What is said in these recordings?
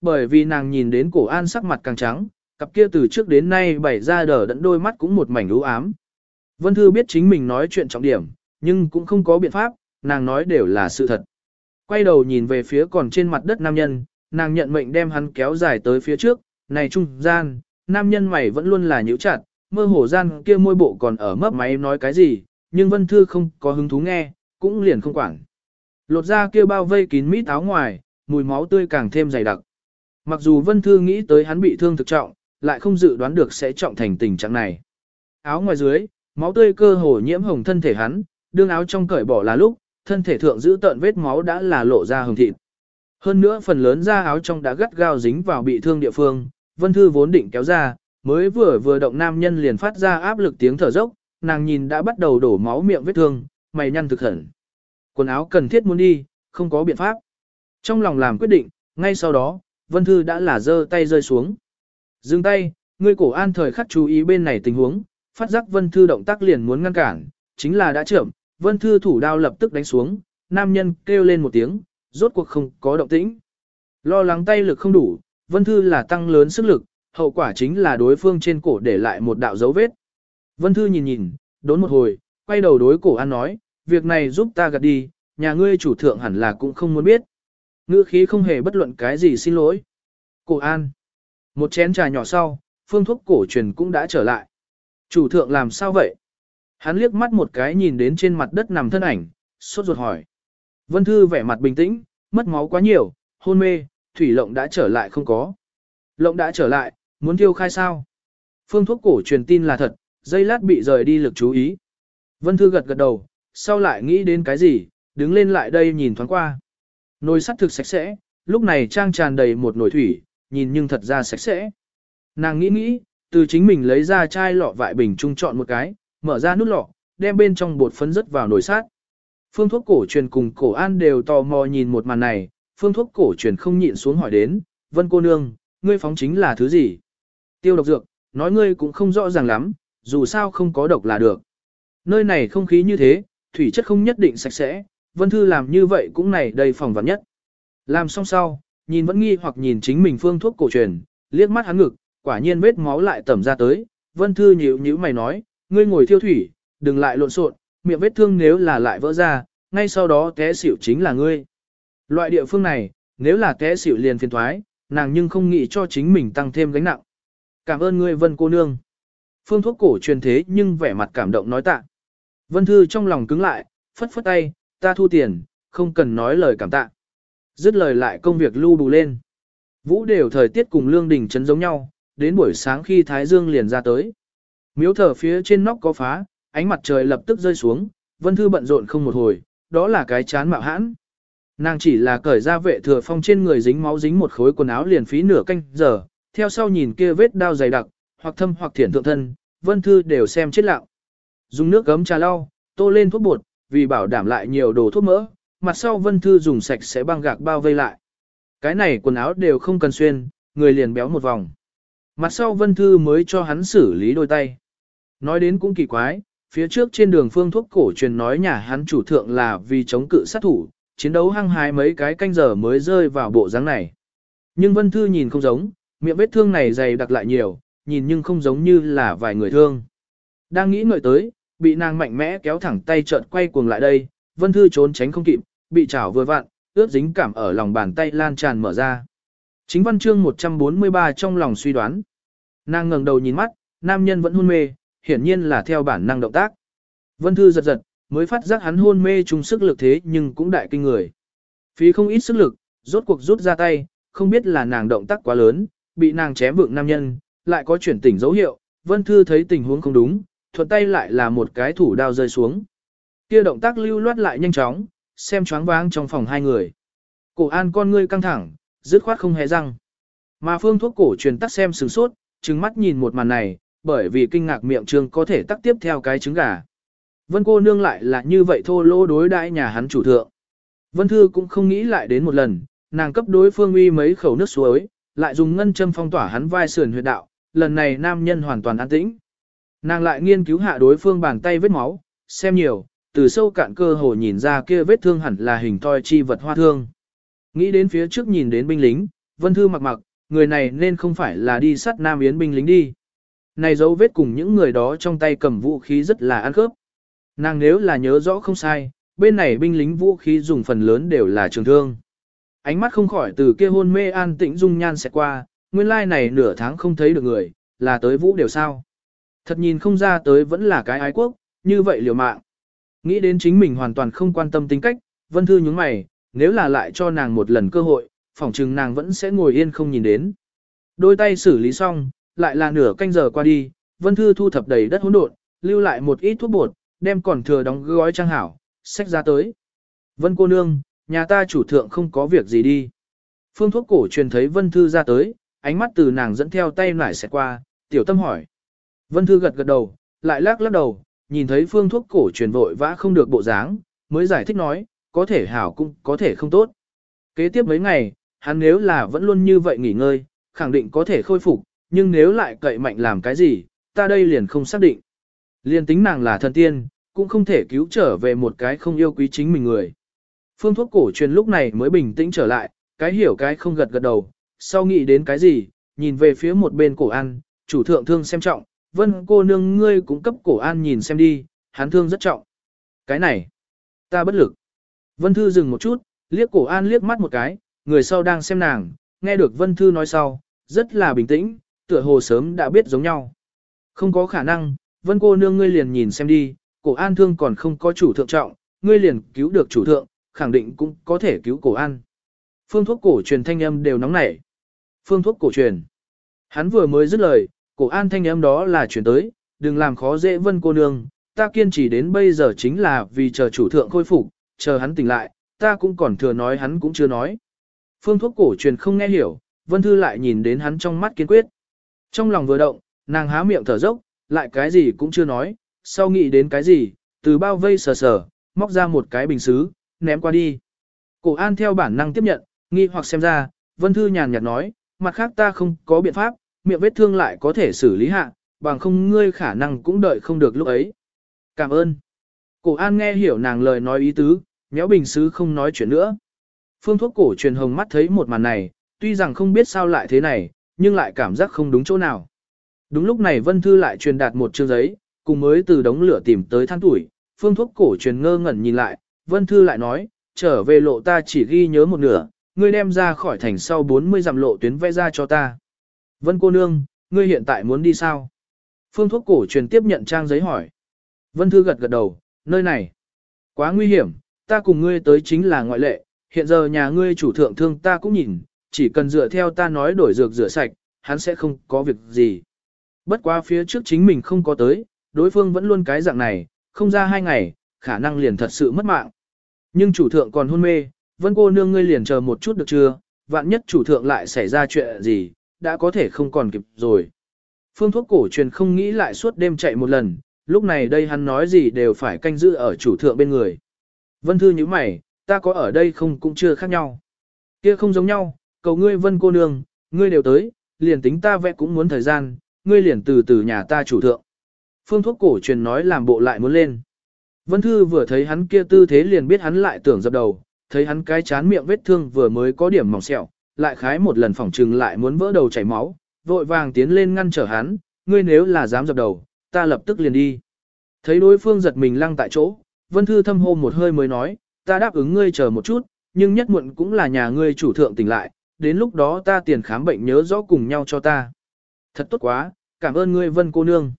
bởi vì nàng nhìn đến cổ an sắc mặt càng trắng, cặp kia từ trước đến nay bảy ra đờ đẫn đôi mắt cũng một mảnh u ám. Vân Thư biết chính mình nói chuyện trọng điểm, nhưng cũng không có biện pháp, nàng nói đều là sự thật. Quay đầu nhìn về phía còn trên mặt đất nam nhân, nàng nhận mệnh đem hắn kéo dài tới phía trước, này trung gian, nam nhân mày vẫn luôn là nhíu chặt, mơ hồ gian kia môi bộ còn ở mấp máy nói cái gì, nhưng Vân Thư không có hứng thú nghe, cũng liền không quản. Lột ra kia bao vây kín mít áo ngoài, mùi máu tươi càng thêm dày đặc. Mặc dù Vân Thư nghĩ tới hắn bị thương thực trọng, lại không dự đoán được sẽ trọng thành tình trạng này. Áo ngoài dưới, máu tươi cơ hồ nhiễm hồng thân thể hắn, đương áo trong cởi bỏ là lúc, thân thể thượng giữ tận vết máu đã là lộ ra hồng thịt. Hơn nữa phần lớn da áo trong đã gắt gao dính vào bị thương địa phương, Vân Thư vốn định kéo ra, mới vừa vừa động nam nhân liền phát ra áp lực tiếng thở dốc, nàng nhìn đã bắt đầu đổ máu miệng vết thương, mày nhăn thực hẳn. Quần áo cần thiết muốn đi, không có biện pháp. Trong lòng làm quyết định, ngay sau đó, Vân Thư đã là giơ tay rơi xuống. Dừng tay, người cổ an thời khắc chú ý bên này tình huống, phát giác Vân Thư động tác liền muốn ngăn cản, chính là đã chậm, Vân Thư thủ đao lập tức đánh xuống, nam nhân kêu lên một tiếng, rốt cuộc không có động tĩnh. Lo lắng tay lực không đủ, Vân Thư là tăng lớn sức lực, hậu quả chính là đối phương trên cổ để lại một đạo dấu vết. Vân Thư nhìn nhìn, đốn một hồi, quay đầu đối cổ an nói, việc này giúp ta gạt đi, nhà ngươi chủ thượng hẳn là cũng không muốn biết. Ngữ khí không hề bất luận cái gì xin lỗi. Cổ an. Một chén trà nhỏ sau, phương thuốc cổ truyền cũng đã trở lại. Chủ thượng làm sao vậy? Hắn liếc mắt một cái nhìn đến trên mặt đất nằm thân ảnh, sốt ruột hỏi. Vân Thư vẻ mặt bình tĩnh, mất máu quá nhiều, hôn mê, thủy lộng đã trở lại không có. Lộng đã trở lại, muốn tiêu khai sao? Phương thuốc cổ truyền tin là thật, dây lát bị rời đi lực chú ý. Vân Thư gật gật đầu, sau lại nghĩ đến cái gì, đứng lên lại đây nhìn thoáng qua. Nồi sắt thực sạch sẽ, lúc này trang tràn đầy một nồi thủy, nhìn nhưng thật ra sạch sẽ. Nàng nghĩ nghĩ, từ chính mình lấy ra chai lọ vại bình trung chọn một cái, mở ra nút lọ, đem bên trong bột phấn rớt vào nồi sát. Phương thuốc cổ truyền cùng cổ an đều tò mò nhìn một màn này, phương thuốc cổ truyền không nhịn xuống hỏi đến, vân cô nương, ngươi phóng chính là thứ gì? Tiêu độc dược, nói ngươi cũng không rõ ràng lắm, dù sao không có độc là được. Nơi này không khí như thế, thủy chất không nhất định sạch sẽ, vân thư làm như vậy cũng này đầy phòng vắn nhất. Làm xong sau, nhìn vẫn nghi hoặc nhìn chính mình phương thuốc cổ truyền, liếc mắt hắn ngực, quả nhiên vết máu lại tẩm ra tới, vân thư nhíu nhíu mày nói, ngươi ngồi thiêu thủy, đừng lại lộn xộn, miệng vết thương nếu là lại vỡ ra, ngay sau đó té xỉu chính là ngươi. Loại địa phương này, nếu là té xỉu liền phiền thoái, nàng nhưng không nghĩ cho chính mình tăng thêm gánh nặng. Cảm ơn ngươi vân cô nương. Phương thuốc cổ truyền thế nhưng vẻ mặt cảm động nói tạ. Vân Thư trong lòng cứng lại, phất phất tay, ta thu tiền, không cần nói lời cảm tạ. Dứt lời lại công việc lưu bù lên. Vũ đều thời tiết cùng lương đình chấn giống nhau, đến buổi sáng khi Thái Dương liền ra tới. Miếu thờ phía trên nóc có phá, ánh mặt trời lập tức rơi xuống, Vân Thư bận rộn không một hồi, đó là cái chán mạo hãn. Nàng chỉ là cởi ra vệ thừa phong trên người dính máu dính một khối quần áo liền phí nửa canh giờ, theo sau nhìn kia vết đao dày đặc, hoặc thâm hoặc thiển thượng thân, Vân Thư đều xem chết lạo. Dùng nước gấm trà lau, tô lên thuốc bột, vì bảo đảm lại nhiều đồ thuốc mỡ, mặt sau Vân Thư dùng sạch sẽ băng gạc bao vây lại. Cái này quần áo đều không cần xuyên, người liền béo một vòng. Mặt sau Vân Thư mới cho hắn xử lý đôi tay. Nói đến cũng kỳ quái, phía trước trên đường phương thuốc cổ truyền nói nhà hắn chủ thượng là vì chống cự sát thủ, chiến đấu hăng hái mấy cái canh giờ mới rơi vào bộ dáng này. Nhưng Vân Thư nhìn không giống, miệng vết thương này dày đặc lại nhiều, nhìn nhưng không giống như là vài người thương. Đang nghĩ ngợi tới, bị nàng mạnh mẽ kéo thẳng tay trợn quay cuồng lại đây, Vân Thư trốn tránh không kịp, bị chảo vừa vặn, ướt dính cảm ở lòng bàn tay lan tràn mở ra. Chính văn chương 143 trong lòng suy đoán. Nàng ngẩng đầu nhìn mắt, nam nhân vẫn hôn mê, hiển nhiên là theo bản năng động tác. Vân Thư giật giật, mới phát giác hắn hôn mê chung sức lực thế nhưng cũng đại kinh người. Phí không ít sức lực, rốt cuộc rút ra tay, không biết là nàng động tác quá lớn, bị nàng chém vượng nam nhân, lại có chuyển tỉnh dấu hiệu, Vân Thư thấy tình huống không đúng, thuận tay lại là một cái thủ đao rơi xuống. Kia động tác lưu loát lại nhanh chóng, xem choáng váng trong phòng hai người. Cổ an con ngươi căng thẳng, dứt khoát không hề răng. Mà phương thuốc cổ truyền tắc xem sửng sốt, trừng mắt nhìn một màn này, bởi vì kinh ngạc miệng trương có thể tắc tiếp theo cái trứng gà. Vân cô nương lại là như vậy thô lỗ đối đãi nhà hắn chủ thượng. Vân Thư cũng không nghĩ lại đến một lần, nàng cấp đối phương uy mấy khẩu nước suối, lại dùng ngân châm phong tỏa hắn vai sườn huyệt đạo, lần này nam nhân hoàn toàn an tĩnh. Nàng lại nghiên cứu hạ đối phương bàn tay vết máu, xem nhiều, từ sâu cạn cơ hồ nhìn ra kia vết thương hẳn là hình toi chi vật hoa thương. Nghĩ đến phía trước nhìn đến binh lính, Vân Thư mặc mặc, người này nên không phải là đi sát Nam Yến binh lính đi. Này dấu vết cùng những người đó trong tay cầm vũ khí rất là ăn khớp. Nàng nếu là nhớ rõ không sai, bên này binh lính vũ khí dùng phần lớn đều là trường thương. Ánh mắt không khỏi từ kia hôn mê an tĩnh dung nhan sẽ qua, nguyên lai này nửa tháng không thấy được người, là tới vũ đều sao. Thật nhìn không ra tới vẫn là cái ái quốc, như vậy liều mạng. Nghĩ đến chính mình hoàn toàn không quan tâm tính cách, vân thư nhúng mày, nếu là lại cho nàng một lần cơ hội, phỏng chừng nàng vẫn sẽ ngồi yên không nhìn đến. Đôi tay xử lý xong, lại là nửa canh giờ qua đi, vân thư thu thập đầy đất hỗn độn, lưu lại một ít thuốc bột, đem còn thừa đóng gói trang hảo, xách ra tới. Vân cô nương, nhà ta chủ thượng không có việc gì đi. Phương thuốc cổ truyền thấy vân thư ra tới, ánh mắt từ nàng dẫn theo tay nải xẹt qua, tiểu tâm hỏi. Vân thư gật gật đầu, lại lắc lắc đầu, nhìn thấy phương thuốc cổ truyền vội vã không được bộ dáng, mới giải thích nói, có thể hảo cũng có thể không tốt. Kế tiếp mấy ngày, hắn nếu là vẫn luôn như vậy nghỉ ngơi, khẳng định có thể khôi phục, nhưng nếu lại cậy mạnh làm cái gì, ta đây liền không xác định. Liên tính nàng là thần tiên, cũng không thể cứu trở về một cái không yêu quý chính mình người. Phương thuốc cổ truyền lúc này mới bình tĩnh trở lại, cái hiểu cái không gật gật đầu, sau nghĩ đến cái gì, nhìn về phía một bên cổ an, chủ thượng thương xem trọng, vân cô nương ngươi cũng cấp cổ an nhìn xem đi, hắn thương rất trọng. Cái này, ta bất lực. Vân Thư dừng một chút, liếc cổ an liếc mắt một cái, người sau đang xem nàng, nghe được Vân Thư nói sau, rất là bình tĩnh, tựa hồ sớm đã biết giống nhau. Không có khả năng, Vân cô nương ngươi liền nhìn xem đi, cổ an thương còn không có chủ thượng trọng, ngươi liền cứu được chủ thượng, khẳng định cũng có thể cứu cổ an. Phương thuốc cổ truyền thanh âm đều nóng nảy. Phương thuốc cổ truyền. Hắn vừa mới dứt lời, cổ an thanh âm đó là truyền tới, đừng làm khó dễ vân cô nương, ta kiên trì đến bây giờ chính là vì chờ chủ thượng khôi phục, chờ hắn tỉnh lại, ta cũng còn thừa nói hắn cũng chưa nói. Phương thuốc cổ truyền không nghe hiểu, vân thư lại nhìn đến hắn trong mắt kiên quyết. Trong lòng vừa động, nàng há miệng thở dốc, lại cái gì cũng chưa nói, sau nghĩ đến cái gì, từ bao vây sờ sờ, móc ra một cái bình xứ, ném qua đi. Cổ an theo bản năng tiếp nhận, nghi hoặc xem ra, vân thư nhàn nhạt nói, mặt khác ta không có biện pháp, miệng vết thương lại có thể xử lý hạ, bằng không ngươi khả năng cũng đợi không được lúc ấy. Cảm ơn. Cổ an nghe hiểu nàng lời nói ý tứ, méo bình xứ không nói chuyện nữa. Phương thuốc cổ truyền hồng mắt thấy một màn này, tuy rằng không biết sao lại thế này, nhưng lại cảm giác không đúng chỗ nào. Đúng lúc này Vân Thư lại truyền đạt một chương giấy, cùng mới từ đống lửa tìm tới than tuổi, phương thuốc cổ truyền ngơ ngẩn nhìn lại, Vân Thư lại nói, trở về lộ ta chỉ ghi nhớ một nửa, ngươi đem ra khỏi thành sau 40 dặm lộ tuyến vẽ ra cho ta. Vân cô nương, ngươi hiện tại muốn đi sao? Phương thuốc cổ truyền tiếp nhận trang giấy hỏi. Vân Thư gật gật đầu, nơi này. Quá nguy hiểm, ta cùng ngươi tới chính là ngoại lệ, hiện giờ nhà ngươi chủ thượng thương ta cũng nhìn, chỉ cần dựa theo ta nói đổi dược rửa sạch, hắn sẽ không có việc gì. Bất quá phía trước chính mình không có tới, đối phương vẫn luôn cái dạng này, không ra hai ngày, khả năng liền thật sự mất mạng. Nhưng chủ thượng còn hôn mê, vân cô nương ngươi liền chờ một chút được chưa, vạn nhất chủ thượng lại xảy ra chuyện gì, đã có thể không còn kịp rồi. Phương thuốc cổ truyền không nghĩ lại suốt đêm chạy một lần, lúc này đây hắn nói gì đều phải canh giữ ở chủ thượng bên người. Vân thư như mày, ta có ở đây không cũng chưa khác nhau. Kia không giống nhau, cầu ngươi vân cô nương, ngươi đều tới, liền tính ta vẽ cũng muốn thời gian, ngươi liền từ từ nhà ta chủ thượng. Phương thuốc cổ truyền nói làm bộ lại muốn lên. Vân Thư vừa thấy hắn kia tư thế liền biết hắn lại tưởng dập đầu, thấy hắn cái chán miệng vết thương vừa mới có điểm mỏng sẹo, lại khái một lần phỏng trừng lại muốn vỡ đầu chảy máu, vội vàng tiến lên ngăn trở hắn, ngươi nếu là dám dập đầu, ta lập tức liền đi. Thấy đối phương giật mình lăng tại chỗ, Vân Thư thâm hô một hơi mới nói, ta đáp ứng ngươi chờ một chút, nhưng nhất muộn cũng là nhà ngươi chủ thượng tỉnh lại, đến lúc đó ta tiền khám bệnh nhớ rõ cùng nhau cho ta. Thật tốt quá, cảm ơn ngươi Vân cô nương.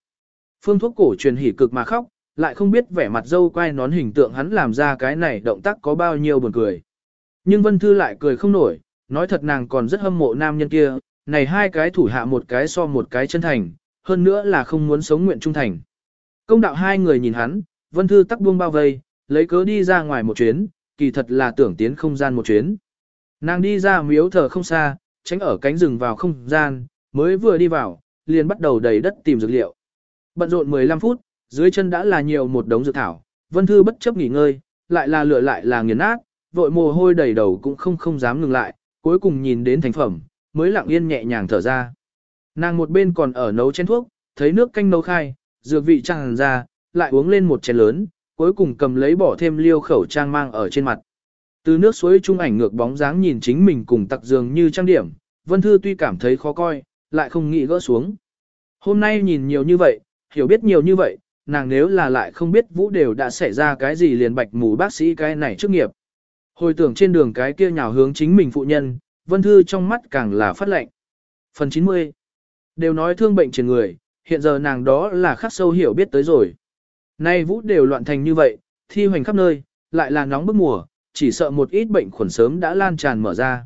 Phương thuốc cổ truyền hỉ cực mà khóc, lại không biết vẻ mặt dâu quay nón hình tượng hắn làm ra cái này động tác có bao nhiêu buồn cười. Nhưng Vân Thư lại cười không nổi, nói thật nàng còn rất hâm mộ nam nhân kia, này hai cái thủ hạ một cái so một cái chân thành, hơn nữa là không muốn sống nguyện trung thành. Công đạo hai người nhìn hắn, Vân Thư tắc buông bao vây, lấy cớ đi ra ngoài một chuyến, kỳ thật là tưởng tiến không gian một chuyến. Nàng đi ra miếu thờ không xa, tránh ở cánh rừng vào không gian, mới vừa đi vào, liền bắt đầu đầy đất tìm dược liệu. Bận rộn 15 phút, dưới chân đã là nhiều một đống dược thảo, Vân Thư bất chấp nghỉ ngơi, lại là lựa lại là nghiền nát, vội mồ hôi đầy đầu cũng không không dám ngừng lại, cuối cùng nhìn đến thành phẩm, mới lặng yên nhẹ nhàng thở ra. Nàng một bên còn ở nấu chén thuốc, thấy nước canh nấu khai, dược vị tràn ra, lại uống lên một chén lớn, cuối cùng cầm lấy bỏ thêm liêu khẩu trang mang ở trên mặt. Từ nước suối trung ảnh ngược bóng dáng nhìn chính mình cùng tặc dường như trang điểm, Vân Thư tuy cảm thấy khó coi, lại không nghĩ gỡ xuống. Hôm nay nhìn nhiều như vậy, hiểu biết nhiều như vậy, nàng nếu là lại không biết vũ đều đã xảy ra cái gì liền bạch mù bác sĩ cái này trước nghiệp. Hồi tưởng trên đường cái kia nhào hướng chính mình phụ nhân, Vân Thư trong mắt càng là phát lệnh. Phần 90 Đều nói thương bệnh trên người, hiện giờ nàng đó là khắc sâu hiểu biết tới rồi. Nay vũ đều loạn thành như vậy, thi hoành khắp nơi, lại là nóng bức mùa, chỉ sợ một ít bệnh khuẩn sớm đã lan tràn mở ra.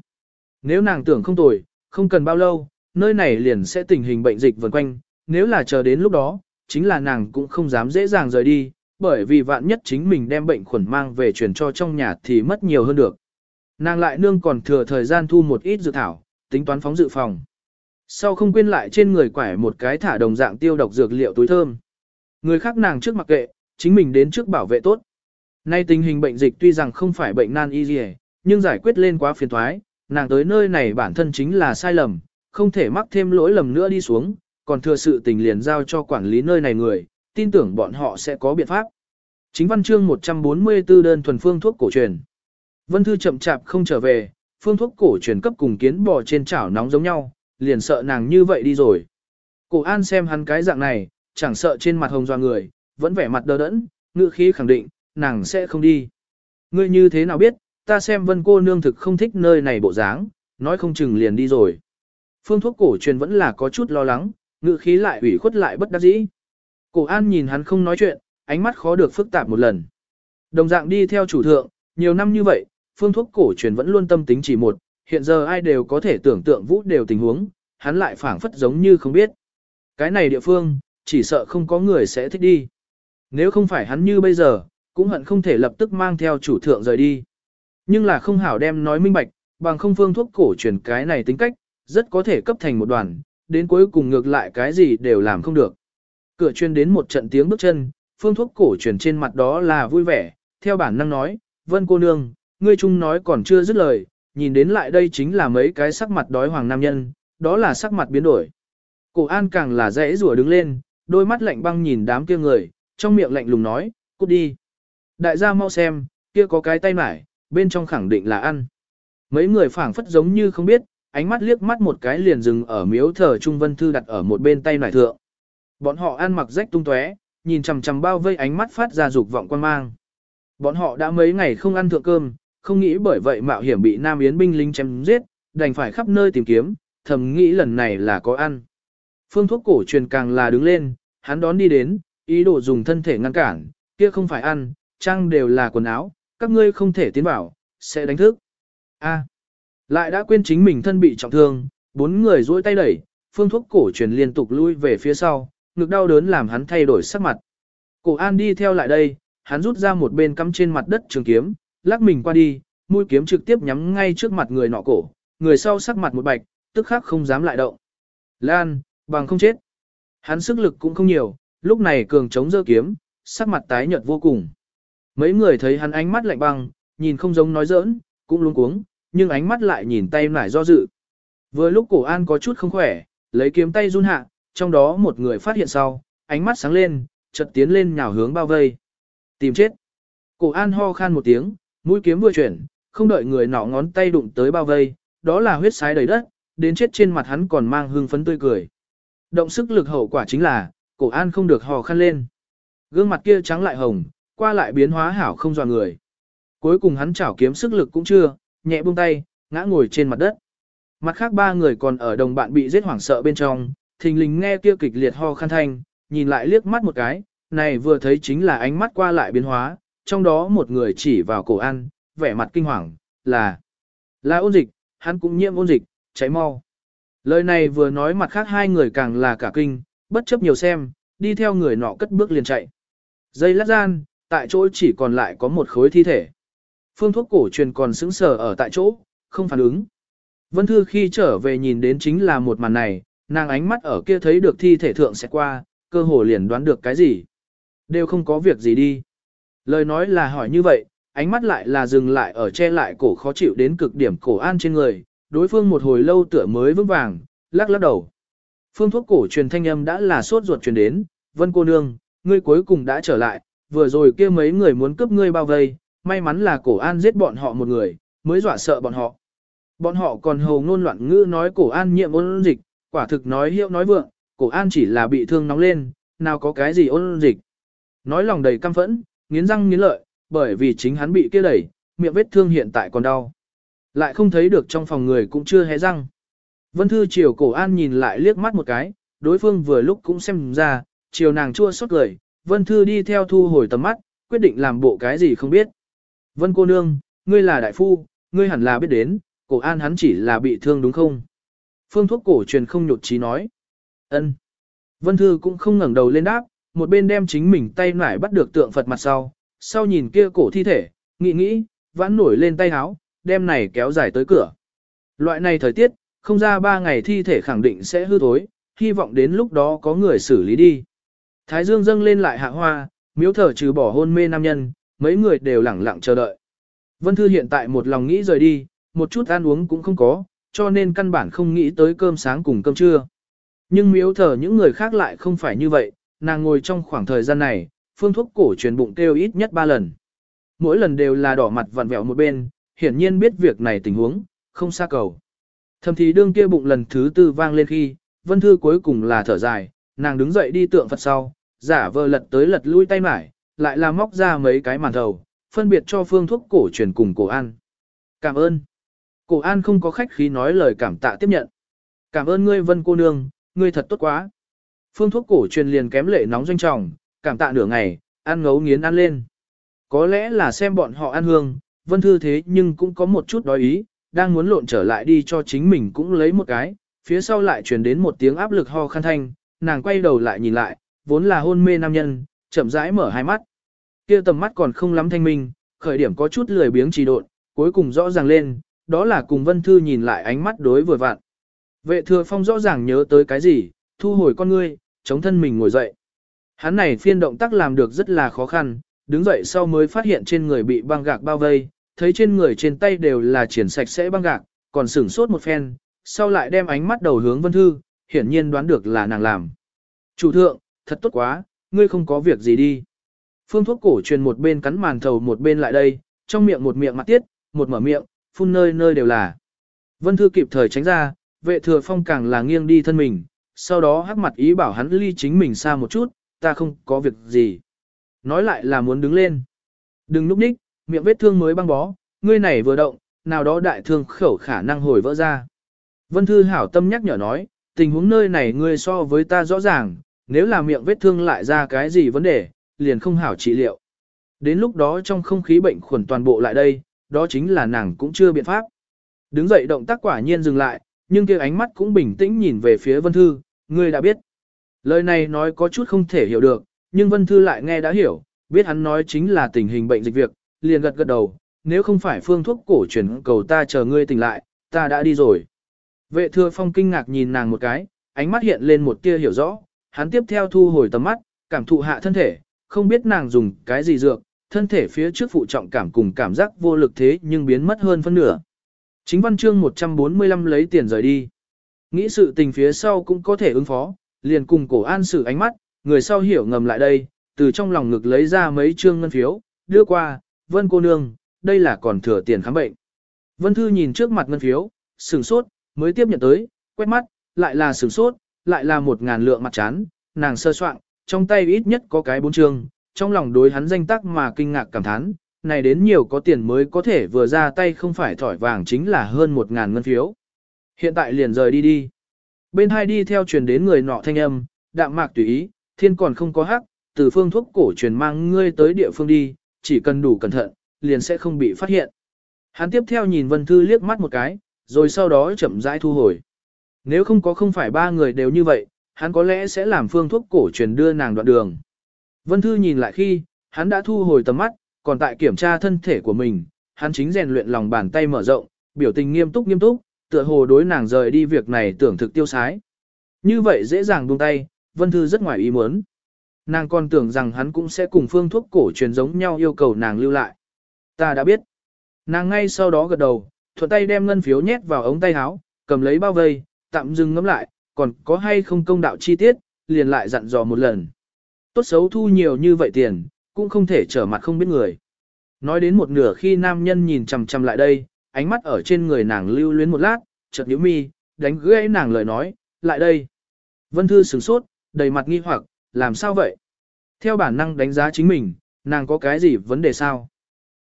Nếu nàng tưởng không tồi, không cần bao lâu, nơi này liền sẽ tình hình bệnh dịch vần quanh, nếu là chờ đến lúc đó, chính là nàng cũng không dám dễ dàng rời đi, bởi vì vạn nhất chính mình đem bệnh khuẩn mang về truyền cho trong nhà thì mất nhiều hơn được. Nàng lại nương còn thừa thời gian thu một ít dự thảo, tính toán phóng dự phòng. Sau không quên lại trên người quải một cái thả đồng dạng tiêu độc dược liệu túi thơm. Người khác nàng trước mặc kệ, chính mình đến trước bảo vệ tốt. Nay tình hình bệnh dịch tuy rằng không phải bệnh nan y gì, nhưng giải quyết lên quá phiền thoái, nàng tới nơi này bản thân chính là sai lầm, không thể mắc thêm lỗi lầm nữa đi xuống, còn thừa sự tình liền giao cho quản lý nơi này người, tin tưởng bọn họ sẽ có biện pháp. Chính văn chương 144 đơn thuần phương thuốc cổ truyền. Vân Thư chậm chạp không trở về, phương thuốc cổ truyền cấp cùng kiến bò trên chảo nóng giống nhau, liền sợ nàng như vậy đi rồi. Cổ an xem hắn cái dạng này, chẳng sợ trên mặt hồng doa người, vẫn vẻ mặt đờ đẫn, ngựa khí khẳng định, nàng sẽ không đi. Ngươi như thế nào biết, ta xem vân cô nương thực không thích nơi này bộ dáng, nói không chừng liền đi rồi. Phương thuốc cổ truyền vẫn là có chút lo lắng, ngựa khí lại ủy khuất lại bất đắc dĩ. Cổ an nhìn hắn không nói chuyện, ánh mắt khó được phức tạp một lần. Đồng dạng đi theo chủ thượng, nhiều năm như vậy, phương thuốc cổ truyền vẫn luôn tâm tính chỉ một, hiện giờ ai đều có thể tưởng tượng vũ đều tình huống, hắn lại phảng phất giống như không biết. Cái này địa phương, chỉ sợ không có người sẽ thích đi. Nếu không phải hắn như bây giờ, cũng hận không thể lập tức mang theo chủ thượng rời đi. Nhưng là không hảo đem nói minh bạch, bằng không phương thuốc cổ truyền cái này tính cách, rất có thể cấp thành một đoàn, đến cuối cùng ngược lại cái gì đều làm không được. Cửa chuyên đến một trận tiếng bước chân, phương thuốc cổ truyền trên mặt đó là vui vẻ, theo bản năng nói, vân cô nương, ngươi chung nói còn chưa dứt lời, nhìn đến lại đây chính là mấy cái sắc mặt đói hoàng nam nhân, đó là sắc mặt biến đổi. Cổ an càng là dễ rủa đứng lên, đôi mắt lạnh băng nhìn đám kia người, trong miệng lạnh lùng nói, cút đi. Đại gia mau xem, kia có cái tay mải, bên trong khẳng định là ăn. Mấy người phảng phất giống như không biết, ánh mắt liếc mắt một cái liền dừng ở miếu thờ Trung Vân Thư đặt ở một bên tay nải thượng. Bọn họ ăn mặc rách tung tóe, nhìn chằm chằm bao vây ánh mắt phát ra dục vọng quan mang. Bọn họ đã mấy ngày không ăn thượng cơm, không nghĩ bởi vậy mạo hiểm bị Nam Yến binh lính chém giết, đành phải khắp nơi tìm kiếm, thầm nghĩ lần này là có ăn. Phương thuốc cổ truyền càng là đứng lên, hắn đón đi đến, ý đồ dùng thân thể ngăn cản, kia không phải ăn, trang đều là quần áo, các ngươi không thể tiến vào, sẽ đánh thức. A. lại đã quên chính mình thân bị trọng thương, bốn người duỗi tay đẩy, phương thuốc cổ truyền liên tục lui về phía sau, ngực đau đớn làm hắn thay đổi sắc mặt. Cổ An đi theo lại đây, hắn rút ra một bên cắm trên mặt đất trường kiếm, lắc mình qua đi, mũi kiếm trực tiếp nhắm ngay trước mặt người nọ cổ, người sau sắc mặt một bạch, tức khắc không dám lại động. Lan, bằng không chết. Hắn sức lực cũng không nhiều, lúc này cường chống giơ kiếm, sắc mặt tái nhợt vô cùng. Mấy người thấy hắn ánh mắt lạnh băng, nhìn không giống nói giỡn, cũng luống cuống, nhưng ánh mắt lại nhìn tay nải do dự. Vừa lúc cổ an có chút không khỏe, lấy kiếm tay run hạ, trong đó một người phát hiện sau, ánh mắt sáng lên, chợt tiến lên nhào hướng bao vây. Tìm chết. Cổ an ho khan một tiếng, mũi kiếm vừa chuyển, không đợi người nọ ngón tay đụng tới bao vây, đó là huyết sái đầy đất, đến chết trên mặt hắn còn mang hương phấn tươi cười. Động sức lực hậu quả chính là, cổ an không được hò khăn lên. Gương mặt kia trắng lại hồng, qua lại biến hóa hảo không dò người. Cuối cùng hắn chảo kiếm sức lực cũng chưa, nhẹ buông tay, ngã ngồi trên mặt đất. Mặt khác ba người còn ở đồng bạn bị giết hoảng sợ bên trong, thình lình nghe kia kịch liệt ho khăn thanh, nhìn lại liếc mắt một cái, này vừa thấy chính là ánh mắt qua lại biến hóa, trong đó một người chỉ vào cổ ăn, vẻ mặt kinh hoàng, là là ôn dịch, hắn cũng nhiễm ôn dịch, cháy mau. Lời này vừa nói mặt khác hai người càng là cả kinh, bất chấp nhiều xem, đi theo người nọ cất bước liền chạy. Dây lát gian, tại chỗ chỉ còn lại có một khối thi thể. Phương thuốc cổ truyền còn sững sờ ở tại chỗ, không phản ứng. Vân Thư khi trở về nhìn đến chính là một màn này, nàng ánh mắt ở kia thấy được thi thể thượng sẽ qua, cơ hồ liền đoán được cái gì. Đều không có việc gì đi. Lời nói là hỏi như vậy, ánh mắt lại là dừng lại ở che lại cổ khó chịu đến cực điểm cổ an trên người, đối phương một hồi lâu tựa mới vững vàng, lắc lắc đầu. Phương thuốc cổ truyền thanh âm đã là sốt ruột truyền đến, vân cô nương, ngươi cuối cùng đã trở lại, vừa rồi kia mấy người muốn cướp ngươi bao vây, may mắn là cổ an giết bọn họ một người, mới dọa sợ bọn họ. Bọn họ còn hầu ngôn loạn ngữ nói cổ an nhiệm ôn dịch, quả thực nói hiệu nói vượng, cổ an chỉ là bị thương nóng lên, nào có cái gì ôn dịch. Nói lòng đầy căm phẫn, nghiến răng nghiến lợi, bởi vì chính hắn bị kia đẩy, miệng vết thương hiện tại còn đau. Lại không thấy được trong phòng người cũng chưa hé răng. Vân Thư chiều cổ an nhìn lại liếc mắt một cái, đối phương vừa lúc cũng xem ra, chiều nàng chua xót cười, Vân Thư đi theo thu hồi tầm mắt, quyết định làm bộ cái gì không biết. Vân cô nương, ngươi là đại phu, ngươi hẳn là biết đến, cổ an hắn chỉ là bị thương đúng không? Phương thuốc cổ truyền không nhột trí nói. ân. Vân Thư cũng không ngẩng đầu lên đáp, một bên đem chính mình tay nải bắt được tượng Phật mặt sau, sau nhìn kia cổ thi thể, nghĩ nghĩ, vãn nổi lên tay háo, đem này kéo dài tới cửa. Loại này thời tiết, không ra ba ngày thi thể khẳng định sẽ hư thối, hy vọng đến lúc đó có người xử lý đi. Thái dương dâng lên lại hạ hoa, miếu thở trừ bỏ hôn mê nam nhân, mấy người đều lẳng lặng chờ đợi. Vân Thư hiện tại một lòng nghĩ rời đi, một chút ăn uống cũng không có, cho nên căn bản không nghĩ tới cơm sáng cùng cơm trưa. Nhưng miếu thờ những người khác lại không phải như vậy, nàng ngồi trong khoảng thời gian này, phương thuốc cổ truyền bụng kêu ít nhất ba lần. Mỗi lần đều là đỏ mặt vặn vẹo một bên, hiển nhiên biết việc này tình huống, không xa cầu. Thầm thì đương kia bụng lần thứ tư vang lên khi, vân thư cuối cùng là thở dài, nàng đứng dậy đi tượng Phật sau, giả vờ lật tới lật lui tay mải, lại là móc ra mấy cái màn thầu, phân biệt cho phương thuốc cổ truyền cùng cổ ăn. Cảm ơn. Cổ an không có khách khí nói lời cảm tạ tiếp nhận. Cảm ơn ngươi vân cô nương, ngươi thật tốt quá. Phương thuốc cổ truyền liền kém lệ nóng doanh trọng, cảm tạ nửa ngày, ăn ngấu nghiến ăn lên. Có lẽ là xem bọn họ ăn hương, vân thư thế nhưng cũng có một chút đói ý, đang muốn lộn trở lại đi cho chính mình cũng lấy một cái, phía sau lại truyền đến một tiếng áp lực ho khăn thanh, nàng quay đầu lại nhìn lại, vốn là hôn mê nam nhân, chậm rãi mở hai mắt. Kia tầm mắt còn không lắm thanh minh, khởi điểm có chút lười biếng trì độn, cuối cùng rõ ràng lên, đó là cùng Vân Thư nhìn lại ánh mắt đối vừa vặn. Vệ thừa phong rõ ràng nhớ tới cái gì, thu hồi con ngươi, chống thân mình ngồi dậy. Hắn này phiên động tác làm được rất là khó khăn, đứng dậy sau mới phát hiện trên người bị băng gạc bao vây, thấy trên người trên tay đều là triển sạch sẽ băng gạc, còn sửng sốt một phen, sau lại đem ánh mắt đầu hướng Vân Thư, hiển nhiên đoán được là nàng làm. Chủ thượng, thật tốt quá, ngươi không có việc gì đi. Phương thuốc cổ truyền một bên cắn màn thầu một bên lại đây, trong miệng một miệng mặt tiết, một mở miệng, phun nơi nơi đều là. Vân Thư kịp thời tránh ra, vệ thừa phong càng là nghiêng đi thân mình, sau đó hắc mặt ý bảo hắn ly chính mình xa một chút, ta không có việc gì. Nói lại là muốn đứng lên. Đừng núp ních, miệng vết thương mới băng bó, ngươi này vừa động, nào đó đại thương khẩu khả năng hồi vỡ ra. Vân Thư hảo tâm nhắc nhở nói, tình huống nơi này ngươi so với ta rõ ràng, nếu là miệng vết thương lại ra cái gì vấn đề, liền không hảo trị liệu. Đến lúc đó trong không khí bệnh khuẩn toàn bộ lại đây, đó chính là nàng cũng chưa biện pháp. Đứng dậy động tác quả nhiên dừng lại, nhưng kia ánh mắt cũng bình tĩnh nhìn về phía Vân Thư, ngươi đã biết. Lời này nói có chút không thể hiểu được, nhưng Vân Thư lại nghe đã hiểu, biết hắn nói chính là tình hình bệnh dịch việc, liền gật gật đầu, nếu không phải phương thuốc cổ truyền cầu ta chờ ngươi tỉnh lại, ta đã đi rồi. Vệ thừa phong kinh ngạc nhìn nàng một cái, ánh mắt hiện lên một tia hiểu rõ, hắn tiếp theo thu hồi tầm mắt, cảm thụ hạ thân thể, không biết nàng dùng cái gì dược, thân thể phía trước phụ trọng cảm cùng cảm giác vô lực thế nhưng biến mất hơn phân nửa. Chính văn chương 145 lấy tiền rời đi. Nghĩ sự tình phía sau cũng có thể ứng phó, liền cùng cổ an sự ánh mắt, người sau hiểu ngầm lại đây, từ trong lòng ngực lấy ra mấy trương ngân phiếu, đưa qua, vân cô nương, đây là còn thừa tiền khám bệnh. Vân Thư nhìn trước mặt ngân phiếu, sừng sốt, mới tiếp nhận tới, quét mắt, lại là sừng sốt, lại là một ngàn lượng mặt chán, nàng sơ soạn, trong tay ít nhất có cái bốn trương, trong lòng đối hắn danh tác mà kinh ngạc cảm thán, này đến nhiều có tiền mới có thể vừa ra tay không phải thỏi vàng chính là hơn một ngàn ngân phiếu. Hiện tại liền rời đi đi. Bên hai đi theo truyền đến người nọ thanh âm, đạm mạc tùy ý, thiên còn không có hắc, từ phương thuốc cổ truyền mang ngươi tới địa phương đi, chỉ cần đủ cẩn thận, liền sẽ không bị phát hiện. Hắn tiếp theo nhìn Vân Thư liếc mắt một cái, rồi sau đó chậm rãi thu hồi. Nếu không có không phải ba người đều như vậy, hắn có lẽ sẽ làm phương thuốc cổ truyền đưa nàng đoạn đường. Vân Thư nhìn lại khi, hắn đã thu hồi tầm mắt, còn tại kiểm tra thân thể của mình, hắn chính rèn luyện lòng bàn tay mở rộng, biểu tình nghiêm túc nghiêm túc, tựa hồ đối nàng rời đi việc này tưởng thực tiêu sái. Như vậy dễ dàng buông tay, Vân Thư rất ngoài ý muốn. Nàng còn tưởng rằng hắn cũng sẽ cùng phương thuốc cổ truyền giống nhau yêu cầu nàng lưu lại. Ta đã biết. Nàng ngay sau đó gật đầu, thuận tay đem ngân phiếu nhét vào ống tay áo, cầm lấy bao vây, tạm dừng ngắm lại, còn có hay không công đạo chi tiết, liền lại dặn dò một lần. Tốt xấu thu nhiều như vậy tiền, cũng không thể trở mặt không biết người. Nói đến một nửa khi nam nhân nhìn chằm chằm lại đây, ánh mắt ở trên người nàng lưu luyến một lát, chợt nhíu mi, đánh gãy nàng lời nói, lại đây. Vân Thư sửng sốt, đầy mặt nghi hoặc, làm sao vậy? Theo bản năng đánh giá chính mình, nàng có cái gì vấn đề sao?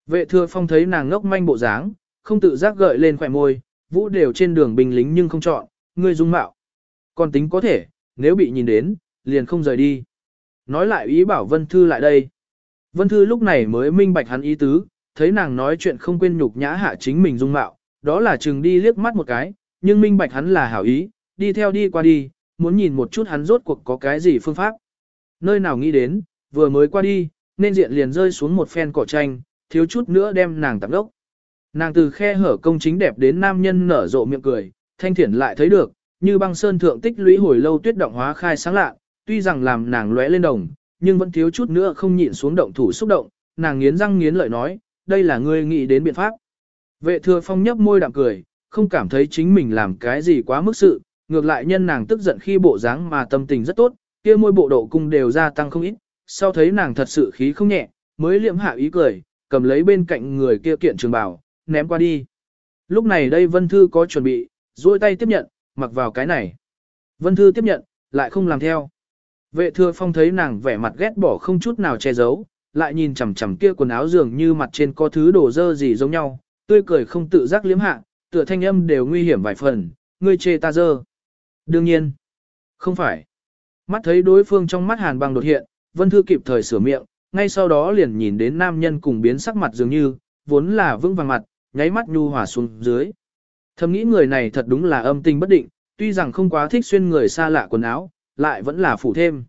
Vệ thừa phong thấy nàng ngốc manh bộ dáng, không tự giác gợi lên khỏe môi, vũ đều trên đường bình lính nhưng không chọn, ngươi dung mạo. Còn tính có thể, nếu bị nhìn đến, liền không rời đi. Nói lại ý bảo Vân Thư lại đây. Vân Thư lúc này mới minh bạch hắn ý tứ, thấy nàng nói chuyện không quên nhục nhã hạ chính mình dung mạo, đó là chừng đi liếc mắt một cái, nhưng minh bạch hắn là hảo ý, đi theo đi qua đi, muốn nhìn một chút hắn rốt cuộc có cái gì phương pháp. Nơi nào nghĩ đến, vừa mới qua đi, nên diện liền rơi xuống một phen cỏ tranh, thiếu chút nữa đem nàng tạm đốc. Nàng từ khe hở công chính đẹp đến nam nhân nở rộ miệng cười, thanh thiển lại thấy được, như băng sơn thượng tích lũy hồi lâu tuyết động hóa khai sáng lạ, tuy rằng làm nàng lóe lên đồng, nhưng vẫn thiếu chút nữa không nhịn xuống động thủ xúc động, nàng nghiến răng nghiến lợi nói, đây là ngươi nghĩ đến biện pháp. Vệ thừa phong nhấp môi đạm cười, không cảm thấy chính mình làm cái gì quá mức sự, ngược lại nhân nàng tức giận khi bộ dáng mà tâm tình rất tốt, kia môi bộ độ cung đều gia tăng không ít, sau thấy nàng thật sự khí không nhẹ, mới liệm hạ ý cười, cầm lấy bên cạnh người kia kiện trường bảo ném qua đi. Lúc này đây Vân Thư có chuẩn bị, duỗi tay tiếp nhận, mặc vào cái này. Vân Thư tiếp nhận, lại không làm theo. Vệ thừa phong thấy nàng vẻ mặt ghét bỏ không chút nào che giấu, lại nhìn chằm chằm kia quần áo dường như mặt trên có thứ đổ dơ gì giống nhau, tươi cười không tự giác liếm hạ, tựa thanh âm đều nguy hiểm vài phần, ngươi chê ta dơ. Đương nhiên, không phải. Mắt thấy đối phương trong mắt hàn băng đột hiện, Vân Thư kịp thời sửa miệng, ngay sau đó liền nhìn đến nam nhân cùng biến sắc mặt dường như, vốn là vững vàng mặt, nháy mắt nhu hòa xuống dưới. Thầm nghĩ người này thật đúng là âm tình bất định, tuy rằng không quá thích xuyên người xa lạ quần áo, lại vẫn là phủ thêm.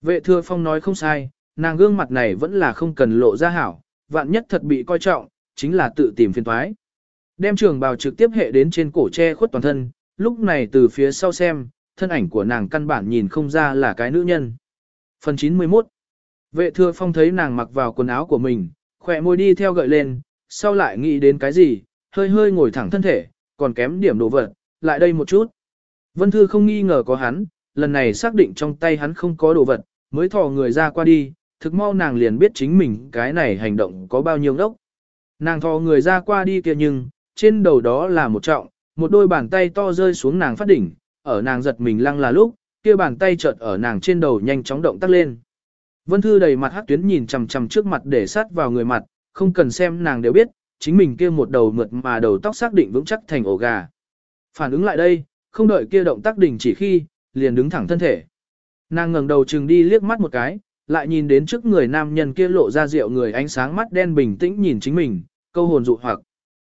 Vệ thừa phong nói không sai, nàng gương mặt này vẫn là không cần lộ ra hảo, vạn nhất thật bị coi trọng, chính là tự tìm phiền toái. Đem trường bào trực tiếp hệ đến trên cổ che khuất toàn thân, lúc này từ phía sau xem, thân ảnh của nàng căn bản nhìn không ra là cái nữ nhân. Phần 91 Vệ thừa phong thấy nàng mặc vào quần áo của mình, khỏe môi đi theo gợi lên, sau lại nghĩ đến cái gì, hơi hơi ngồi thẳng thân thể, còn kém điểm đồ vật, lại đây một chút. Vân Thư không nghi ngờ có hắn, lần này xác định trong tay hắn không có đồ vật, mới thò người ra qua đi, thực mau nàng liền biết chính mình cái này hành động có bao nhiêu đốc. Nàng thò người ra qua đi kia nhưng, trên đầu đó là một trọng, một đôi bàn tay to rơi xuống nàng phát đỉnh, ở nàng giật mình lăng là lúc, kia bàn tay chợt ở nàng trên đầu nhanh chóng động tác lên. Vân Thư đầy mặt hắc tuyến nhìn chằm chằm trước mặt để sát vào người mặt, không cần xem nàng đều biết, chính mình kia một đầu mượt mà đầu tóc xác định vững chắc thành ổ gà. Phản ứng lại đây, không đợi kia động tác đỉnh chỉ khi, liền đứng thẳng thân thể. Nàng ngẩng đầu chừng đi liếc mắt một cái, lại nhìn đến trước người nam nhân kia lộ ra rượu người ánh sáng mắt đen bình tĩnh nhìn chính mình, câu hồn dụ hoặc.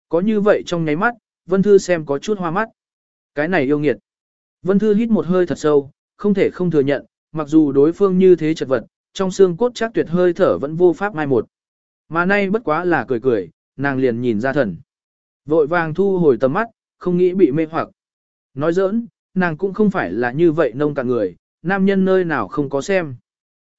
Có như vậy trong nháy mắt, Vân Thư xem có chút hoa mắt. Cái này yêu nghiệt. Vân Thư hít một hơi thật sâu, không thể không thừa nhận, mặc dù đối phương như thế chật vật, trong xương cốt chắc tuyệt hơi thở vẫn vô pháp mai một. Mà nay bất quá là cười cười, nàng liền nhìn ra thần. Vội vàng thu hồi tầm mắt, không nghĩ bị mê hoặc. Nói giỡn, nàng cũng không phải là như vậy nông cạn người, nam nhân nơi nào không có xem.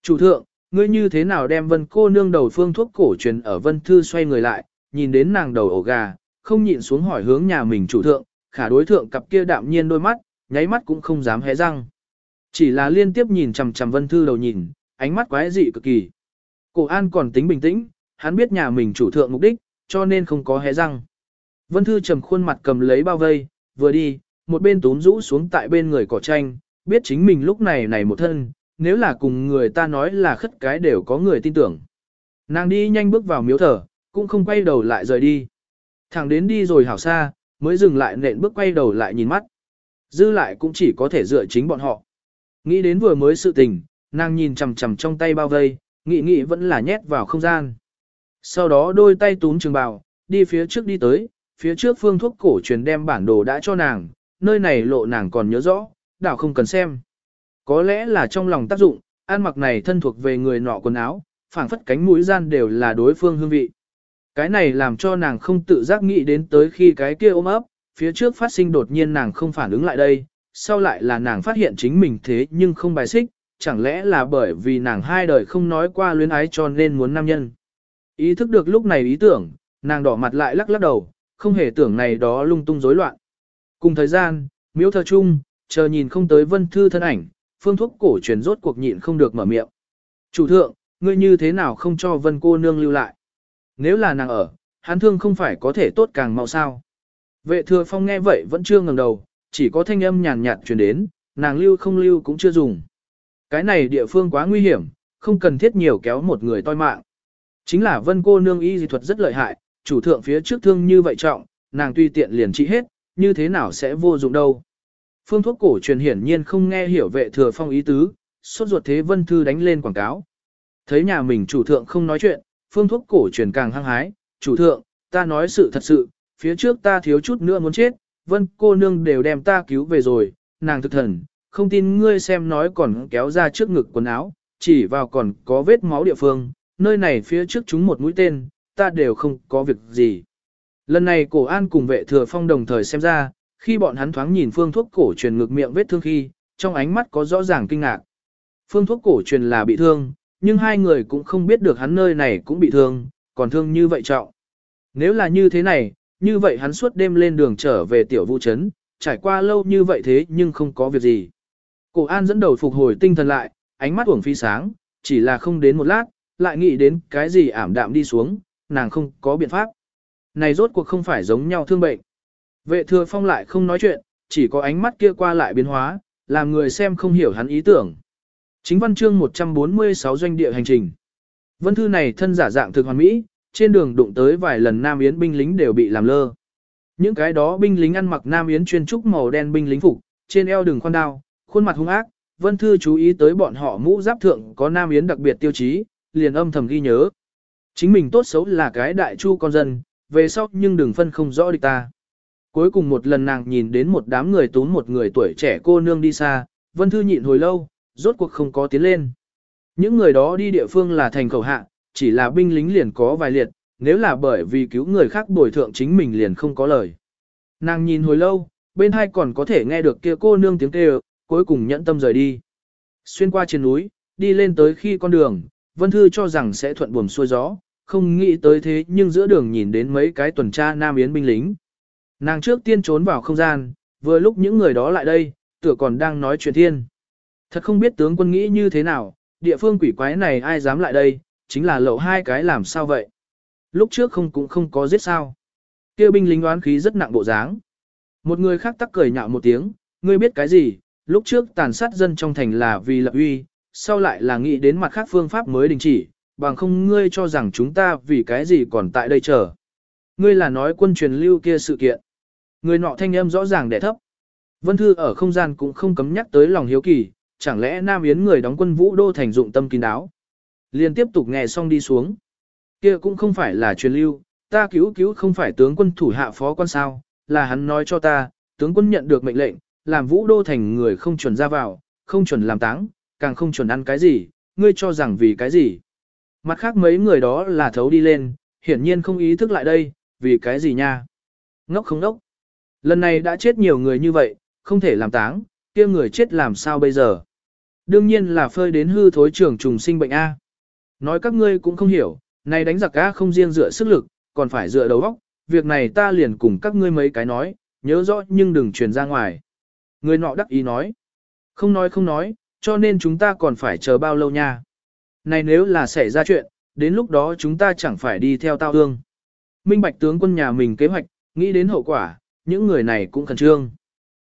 Chủ thượng, ngươi như thế nào đem vân cô nương đầu phương thuốc cổ truyền ở vân thư xoay người lại, nhìn đến nàng đầu ổ gà, không nhịn xuống hỏi hướng nhà mình chủ thượng, khả đối thượng cặp kia đạm nhiên đôi mắt, nháy mắt cũng không dám hé răng. Chỉ là liên tiếp nhìn chằm chằm vân thư đầu nhìn, ánh mắt quái dị cực kỳ. Cổ an còn tính bình tĩnh, hắn biết nhà mình chủ thượng mục đích, cho nên không có hé răng. Vân thư trầm khuôn mặt cầm lấy bao vây, vừa đi, một bên túm rũ xuống tại bên người cỏ tranh, biết chính mình lúc này này một thân, nếu là cùng người ta nói là khất cái đều có người tin tưởng. Nàng đi nhanh bước vào miếu thờ, cũng không quay đầu lại rời đi. Thẳng đến đi rồi hảo xa, mới dừng lại nện bước quay đầu lại nhìn mắt. Dư lại cũng chỉ có thể dựa chính bọn họ. Nghĩ đến vừa mới sự tình, nàng nhìn chằm chằm trong tay bao vây, nghĩ nghĩ vẫn là nhét vào không gian. Sau đó đôi tay túm trường bào, đi phía trước đi tới, phía trước phương thuốc cổ truyền đem bản đồ đã cho nàng, nơi này lộ nàng còn nhớ rõ, đảo không cần xem. Có lẽ là trong lòng tác dụng, ăn mặc này thân thuộc về người nọ quần áo, phảng phất cánh mũi gian đều là đối phương hương vị. Cái này làm cho nàng không tự giác nghĩ đến tới khi cái kia ôm ấp, phía trước phát sinh đột nhiên nàng không phản ứng lại đây, sau lại là nàng phát hiện chính mình thế nhưng không bài xích, chẳng lẽ là bởi vì nàng hai đời không nói qua luyến ái cho nên muốn nam nhân. Ý thức được lúc này ý tưởng, nàng đỏ mặt lại lắc lắc đầu, không hề tưởng này đó lung tung rối loạn. Cùng thời gian, miếu thờ chung, chờ nhìn không tới vân thư thân ảnh, phương thuốc cổ truyền rốt cuộc nhịn không được mở miệng. Chủ thượng, ngươi như thế nào không cho vân cô nương lưu lại? Nếu là nàng ở, hắn thương không phải có thể tốt càng mau sao. Vệ thừa phong nghe vậy vẫn chưa ngẩng đầu, chỉ có thanh âm nhàn nhạt truyền đến, nàng lưu không lưu cũng chưa dùng. Cái này địa phương quá nguy hiểm, không cần thiết nhiều kéo một người toi mạng. Chính là vân cô nương y dị thuật rất lợi hại, chủ thượng phía trước thương như vậy trọng, nàng tuy tiện liền trị hết, như thế nào sẽ vô dụng đâu. Phương thuốc cổ truyền hiển nhiên không nghe hiểu vệ thừa phong ý tứ, suốt ruột thế vân thư đánh lên quảng cáo. Thấy nhà mình chủ thượng không nói chuyện, phương thuốc cổ truyền càng hăng hái, chủ thượng, ta nói sự thật sự, phía trước ta thiếu chút nữa muốn chết, vân cô nương đều đem ta cứu về rồi, nàng thực thần, không tin ngươi xem nói còn kéo ra trước ngực quần áo, chỉ vào còn có vết máu địa phương, nơi này phía trước chúng một mũi tên, ta đều không có việc gì. Lần này cổ an cùng vệ thừa phong đồng thời xem ra, khi bọn hắn thoáng nhìn phương thuốc cổ truyền ngược miệng vết thương khi, trong ánh mắt có rõ ràng kinh ngạc. Phương thuốc cổ truyền là bị thương, nhưng hai người cũng không biết được hắn nơi này cũng bị thương, còn thương như vậy trọng. Nếu là như thế này, như vậy hắn suốt đêm lên đường trở về tiểu vũ trấn, trải qua lâu như vậy thế nhưng không có việc gì. Cổ an dẫn đầu phục hồi tinh thần lại, ánh mắt uổng phi sáng, chỉ là không đến một lát, lại nghĩ đến cái gì ảm đạm đi xuống, nàng không có biện pháp. Này rốt cuộc không phải giống nhau thương bệnh. Vệ thừa phong lại không nói chuyện, chỉ có ánh mắt kia qua lại biến hóa, làm người xem không hiểu hắn ý tưởng. Chính văn chương 146 doanh địa hành trình. Vân thư này thân giả dạng thực hoàn mỹ, trên đường đụng tới vài lần Nam Yến binh lính đều bị làm lơ. Những cái đó binh lính ăn mặc Nam Yến chuyên trúc màu đen binh lính phục, trên eo đường khoan đao, khuôn mặt hung ác, Vân Thư chú ý tới bọn họ mũ giáp thượng có Nam Yến đặc biệt tiêu chí, liền âm thầm ghi nhớ. Chính mình tốt xấu là cái đại chu con dân, về sau nhưng đừng phân không rõ địch ta. Cuối cùng một lần nàng nhìn đến một đám người tốn một người tuổi trẻ cô nương đi xa, Vân Thư nhịn hồi lâu, rốt cuộc không có tiến lên. Những người đó đi địa phương là thành khẩu hạ, chỉ là binh lính liền có vài liệt, nếu là bởi vì cứu người khác bồi thượng chính mình liền không có lời. Nàng nhìn hồi lâu, bên hai còn có thể nghe được kia cô nương tiếng kêu, cuối cùng nhẫn tâm rời đi. Xuyên qua trên núi, đi lên tới khi con đường, Vân Thư cho rằng sẽ thuận buồm xuôi gió, không nghĩ tới thế nhưng giữa đường nhìn đến mấy cái tuần tra Nam Yến binh lính. Nàng trước tiên trốn vào không gian, vừa lúc những người đó lại đây, tựa còn đang nói chuyện thiên. Thật không biết tướng quân nghĩ như thế nào, địa phương quỷ quái này ai dám lại đây, chính là lậu hai cái làm sao vậy. Lúc trước không cũng không có giết sao. Kêu binh lính oán khí rất nặng bộ dáng. Một người khác tắc cười nhạo một tiếng, ngươi biết cái gì, lúc trước tàn sát dân trong thành là vì lập uy, sau lại là nghĩ đến mặt khác phương pháp mới đình chỉ, bằng không ngươi cho rằng chúng ta vì cái gì còn tại đây chờ. Ngươi là nói quân truyền lưu kia sự kiện. Người nọ thanh âm rõ ràng đẻ thấp. Vân Thư ở không gian cũng không cấm nhắc tới lòng hiếu kỳ, chẳng lẽ Nam Yến người đóng quân vũ đô thành dụng tâm kín đáo. Liên tiếp tục nghe xong đi xuống. Kia cũng không phải là truyền lưu, ta cứu cứu không phải tướng quân thủ hạ phó quan sao, là hắn nói cho ta, tướng quân nhận được mệnh lệnh, làm vũ đô thành người không chuẩn ra vào, không chuẩn làm táng, càng không chuẩn ăn cái gì, ngươi cho rằng vì cái gì. Mặt khác mấy người đó là thấu đi lên, hiển nhiên không ý thức lại đây, vì cái gì nha. Ngốc không ngốc. Lần này đã chết nhiều người như vậy, không thể làm táng, kia người chết làm sao bây giờ. Đương nhiên là phơi đến hư thối trưởng trùng sinh bệnh A. Nói các ngươi cũng không hiểu, này đánh giặc A không riêng dựa sức lực, còn phải dựa đầu óc, việc này ta liền cùng các ngươi mấy cái nói, nhớ rõ nhưng đừng truyền ra ngoài. Người nọ đắc ý nói. Không nói không nói, cho nên chúng ta còn phải chờ bao lâu nha. Này nếu là xảy ra chuyện, đến lúc đó chúng ta chẳng phải đi theo tao hương. Minh bạch tướng quân nhà mình kế hoạch, nghĩ đến hậu quả, những người này cũng khẩn trương.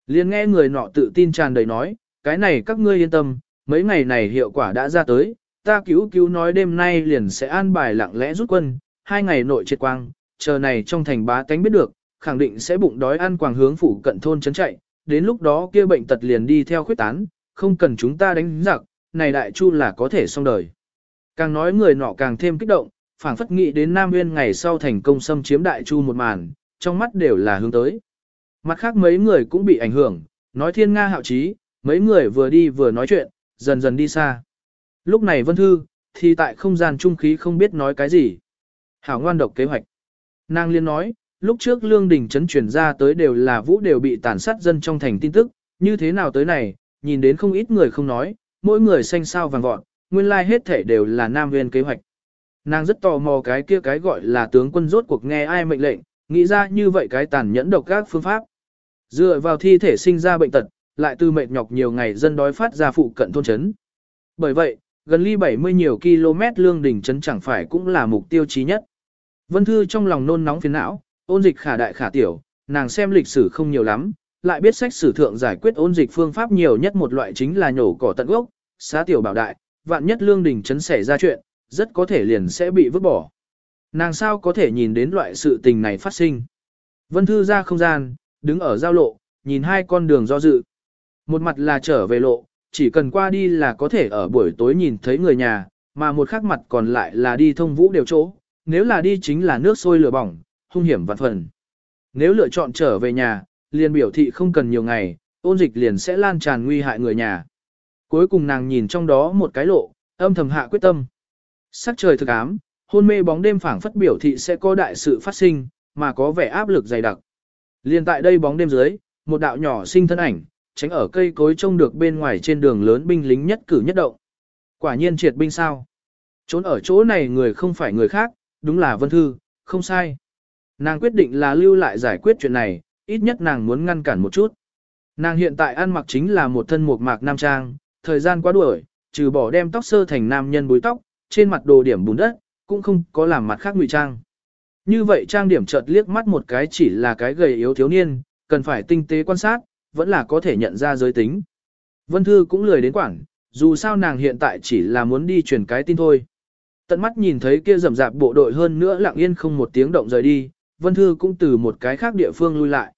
Liên nghe người nọ tự tin tràn đầy nói, cái này các ngươi yên tâm, mấy ngày này hiệu quả đã ra tới, ta cứu cứu nói đêm nay liền sẽ an bài lặng lẽ rút quân, hai ngày nội triệt quang, chờ này trong thành bá tánh biết được, khẳng định sẽ bụng đói ăn quàng hướng phủ cận thôn chấn chạy, đến lúc đó kia bệnh tật liền đi theo khuyết tán, không cần chúng ta đánh giặc, này đại chu là có thể xong đời. Càng nói người nọ càng thêm kích động, phảng phất nghĩ đến Nam Nguyên ngày sau thành công xâm chiếm đại chu một màn, trong mắt đều là hướng tới. Mặt khác mấy người cũng bị ảnh hưởng, nói thiên nga hạo trí, mấy người vừa đi vừa nói chuyện, dần dần đi xa. Lúc này Vân Thư, thì tại không gian trung khí không biết nói cái gì. Hảo ngoan độc kế hoạch. Nàng liên nói, lúc trước lương đình chấn chuyển ra tới đều là vũ đều bị tàn sát dân trong thành tin tức, như thế nào tới này, nhìn đến không ít người không nói, mỗi người xanh sao vàng vọt, nguyên lai like hết thể đều là nam viên kế hoạch. Nàng rất tò mò cái kia cái gọi là tướng quân rốt cuộc nghe ai mệnh lệnh, nghĩ ra như vậy cái tàn nhẫn độc các phương pháp. Dựa vào thi thể sinh ra bệnh tật, lại từ mệt nhọc nhiều ngày dân đói phát ra phụ cận thôn chấn. Bởi vậy, gần ly 70 nhiều km lương đỉnh chấn chẳng phải cũng là mục tiêu chí nhất. Vân Thư trong lòng nôn nóng phiền não, ôn dịch khả đại khả tiểu, nàng xem lịch sử không nhiều lắm, lại biết sách sử thượng giải quyết ôn dịch phương pháp nhiều nhất một loại chính là nhổ cỏ tận gốc, xá tiểu bảo đại, vạn nhất lương đình chấn xảy ra chuyện, rất có thể liền sẽ bị vứt bỏ. Nàng sao có thể nhìn đến loại sự tình này phát sinh. Vân Thư ra không gian, đứng ở giao lộ, nhìn hai con đường do dự. Một mặt là trở về lộ, chỉ cần qua đi là có thể ở buổi tối nhìn thấy người nhà, mà một khác mặt còn lại là đi thông vũ đều chỗ, nếu là đi chính là nước sôi lửa bỏng, hung hiểm vạn phần. Nếu lựa chọn trở về nhà, liền biểu thị không cần nhiều ngày, ôn dịch liền sẽ lan tràn nguy hại người nhà. Cuối cùng nàng nhìn trong đó một cái lộ, âm thầm hạ quyết tâm. Sắc trời thực ám, hôn mê bóng đêm phảng phất biểu thị sẽ có đại sự phát sinh, mà có vẻ áp lực dày đặc. Liên tại đây bóng đêm dưới, một đạo nhỏ sinh thân ảnh, tránh ở cây cối trông được bên ngoài trên đường lớn binh lính nhất cử nhất động. Quả nhiên triệt binh sao. Trốn ở chỗ này người không phải người khác, đúng là Vân Thư, không sai. Nàng quyết định là lưu lại giải quyết chuyện này, ít nhất nàng muốn ngăn cản một chút. Nàng hiện tại ăn mặc chính là một thân mộc mạc nam trang, thời gian quá đuổi, trừ bỏ đem tóc sơ thành nam nhân búi tóc, trên mặt đồ điểm bùn đất, cũng không có làm mặt khác ngụy trang. Như vậy trang điểm chợt liếc mắt một cái chỉ là cái gầy yếu thiếu niên, cần phải tinh tế quan sát, vẫn là có thể nhận ra giới tính. Vân Thư cũng lười đến quảng, dù sao nàng hiện tại chỉ là muốn đi truyền cái tin thôi. Tận mắt nhìn thấy kia rầm rạp bộ đội hơn nữa lặng yên không một tiếng động rời đi, Vân Thư cũng từ một cái khác địa phương lui lại.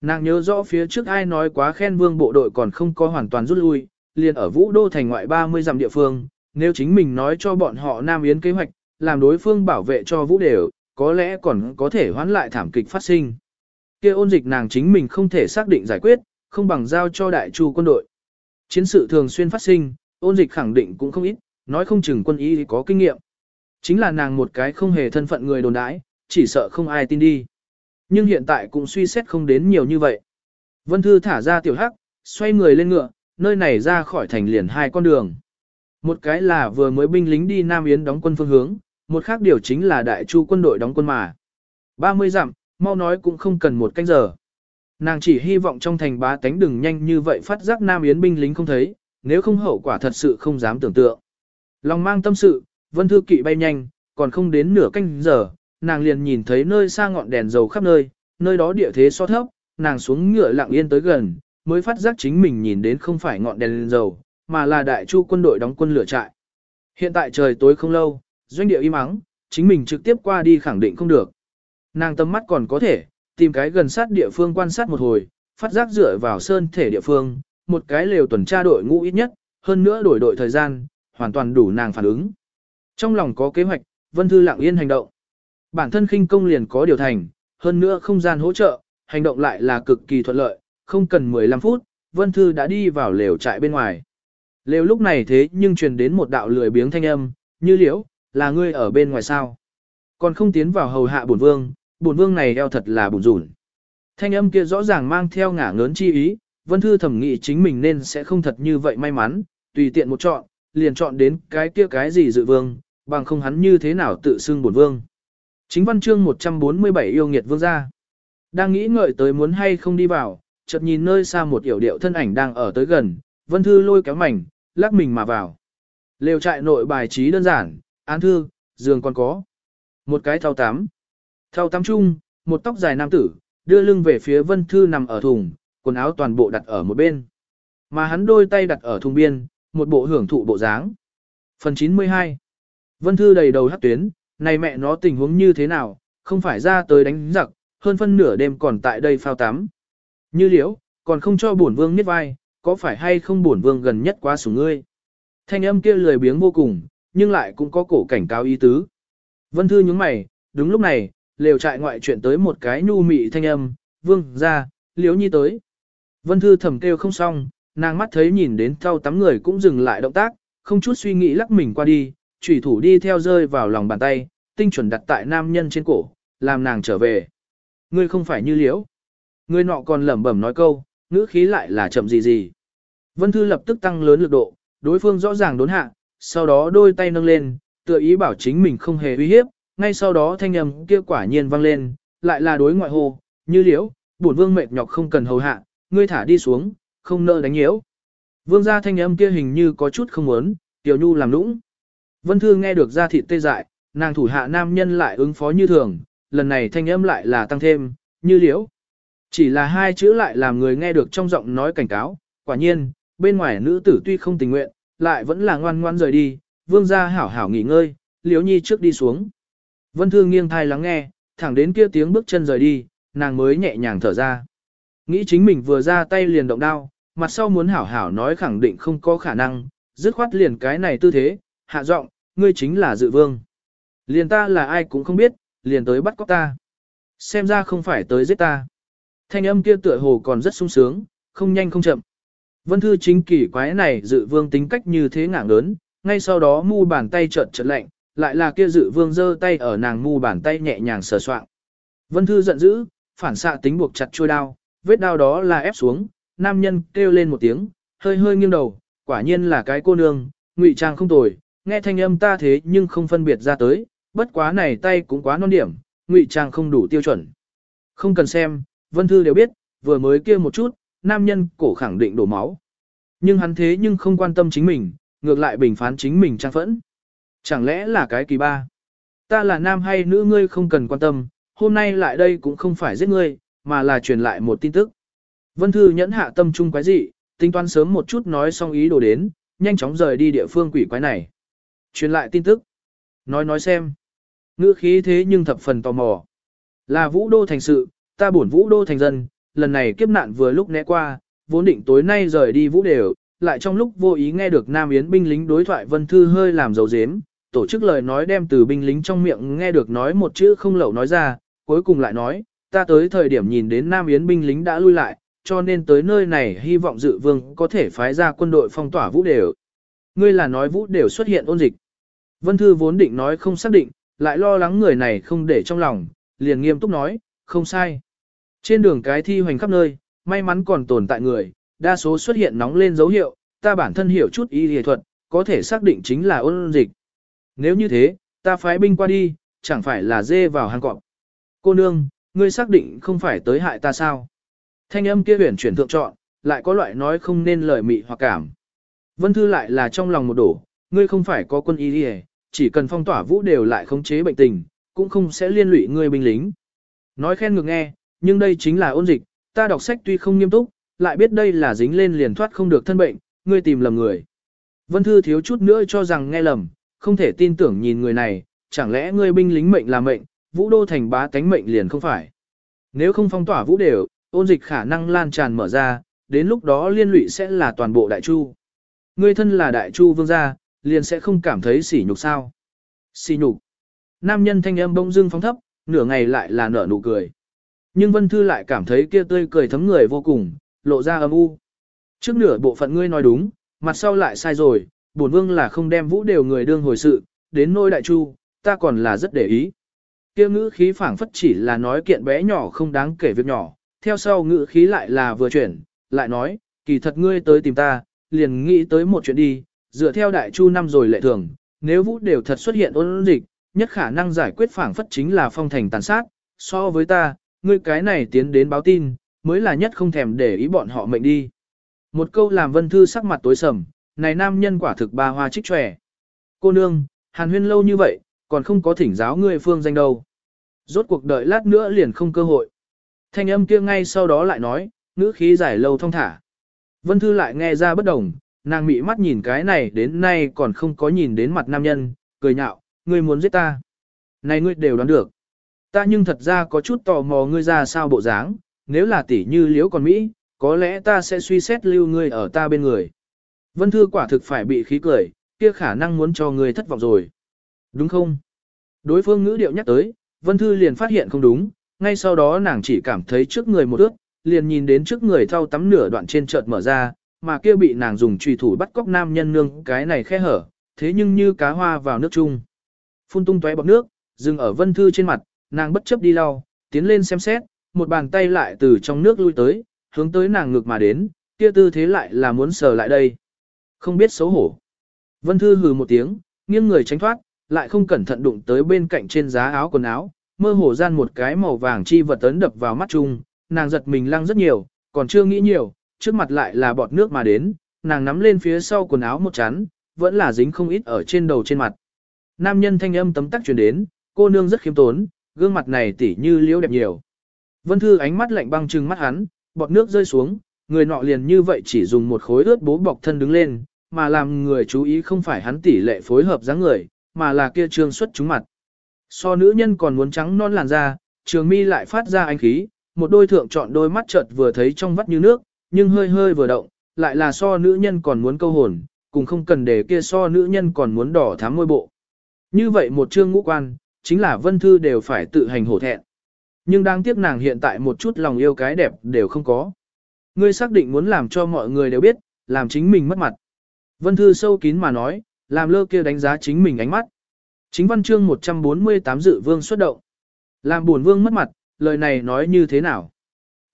Nàng nhớ rõ phía trước ai nói quá khen vương bộ đội còn không có hoàn toàn rút lui, liền ở Vũ Đô thành ngoại 30 dặm địa phương, nếu chính mình nói cho bọn họ Nam Yến kế hoạch, làm đối phương bảo vệ cho Vũ đều, có lẽ còn có thể hoán lại thảm kịch phát sinh. Kia ôn dịch nàng chính mình không thể xác định giải quyết, không bằng giao cho đại chu quân đội. Chiến sự thường xuyên phát sinh, ôn dịch khẳng định cũng không ít, nói không chừng quân y có kinh nghiệm. Chính là nàng một cái không hề thân phận người đồn đãi, chỉ sợ không ai tin đi. Nhưng hiện tại cũng suy xét không đến nhiều như vậy. Vân Thư thả ra tiểu hắc, xoay người lên ngựa, nơi này ra khỏi thành liền hai con đường. Một cái là vừa mới binh lính đi Nam Yến đóng quân phương hướng, một khác điều chính là đại chu quân đội đóng quân mà. 30 dặm, mau nói cũng không cần một canh giờ. Nàng chỉ hy vọng trong thành bá tánh đừng nhanh như vậy phát giác Nam Yến binh lính không thấy, nếu không hậu quả thật sự không dám tưởng tượng. Lòng mang tâm sự, Vân Thư Kỵ bay nhanh, còn không đến nửa canh giờ, nàng liền nhìn thấy nơi xa ngọn đèn dầu khắp nơi, nơi đó địa thế so thấp, nàng xuống ngựa lặng yên tới gần, mới phát giác chính mình nhìn đến không phải ngọn đèn lên dầu, mà là đại chu quân đội đóng quân lửa trại. Hiện tại trời tối không lâu, doanh địa im ắng, chính mình trực tiếp qua đi khẳng định không được. Nàng tâm mắt còn có thể, tìm cái gần sát địa phương quan sát một hồi, phát giác dựa vào sơn thể địa phương, một cái lều tuần tra đội ngũ ít nhất, hơn nữa đổi đội thời gian, hoàn toàn đủ nàng phản ứng. Trong lòng có kế hoạch, Vân Thư lặng yên hành động. Bản thân khinh công liền có điều thành, hơn nữa không gian hỗ trợ, hành động lại là cực kỳ thuận lợi, không cần 15 phút, Vân Thư đã đi vào lều trại bên ngoài. Lều lúc này thế nhưng truyền đến một đạo lười biếng thanh âm, như liễu, là ngươi ở bên ngoài sao. Còn không tiến vào hầu hạ bổn vương, bổn vương này eo thật là bùn rủn. Thanh âm kia rõ ràng mang theo ngả ngớn chi ý, Vân Thư thẩm nghĩ chính mình nên sẽ không thật như vậy may mắn, tùy tiện một chọn, liền chọn đến cái kia cái gì dự vương, bằng không hắn như thế nào tự xưng bổn vương. Chính văn chương 147 yêu nghiệt vương gia. Đang nghĩ ngợi tới muốn hay không đi vào, chợt nhìn nơi xa một yểu điệu thân ảnh đang ở tới gần, Vân Thư lôi kéo mảnh, lắc mình mà vào. Lều trại nội bài trí đơn giản, án thư, giường còn có. Một cái thao tắm. Thao tắm chung, một tóc dài nam tử, đưa lưng về phía Vân Thư nằm ở thùng, quần áo toàn bộ đặt ở một bên. Mà hắn đôi tay đặt ở thùng biên, một bộ hưởng thụ bộ dáng. Phần 92 Vân Thư đầy đầu hát tuyến, này mẹ nó tình huống như thế nào, không phải ra tới đánh giặc, hơn phân nửa đêm còn tại đây phao tắm. Như liễu, còn không cho bổn vương niết vai, có phải hay không bổn vương gần nhất quá sủng ngươi. Thanh âm kia lười biếng vô cùng, nhưng lại cũng có cổ cảnh cáo ý tứ. Vân Thư nhướng mày, đúng lúc này, lều trại ngoại chuyện tới một cái nhu mị thanh âm, vương, ra, liễu nhi tới. Vân Thư thầm kêu không xong, nàng mắt thấy nhìn đến thau tắm người cũng dừng lại động tác, không chút suy nghĩ lắc mình qua đi, chủy thủ đi theo rơi vào lòng bàn tay, tinh chuẩn đặt tại nam nhân trên cổ, làm nàng trở về. Ngươi không phải như liễu. Ngươi nọ còn lẩm bẩm nói câu, ngữ khí lại là chậm gì gì. Vân Thư lập tức tăng lớn lực độ, đối phương rõ ràng đốn hạ, sau đó đôi tay nâng lên, tựa ý bảo chính mình không hề uy hiếp, ngay sau đó thanh âm kia quả nhiên vang lên, lại là đối ngoại hồ, như liễu, bổn vương mệt nhọc không cần hầu hạ, ngươi thả đi xuống, không nợ đánh nhiễu. Vương gia thanh âm kia hình như có chút không muốn, tiểu nhu làm nũng. Vân Thư nghe được ra thịt tê dại, nàng thủ hạ nam nhân lại ứng phó như thường, lần này thanh âm lại là tăng thêm, như liễu. Chỉ là hai chữ lại làm người nghe được trong giọng nói cảnh cáo, quả nhiên, bên ngoài nữ tử tuy không tình nguyện, lại vẫn là ngoan ngoan rời đi, vương gia hảo hảo nghỉ ngơi, liễu nhi trước đi xuống. Vân Thương nghiêng thai lắng nghe, thẳng đến kia tiếng bước chân rời đi, nàng mới nhẹ nhàng thở ra. Nghĩ chính mình vừa ra tay liền động đao, mặt sau muốn hảo hảo nói khẳng định không có khả năng, dứt khoát liền cái này tư thế, hạ giọng, ngươi chính là dự vương. Liền ta là ai cũng không biết, liền tới bắt cóc ta. Xem ra không phải tới giết ta. Thanh âm kia tựa hồ còn rất sung sướng, không nhanh không chậm. Vân Thư chính kỳ quái này dự vương tính cách như thế ngạng lớn, ngay sau đó mu bàn tay trợn trợn lạnh, lại là kia dự vương giơ tay ở nàng mu bàn tay nhẹ nhàng sờ soạng. Vân Thư giận dữ, phản xạ tính buộc chặt chui đao, vết đao đó là ép xuống, nam nhân kêu lên một tiếng, hơi hơi nghiêng đầu, quả nhiên là cái cô nương, ngụy trang không tồi, nghe thanh âm ta thế nhưng không phân biệt ra tới, bất quá này tay cũng quá non điểm, ngụy trang không đủ tiêu chuẩn. Không cần xem, Vân Thư đều biết, vừa mới kia một chút, nam nhân cổ khẳng định đổ máu. Nhưng hắn thế nhưng không quan tâm chính mình, ngược lại bình phán chính mình trang phẫn. Chẳng lẽ là cái kỳ ba? Ta là nam hay nữ ngươi không cần quan tâm, hôm nay lại đây cũng không phải giết ngươi, mà là truyền lại một tin tức. Vân Thư nhẫn hạ tâm trung quái dị, tính toán sớm một chút nói xong ý đồ đến, nhanh chóng rời đi địa phương quỷ quái này. Truyền lại tin tức. Nói nói xem. Ngữ khí thế nhưng thập phần tò mò. Là vũ đô thành sự, ta bổn vũ đô thành dân, lần này kiếp nạn vừa lúc né qua, vốn định tối nay rời đi vũ đều, lại trong lúc vô ý nghe được Nam Yến binh lính đối thoại Vân Thư hơi làm dấu dếm, tổ chức lời nói đem từ binh lính trong miệng nghe được nói một chữ không lậu nói ra, cuối cùng lại nói, ta tới thời điểm nhìn đến Nam Yến binh lính đã lui lại, cho nên tới nơi này hy vọng dự vương có thể phái ra quân đội phong tỏa vũ đều. Ngươi là nói vũ đều xuất hiện ôn dịch. Vân Thư vốn định nói không xác định, lại lo lắng người này không để trong lòng, liền nghiêm túc nói, không sai. Trên đường cái thi hoành khắp nơi, may mắn còn tồn tại người, đa số xuất hiện nóng lên dấu hiệu, ta bản thân hiểu chút y y thuật, có thể xác định chính là ôn dịch. Nếu như thế, ta phái binh qua đi, chẳng phải là dê vào hang cọp. Cô nương, ngươi xác định không phải tới hại ta sao? Thanh âm kia huyền chuyển thượng chọn, lại có loại nói không nên lời mị hoặc cảm. Vân Thư lại là trong lòng một đổ, ngươi không phải có quân y đi chỉ cần phong tỏa vũ đều lại khống chế bệnh tình, cũng không sẽ liên lụy ngươi binh lính. Nói khen ngược nghe, nhưng đây chính là ôn dịch, ta đọc sách tuy không nghiêm túc, lại biết đây là dính lên liền thoát không được thân bệnh, ngươi tìm lầm người. Vân Thư thiếu chút nữa cho rằng nghe lầm, không thể tin tưởng nhìn người này, chẳng lẽ ngươi binh lính mệnh là mệnh, vũ đô thành bá tánh mệnh liền không phải. Nếu không phong tỏa vũ đều, ôn dịch khả năng lan tràn mở ra, đến lúc đó liên lụy sẽ là toàn bộ đại chu. Ngươi thân là đại chu vương gia, liền sẽ không cảm thấy sỉ nhục sao. Sỉ nhục. Nam nhân thanh âm bỗng dưng phóng thấp, nửa ngày lại là nở nụ cười. Nhưng Vân Thư lại cảm thấy kia tươi cười thấm người vô cùng, lộ ra âm u. Trước nửa bộ phận ngươi nói đúng, mặt sau lại sai rồi, bổn vương là không đem vũ đều người đương hồi sự, đến nôi đại chu, ta còn là rất để ý. Kia ngữ khí phảng phất chỉ là nói kiện bé nhỏ không đáng kể việc nhỏ, theo sau ngữ khí lại là vừa chuyển, lại nói, kỳ thật ngươi tới tìm ta, liền nghĩ tới một chuyện đi, dựa theo đại chu năm rồi lệ thường, nếu vũ đều thật xuất hiện ôn dịch, nhất khả năng giải quyết phảng phất chính là phong thành tàn sát, so với ta, ngươi cái này tiến đến báo tin, mới là nhất không thèm để ý bọn họ mệnh đi. Một câu làm vân thư sắc mặt tối sầm, này nam nhân quả thực ba hoa trích tròe. Cô nương, hàn huyên lâu như vậy, còn không có thỉnh giáo ngươi phương danh đâu. Rốt cuộc đợi lát nữa liền không cơ hội. Thanh âm kia ngay sau đó lại nói, ngữ khí giải lâu thông thả. Vân Thư lại nghe ra bất đồng, nàng mị mắt nhìn cái này đến nay còn không có nhìn đến mặt nam nhân, cười nhạo, ngươi muốn giết ta. Này ngươi đều đoán được. Ta nhưng thật ra có chút tò mò ngươi ra sao bộ dáng, nếu là tỷ như liễu còn Mỹ, có lẽ ta sẽ suy xét lưu ngươi ở ta bên người. Vân Thư quả thực phải bị khí cười, kia khả năng muốn cho ngươi thất vọng rồi. Đúng không? Đối phương ngữ điệu nhắc tới, Vân Thư liền phát hiện không đúng, ngay sau đó nàng chỉ cảm thấy trước người một ước, liền nhìn đến trước người thau tắm nửa đoạn trên chợt mở ra, mà kia bị nàng dùng trùy thủ bắt cóc nam nhân nương cái này khe hở, thế nhưng như cá hoa vào nước chung. Phun tung tóe bọt nước, dừng ở Vân Thư trên mặt, nàng bất chấp đi lau, tiến lên xem xét, một bàn tay lại từ trong nước lui tới, hướng tới nàng ngược mà đến, kia tư thế lại là muốn sờ lại đây. Không biết xấu hổ. Vân Thư hừ một tiếng, nghiêng người tránh thoát, lại không cẩn thận đụng tới bên cạnh trên giá áo quần áo, mơ hồ gian một cái màu vàng chi vật tấn đập vào mắt chung, nàng giật mình lăng rất nhiều, còn chưa nghĩ nhiều, trước mặt lại là bọt nước mà đến, nàng nắm lên phía sau quần áo một chán, vẫn là dính không ít ở trên đầu trên mặt. Nam nhân thanh âm tấm tắc truyền đến, cô nương rất khiêm tốn, gương mặt này tỉ như liễu đẹp nhiều. Vân Thư ánh mắt lạnh băng trừng mắt hắn, bọt nước rơi xuống, người nọ liền như vậy chỉ dùng một khối ướt bố bọc thân đứng lên, mà làm người chú ý không phải hắn tỷ lệ phối hợp dáng người, mà là kia trương xuất chúng mặt. So nữ nhân còn muốn trắng non làn da, trường mi lại phát ra ánh khí, một đôi thượng chọn đôi mắt chợt vừa thấy trong vắt như nước, nhưng hơi hơi vừa động, lại là so nữ nhân còn muốn câu hồn, cùng không cần để kia so nữ nhân còn muốn đỏ thắm môi bộ. Như vậy một trương ngũ quan, chính là vân thư đều phải tự hành hổ thẹn. Nhưng đáng tiếc nàng hiện tại một chút lòng yêu cái đẹp đều không có. Ngươi xác định muốn làm cho mọi người đều biết, làm chính mình mất mặt. Vân thư sâu kín mà nói, làm lơ kia đánh giá chính mình ánh mắt. Chính văn chương 148 dự vương xuất động. Làm buồn vương mất mặt, lời này nói như thế nào?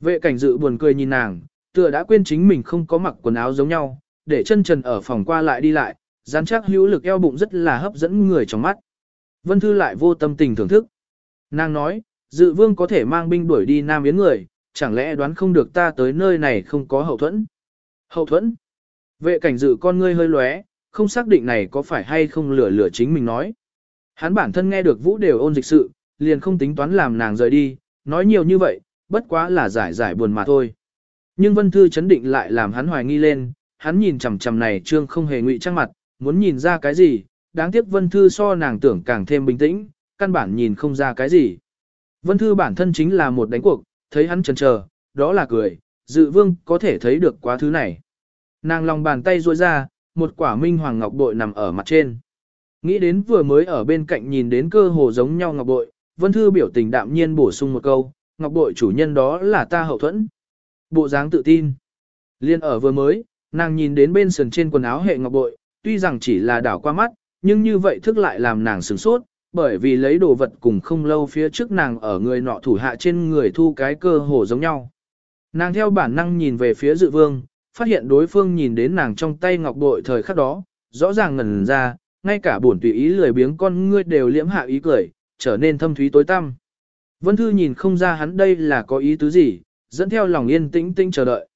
Vệ cảnh dự buồn cười nhìn nàng, tựa đã quên chính mình không có mặc quần áo giống nhau, để chân trần ở phòng qua lại đi lại, dán chắc hữu lực eo bụng rất là hấp dẫn người trong mắt. Vân Thư lại vô tâm tình thưởng thức. Nàng nói, dự vương có thể mang binh đuổi đi Nam Yến người, chẳng lẽ đoán không được ta tới nơi này không có hậu thuẫn? Hậu thuẫn? Vệ cảnh dự con ngươi hơi lóe, không xác định này có phải hay không lửa lửa chính mình nói. Hắn bản thân nghe được vũ đều ôn dịch sự, liền không tính toán làm nàng rời đi, nói nhiều như vậy, bất quá là giải giải buồn mà thôi. Nhưng Vân Thư chấn định lại làm hắn hoài nghi lên, hắn nhìn chằm chằm này trương không hề ngụy trang mặt, muốn nhìn ra cái gì, đáng tiếc Vân Thư so nàng tưởng càng thêm bình tĩnh, căn bản nhìn không ra cái gì. Vân Thư bản thân chính là một đánh cuộc, thấy hắn chần chờ, đó là cười, dự vương có thể thấy được quá thứ này. Nàng lòng bàn tay ruôi ra, một quả minh hoàng ngọc bội nằm ở mặt trên. Nghĩ đến vừa mới ở bên cạnh nhìn đến cơ hồ giống nhau ngọc bội, Vân Thư biểu tình đạm nhiên bổ sung một câu, ngọc bội chủ nhân đó là ta hậu thuẫn. Bộ dáng tự tin. Liên ở vừa mới, nàng nhìn đến bên sườn trên quần áo hệ ngọc bội, tuy rằng chỉ là đảo qua mắt, nhưng như vậy thức lại làm nàng sửng sốt, bởi vì lấy đồ vật cùng không lâu phía trước nàng ở người nọ thủ hạ trên người thu cái cơ hồ giống nhau. Nàng theo bản năng nhìn về phía dự vương, phát hiện đối phương nhìn đến nàng trong tay ngọc bội thời khắc đó, rõ ràng ngẩn ra, ngay cả buồn tùy ý lười biếng con ngươi đều liễm hạ ý cười, trở nên thâm thúy tối tăm. Vân Thư nhìn không ra hắn đây là có ý tứ gì, dẫn theo lòng yên tĩnh tĩnh chờ đợi.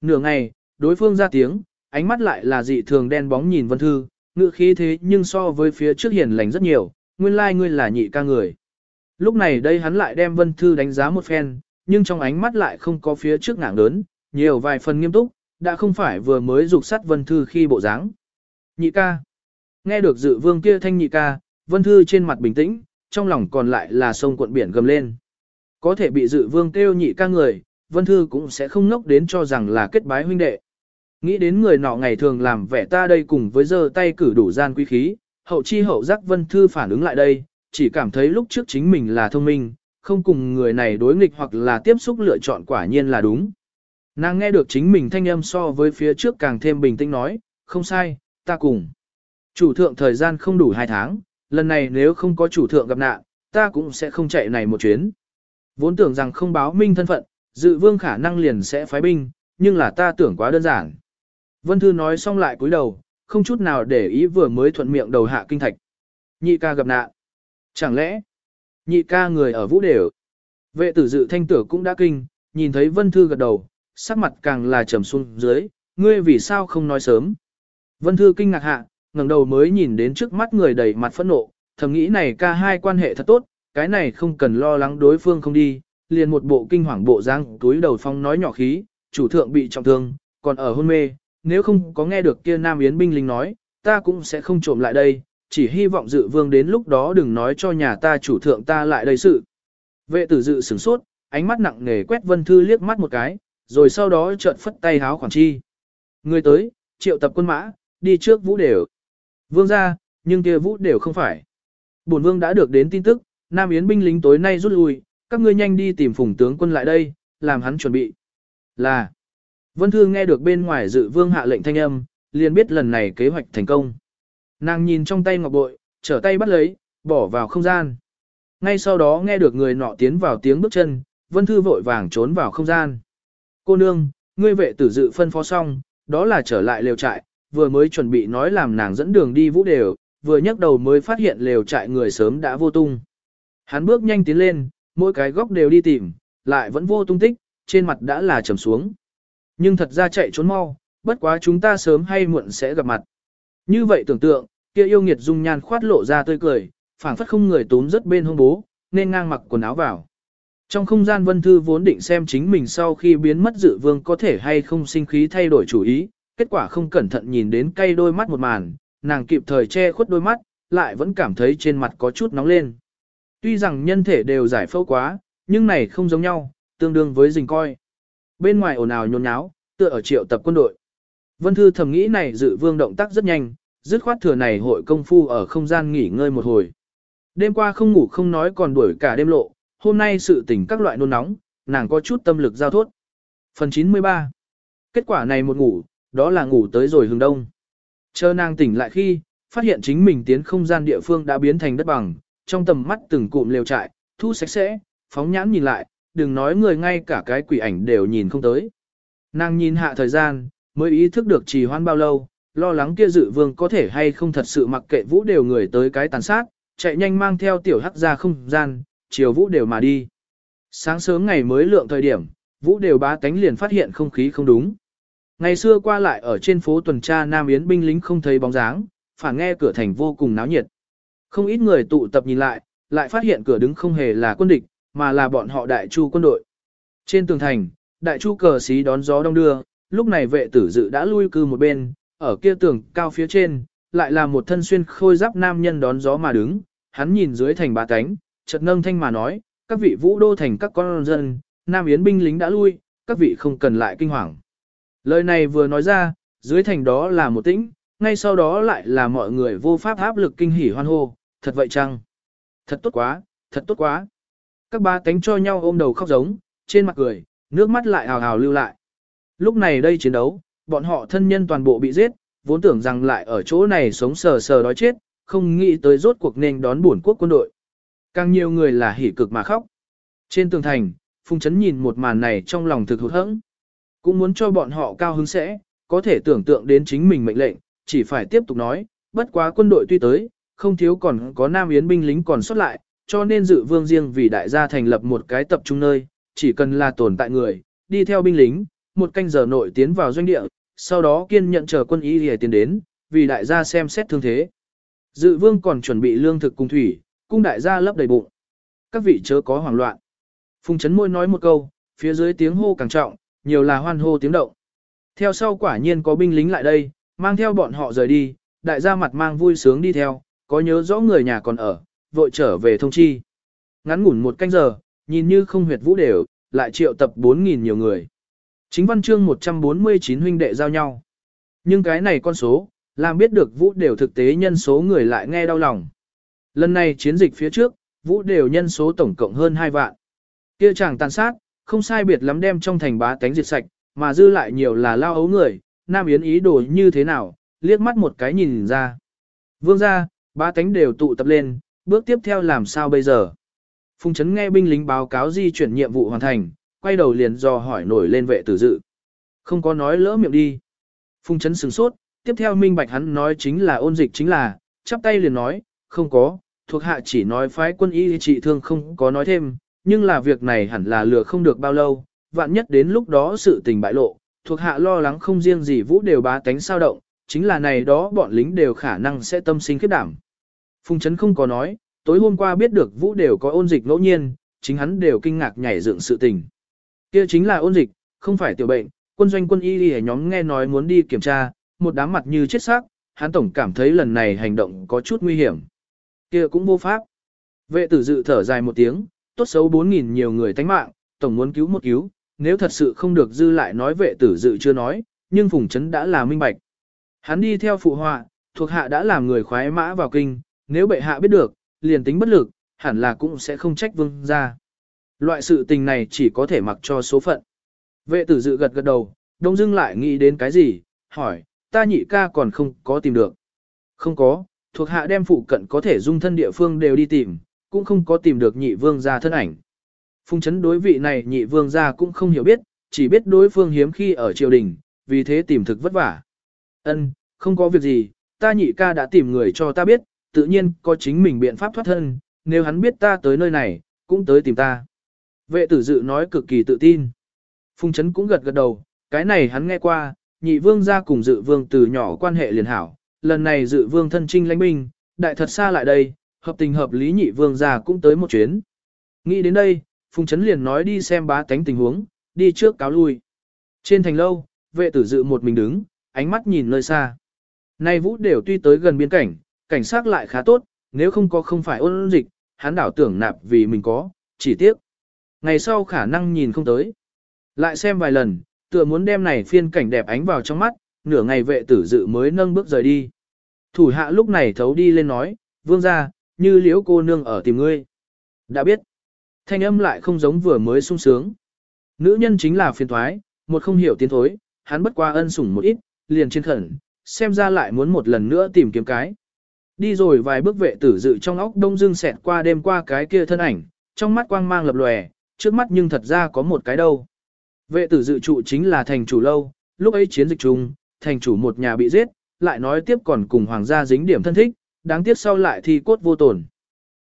Nửa ngày, đối phương ra tiếng, ánh mắt lại là dị thường đen bóng nhìn Vân Thư, ngự khí thế nhưng so với phía trước hiền lành rất nhiều, nguyên lai like ngươi là nhị ca người. Lúc này đây hắn lại đem Vân Thư đánh giá một phen, nhưng trong ánh mắt lại không có phía trước ngảng lớn, nhiều vài phần nghiêm túc, đã không phải vừa mới dục sắt Vân Thư khi bộ dáng. Nhị ca. Nghe được dự vương kia thanh nhị ca, Vân Thư trên mặt bình tĩnh, trong lòng còn lại là sông cuộn biển gầm lên. Có thể bị dự vương kêu nhị ca người, Vân Thư cũng sẽ không ngốc đến cho rằng là kết bái huynh đệ. Nghĩ đến người nọ ngày thường làm vẻ ta đây cùng với giơ tay cử đủ gian quý khí, hậu chi hậu giác Vân Thư phản ứng lại đây, chỉ cảm thấy lúc trước chính mình là thông minh, không cùng người này đối nghịch hoặc là tiếp xúc lựa chọn quả nhiên là đúng. Nàng nghe được chính mình thanh âm so với phía trước càng thêm bình tĩnh nói, không sai, ta cùng. Chủ thượng thời gian không đủ 2 tháng, lần này nếu không có chủ thượng gặp nạn, ta cũng sẽ không chạy này một chuyến. Vốn tưởng rằng không báo minh thân phận, dự vương khả năng liền sẽ phái binh, nhưng là ta tưởng quá đơn giản. Vân Thư nói xong lại cúi đầu, không chút nào để ý vừa mới thuận miệng đầu hạ kinh thạch. Nhị ca gặp nạn. Chẳng lẽ, nhị ca người ở vũ đều. Vệ tử dự thanh tử cũng đã kinh, nhìn thấy Vân Thư gật đầu, sắc mặt càng là trầm xuống dưới, ngươi vì sao không nói sớm. Vân Thư kinh ngạc hạ, ngẩng đầu mới nhìn đến trước mắt người đầy mặt phẫn nộ, thầm nghĩ này ca hai quan hệ thật tốt, cái này không cần lo lắng đối phương không đi, liền một bộ kinh hoàng bộ giang túi đầu phong nói nhỏ khí, chủ thượng bị trọng thương, còn ở hôn mê, nếu không có nghe được kia Nam Yến binh lính nói, ta cũng sẽ không trộm lại đây, chỉ hy vọng dự vương đến lúc đó đừng nói cho nhà ta chủ thượng ta lại đây sự. Vệ tử dự sửng sốt, ánh mắt nặng nề quét Vân Thư liếc mắt một cái, rồi sau đó chợt phất tay háo khoản chi. Người tới, triệu tập quân mã, đi trước vũ đều. Vương ra, nhưng kia vũ đều không phải. Bổn vương đã được đến tin tức, Nam Yến binh lính tối nay rút lui, các ngươi nhanh đi tìm phùng tướng quân lại đây, làm hắn chuẩn bị. Là, Vân Thư nghe được bên ngoài dự vương hạ lệnh thanh âm, liền biết lần này kế hoạch thành công. Nàng nhìn trong tay ngọc bội, trở tay bắt lấy, bỏ vào không gian. Ngay sau đó nghe được người nọ tiến vào tiếng bước chân, Vân Thư vội vàng trốn vào không gian. Cô nương, ngươi vệ tử dự phân phó xong, đó là trở lại lều trại, vừa mới chuẩn bị nói làm nàng dẫn đường đi vũ đều, vừa nhấc đầu mới phát hiện lều trại người sớm đã vô tung. Hắn bước nhanh tiến lên, mỗi cái góc đều đi tìm, lại vẫn vô tung tích, trên mặt đã là trầm xuống. Nhưng thật ra chạy trốn mau, bất quá chúng ta sớm hay muộn sẽ gặp mặt. Như vậy tưởng tượng, kia yêu nghiệt dung nhan khoát lộ ra tươi cười, phảng phất không người tốn rất bên hông bố, nên ngang mặc quần áo vào. Trong không gian vân thư vốn định xem chính mình sau khi biến mất dự vương có thể hay không sinh khí thay đổi chủ ý, kết quả không cẩn thận nhìn đến cay đôi mắt một màn, nàng kịp thời che khuất đôi mắt, lại vẫn cảm thấy trên mặt có chút nóng lên. Tuy rằng nhân thể đều giải phẫu quá, nhưng này không giống nhau, tương đương với rình coi. Bên ngoài ồn ào nhốn nháo, tựa ở triệu tập quân đội. Vân Thư thầm nghĩ này dự vương động tác rất nhanh, dứt khoát thừa này hội công phu ở không gian nghỉ ngơi một hồi. Đêm qua không ngủ không nói còn đuổi cả đêm lộ, hôm nay sự tỉnh các loại nôn nóng, nàng có chút tâm lực giao thốt. Phần 93 Kết quả này một ngủ, đó là ngủ tới rồi hướng đông. Chờ nàng tỉnh lại khi, phát hiện chính mình tiến không gian địa phương đã biến thành đất bằng, trong tầm mắt từng cụm lều trại, thu sạch sẽ, phóng nhãn nhìn lại, đừng nói người ngay cả cái quỷ ảnh đều nhìn không tới. Nàng nhìn hạ thời gian, mới ý thức được trì hoãn bao lâu, lo lắng kia dự vương có thể hay không thật sự mặc kệ vũ đều người tới cái tàn sát, chạy nhanh mang theo tiểu hắc ra không gian, chiều vũ đều mà đi. Sáng sớm ngày mới lượng thời điểm, vũ đều bá tánh liền phát hiện không khí không đúng. Ngày xưa qua lại ở trên phố tuần tra Nam Yến binh lính không thấy bóng dáng, phản nghe cửa thành vô cùng náo nhiệt. Không ít người tụ tập nhìn lại, lại phát hiện cửa đứng không hề là quân địch, mà là bọn họ đại chu quân đội. Trên tường thành, đại chu cờ xí đón gió đông đưa, lúc này vệ tử dự đã lui cư một bên, ở kia tường cao phía trên, lại là một thân xuyên khôi giáp nam nhân đón gió mà đứng, hắn nhìn dưới thành ba cánh, chợt nâng thanh mà nói, các vị vũ đô thành các con dân, nam yến binh lính đã lui, các vị không cần lại kinh hoàng. Lời này vừa nói ra, dưới thành đó là một tĩnh, ngay sau đó lại là mọi người vô pháp áp lực kinh hỉ hoan hô, thật vậy chăng? Thật tốt quá, thật tốt quá. Các ba tánh cho nhau ôm đầu khóc giống, trên mặt cười, nước mắt lại hào hào lưu lại. Lúc này đây chiến đấu, bọn họ thân nhân toàn bộ bị giết, vốn tưởng rằng lại ở chỗ này sống sờ sờ đói chết, không nghĩ tới rốt cuộc nên đón buồn quốc quân đội. Càng nhiều người là hỉ cực mà khóc. Trên tường thành, Phùng Chấn nhìn một màn này trong lòng thực hụt hẫng. Cũng muốn cho bọn họ cao hứng sẽ, có thể tưởng tượng đến chính mình mệnh lệnh, chỉ phải tiếp tục nói, bất quá quân đội tuy tới, không thiếu còn có Nam Yến binh lính còn xuất lại, cho nên dự vương riêng vì đại gia thành lập một cái tập trung nơi, chỉ cần là tồn tại người, đi theo binh lính, một canh giờ nội tiến vào doanh địa, sau đó kiên nhận chờ quân y để tiến đến, vì đại gia xem xét thương thế. Dự vương còn chuẩn bị lương thực cùng thủy, cung đại gia lấp đầy bụng. Các vị chớ có hoảng loạn. Phùng chấn môi nói một câu, phía dưới tiếng hô càng trọng, nhiều là hoan hô tiếng động. Theo sau quả nhiên có binh lính lại đây, mang theo bọn họ rời đi, đại gia mặt mang vui sướng đi theo, có nhớ rõ người nhà còn ở, vội trở về thông chi. Ngắn ngủn một canh giờ, nhìn như không huyệt vũ đều, lại triệu tập 4.000 nhiều người. Chính văn chương 149 huynh đệ giao nhau. Nhưng cái này con số, làm biết được vũ đều thực tế nhân số người lại nghe đau lòng. Lần này chiến dịch phía trước, vũ đều nhân số tổng cộng hơn 2 vạn. Kia chàng tàn sát, không sai biệt lắm đem trong thành bá tánh diệt sạch, mà dư lại nhiều là lao ấu người, Nam Yến ý đồ như thế nào, liếc mắt một cái nhìn ra. Vương ra, bá tánh đều tụ tập lên, bước tiếp theo làm sao bây giờ? Phùng Trấn nghe binh lính báo cáo di chuyển nhiệm vụ hoàn thành, quay đầu liền dò hỏi nổi lên vệ tử dự. Không có nói lỡ miệng đi. Phùng Trấn sửng sốt, tiếp theo minh bạch hắn nói chính là ôn dịch chính là, chắp tay liền nói, không có, thuộc hạ chỉ nói phái quân y trị thương không có nói thêm, nhưng là việc này hẳn là lừa không được bao lâu, vạn nhất đến lúc đó sự tình bại lộ, thuộc hạ lo lắng không riêng gì vũ đều bá tánh sao động, chính là này đó bọn lính đều khả năng sẽ tâm sinh khiếp đảm. Phùng Trấn không có nói, tối hôm qua biết được vũ đều có ôn dịch ngẫu nhiên, chính hắn đều kinh ngạc nhảy dựng sự tình. Kia chính là ôn dịch, không phải tiểu bệnh, quân doanh quân y y nhóm nghe nói muốn đi kiểm tra, một đám mặt như chết xác, hắn tổng cảm thấy lần này hành động có chút nguy hiểm. Kia cũng vô pháp. Vệ tử dự thở dài một tiếng, tốt xấu 4.000 nhiều người tánh mạng, tổng muốn cứu một cứu, nếu thật sự không được dư lại nói vệ tử dự chưa nói, nhưng Phùng Trấn đã là minh bạch. Hắn đi theo phụ họa, thuộc hạ đã làm người khoái mã vào kinh, nếu bệ hạ biết được, liền tính bất lực, hẳn là cũng sẽ không trách vương ra. Loại sự tình này chỉ có thể mặc cho số phận. Vệ tử dự gật gật đầu, đông dưng lại nghĩ đến cái gì, hỏi, ta nhị ca còn không có tìm được. Không có, thuộc hạ đem phụ cận có thể dung thân địa phương đều đi tìm, cũng không có tìm được nhị vương gia thân ảnh. Phung chấn đối vị này nhị vương gia cũng không hiểu biết, chỉ biết đối phương hiếm khi ở triều đình, vì thế tìm thực vất vả. Ân, không có việc gì, ta nhị ca đã tìm người cho ta biết, tự nhiên có chính mình biện pháp thoát thân, nếu hắn biết ta tới nơi này, cũng tới tìm ta. Vệ tử dự nói cực kỳ tự tin. Phùng chấn cũng gật gật đầu, cái này hắn nghe qua, nhị vương gia cùng dự vương từ nhỏ quan hệ liền hảo, lần này dự vương thân trinh lãnh binh, đại thật xa lại đây, hợp tình hợp lý nhị vương ra cũng tới một chuyến. Nghĩ đến đây, Phùng Trấn liền nói đi xem bá tánh tình huống, đi trước cáo lui. Trên thành lâu, vệ tử dự một mình đứng, ánh mắt nhìn nơi xa. Nay vũ đều tuy tới gần biên cảnh, cảnh sát lại khá tốt, nếu không có không phải ôn dịch, hắn đảo tưởng nạp vì mình có, chỉ tiếc. Ngày sau khả năng nhìn không tới. Lại xem vài lần, tựa muốn đem này phiên cảnh đẹp ánh vào trong mắt, nửa ngày vệ tử dự mới nâng bước rời đi. Thủ hạ lúc này thấu đi lên nói, vương ra, như liễu cô nương ở tìm ngươi. Đã biết, thanh âm lại không giống vừa mới sung sướng. Nữ nhân chính là phiền thoái, một không hiểu tiến thối, hắn bất qua ân sủng một ít, liền trên khẩn, xem ra lại muốn một lần nữa tìm kiếm cái. Đi rồi vài bước vệ tử dự trong óc đông dương xẹt qua đêm qua cái kia thân ảnh, trong mắt quang mang lập lòe, trước mắt nhưng thật ra có một cái đâu. Vệ tử dự trụ chính là thành chủ lâu, lúc ấy chiến dịch chung, thành chủ một nhà bị giết, lại nói tiếp còn cùng hoàng gia dính điểm thân thích, đáng tiếc sau lại thì cốt vô tổn.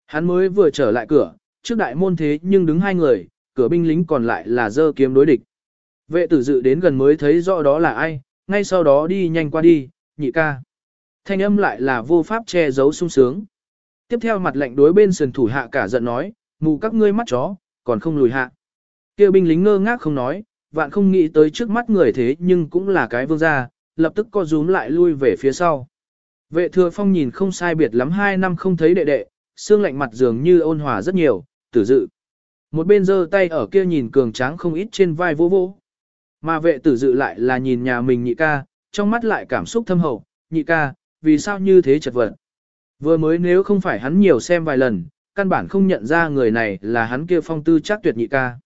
Hắn mới vừa trở lại cửa, trước đại môn thế nhưng đứng hai người, cửa binh lính còn lại là dơ kiếm đối địch. Vệ tử dự đến gần mới thấy rõ đó là ai, ngay sau đó đi nhanh qua đi, nhị ca. Thanh âm lại là vô pháp che giấu sung sướng. Tiếp theo mặt lệnh đối bên sườn thủ hạ cả giận nói, mù các ngươi mắt chó, còn không lùi hạ. Kêu binh lính ngơ ngác không nói, vạn không nghĩ tới trước mắt người thế nhưng cũng là cái vương gia, lập tức co rúm lại lui về phía sau. Vệ thừa phong nhìn không sai biệt lắm hai năm không thấy đệ đệ, xương lạnh mặt dường như ôn hòa rất nhiều, tử dự. Một bên giơ tay ở kia nhìn cường tráng không ít trên vai vô vô. Mà vệ tử dự lại là nhìn nhà mình nhị ca, trong mắt lại cảm xúc thâm hậu, nhị ca, vì sao như thế chật vật. Vừa mới nếu không phải hắn nhiều xem vài lần, căn bản không nhận ra người này là hắn kia phong tư chắc tuyệt nhị ca.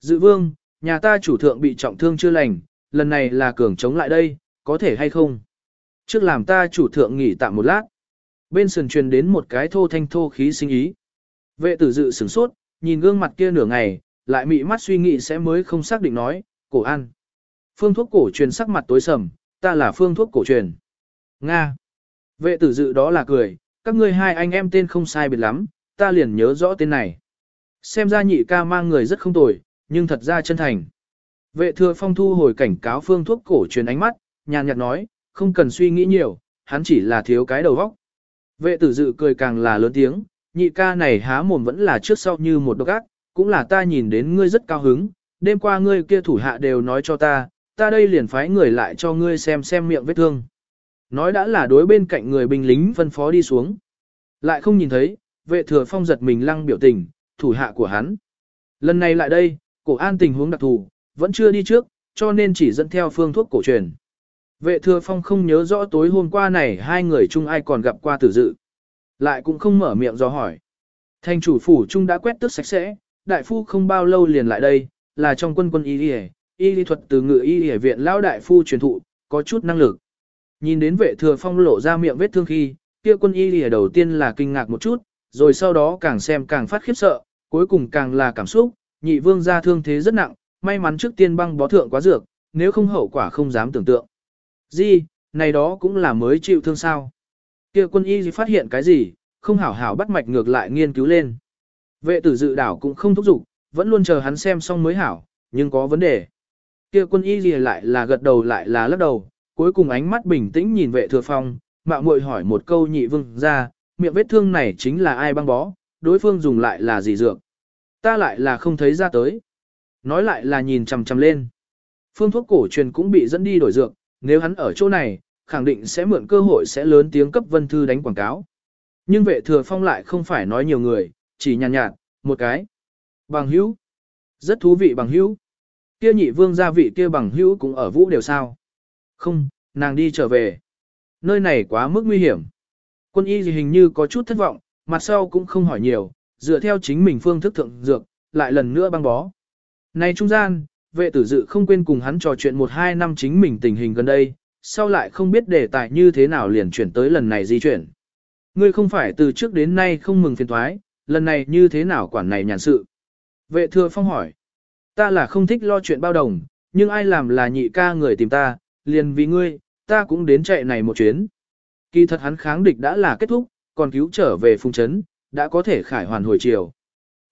Dự vương, nhà ta chủ thượng bị trọng thương chưa lành, lần này là cường chống lại đây, có thể hay không? Trước làm ta chủ thượng nghỉ tạm một lát. Bên sườn truyền đến một cái thô thanh thô khí sinh ý. Vệ tử dự sửng sốt, nhìn gương mặt kia nửa ngày, lại mị mắt suy nghĩ sẽ mới không xác định nói, cổ ăn. Phương thuốc cổ truyền sắc mặt tối sầm, ta là phương thuốc cổ truyền. Nga. Vệ tử dự đó là cười, các ngươi hai anh em tên không sai biệt lắm, ta liền nhớ rõ tên này. Xem ra nhị ca mang người rất không tồi, nhưng thật ra chân thành. Vệ thừa phong thu hồi cảnh cáo phương thuốc cổ truyền ánh mắt, nhàn nhạt nói, không cần suy nghĩ nhiều, hắn chỉ là thiếu cái đầu vóc. Vệ tử dự cười càng là lớn tiếng, nhị ca này há mồm vẫn là trước sau như một độc ác, cũng là ta nhìn đến ngươi rất cao hứng, đêm qua ngươi kia thủ hạ đều nói cho ta, ta đây liền phái người lại cho ngươi xem xem miệng vết thương. Nói đã là đối bên cạnh người binh lính phân phó đi xuống. Lại không nhìn thấy, vệ thừa phong giật mình lăng biểu tình, thủ hạ của hắn. Lần này lại đây, cổ an tình huống đặc thù, vẫn chưa đi trước, cho nên chỉ dẫn theo phương thuốc cổ truyền. Vệ thừa phong không nhớ rõ tối hôm qua này hai người chung ai còn gặp qua tử dự. Lại cũng không mở miệng do hỏi. Thành chủ phủ chung đã quét tước sạch sẽ, đại phu không bao lâu liền lại đây, là trong quân quân y y y thuật từ ngự y y viện lão đại phu truyền thụ, có chút năng lực. Nhìn đến vệ thừa phong lộ ra miệng vết thương khi, kia quân y lìa đầu tiên là kinh ngạc một chút, rồi sau đó càng xem càng phát khiếp sợ, cuối cùng càng là cảm xúc, nhị vương gia thương thế rất nặng, may mắn trước tiên băng bó thượng quá dược, nếu không hậu quả không dám tưởng tượng. Gì, này đó cũng là mới chịu thương sao. Kia quân y phát hiện cái gì, không hảo hảo bắt mạch ngược lại nghiên cứu lên. Vệ tử dự đảo cũng không thúc giục, vẫn luôn chờ hắn xem xong mới hảo, nhưng có vấn đề. Kia quân y gì lại là gật đầu lại là lắc đầu, cuối cùng ánh mắt bình tĩnh nhìn vệ thừa phong, mạo muội hỏi một câu nhị vương ra, miệng vết thương này chính là ai băng bó, đối phương dùng lại là gì dược. Ta lại là không thấy ra tới. Nói lại là nhìn chằm chằm lên. Phương thuốc cổ truyền cũng bị dẫn đi đổi dược, nếu hắn ở chỗ này, khẳng định sẽ mượn cơ hội sẽ lớn tiếng cấp vân thư đánh quảng cáo. Nhưng vệ thừa phong lại không phải nói nhiều người, chỉ nhàn nhạt, nhạt, một cái. Bằng hữu. Rất thú vị bằng hữu. Kia nhị vương gia vị kia bằng hữu cũng ở vũ đều sao. Không, nàng đi trở về. Nơi này quá mức nguy hiểm. Quân y gì hình như có chút thất vọng, mặt sau cũng không hỏi nhiều, dựa theo chính mình phương thức thượng dược, lại lần nữa băng bó. Này trung gian, vệ tử dự không quên cùng hắn trò chuyện một hai năm chính mình tình hình gần đây, sau lại không biết đề tài như thế nào liền chuyển tới lần này di chuyển. Ngươi không phải từ trước đến nay không mừng phiền thoái, lần này như thế nào quản này nhàn sự. Vệ thừa phong hỏi, ta là không thích lo chuyện bao đồng, nhưng ai làm là nhị ca người tìm ta, liền vì ngươi, ta cũng đến chạy này một chuyến. Kỳ thật hắn kháng địch đã là kết thúc, còn cứu trở về phung chấn, đã có thể khải hoàn hồi chiều.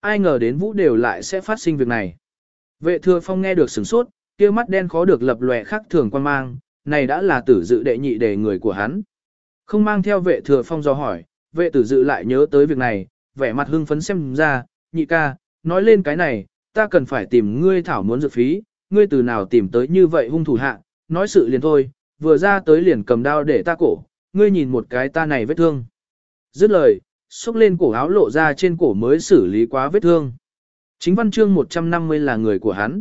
Ai ngờ đến vũ đều lại sẽ phát sinh việc này. Vệ thừa phong nghe được sửng sốt, kia mắt đen khó được lập lòe khắc thường quan mang, này đã là tử dự đệ nhị đề người của hắn. Không mang theo vệ thừa phong do hỏi, vệ tử dự lại nhớ tới việc này, vẻ mặt hưng phấn xem ra, nhị ca, nói lên cái này, ta cần phải tìm ngươi thảo muốn dược phí, ngươi từ nào tìm tới như vậy hung thủ hạ, nói sự liền thôi, vừa ra tới liền cầm đao để ta cổ, ngươi nhìn một cái ta này vết thương. Dứt lời, xúc lên cổ áo lộ ra trên cổ mới xử lý quá vết thương. Chính văn chương 150 là người của hắn.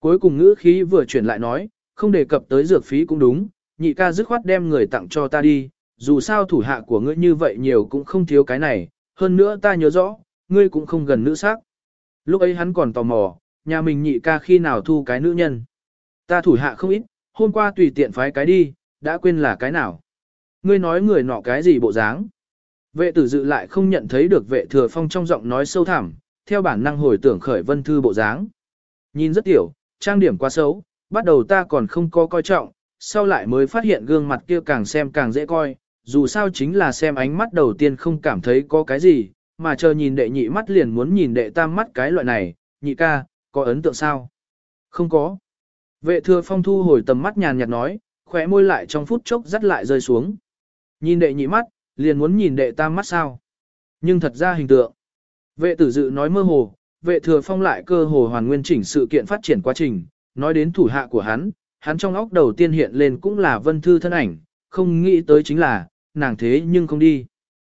Cuối cùng ngữ khí vừa chuyển lại nói, không đề cập tới dược phí cũng đúng, nhị ca dứt khoát đem người tặng cho ta đi, dù sao thủ hạ của ngươi như vậy nhiều cũng không thiếu cái này, hơn nữa ta nhớ rõ, ngươi cũng không gần nữ sắc. Lúc ấy hắn còn tò mò, nhà mình nhị ca khi nào thu cái nữ nhân. Ta thủ hạ không ít, hôm qua tùy tiện phái cái đi, đã quên là cái nào. Ngươi nói người nọ cái gì bộ dáng. Vệ tử dự lại không nhận thấy được vệ thừa phong trong giọng nói sâu thẳm, theo bản năng hồi tưởng khởi vân thư bộ dáng. Nhìn rất tiểu, trang điểm quá xấu, bắt đầu ta còn không có coi trọng, sau lại mới phát hiện gương mặt kia càng xem càng dễ coi, dù sao chính là xem ánh mắt đầu tiên không cảm thấy có cái gì, mà chờ nhìn đệ nhị mắt liền muốn nhìn đệ tam mắt cái loại này, nhị ca, có ấn tượng sao? Không có. Vệ thừa phong thu hồi tầm mắt nhàn nhạt nói, khỏe môi lại trong phút chốc dắt lại rơi xuống. Nhìn đệ nhị mắt, liền muốn nhìn đệ tam mắt sao? Nhưng thật ra hình tượng. Vệ tử dự nói mơ hồ, vệ thừa phong lại cơ hồ hoàn nguyên chỉnh sự kiện phát triển quá trình, nói đến thủ hạ của hắn, hắn trong óc đầu tiên hiện lên cũng là vân thư thân ảnh, không nghĩ tới chính là, nàng thế nhưng không đi.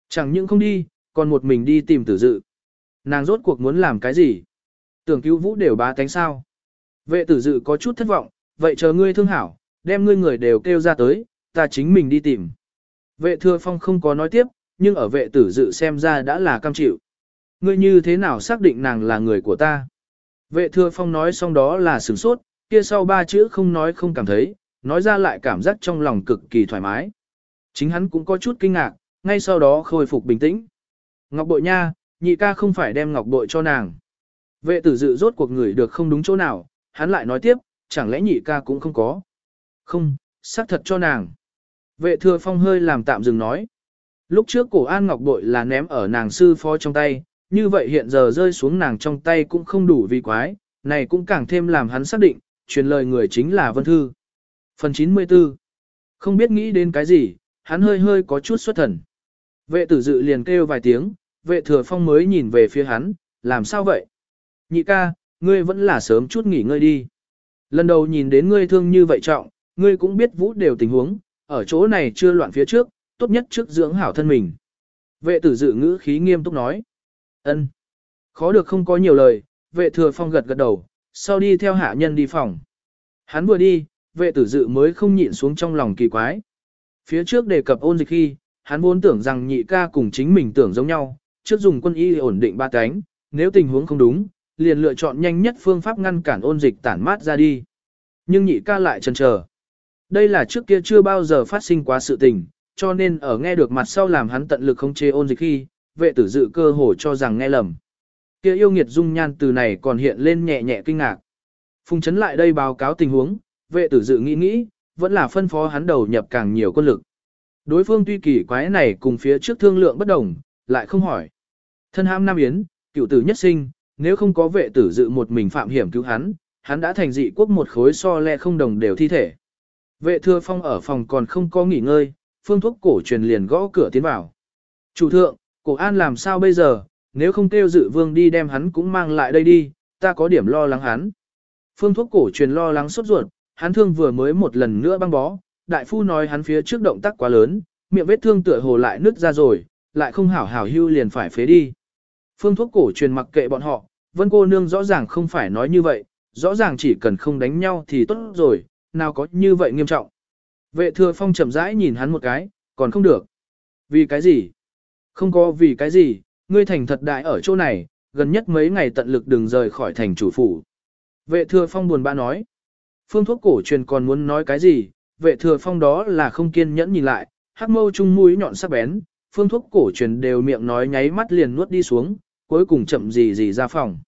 Chẳng những không đi, còn một mình đi tìm tử dự. Nàng rốt cuộc muốn làm cái gì? Tưởng cứu vũ đều bá tánh sao? Vệ tử dự có chút thất vọng, vậy chờ ngươi thương hảo, đem ngươi người đều kêu ra tới, ta chính mình đi tìm. Vệ thừa phong không có nói tiếp, nhưng ở vệ tử dự xem ra đã là cam chịu. Ngươi như thế nào xác định nàng là người của ta? Vệ thừa phong nói xong đó là sửng sốt, kia sau ba chữ không nói không cảm thấy, nói ra lại cảm giác trong lòng cực kỳ thoải mái. Chính hắn cũng có chút kinh ngạc, ngay sau đó khôi phục bình tĩnh. Ngọc bội nha, nhị ca không phải đem ngọc bội cho nàng. Vệ tử dự rốt cuộc người được không đúng chỗ nào, hắn lại nói tiếp, chẳng lẽ nhị ca cũng không có. Không, xác thật cho nàng. Vệ thừa phong hơi làm tạm dừng nói. Lúc trước cổ an ngọc bội là ném ở nàng sư phó trong tay, như vậy hiện giờ rơi xuống nàng trong tay cũng không đủ vì quái, này cũng càng thêm làm hắn xác định, truyền lời người chính là Vân Thư. Phần 94 Không biết nghĩ đến cái gì, hắn hơi hơi có chút xuất thần. Vệ tử dự liền kêu vài tiếng, vệ thừa phong mới nhìn về phía hắn, làm sao vậy? Nhị ca, ngươi vẫn là sớm chút nghỉ ngơi đi. Lần đầu nhìn đến ngươi thương như vậy trọng, ngươi cũng biết vũ đều tình huống, ở chỗ này chưa loạn phía trước, tốt nhất trước dưỡng hảo thân mình. Vệ tử dự ngữ khí nghiêm túc nói. ân, Khó được không có nhiều lời, vệ thừa phong gật gật đầu, sau đi theo hạ nhân đi phòng. Hắn vừa đi, vệ tử dự mới không nhịn xuống trong lòng kỳ quái. Phía trước đề cập ôn dịch khi, hắn vốn tưởng rằng nhị ca cùng chính mình tưởng giống nhau, trước dùng quân y ổn định ba cánh, nếu tình huống không đúng, liền lựa chọn nhanh nhất phương pháp ngăn cản ôn dịch tản mát ra đi. Nhưng nhị ca lại chần chờ. Đây là trước kia chưa bao giờ phát sinh quá sự tình, cho nên ở nghe được mặt sau làm hắn tận lực không chế ôn dịch khi, vệ tử dự cơ hồ cho rằng nghe lầm. Kia yêu nghiệt dung nhan từ này còn hiện lên nhẹ nhẹ kinh ngạc. Phùng chấn lại đây báo cáo tình huống, vệ tử dự nghĩ nghĩ, vẫn là phân phó hắn đầu nhập càng nhiều quân lực. Đối phương tuy kỳ quái này cùng phía trước thương lượng bất đồng, lại không hỏi. Thân ham Nam Yến, cựu tử nhất sinh, nếu không có vệ tử dự một mình phạm hiểm cứu hắn, hắn đã thành dị quốc một khối so le không đồng đều thi thể. Vệ thừa phong ở phòng còn không có nghỉ ngơi, phương thuốc cổ truyền liền gõ cửa tiến vào. Chủ thượng, cổ an làm sao bây giờ, nếu không kêu dự vương đi đem hắn cũng mang lại đây đi, ta có điểm lo lắng hắn. Phương thuốc cổ truyền lo lắng sốt ruột, hắn thương vừa mới một lần nữa băng bó, đại phu nói hắn phía trước động tác quá lớn, miệng vết thương tựa hồ lại nứt ra rồi, lại không hảo hảo hưu liền phải phế đi. Phương thuốc cổ truyền mặc kệ bọn họ, vân cô nương rõ ràng không phải nói như vậy, rõ ràng chỉ cần không đánh nhau thì tốt rồi, nào có như vậy nghiêm trọng. Vệ thừa phong chậm rãi nhìn hắn một cái, còn không được. Vì cái gì? Không có vì cái gì, ngươi thành thật đại ở chỗ này, gần nhất mấy ngày tận lực đừng rời khỏi thành chủ phủ. Vệ thừa phong buồn bã nói. Phương thuốc cổ truyền còn muốn nói cái gì, vệ thừa phong đó là không kiên nhẫn nhìn lại, hắc mâu trung mũi nhọn sắc bén, phương thuốc cổ truyền đều miệng nói nháy mắt liền nuốt đi xuống, cuối cùng chậm gì gì ra phòng.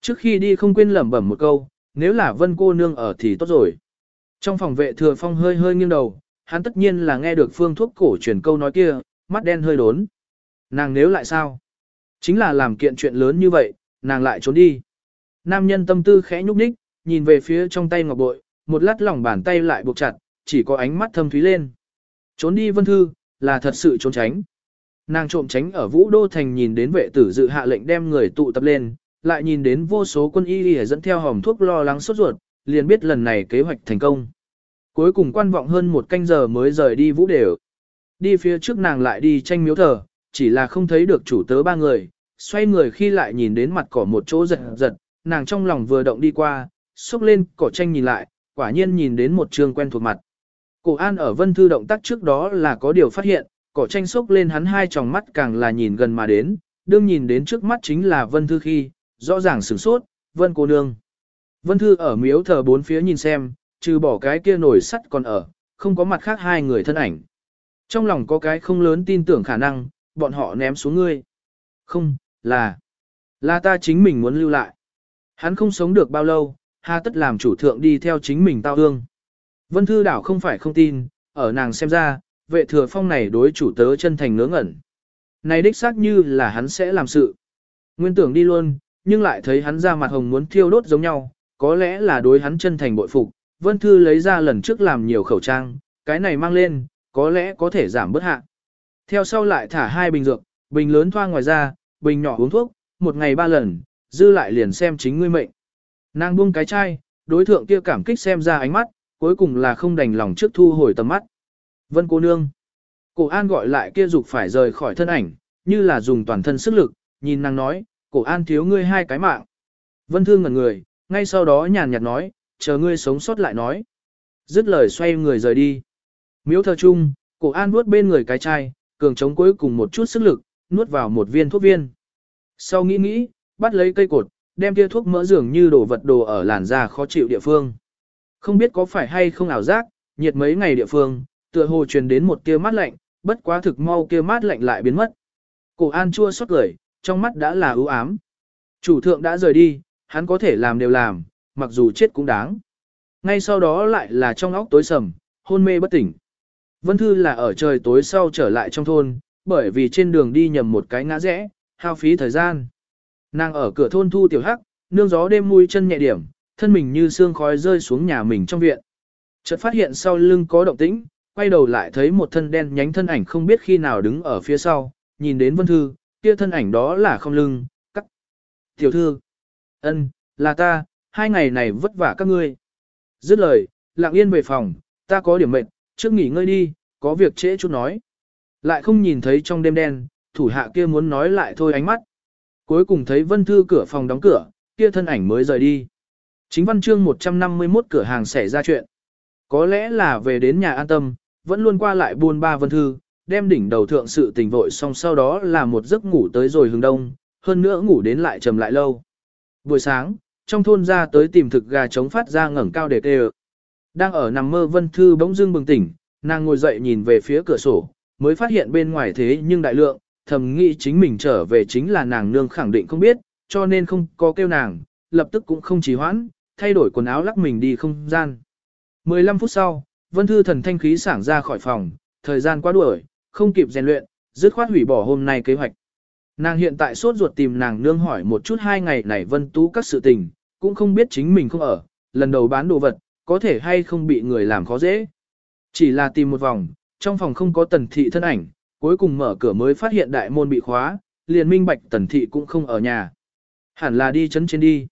Trước khi đi không quên lẩm bẩm một câu, nếu là vân cô nương ở thì tốt rồi. Trong phòng vệ thừa phong hơi hơi nghiêng đầu, hắn tất nhiên là nghe được phương thuốc cổ truyền câu nói kia, mắt đen hơi đốn. Nàng nếu lại sao? Chính là làm kiện chuyện lớn như vậy, nàng lại trốn đi. Nam nhân tâm tư khẽ nhúc nhích, nhìn về phía trong tay ngọc bội, một lát lòng bàn tay lại buộc chặt, chỉ có ánh mắt thâm thúy lên. Trốn đi vân thư, là thật sự trốn tránh. Nàng trộm tránh ở Vũ Đô Thành nhìn đến vệ tử dự hạ lệnh đem người tụ tập lên, lại nhìn đến vô số quân y y dẫn theo hòm thuốc lo lắng sốt ruột, liền biết lần này kế hoạch thành công. Cuối cùng quan vọng hơn một canh giờ mới rời đi Vũ Đều. Đi phía trước nàng lại đi tranh miếu thờ, chỉ là không thấy được chủ tớ ba người, xoay người khi lại nhìn đến mặt cỏ một chỗ giật giật, nàng trong lòng vừa động đi qua, xúc lên cỏ tranh nhìn lại, quả nhiên nhìn đến một trường quen thuộc mặt. Cổ an ở vân thư động tác trước đó là có điều phát hiện, cỏ tranh sốc lên hắn hai tròng mắt càng là nhìn gần mà đến, đương nhìn đến trước mắt chính là vân thư khi, rõ ràng sửng sốt, vân cô nương. Vân thư ở miếu thờ bốn phía nhìn xem, trừ bỏ cái kia nổi sắt còn ở, không có mặt khác hai người thân ảnh. Trong lòng có cái không lớn tin tưởng khả năng, bọn họ ném xuống ngươi. Không, là, là ta chính mình muốn lưu lại. Hắn không sống được bao lâu, hà tất làm chủ thượng đi theo chính mình tao hương. Vân Thư Đảo không phải không tin, ở nàng xem ra, vệ thừa phong này đối chủ tớ chân thành ngớ ngẩn. Này đích xác như là hắn sẽ làm sự. Nguyên tưởng đi luôn, nhưng lại thấy hắn ra mặt hồng muốn thiêu đốt giống nhau, có lẽ là đối hắn chân thành bội phục. Vân Thư lấy ra lần trước làm nhiều khẩu trang, cái này mang lên, có lẽ có thể giảm bớt hạ. Theo sau lại thả hai bình dược, bình lớn thoa ngoài ra, bình nhỏ uống thuốc, một ngày ba lần, dư lại liền xem chính ngươi mệnh. Nàng buông cái chai, đối thượng kia cảm kích xem ra ánh mắt, cuối cùng là không đành lòng trước thu hồi tầm mắt. Vân cô nương. Cổ an gọi lại kia dục phải rời khỏi thân ảnh, như là dùng toàn thân sức lực, nhìn nàng nói, cổ an thiếu ngươi hai cái mạng. Vân thương ngẩn người, ngay sau đó nhàn nhạt nói, chờ ngươi sống sót lại nói. Dứt lời xoay người rời đi. Miếu thờ chung, cổ an nuốt bên người cái chai, cường chống cuối cùng một chút sức lực, nuốt vào một viên thuốc viên. Sau nghĩ nghĩ, bắt lấy cây cột, đem kia thuốc mỡ dường như đổ vật đồ ở làn da khó chịu địa phương. Không biết có phải hay không ảo giác, nhiệt mấy ngày địa phương, tựa hồ truyền đến một tia mát lạnh, bất quá thực mau kia mát lạnh lại biến mất. Cổ An chua xót cười, trong mắt đã là ưu ám. Chủ thượng đã rời đi, hắn có thể làm đều làm, mặc dù chết cũng đáng. Ngay sau đó lại là trong óc tối sầm, hôn mê bất tỉnh. Vân Thư là ở trời tối sau trở lại trong thôn, bởi vì trên đường đi nhầm một cái ngã rẽ, hao phí thời gian. Nàng ở cửa thôn thu tiểu hắc, nương gió đêm mũi chân nhẹ điểm, thân mình như xương khói rơi xuống nhà mình trong viện. Chợt phát hiện sau lưng có động tĩnh, quay đầu lại thấy một thân đen nhánh thân ảnh không biết khi nào đứng ở phía sau, nhìn đến Vân Thư, kia thân ảnh đó là không lưng, cắt. Tiểu thư, ân, là ta, hai ngày này vất vả các ngươi. Dứt lời, lặng yên về phòng, ta có điểm mệnh, trước nghỉ ngơi đi, có việc trễ chút nói. Lại không nhìn thấy trong đêm đen, thủ hạ kia muốn nói lại thôi ánh mắt. Cuối cùng thấy Vân Thư cửa phòng đóng cửa, kia thân ảnh mới rời đi. Chính văn chương 151 cửa hàng xảy ra chuyện. Có lẽ là về đến nhà an tâm, vẫn luôn qua lại buôn ba Vân Thư, đem đỉnh đầu thượng sự tình vội xong sau đó là một giấc ngủ tới rồi hướng đông, hơn nữa ngủ đến lại trầm lại lâu. Buổi sáng, trong thôn ra tới tìm thực gà trống phát ra ngẩng cao để tê Đang ở nằm mơ Vân Thư bỗng dưng bừng tỉnh, nàng ngồi dậy nhìn về phía cửa sổ, mới phát hiện bên ngoài thế nhưng đại lượng, thầm nghĩ chính mình trở về chính là nàng nương khẳng định không biết, cho nên không có kêu nàng, lập tức cũng không trì hoãn, thay đổi quần áo lắc mình đi không gian. 15 phút sau, Vân Thư thần thanh khí sảng ra khỏi phòng, thời gian quá đuổi, không kịp rèn luyện, dứt khoát hủy bỏ hôm nay kế hoạch. Nàng hiện tại sốt ruột tìm nàng nương hỏi một chút hai ngày này Vân Tú các sự tình, cũng không biết chính mình không ở, lần đầu bán đồ vật, có thể hay không bị người làm khó dễ. Chỉ là tìm một vòng, trong phòng không có tần thị thân ảnh, cuối cùng mở cửa mới phát hiện đại môn bị khóa, liền minh bạch tần thị cũng không ở nhà. Hẳn là đi chấn trên đi.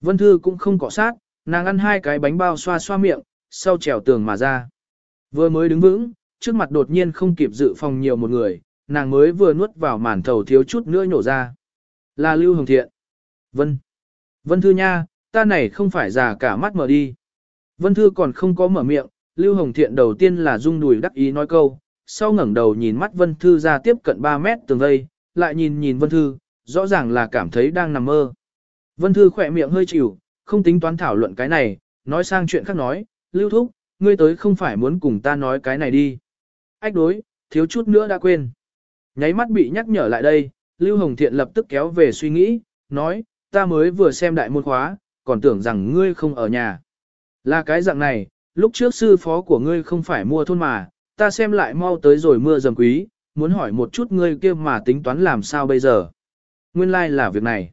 Vân Thư cũng không cọ sát, nàng ăn hai cái bánh bao xoa xoa miệng, sau trèo tường mà ra. Vừa mới đứng vững, trước mặt đột nhiên không kịp dự phòng nhiều một người, nàng mới vừa nuốt vào màn thầu thiếu chút nữa nhổ ra. Là Lưu Hồng Thiện. Vân. Vân Thư nha, ta này không phải già cả mắt mở đi. Vân Thư còn không có mở miệng, Lưu Hồng Thiện đầu tiên là rung đùi đắc ý nói câu, sau ngẩng đầu nhìn mắt Vân Thư ra tiếp cận 3 mét tường vây, lại nhìn nhìn Vân Thư, rõ ràng là cảm thấy đang nằm mơ. Vân Thư khỏe miệng hơi chịu, không tính toán thảo luận cái này, nói sang chuyện khác nói, Lưu Thúc, ngươi tới không phải muốn cùng ta nói cái này đi. Ách đối, thiếu chút nữa đã quên. Nháy mắt bị nhắc nhở lại đây, Lưu Hồng Thiện lập tức kéo về suy nghĩ, nói, ta mới vừa xem đại môn khóa, còn tưởng rằng ngươi không ở nhà. Là cái dạng này, lúc trước sư phó của ngươi không phải mua thôn mà, ta xem lại mau tới rồi mưa dầm quý, muốn hỏi một chút ngươi kia mà tính toán làm sao bây giờ. Nguyên lai like là việc này.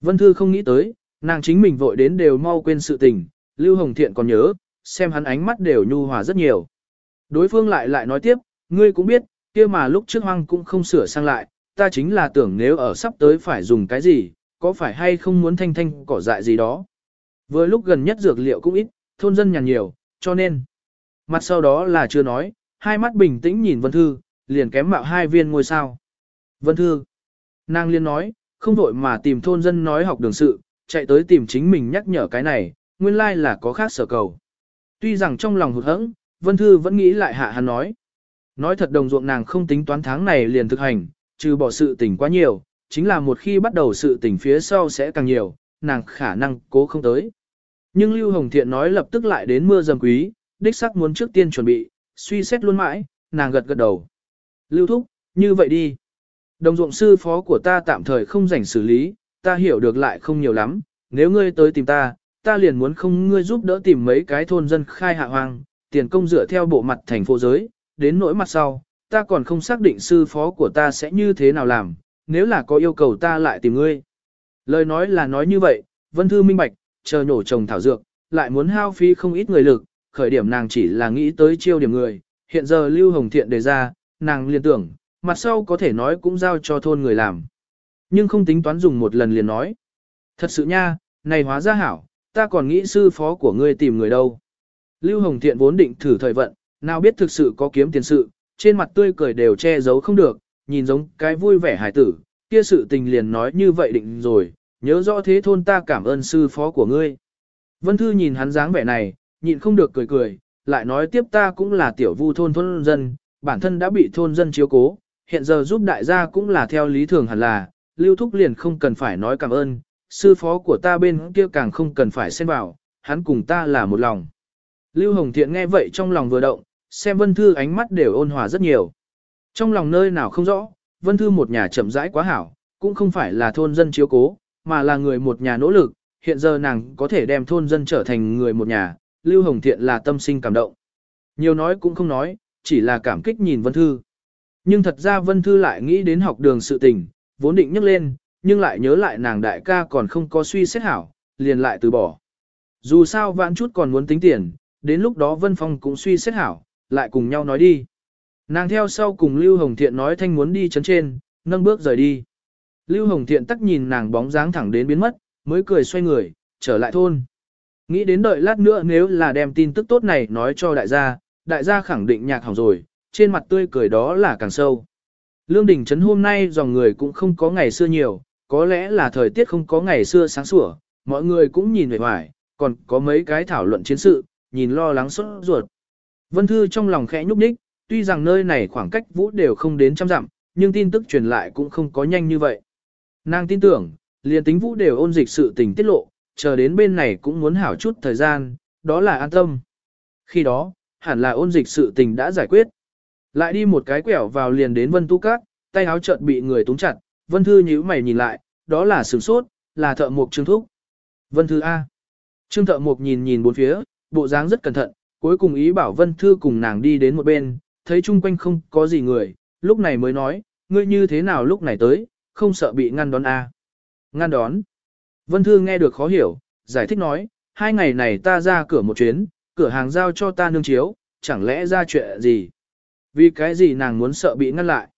Vân Thư không nghĩ tới, nàng chính mình vội đến đều mau quên sự tình, Lưu Hồng Thiện còn nhớ, xem hắn ánh mắt đều nhu hòa rất nhiều. Đối phương lại lại nói tiếp, ngươi cũng biết, kia mà lúc trước hoang cũng không sửa sang lại, ta chính là tưởng nếu ở sắp tới phải dùng cái gì, có phải hay không muốn thanh thanh cỏ dại gì đó. Vừa lúc gần nhất dược liệu cũng ít, thôn dân nhàn nhiều, cho nên. Mặt sau đó là chưa nói, hai mắt bình tĩnh nhìn Vân Thư, liền kém mạo hai viên ngôi sao. Vân Thư. Nàng liên nói, không vội mà tìm thôn dân nói học đường sự, chạy tới tìm chính mình nhắc nhở cái này, nguyên lai là có khác sở cầu. Tuy rằng trong lòng hụt hẫng, Vân Thư vẫn nghĩ lại hạ hắn nói. Nói thật đồng ruộng nàng không tính toán tháng này liền thực hành, trừ bỏ sự tình quá nhiều, chính là một khi bắt đầu sự tình phía sau sẽ càng nhiều, nàng khả năng cố không tới. Nhưng Lưu Hồng Thiện nói lập tức lại đến mưa dầm quý, đích sắc muốn trước tiên chuẩn bị, suy xét luôn mãi, nàng gật gật đầu. Lưu Thúc, như vậy đi. Đồng ruộng sư phó của ta tạm thời không rảnh xử lý, ta hiểu được lại không nhiều lắm, nếu ngươi tới tìm ta, ta liền muốn không ngươi giúp đỡ tìm mấy cái thôn dân khai hạ hoang, tiền công dựa theo bộ mặt thành phố giới, đến nỗi mặt sau, ta còn không xác định sư phó của ta sẽ như thế nào làm, nếu là có yêu cầu ta lại tìm ngươi. Lời nói là nói như vậy, Vân Thư minh bạch, chờ nhổ trồng thảo dược, lại muốn hao phí không ít người lực, khởi điểm nàng chỉ là nghĩ tới chiêu điểm người, hiện giờ Lưu Hồng Thiện đề ra, nàng liên tưởng, mặt sau có thể nói cũng giao cho thôn người làm. Nhưng không tính toán dùng một lần liền nói. Thật sự nha, này hóa ra hảo, ta còn nghĩ sư phó của ngươi tìm người đâu. Lưu Hồng Thiện vốn định thử thời vận, nào biết thực sự có kiếm tiền sự, trên mặt tươi cười đều che giấu không được, nhìn giống cái vui vẻ hải tử, kia sự tình liền nói như vậy định rồi, nhớ rõ thế thôn ta cảm ơn sư phó của ngươi. Vân Thư nhìn hắn dáng vẻ này, nhịn không được cười cười, lại nói tiếp ta cũng là tiểu vu thôn thôn dân, bản thân đã bị thôn dân chiếu cố, hiện giờ giúp đại gia cũng là theo lý thường hẳn là, lưu thúc liền không cần phải nói cảm ơn, sư phó của ta bên kia càng không cần phải xen vào, hắn cùng ta là một lòng. Lưu Hồng Thiện nghe vậy trong lòng vừa động, xem Vân Thư ánh mắt đều ôn hòa rất nhiều. Trong lòng nơi nào không rõ, Vân Thư một nhà chậm rãi quá hảo, cũng không phải là thôn dân chiếu cố, mà là người một nhà nỗ lực, hiện giờ nàng có thể đem thôn dân trở thành người một nhà, Lưu Hồng Thiện là tâm sinh cảm động. Nhiều nói cũng không nói, chỉ là cảm kích nhìn Vân Thư. Nhưng thật ra Vân Thư lại nghĩ đến học đường sự tình, vốn định nhắc lên, nhưng lại nhớ lại nàng đại ca còn không có suy xét hảo, liền lại từ bỏ. Dù sao vãn chút còn muốn tính tiền, đến lúc đó Vân Phong cũng suy xét hảo, lại cùng nhau nói đi. Nàng theo sau cùng Lưu Hồng Thiện nói thanh muốn đi chấn trên, nâng bước rời đi. Lưu Hồng Thiện tắc nhìn nàng bóng dáng thẳng đến biến mất, mới cười xoay người, trở lại thôn. Nghĩ đến đợi lát nữa nếu là đem tin tức tốt này nói cho đại gia, đại gia khẳng định nhạc hỏng rồi, trên mặt tươi cười đó là càng sâu. Lương Đình Trấn hôm nay dòng người cũng không có ngày xưa nhiều, có lẽ là thời tiết không có ngày xưa sáng sủa, mọi người cũng nhìn về ngoài, còn có mấy cái thảo luận chiến sự, nhìn lo lắng sốt ruột. Vân Thư trong lòng khẽ nhúc nhích, tuy rằng nơi này khoảng cách vũ đều không đến trăm dặm, nhưng tin tức truyền lại cũng không có nhanh như vậy. Nàng tin tưởng, liền tính vũ đều ôn dịch sự tình tiết lộ, chờ đến bên này cũng muốn hảo chút thời gian, đó là an tâm. Khi đó, hẳn là ôn dịch sự tình đã giải quyết. Lại đi một cái quẹo vào liền đến Vân Tu Cát, tay áo chợt bị người túng chặt, Vân Thư nhíu mày nhìn lại, đó là sửng sốt, là thợ mộc Trương Thúc. Vân Thư A. Trương thợ mộc nhìn nhìn bốn phía, bộ dáng rất cẩn thận, cuối cùng ý bảo Vân Thư cùng nàng đi đến một bên, thấy chung quanh không có gì người, lúc này mới nói, ngươi như thế nào lúc này tới, không sợ bị ngăn đón A. Ngăn đón. Vân Thư nghe được khó hiểu, giải thích nói, hai ngày này ta ra cửa một chuyến, cửa hàng giao cho ta nương chiếu, chẳng lẽ ra chuyện gì? Vì cái gì nàng muốn sợ bị ngăn lại?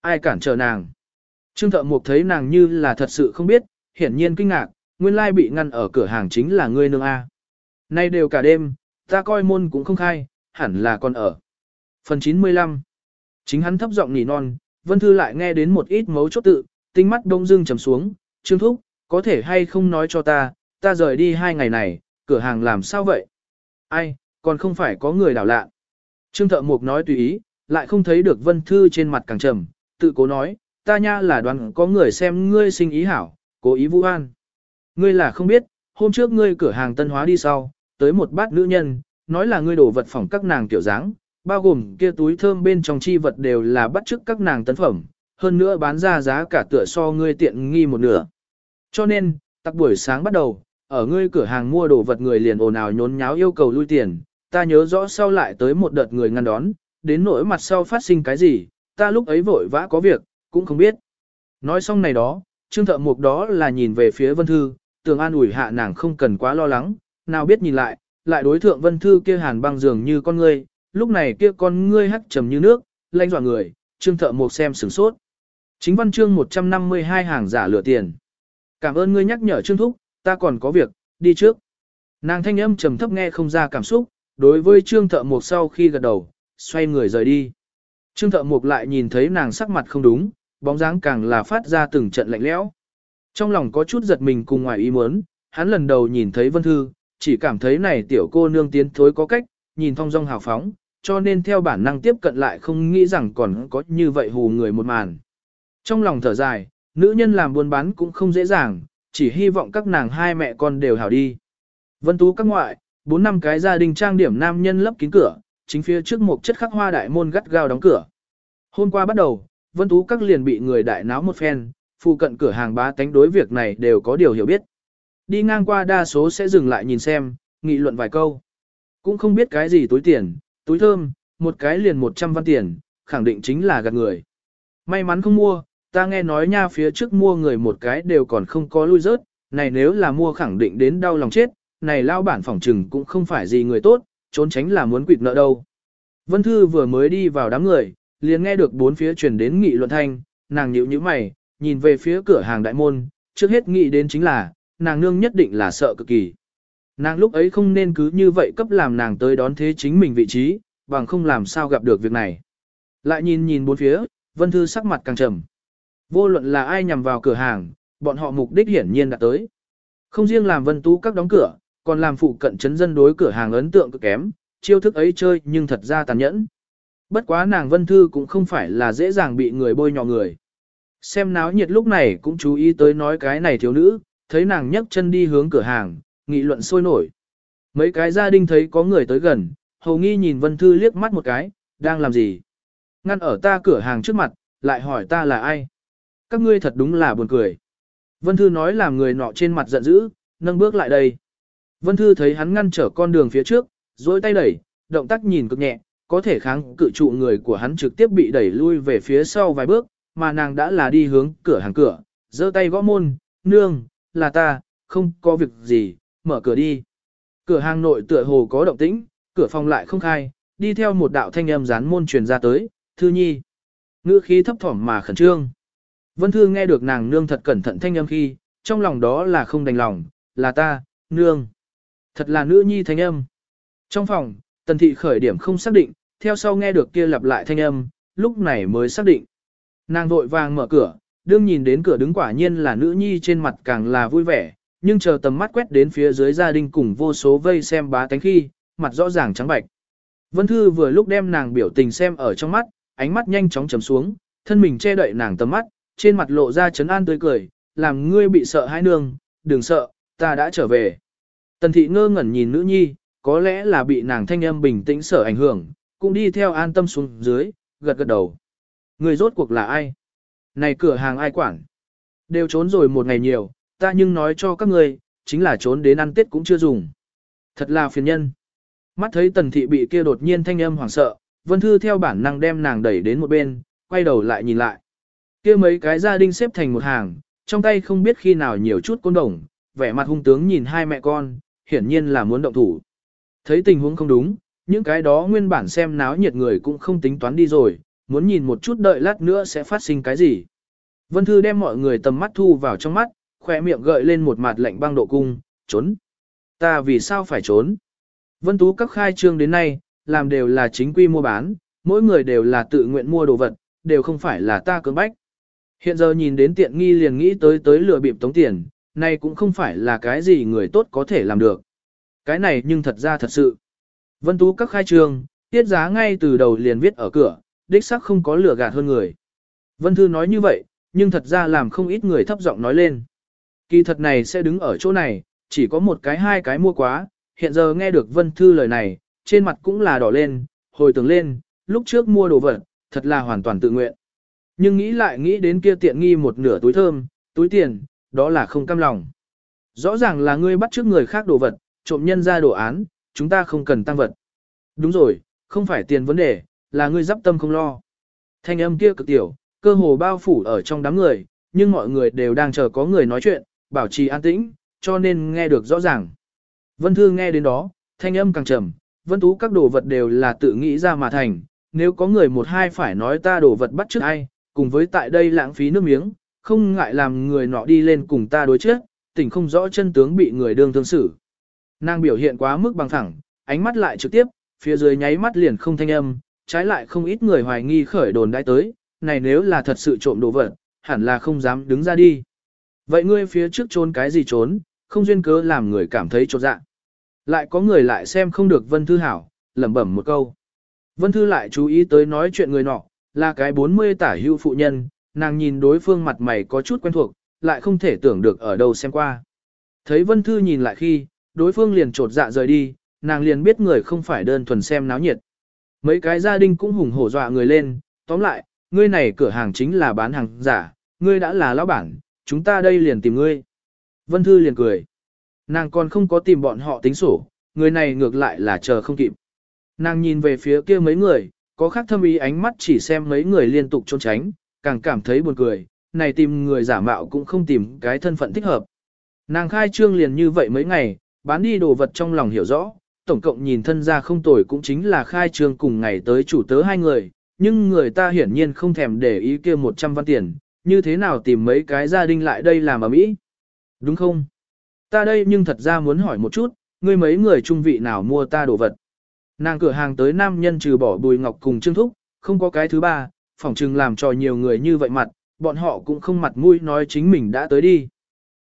Ai cản trở nàng? Trương thợ mục thấy nàng như là thật sự không biết, hiển nhiên kinh ngạc, nguyên lai bị ngăn ở cửa hàng chính là ngươi nương A. Nay đều cả đêm, ta coi môn cũng không khai, hẳn là còn ở. Phần 95 Chính hắn thấp giọng nỉ non, Vân Thư lại nghe đến một ít mấu chốt tự, tinh mắt đông dưng trầm xuống, Trương Thúc, có thể hay không nói cho ta, ta rời đi hai ngày này, cửa hàng làm sao vậy? Ai, còn không phải có người đảo lạ. Trương Thợ Mục nói tùy ý, lại không thấy được Vân Thư trên mặt càng trầm, tự cố nói, ta nha là đoán có người xem ngươi sinh ý hảo, cố ý vu an. Ngươi là không biết, hôm trước ngươi cửa hàng tân hóa đi sau, tới một bát nữ nhân, nói là ngươi đổ vật phòng các nàng tiểu dáng, bao gồm kia túi thơm bên trong chi vật đều là bắt chước các nàng tấn phẩm, hơn nữa bán ra giá cả tựa so ngươi tiện nghi một nửa. Cho nên, tắc buổi sáng bắt đầu, ở ngươi cửa hàng mua đồ vật người liền ồn ào nhốn nháo yêu cầu lui tiền, ta nhớ rõ sau lại tới một đợt người ngăn đón, đến nỗi mặt sau phát sinh cái gì, ta lúc ấy vội vã có việc, cũng không biết. Nói xong này đó, Trương Thợ Mục đó là nhìn về phía Vân Thư, tường an ủi hạ nàng không cần quá lo lắng, nào biết nhìn lại, lại đối thượng Vân Thư kia hàn băng dường như con ngươi, lúc này kia con ngươi hắt trầm như nước, lanh dọa người, Trương Thợ mục xem sửng sốt. Chính văn chương 152 hàng giả lửa tiền. Cảm ơn ngươi nhắc nhở Trương Thúc, ta còn có việc, đi trước. Nàng thanh âm trầm thấp nghe không ra cảm xúc, đối với Trương Thợ mục sau khi gật đầu, xoay người rời đi. Trương Thợ mục lại nhìn thấy nàng sắc mặt không đúng, bóng dáng càng là phát ra từng trận lạnh lẽo. Trong lòng có chút giật mình cùng ngoài ý muốn, hắn lần đầu nhìn thấy Vân Thư, chỉ cảm thấy này tiểu cô nương tiến thối có cách, nhìn thong dong hào phóng, cho nên theo bản năng tiếp cận lại không nghĩ rằng còn có như vậy hù người một màn. Trong lòng thở dài, nữ nhân làm buôn bán cũng không dễ dàng, chỉ hy vọng các nàng hai mẹ con đều hảo đi. Vân Tú các ngoại, bốn năm cái gia đình trang điểm nam nhân lấp kín cửa, chính phía trước một chất khắc hoa đại môn gắt gao đóng cửa. Hôm qua bắt đầu, Vân Tú các liền bị người đại náo một phen, phụ cận cửa hàng bá tánh đối việc này đều có điều hiểu biết. Đi ngang qua đa số sẽ dừng lại nhìn xem, nghị luận vài câu. Cũng không biết cái gì túi tiền, túi thơm, một cái liền 100 văn tiền, khẳng định chính là gạt người. May mắn không mua, ta nghe nói nha phía trước mua người một cái đều còn không có lui rớt, này nếu là mua khẳng định đến đau lòng chết, này lao bản phỏng trừng cũng không phải gì người tốt, trốn tránh là muốn quỵt nợ đâu. Vân Thư vừa mới đi vào đám người, liền nghe được bốn phía truyền đến nghị luận thanh, nàng nhíu nhíu mày, nhìn về phía cửa hàng đại môn, trước hết nghĩ đến chính là, nàng nương nhất định là sợ cực kỳ. Nàng lúc ấy không nên cứ như vậy cấp làm nàng tới đón thế chính mình vị trí, bằng không làm sao gặp được việc này. Lại nhìn nhìn bốn phía, Vân Thư sắc mặt càng trầm. Vô luận là ai nhằm vào cửa hàng, bọn họ mục đích hiển nhiên đã tới. Không riêng làm Vân Tú các đóng cửa, còn làm phụ cận chấn dân đối cửa hàng ấn tượng cực kém, chiêu thức ấy chơi nhưng thật ra tàn nhẫn. Bất quá nàng Vân Thư cũng không phải là dễ dàng bị người bôi nhọ người. Xem náo nhiệt lúc này cũng chú ý tới nói cái này thiếu nữ, thấy nàng nhấc chân đi hướng cửa hàng, nghị luận sôi nổi. Mấy cái gia đình thấy có người tới gần, hầu nghi nhìn Vân Thư liếc mắt một cái, đang làm gì? Ngăn ở ta cửa hàng trước mặt, lại hỏi ta là ai? Các ngươi thật đúng là buồn cười. Vân Thư nói làm người nọ trên mặt giận dữ, nâng bước lại đây. Vân Thư thấy hắn ngăn trở con đường phía trước, dối tay đẩy, động tác nhìn cực nhẹ, có thể kháng cự trụ người của hắn trực tiếp bị đẩy lui về phía sau vài bước, mà nàng đã là đi hướng cửa hàng cửa, giơ tay gõ môn, nương, là ta, không có việc gì, mở cửa đi. Cửa hàng nội tựa hồ có động tĩnh, cửa phòng lại không khai, đi theo một đạo thanh âm dán môn truyền ra tới, thư nhi. Ngữ khí thấp thỏm mà khẩn trương. Vân Thư nghe được nàng nương thật cẩn thận thanh âm khi, trong lòng đó là không đành lòng, là ta, nương. Thật là nữ nhi thanh âm. Trong phòng, tần thị khởi điểm không xác định, theo sau nghe được kia lặp lại thanh âm, lúc này mới xác định. Nàng vội vàng mở cửa, đương nhìn đến cửa đứng quả nhiên là nữ nhi trên mặt càng là vui vẻ, nhưng chờ tầm mắt quét đến phía dưới gia đình cùng vô số vây xem bá tánh khi, mặt rõ ràng trắng bạch. Vân Thư vừa lúc đem nàng biểu tình xem ở trong mắt, ánh mắt nhanh chóng chầm xuống, thân mình che đậy nàng tầm mắt, trên mặt lộ ra chấn an tươi cười, làm ngươi bị sợ hãi nương, đừng sợ, ta đã trở về. Tần thị ngơ ngẩn nhìn nữ nhi, có lẽ là bị nàng thanh âm bình tĩnh sở ảnh hưởng, cũng đi theo an tâm xuống dưới, gật gật đầu. Người rốt cuộc là ai? Này cửa hàng ai quản? Đều trốn rồi một ngày nhiều, ta nhưng nói cho các ngươi, chính là trốn đến ăn tết cũng chưa dùng. Thật là phiền nhân. Mắt thấy tần thị bị kia đột nhiên thanh âm hoảng sợ, vân thư theo bản năng đem nàng đẩy đến một bên, quay đầu lại nhìn lại. kia mấy cái gia đình xếp thành một hàng, trong tay không biết khi nào nhiều chút côn đồng, vẻ mặt hung tướng nhìn hai mẹ con, hiển nhiên là muốn động thủ. Thấy tình huống không đúng, những cái đó nguyên bản xem náo nhiệt người cũng không tính toán đi rồi, muốn nhìn một chút đợi lát nữa sẽ phát sinh cái gì. Vân Thư đem mọi người tầm mắt thu vào trong mắt, khỏe miệng gợi lên một mặt lạnh băng độ cung, trốn. Ta vì sao phải trốn? Vân Tú các khai trương đến nay, làm đều là chính quy mua bán, mỗi người đều là tự nguyện mua đồ vật, đều không phải là ta cưỡng bách. Hiện giờ nhìn đến tiện nghi liền nghĩ tới tới lừa bịp tống tiền, này cũng không phải là cái gì người tốt có thể làm được. Cái này nhưng thật ra thật sự. Vân Tú các khai trương, tiết giá ngay từ đầu liền viết ở cửa, đích xác không có lừa gạt hơn người. Vân Thư nói như vậy, nhưng thật ra làm không ít người thấp giọng nói lên. Kỳ thật này sẽ đứng ở chỗ này, chỉ có một cái hai cái mua quá, hiện giờ nghe được Vân Thư lời này, trên mặt cũng là đỏ lên, hồi tưởng lên, lúc trước mua đồ vật, thật là hoàn toàn tự nguyện. Nhưng nghĩ lại nghĩ đến kia tiện nghi một nửa túi thơm, túi tiền, đó là không cam lòng. Rõ ràng là ngươi bắt trước người khác đồ vật, trộm nhân ra đồ án, chúng ta không cần tăng vật. Đúng rồi, không phải tiền vấn đề, là ngươi dắp tâm không lo. Thanh âm kia cực tiểu, cơ hồ bao phủ ở trong đám người, nhưng mọi người đều đang chờ có người nói chuyện, bảo trì an tĩnh, cho nên nghe được rõ ràng. Vân Thư nghe đến đó, thanh âm càng trầm, Vân Tú các đồ vật đều là tự nghĩ ra mà thành, nếu có người một hai phải nói ta đổ vật bắt trước ai, cùng với tại đây lãng phí nước miếng, không ngại làm người nọ đi lên cùng ta đối trước, tỉnh không rõ chân tướng bị người đương thương xử. Nàng biểu hiện quá mức bằng thẳng, ánh mắt lại trực tiếp, phía dưới nháy mắt liền không thanh âm, trái lại không ít người hoài nghi khởi đồn đãi tới, này nếu là thật sự trộm đồ vật, hẳn là không dám đứng ra đi. Vậy ngươi phía trước trốn cái gì trốn, không duyên cớ làm người cảm thấy trột dạ. Lại có người lại xem không được Vân Thư hảo, lẩm bẩm một câu. Vân Thư lại chú ý tới nói chuyện người nọ, là cái 40 tả hưu phụ nhân, nàng nhìn đối phương mặt mày có chút quen thuộc, lại không thể tưởng được ở đâu xem qua. Thấy Vân Thư nhìn lại khi, đối phương liền trột dạ rời đi, nàng liền biết người không phải đơn thuần xem náo nhiệt. Mấy cái gia đình cũng hùng hổ dọa người lên, tóm lại, ngươi này cửa hàng chính là bán hàng giả, ngươi đã là lão bản, chúng ta đây liền tìm ngươi. Vân Thư liền cười. Nàng còn không có tìm bọn họ tính sổ, người này ngược lại là chờ không kịp. Nàng nhìn về phía kia mấy người, có khác thâm ý ánh mắt chỉ xem mấy người liên tục trốn tránh, càng cảm thấy buồn cười, này tìm người giả mạo cũng không tìm cái thân phận thích hợp. Nàng khai trương liền như vậy mấy ngày, bán đi đồ vật trong lòng hiểu rõ, tổng cộng nhìn thân ra không tồi cũng chính là khai trương cùng ngày tới chủ tớ hai người, nhưng người ta hiển nhiên không thèm để ý kia 100 văn tiền, như thế nào tìm mấy cái gia đình lại đây làm ở mỹ? Đúng không? Ta đây nhưng thật ra muốn hỏi một chút, ngươi mấy người trung vị nào mua ta đồ vật? Nàng cửa hàng tới nam nhân trừ bỏ bùi ngọc cùng trương thúc, không có cái thứ ba, phỏng chừng làm trò nhiều người như vậy mặt, bọn họ cũng không mặt mũi nói chính mình đã tới đi.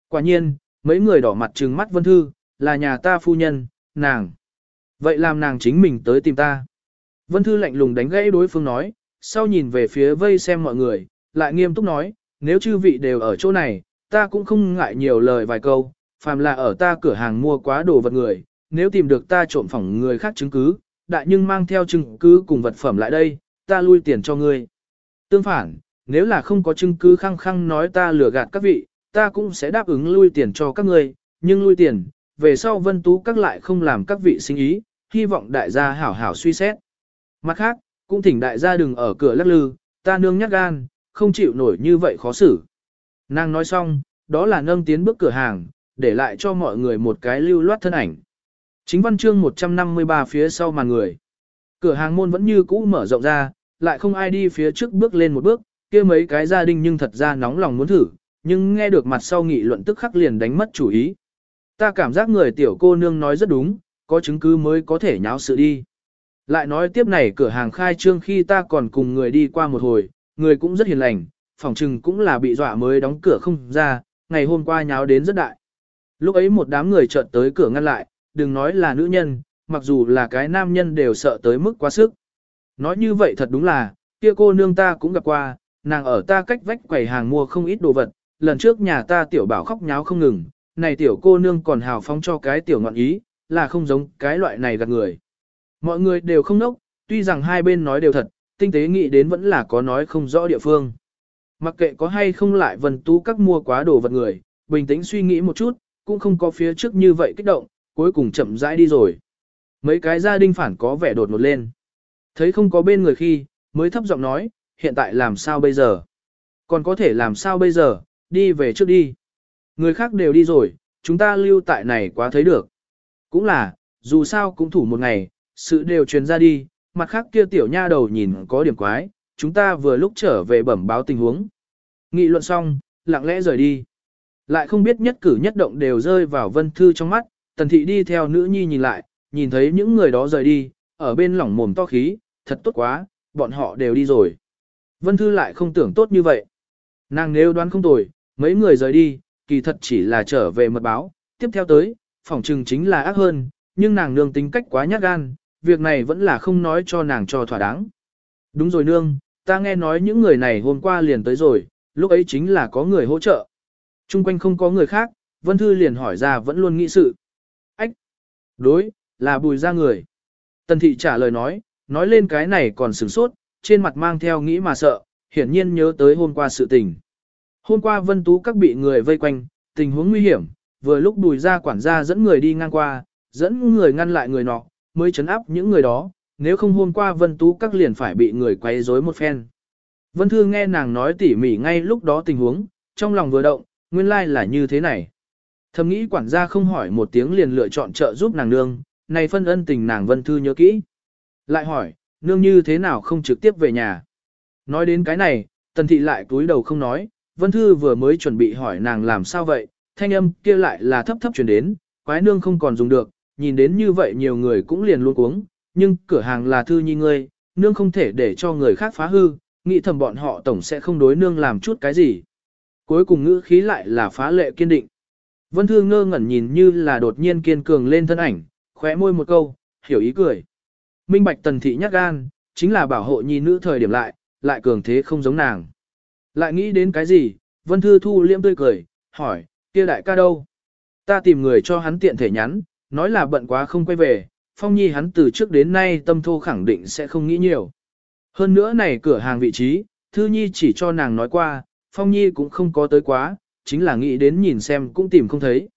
Quả nhiên, mấy người đỏ mặt trừng mắt vân thư, là nhà ta phu nhân, nàng. Vậy làm nàng chính mình tới tìm ta. Vân thư lạnh lùng đánh gãy đối phương nói, sau nhìn về phía vây xem mọi người, lại nghiêm túc nói, nếu chư vị đều ở chỗ này, ta cũng không ngại nhiều lời vài câu, phàm là ở ta cửa hàng mua quá đồ vật người, nếu tìm được ta trộm phỏng người khác chứng cứ, đại nhưng mang theo chứng cứ cùng vật phẩm lại đây, ta lui tiền cho ngươi. Tương phản, nếu là không có chứng cứ khăng khăng nói ta lừa gạt các vị, ta cũng sẽ đáp ứng lui tiền cho các ngươi, nhưng lui tiền, về sau vân tú các lại không làm các vị sinh ý, hy vọng đại gia hảo hảo suy xét. Mặt khác, cũng thỉnh đại gia đừng ở cửa lắc lư, ta nương nhắc gan, không chịu nổi như vậy khó xử. Nàng nói xong, đó là nâng tiến bước cửa hàng, để lại cho mọi người một cái lưu loát thân ảnh. Chính văn chương 153 phía sau màn người. Cửa hàng môn vẫn như cũ mở rộng ra, lại không ai đi phía trước bước lên một bước, kia mấy cái gia đình nhưng thật ra nóng lòng muốn thử, nhưng nghe được mặt sau nghị luận tức khắc liền đánh mất chủ ý. Ta cảm giác người tiểu cô nương nói rất đúng, có chứng cứ mới có thể nháo sự đi. Lại nói tiếp này cửa hàng khai trương khi ta còn cùng người đi qua một hồi, người cũng rất hiền lành, phòng trừng cũng là bị dọa mới đóng cửa không ra, ngày hôm qua nháo đến rất đại. Lúc ấy một đám người chợt tới cửa ngăn lại, đừng nói là nữ nhân, mặc dù là cái nam nhân đều sợ tới mức quá sức. Nói như vậy thật đúng là, kia cô nương ta cũng gặp qua, nàng ở ta cách vách quầy hàng mua không ít đồ vật, lần trước nhà ta tiểu bảo khóc nháo không ngừng, này tiểu cô nương còn hào phóng cho cái tiểu ngọn ý, là không giống cái loại này gạt người. Mọi người đều không nốc, tuy rằng hai bên nói đều thật, tinh tế nghĩ đến vẫn là có nói không rõ địa phương. Mặc kệ có hay không lại vần tú các mua quá đồ vật người, bình tĩnh suy nghĩ một chút, cũng không có phía trước như vậy kích động, cuối cùng chậm rãi đi rồi. Mấy cái gia đình phản có vẻ đột ngột lên. Thấy không có bên người khi, mới thấp giọng nói, hiện tại làm sao bây giờ? Còn có thể làm sao bây giờ, đi về trước đi. Người khác đều đi rồi, chúng ta lưu tại này quá thấy được. Cũng là, dù sao cũng thủ một ngày, sự đều truyền ra đi, mặt khác kia tiểu nha đầu nhìn có điểm quái, chúng ta vừa lúc trở về bẩm báo tình huống. Nghị luận xong, lặng lẽ rời đi. Lại không biết nhất cử nhất động đều rơi vào vân thư trong mắt, tần thị đi theo nữ nhi nhìn lại, nhìn thấy những người đó rời đi, ở bên lỏng mồm to khí, thật tốt quá, bọn họ đều đi rồi. Vân thư lại không tưởng tốt như vậy. Nàng nếu đoán không tồi, mấy người rời đi, kỳ thật chỉ là trở về mật báo, tiếp theo tới, phỏng trừng chính là ác hơn, nhưng nàng nương tính cách quá nhát gan, việc này vẫn là không nói cho nàng cho thỏa đáng. Đúng rồi nương, ta nghe nói những người này hôm qua liền tới rồi, lúc ấy chính là có người hỗ trợ. Trung quanh không có người khác, Vân Thư liền hỏi ra vẫn luôn nghĩ sự. Ách! Đối, là bùi ra người. Tần thị trả lời nói, nói lên cái này còn sửng sốt, trên mặt mang theo nghĩ mà sợ, hiển nhiên nhớ tới hôm qua sự tình. Hôm qua Vân Tú các bị người vây quanh, tình huống nguy hiểm, vừa lúc đùi ra quản gia dẫn người đi ngang qua, dẫn người ngăn lại người nọ, mới chấn áp những người đó, nếu không hôm qua Vân Tú các liền phải bị người quấy rối một phen. Vân Thư nghe nàng nói tỉ mỉ ngay lúc đó tình huống, trong lòng vừa động, nguyên lai like là như thế này. Thầm nghĩ quản gia không hỏi một tiếng liền lựa chọn trợ giúp nàng nương, này phân ân tình nàng Vân Thư nhớ kỹ. Lại hỏi, nương như thế nào không trực tiếp về nhà. Nói đến cái này, tần thị lại túi đầu không nói, Vân Thư vừa mới chuẩn bị hỏi nàng làm sao vậy, thanh âm kia lại là thấp thấp chuyển đến, quái nương không còn dùng được, nhìn đến như vậy nhiều người cũng liền luôn cuống, nhưng cửa hàng là Thư Nhi ngươi, nương không thể để cho người khác phá hư, nghĩ thầm bọn họ tổng sẽ không đối nương làm chút cái gì. Cuối cùng ngữ khí lại là phá lệ kiên định. Vân Thư ngơ ngẩn nhìn như là đột nhiên kiên cường lên thân ảnh, khóe môi một câu, hiểu ý cười. Minh bạch tần thị nhắc gan, chính là bảo hộ nhi nữ thời điểm lại, lại cường thế không giống nàng. Lại nghĩ đến cái gì, Vân Thư thu liễm tươi cười, hỏi, kia đại ca đâu? Ta tìm người cho hắn tiện thể nhắn, nói là bận quá không quay về, Phong Nhi hắn từ trước đến nay tâm thô khẳng định sẽ không nghĩ nhiều. Hơn nữa này cửa hàng vị trí, Thư Nhi chỉ cho nàng nói qua, Phong Nhi cũng không có tới quá, chính là nghĩ đến nhìn xem cũng tìm không thấy.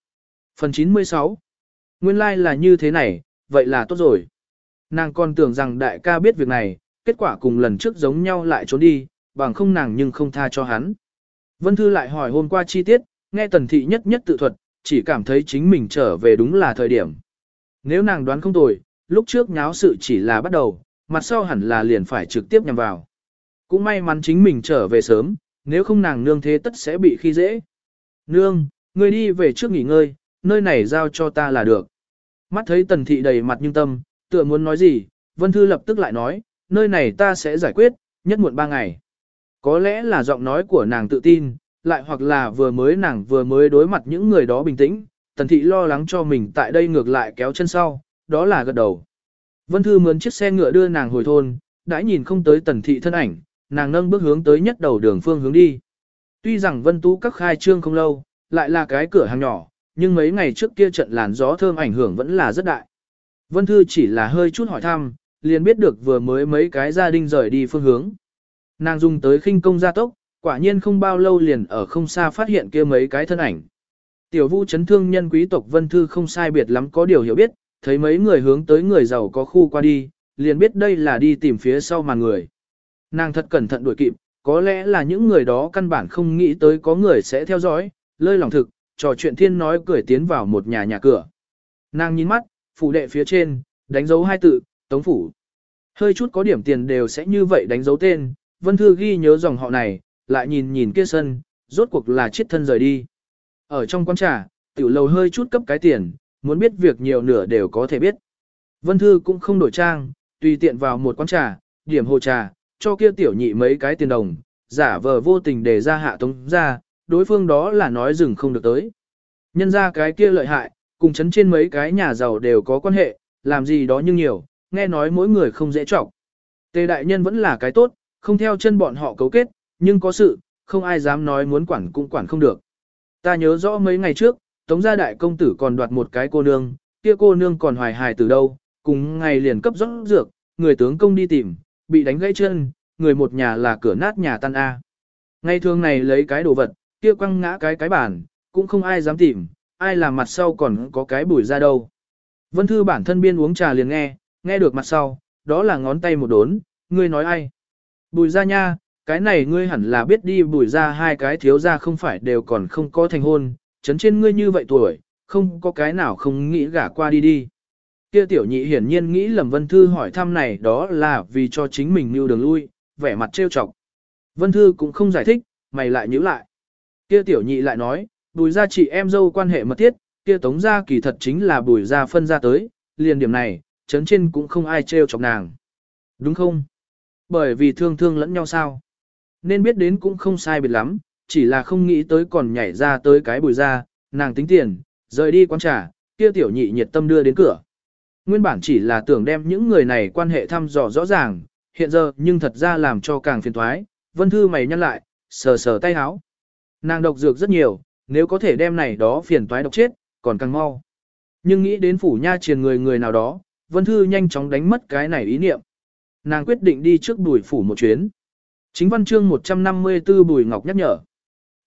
Phần 96 Nguyên lai like là như thế này, vậy là tốt rồi. Nàng còn tưởng rằng đại ca biết việc này, kết quả cùng lần trước giống nhau lại trốn đi, bằng không nàng nhưng không tha cho hắn. Vân Thư lại hỏi hôm qua chi tiết, nghe tần thị nhất nhất tự thuật, chỉ cảm thấy chính mình trở về đúng là thời điểm. Nếu nàng đoán không tồi, lúc trước nháo sự chỉ là bắt đầu, mặt sau hẳn là liền phải trực tiếp nhằm vào. Cũng may mắn chính mình trở về sớm, nếu không nàng nương thế tất sẽ bị khi dễ. Nương, người đi về trước nghỉ ngơi, nơi này giao cho ta là được. Mắt thấy tần thị đầy mặt nhưng tâm, tựa muốn nói gì, Vân Thư lập tức lại nói, nơi này ta sẽ giải quyết, nhất muộn ba ngày. Có lẽ là giọng nói của nàng tự tin, lại hoặc là vừa mới nàng vừa mới đối mặt những người đó bình tĩnh, tần thị lo lắng cho mình tại đây ngược lại kéo chân sau, đó là gật đầu. Vân Thư mướn chiếc xe ngựa đưa nàng hồi thôn, đã nhìn không tới tần thị thân ảnh, nàng nâng bước hướng tới nhất đầu đường phương hướng đi. Tuy rằng Vân Tú các khai trương không lâu, lại là cái cửa hàng nhỏ, nhưng mấy ngày trước kia trận làn gió thơm ảnh hưởng vẫn là rất đại. Vân Thư chỉ là hơi chút hỏi thăm, liền biết được vừa mới mấy cái gia đình rời đi phương hướng. Nàng dùng tới khinh công gia tốc, quả nhiên không bao lâu liền ở không xa phát hiện kia mấy cái thân ảnh. Tiểu vu chấn thương nhân quý tộc Vân Thư không sai biệt lắm có điều hiểu biết, thấy mấy người hướng tới người giàu có khu qua đi, liền biết đây là đi tìm phía sau màn người. Nàng thật cẩn thận đuổi kịp, có lẽ là những người đó căn bản không nghĩ tới có người sẽ theo dõi, lơi lòng thực, trò chuyện thiên nói cười tiến vào một nhà nhà cửa. Nàng nhìn mắt, phủ đệ phía trên, đánh dấu hai tự, tống phủ. Hơi chút có điểm tiền đều sẽ như vậy đánh dấu tên, Vân Thư ghi nhớ dòng họ này, lại nhìn nhìn kia sân, rốt cuộc là chết thân rời đi. Ở trong quán trà, tiểu lầu hơi chút cấp cái tiền, muốn biết việc nhiều nửa đều có thể biết. Vân Thư cũng không đổi trang, tùy tiện vào một quán trà, điểm hồ trà, cho kia tiểu nhị mấy cái tiền đồng, giả vờ vô tình để ra hạ tống ra, đối phương đó là nói dừng không được tới. Nhân ra cái kia lợi hại, cùng chấn trên mấy cái nhà giàu đều có quan hệ, làm gì đó nhưng nhiều, nghe nói mỗi người không dễ trọng. Tề đại nhân vẫn là cái tốt, không theo chân bọn họ cấu kết, nhưng có sự, không ai dám nói muốn quản cũng quản không được. Ta nhớ rõ mấy ngày trước, Tống gia đại công tử còn đoạt một cái cô nương, kia cô nương còn hoài hài từ đâu, cùng ngày liền cấp rót dược, người tướng công đi tìm, bị đánh gãy chân, người một nhà là cửa nát nhà tan A. Ngày thường này lấy cái đồ vật, kia quăng ngã cái cái bản, cũng không ai dám tìm, ai làm mặt sau còn có cái bùi ra đâu. Vân Thư bản thân biên uống trà liền nghe, nghe được mặt sau, đó là ngón tay một đốn, ngươi nói ai? Bùi ra nha, cái này ngươi hẳn là biết đi bùi ra hai cái thiếu ra không phải đều còn không có thành hôn, chấn trên ngươi như vậy tuổi, không có cái nào không nghĩ gả qua đi đi. Kia tiểu nhị hiển nhiên nghĩ lầm Vân Thư hỏi thăm này đó là vì cho chính mình mưu đường lui, vẻ mặt trêu chọc. Vân Thư cũng không giải thích, mày lại nhíu lại. Kia tiểu nhị lại nói, bùi ra chị em dâu quan hệ mật thiết, kia tống ra kỳ thật chính là bùi ra phân ra tới, liền điểm này, chấn trên cũng không ai trêu chọc nàng. Đúng không? Bởi vì thương thương lẫn nhau sao? Nên biết đến cũng không sai biệt lắm, chỉ là không nghĩ tới còn nhảy ra tới cái bùi ra, nàng tính tiền, rời đi quán trà, kia tiểu nhị nhiệt tâm đưa đến cửa. Nguyên bản chỉ là tưởng đem những người này quan hệ thăm dò rõ ràng, hiện giờ nhưng thật ra làm cho càng phiền thoái, vân thư mày nhăn lại, sờ sờ tay háo. Nàng độc dược rất nhiều, nếu có thể đem này đó phiền toái độc chết, còn càng mau. Nhưng nghĩ đến phủ nha triền người người nào đó, Vân Thư nhanh chóng đánh mất cái này ý niệm. Nàng quyết định đi trước bùi phủ một chuyến. Chính văn chương 154 Bùi Ngọc nhắc nhở.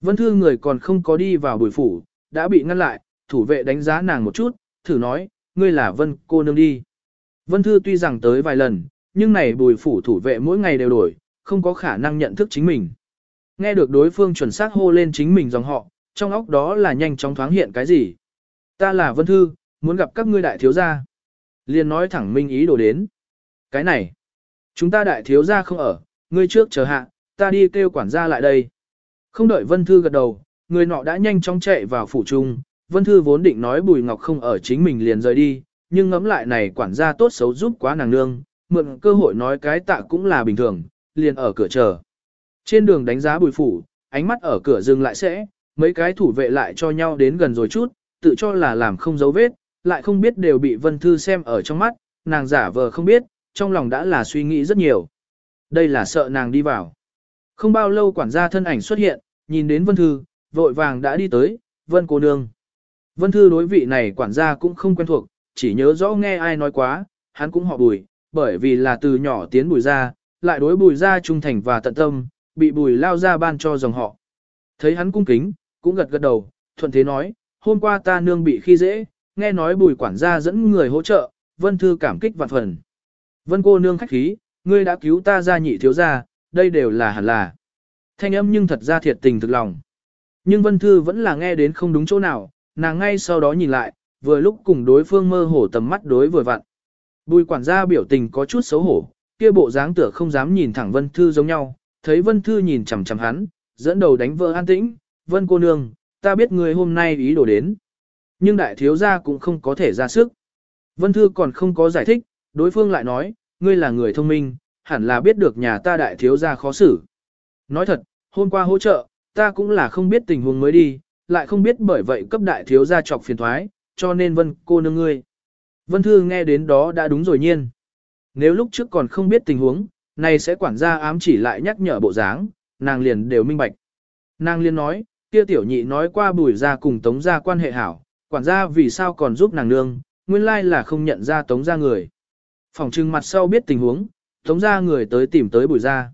Vân Thư người còn không có đi vào bùi phủ, đã bị ngăn lại, thủ vệ đánh giá nàng một chút, thử nói, ngươi là Vân cô nương đi. Vân Thư tuy rằng tới vài lần, nhưng này bùi phủ thủ vệ mỗi ngày đều đổi, không có khả năng nhận thức chính mình. Nghe được đối phương chuẩn xác hô lên chính mình dòng họ, trong óc đó là nhanh chóng thoáng hiện cái gì. Ta là Vân Thư, muốn gặp các ngươi đại thiếu gia. Liền nói thẳng minh ý đồ đến. Cái này, Chúng ta đại thiếu gia không ở, ngươi trước chờ hạ, ta đi kêu quản gia lại đây. Không đợi Vân Thư gật đầu, người nọ đã nhanh chóng chạy vào phủ trung, Vân Thư vốn định nói Bùi Ngọc không ở chính mình liền rời đi, nhưng ngẫm lại này quản gia tốt xấu giúp quá nàng nương, mượn cơ hội nói cái tạ cũng là bình thường, liền ở cửa chờ. Trên đường đánh giá Bùi phủ, ánh mắt ở cửa dừng lại sẽ, mấy cái thủ vệ lại cho nhau đến gần rồi chút, tự cho là làm không dấu vết, lại không biết đều bị Vân Thư xem ở trong mắt, nàng giả vờ không biết, trong lòng đã là suy nghĩ rất nhiều. Đây là sợ nàng đi vào. Không bao lâu quản gia thân ảnh xuất hiện, nhìn đến Vân Thư, vội vàng đã đi tới, Vân cô nương. Vân Thư đối vị này quản gia cũng không quen thuộc, chỉ nhớ rõ nghe ai nói quá, hắn cũng họ bùi, bởi vì là từ nhỏ tiến bùi ra, lại đối bùi ra trung thành và tận tâm, bị bùi lao ra ban cho dòng họ. Thấy hắn cung kính, cũng gật gật đầu, thuận thế nói, hôm qua ta nương bị khi dễ, nghe nói bùi quản gia dẫn người hỗ trợ, Vân Thư cảm kích vạn phần. Vân cô nương khách khí, ngươi đã cứu ta ra nhị thiếu gia, đây đều là hẳn là. Thanh âm nhưng thật ra thiệt tình thực lòng. Nhưng Vân Thư vẫn là nghe đến không đúng chỗ nào, nàng ngay sau đó nhìn lại, vừa lúc cùng đối phương mơ hổ tầm mắt đối vừa vặn. Bùi quản gia biểu tình có chút xấu hổ, kia bộ dáng tựa không dám nhìn thẳng Vân Thư giống nhau, thấy Vân Thư nhìn chằm chằm hắn, dẫn đầu đánh vỡ an tĩnh, Vân cô nương, ta biết người hôm nay ý đồ đến. Nhưng đại thiếu gia cũng không có thể ra sức. Vân Thư còn không có giải thích, đối phương lại nói, ngươi là người thông minh, hẳn là biết được nhà ta đại thiếu gia khó xử. Nói thật, hôm qua hỗ trợ, ta cũng là không biết tình huống mới đi, lại không biết bởi vậy cấp đại thiếu gia chọc phiền thoái, cho nên vân cô nương ngươi. Vân Thư nghe đến đó đã đúng rồi nhiên. Nếu lúc trước còn không biết tình huống, này sẽ quản gia ám chỉ lại nhắc nhở bộ dáng, nàng liền đều minh bạch. Nàng liền nói, kia tiểu nhị nói qua bùi ra cùng tống gia quan hệ hảo, quản gia vì sao còn giúp nàng nương, nguyên lai là không nhận ra tống gia người. Phòng trưng mặt sau biết tình huống, tống gia người tới tìm tới bùi ra.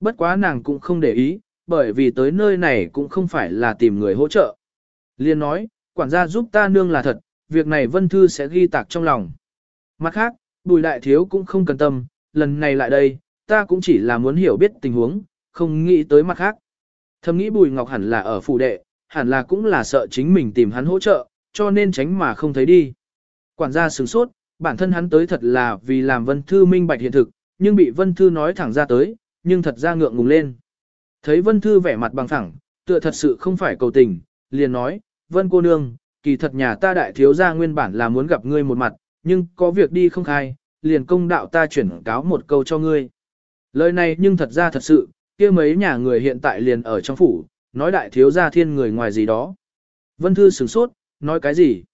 Bất quá nàng cũng không để ý, bởi vì tới nơi này cũng không phải là tìm người hỗ trợ. Liên nói, quản gia giúp ta nương là thật, việc này Vân Thư sẽ ghi tạc trong lòng. Mặt khác, bùi đại thiếu cũng không cần tâm, lần này lại đây, ta cũng chỉ là muốn hiểu biết tình huống, không nghĩ tới mặt khác. Thầm nghĩ bùi ngọc hẳn là ở phủ đệ, hẳn là cũng là sợ chính mình tìm hắn hỗ trợ, cho nên tránh mà không thấy đi. Quản gia sửng sốt, bản thân hắn tới thật là vì làm Vân Thư minh bạch hiện thực, nhưng bị Vân Thư nói thẳng ra tới, nhưng thật ra ngượng ngùng lên. Thấy Vân Thư vẻ mặt bằng thẳng, tựa thật sự không phải cầu tình, liền nói, Vân cô nương, kỳ thật nhà ta đại thiếu gia nguyên bản là muốn gặp ngươi một mặt, nhưng có việc đi không khai, liền công đạo ta chuyển cáo một câu cho ngươi. Lời này nhưng thật ra thật sự, kia mấy nhà người hiện tại liền ở trong phủ, nói đại thiếu gia thiên người ngoài gì đó. Vân Thư sửng sốt, nói cái gì?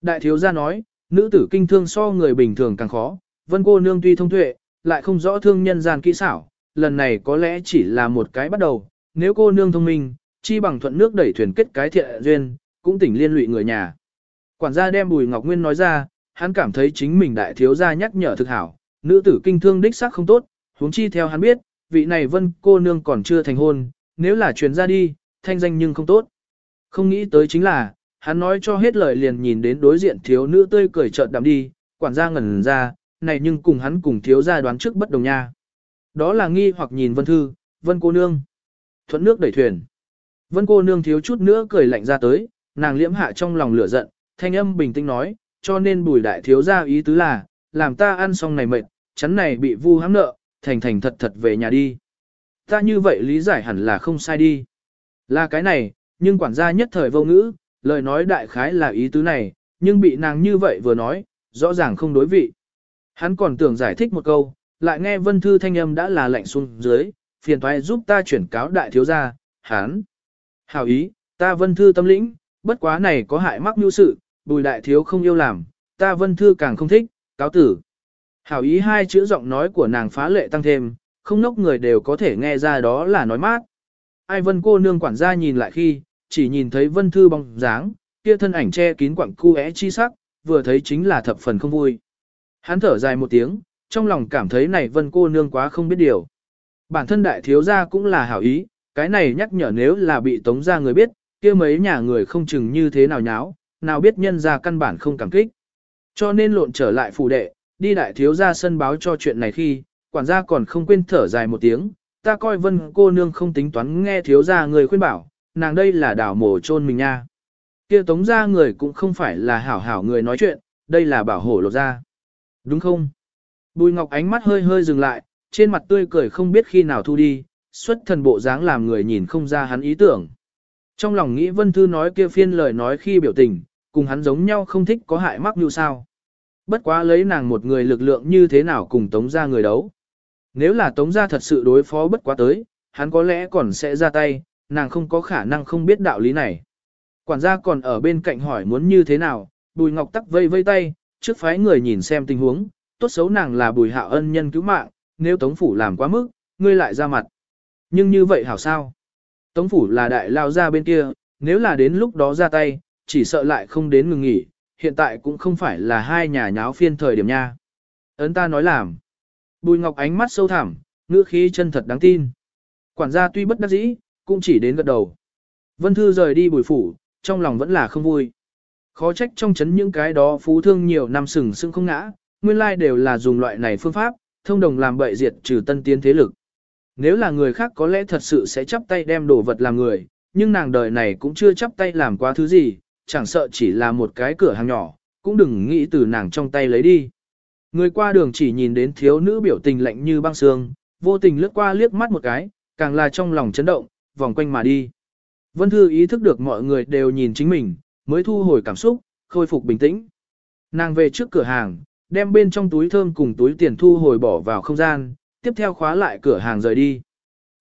Đại thiếu gia nói, nữ tử kinh thương so người bình thường càng khó, Vân cô nương tuy thông tuệ, lại không rõ thương nhân gian kỹ xảo, lần này có lẽ chỉ là một cái bắt đầu, nếu cô nương thông minh, chi bằng thuận nước đẩy thuyền kết cái thiện duyên, cũng tỉnh liên lụy người nhà. Quản gia đem Bùi Ngọc Nguyên nói ra, hắn cảm thấy chính mình đại thiếu gia nhắc nhở thực hảo, nữ tử kinh thương đích xác không tốt, huống chi theo hắn biết, vị này vân cô nương còn chưa thành hôn, nếu là truyền ra đi, thanh danh nhưng không tốt. Không nghĩ tới chính là, hắn nói cho hết lời liền nhìn đến đối diện thiếu nữ tươi cười chợt đạm đi, quản gia ngẩn ra, này nhưng cùng hắn cùng thiếu gia đoán trước bất đồng nha. Đó là nghi hoặc nhìn vân thư, vân cô nương. Thuận nước đẩy thuyền. Vân cô nương thiếu chút nữa cười lạnh ra tới, nàng liễm hạ trong lòng lửa giận, thanh âm bình tĩnh nói, cho nên bùi đại thiếu gia ý tứ là, làm ta ăn xong này mệt, chắn này bị vu hãm nợ, thành thành thật thật về nhà đi. Ta như vậy lý giải hẳn là không sai đi. Là cái này, nhưng quản gia nhất thời vô ngữ, lời nói đại khái là ý tứ này, nhưng bị nàng như vậy vừa nói, rõ ràng không đối vị. Hắn còn tưởng giải thích một câu, lại nghe vân thư thanh âm đã là lạnh xuống dưới, phiền thoái giúp ta chuyển cáo đại thiếu gia, hắn. Hảo ý, ta vân thư tâm lĩnh, bất quá này có hại mắc mưu sự, bùi đại thiếu không yêu làm, ta vân thư càng không thích, cáo tử. Hảo ý hai chữ giọng nói của nàng phá lệ tăng thêm, không nốc người đều có thể nghe ra đó là nói mát. Ai vân cô nương quản gia nhìn lại khi, chỉ nhìn thấy vân thư bóng dáng, kia thân ảnh che kín quặng cu é chi sắc, vừa thấy chính là thập phần không vui. Hắn thở dài một tiếng, trong lòng cảm thấy này vân cô nương quá không biết điều. Bản thân đại thiếu gia cũng là hảo ý, cái này nhắc nhở nếu là bị tống ra người biết, kia mấy nhà người không chừng như thế nào nháo, nào biết nhân ra căn bản không cảm kích. Cho nên lộn trở lại phủ đệ, đi đại thiếu gia sân báo cho chuyện này khi, quản gia còn không quên thở dài một tiếng, ta coi vân cô nương không tính toán nghe thiếu gia người khuyên bảo, nàng đây là đảo mổ chôn mình nha. Kia tống ra người cũng không phải là hảo hảo người nói chuyện, đây là bảo hộ lột ra. Đúng không? Bùi Ngọc ánh mắt hơi hơi dừng lại, trên mặt tươi cười không biết khi nào thu đi, xuất thần bộ dáng làm người nhìn không ra hắn ý tưởng. Trong lòng nghĩ Vân Thư nói kia phiên lời nói khi biểu tình, cùng hắn giống nhau không thích có hại mắc như sao. Bất quá lấy nàng một người lực lượng như thế nào cùng tống ra người đấu. Nếu là tống ra thật sự đối phó bất quá tới, hắn có lẽ còn sẽ ra tay, nàng không có khả năng không biết đạo lý này. Quản gia còn ở bên cạnh hỏi muốn như thế nào, bùi ngọc tắc vây vây tay, trước phái người nhìn xem tình huống, tốt xấu nàng là bùi hạo ân nhân cứu mạng, nếu tống phủ làm quá mức, ngươi lại ra mặt. Nhưng như vậy hảo sao? Tống phủ là đại lao ra bên kia, nếu là đến lúc đó ra tay, chỉ sợ lại không đến ngừng nghỉ, hiện tại cũng không phải là hai nhà nháo phiên thời điểm nha. Ấn ta nói làm. Bùi Ngọc ánh mắt sâu thẳm, ngữ khí chân thật đáng tin. Quản gia tuy bất đắc dĩ, cũng chỉ đến gật đầu. Vân Thư rời đi bùi phủ, trong lòng vẫn là không vui. Khó trách trong chấn những cái đó phú thương nhiều năm sừng sững không ngã, nguyên lai đều là dùng loại này phương pháp, thông đồng làm bậy diệt trừ tân tiến thế lực. Nếu là người khác có lẽ thật sự sẽ chắp tay đem đồ vật làm người, nhưng nàng đời này cũng chưa chắp tay làm quá thứ gì, chẳng sợ chỉ là một cái cửa hàng nhỏ, cũng đừng nghĩ từ nàng trong tay lấy đi. Người qua đường chỉ nhìn đến thiếu nữ biểu tình lạnh như băng sương, vô tình lướt qua liếc mắt một cái, càng là trong lòng chấn động, vòng quanh mà đi. Vân Thư ý thức được mọi người đều nhìn chính mình, mới thu hồi cảm xúc, khôi phục bình tĩnh. Nàng về trước cửa hàng, đem bên trong túi thơm cùng túi tiền thu hồi bỏ vào không gian, tiếp theo khóa lại cửa hàng rời đi.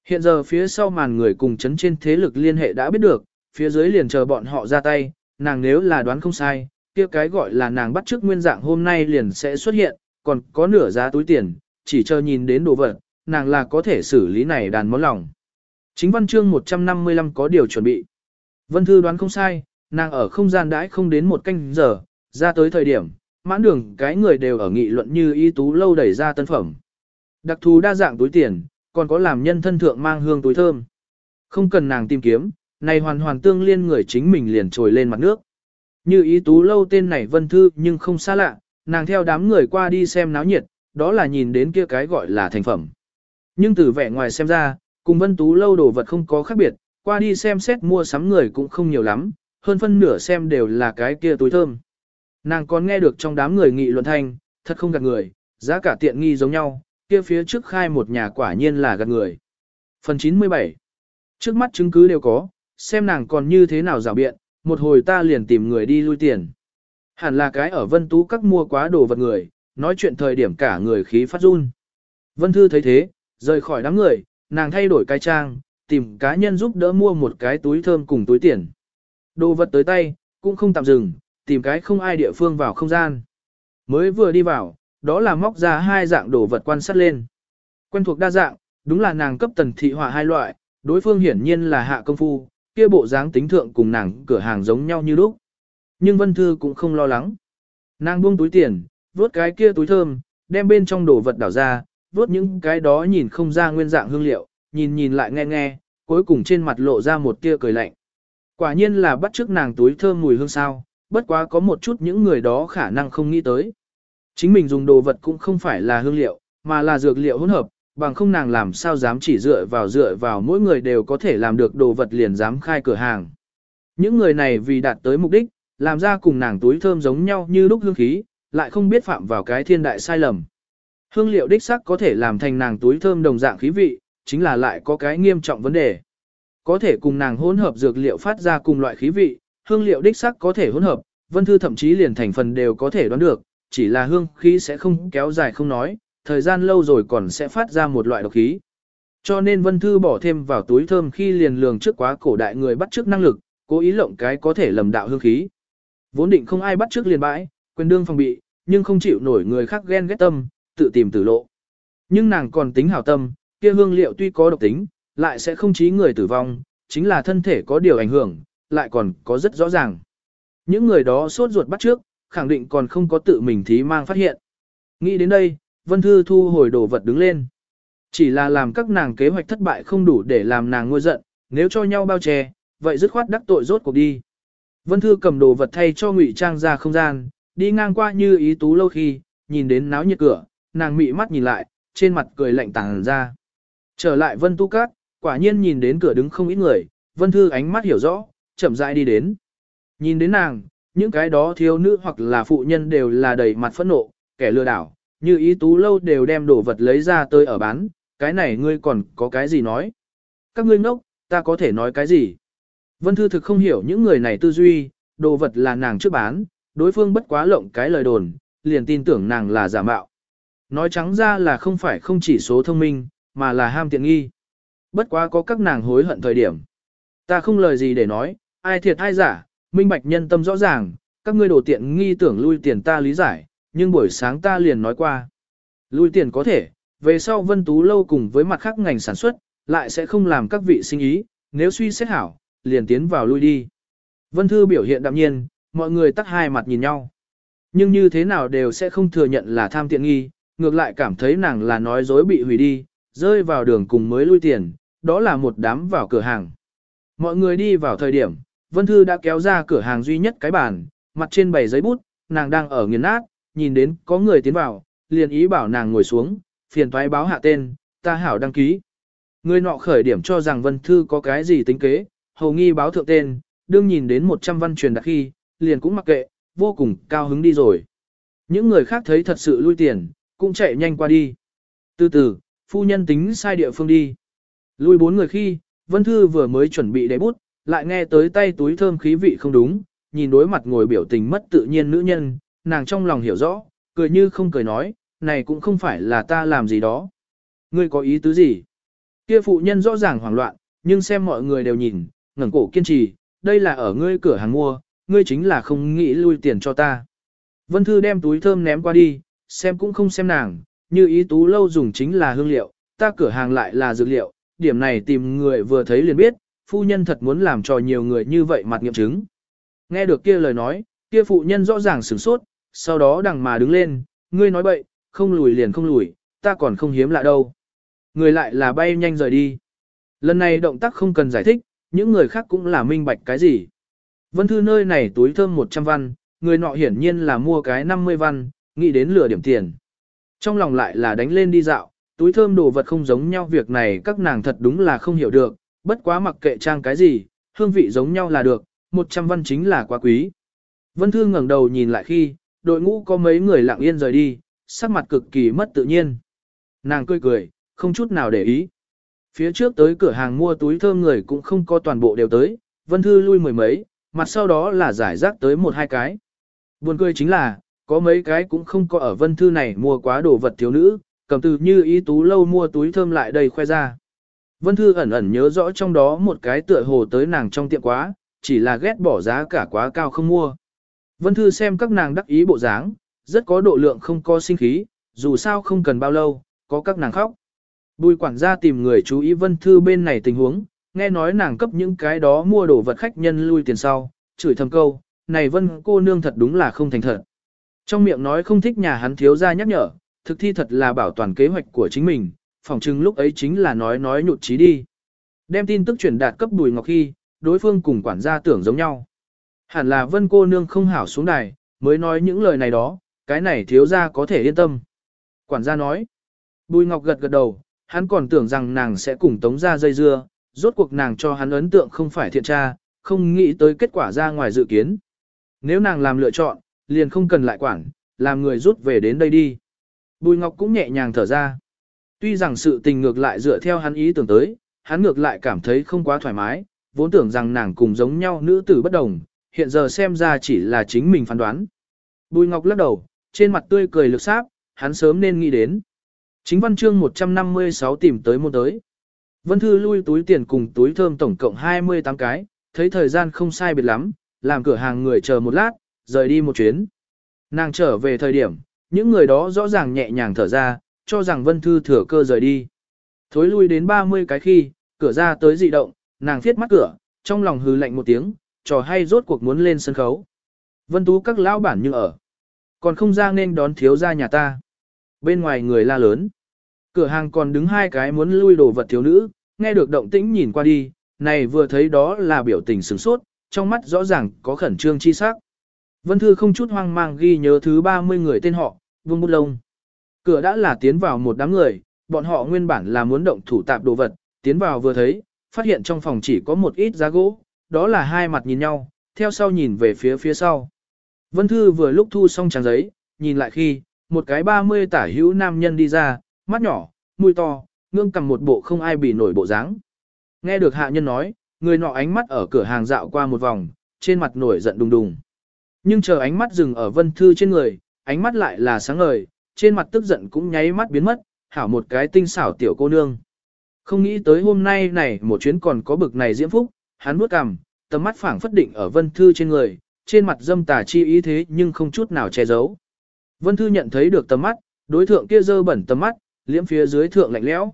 Hiện giờ phía sau màn người cùng chấn trên thế lực liên hệ đã biết được, phía dưới liền chờ bọn họ ra tay, nàng nếu là đoán không sai, kia cái gọi là nàng bắt trước nguyên dạng hôm nay liền sẽ xuất hiện, còn có nửa giá túi tiền, chỉ chờ nhìn đến đồ vật, nàng là có thể xử lý này đàn món lòng. Chính văn chương 155 có điều chuẩn bị. Vân Thư đoán không sai, nàng ở không gian đãi không đến một canh giờ, ra tới thời điểm, mãn đường cái người đều ở nghị luận như y tú lâu đẩy ra tân phẩm. Đặc thù đa dạng túi tiền, còn có làm nhân thân thượng mang hương túi thơm. Không cần nàng tìm kiếm, này hoàn hoàn tương liên người chính mình liền trồi lên mặt nước. Như ý tú lâu tên này vân thư nhưng không xa lạ, nàng theo đám người qua đi xem náo nhiệt, đó là nhìn đến kia cái gọi là thành phẩm. Nhưng từ vẻ ngoài xem ra, cùng vân tú lâu đồ vật không có khác biệt, qua đi xem xét mua sắm người cũng không nhiều lắm, hơn phân nửa xem đều là cái kia túi thơm. Nàng còn nghe được trong đám người nghị luận thanh, thật không gạt người, giá cả tiện nghi giống nhau, kia phía trước khai một nhà quả nhiên là gạt người. Phần 97 Trước mắt chứng cứ đều có, xem nàng còn như thế nào rào biện, một hồi ta liền tìm người đi lui tiền. Hẳn là cái ở Vân Tú các mua quá đồ vật người, nói chuyện thời điểm cả người khí phát run. Vân Thư thấy thế, rời khỏi đám người, nàng thay đổi cái trang, tìm cá nhân giúp đỡ mua một cái túi thơm cùng túi tiền. Đồ vật tới tay, cũng không tạm dừng, tìm cái không ai địa phương vào không gian. Mới vừa đi vào, đó là móc ra hai dạng đồ vật quan sát lên. Quen thuộc đa dạng, đúng là nàng cấp tần thị họa hai loại, đối phương hiển nhiên là hạ công phu, kia bộ dáng tính thượng cùng nàng cửa hàng giống nhau như lúc. Nhưng Vân Thư cũng không lo lắng. Nàng buông túi tiền, vớt cái kia túi thơm, đem bên trong đồ vật đảo ra, vớt những cái đó nhìn không ra nguyên dạng hương liệu, nhìn nhìn lại nghe nghe, cuối cùng trên mặt lộ ra một tia cười lạnh. Quả nhiên là bắt trước nàng túi thơm mùi hương sao, bất quá có một chút những người đó khả năng không nghĩ tới. Chính mình dùng đồ vật cũng không phải là hương liệu, mà là dược liệu hỗn hợp, bằng không nàng làm sao dám chỉ dựa vào dựa vào mỗi người đều có thể làm được đồ vật liền dám khai cửa hàng. Những người này vì đạt tới mục đích, làm ra cùng nàng túi thơm giống nhau như lúc hương khí, lại không biết phạm vào cái thiên đại sai lầm. Hương liệu đích sắc có thể làm thành nàng túi thơm đồng dạng khí vị, chính là lại có cái nghiêm trọng vấn đề. Có thể cùng nàng hỗn hợp dược liệu phát ra cùng loại khí vị, hương liệu đích sắc có thể hỗn hợp, vân thư thậm chí liền thành phần đều có thể đoán được, chỉ là hương khí sẽ không kéo dài không nói, thời gian lâu rồi còn sẽ phát ra một loại độc khí. Cho nên Vân Thư bỏ thêm vào túi thơm khi liền lường trước quá cổ đại người bắt trước năng lực, cố ý lộng cái có thể lầm đạo hương khí. Vốn định không ai bắt trước liền bãi, quyền đương phòng bị, nhưng không chịu nổi người khác ghen ghét tâm, tự tìm tử lộ. Nhưng nàng còn tính hảo tâm, kia hương liệu tuy có độc tính, lại sẽ không chí người tử vong, chính là thân thể có điều ảnh hưởng, lại còn có rất rõ ràng. Những người đó sốt ruột bắt trước, khẳng định còn không có tự mình thí mang phát hiện. Nghĩ đến đây, Vân Thư thu hồi đồ vật đứng lên. Chỉ là làm các nàng kế hoạch thất bại không đủ để làm nàng nguôi giận, nếu cho nhau bao che, vậy dứt khoát đắc tội rốt cuộc đi. Vân Thư cầm đồ vật thay cho ngụy trang ra không gian, đi ngang qua như ý tú lâu khi, nhìn đến náo nhiệt cửa, nàng mị mắt nhìn lại, trên mặt cười lạnh tàng ra. Trở lại Vân Tu Cát, quả nhiên nhìn đến cửa đứng không ít người, Vân Thư ánh mắt hiểu rõ, chậm rãi đi đến. Nhìn đến nàng, những cái đó thiếu nữ hoặc là phụ nhân đều là đầy mặt phẫn nộ, kẻ lừa đảo, Như ý tú lâu đều đem đồ vật lấy ra tới ở bán, cái này ngươi còn có cái gì nói? Các ngươi ngốc, ta có thể nói cái gì? Vân Thư thực không hiểu những người này tư duy, đồ vật là nàng trước bán, đối phương bất quá lộng cái lời đồn, liền tin tưởng nàng là giả mạo. Nói trắng ra là không phải không chỉ số thông minh, mà là ham tiện nghi. Bất quá có các nàng hối hận thời điểm. Ta không lời gì để nói, ai thiệt ai giả, minh bạch nhân tâm rõ ràng, các ngươi đổ tiện nghi tưởng lui tiền ta lý giải, nhưng buổi sáng ta liền nói qua. Lui tiền có thể, về sau Vân Tú lâu cùng với mặt khác ngành sản xuất, lại sẽ không làm các vị sinh ý, nếu suy xét hảo, liền tiến vào lui đi. Vân Thư biểu hiện đạm nhiên, mọi người tắt hai mặt nhìn nhau. Nhưng như thế nào đều sẽ không thừa nhận là tham tiện nghi, ngược lại cảm thấy nàng là nói dối bị hủy đi, rơi vào đường cùng mới lui tiền, đó là một đám vào cửa hàng. Mọi người đi vào thời điểm, Vân Thư đã kéo ra cửa hàng duy nhất cái bàn, mặt trên bày giấy bút, nàng đang ở nghiền nát, nhìn đến có người tiến vào, liền ý bảo nàng ngồi xuống, phiền thoái báo hạ tên, ta hảo đăng ký. Người nọ khởi điểm cho rằng Vân Thư có cái gì tính kế, hầu nghi báo thượng tên, đương nhìn đến 100 văn truyền đặc khi, liền cũng mặc kệ, vô cùng cao hứng đi rồi. Những người khác thấy thật sự lui tiền, cũng chạy nhanh qua đi. Từ từ, phu nhân tính sai địa phương đi. Lui bốn người khi, Vân Thư vừa mới chuẩn bị để bút, lại nghe tới tay túi thơm khí vị không đúng, nhìn đối mặt ngồi biểu tình mất tự nhiên nữ nhân, nàng trong lòng hiểu rõ, cười như không cười nói, này cũng không phải là ta làm gì đó. Ngươi có ý tứ gì? Kia phụ nhân rõ ràng hoảng loạn, nhưng xem mọi người đều nhìn, ngẩng cổ kiên trì, đây là ở ngươi cửa hàng mua, ngươi chính là không nghĩ lui tiền cho ta. Vân Thư đem túi thơm ném qua đi, xem cũng không xem nàng, như ý tú lâu dùng chính là hương liệu, ta cửa hàng lại là dược liệu, điểm này tìm người vừa thấy liền biết, phu nhân thật muốn làm cho nhiều người như vậy mặt nghiệm chứng. Nghe được kia lời nói, kia phụ nhân rõ ràng sửng sốt, sau đó đằng mà đứng lên, ngươi nói bậy, không lùi liền không lùi, ta còn không hiếm lạ đâu. Người lại là bay nhanh rời đi. Lần này động tác không cần giải thích, những người khác cũng là minh bạch cái gì. Vân Thư nơi này túi thơm 100 văn, người nọ hiển nhiên là mua cái 50 văn, nghĩ đến lừa điểm tiền. Trong lòng lại là đánh lên đi dạo, túi thơm đồ vật không giống nhau việc này các nàng thật đúng là không hiểu được, bất quá mặc kệ trang cái gì, hương vị giống nhau là được, 100 văn chính là quá quý. Vân Thư ngẩng đầu nhìn lại khi, đội ngũ có mấy người lặng yên rời đi, sắc mặt cực kỳ mất tự nhiên. Nàng cười cười, không chút nào để ý. Phía trước tới cửa hàng mua túi thơm người cũng không có toàn bộ đều tới, Vân Thư lui mười mấy, mặt sau đó là giải rác tới một hai cái. Buồn cười chính là, có mấy cái cũng không có ở Vân Thư này mua quá đồ vật thiếu nữ, cầm từ như ý tú lâu mua túi thơm lại đầy khoe ra. Vân Thư ẩn ẩn nhớ rõ trong đó một cái tựa hồ tới nàng trong tiệm quá, chỉ là ghét bỏ giá cả quá cao không mua. Vân Thư xem các nàng đắc ý bộ dáng, rất có độ lượng không có sinh khí, dù sao không cần bao lâu, có các nàng khóc. Bùi quản gia tìm người chú ý Vân Thư bên này tình huống, nghe nói nàng cấp những cái đó mua đồ vật khách nhân lui tiền sau, chửi thầm câu, này Vân cô nương thật đúng là không thành thật. Trong miệng nói không thích nhà hắn thiếu gia nhắc nhở, thực thi thật là bảo toàn kế hoạch của chính mình, phỏng chừng lúc ấy chính là nói nói nhụt chí đi. Đem tin tức truyền đạt cấp Bùi Ngọc khi, đối phương cùng quản gia tưởng giống nhau. Hẳn là Vân cô nương không hảo xuống đài, mới nói những lời này đó, cái này thiếu gia có thể yên tâm. Quản gia nói, Bùi Ngọc gật gật đầu, hắn còn tưởng rằng nàng sẽ cùng tống ra dây dưa, rốt cuộc nàng cho hắn ấn tượng không phải thiện tra, không nghĩ tới kết quả ra ngoài dự kiến. Nếu nàng làm lựa chọn, liền không cần lại quản, làm người rút về đến đây đi. Bùi Ngọc cũng nhẹ nhàng thở ra. Tuy rằng sự tình ngược lại dựa theo hắn ý tưởng tới, hắn ngược lại cảm thấy không quá thoải mái, vốn tưởng rằng nàng cùng giống nhau nữ tử bất đồng, hiện giờ xem ra chỉ là chính mình phán đoán. Bùi Ngọc lắc đầu, trên mặt tươi cười lực sáp, hắn sớm nên nghĩ đến. Chính văn chương 156 tìm tới môn tới. Vân Thư lui túi tiền cùng túi thơm tổng cộng 28 cái, thấy thời gian không sai biệt lắm, làm cửa hàng người chờ một lát, rời đi một chuyến. Nàng trở về thời điểm, những người đó rõ ràng nhẹ nhàng thở ra, cho rằng Vân Thư thừa cơ rời đi. Thối lui đến 30 cái khi, cửa ra tới dị động, nàng thiết mắt cửa, trong lòng hừ lạnh một tiếng, trò hay rốt cuộc muốn lên sân khấu. Vân Tú các lão bản như ở. Còn không ra nên đón thiếu gia nhà ta. Bên ngoài người la lớn. Cửa hàng còn đứng hai cái muốn lui đồ vật thiếu nữ, nghe được động tĩnh nhìn qua đi, này vừa thấy đó là biểu tình sửng sốt, trong mắt rõ ràng có khẩn trương chi sắc. Vân Thư không chút hoang mang ghi nhớ thứ 30 người tên họ, vương bút lông. Cửa đã là tiến vào một đám người, bọn họ nguyên bản là muốn động thủ tạp đồ vật, tiến vào vừa thấy, phát hiện trong phòng chỉ có một ít giá gỗ, đó là hai mặt nhìn nhau, theo sau nhìn về phía phía sau. Vân Thư vừa lúc thu xong trang giấy, nhìn lại khi, một cái 30 tả hữu nam nhân đi ra, mắt nhỏ, mũi to, ngương cầm một bộ không ai bị nổi bộ dáng. Nghe được hạ nhân nói, người nọ ánh mắt ở cửa hàng dạo qua một vòng, trên mặt nổi giận đùng đùng. Nhưng chờ ánh mắt dừng ở vân thư trên người, ánh mắt lại là sáng ngời, trên mặt tức giận cũng nháy mắt biến mất, hảo một cái tinh xảo tiểu cô nương. Không nghĩ tới hôm nay này một chuyến còn có bực này diễm phúc, hắn bước cằm, tầm mắt phảng phất định ở vân thư trên người, trên mặt dâm tà chi ý thế nhưng không chút nào che giấu. Vân thư nhận thấy được tầm mắt, đối thượng kia dơ bẩn tầm mắt, liễm phía dưới thượng lạnh lẽo.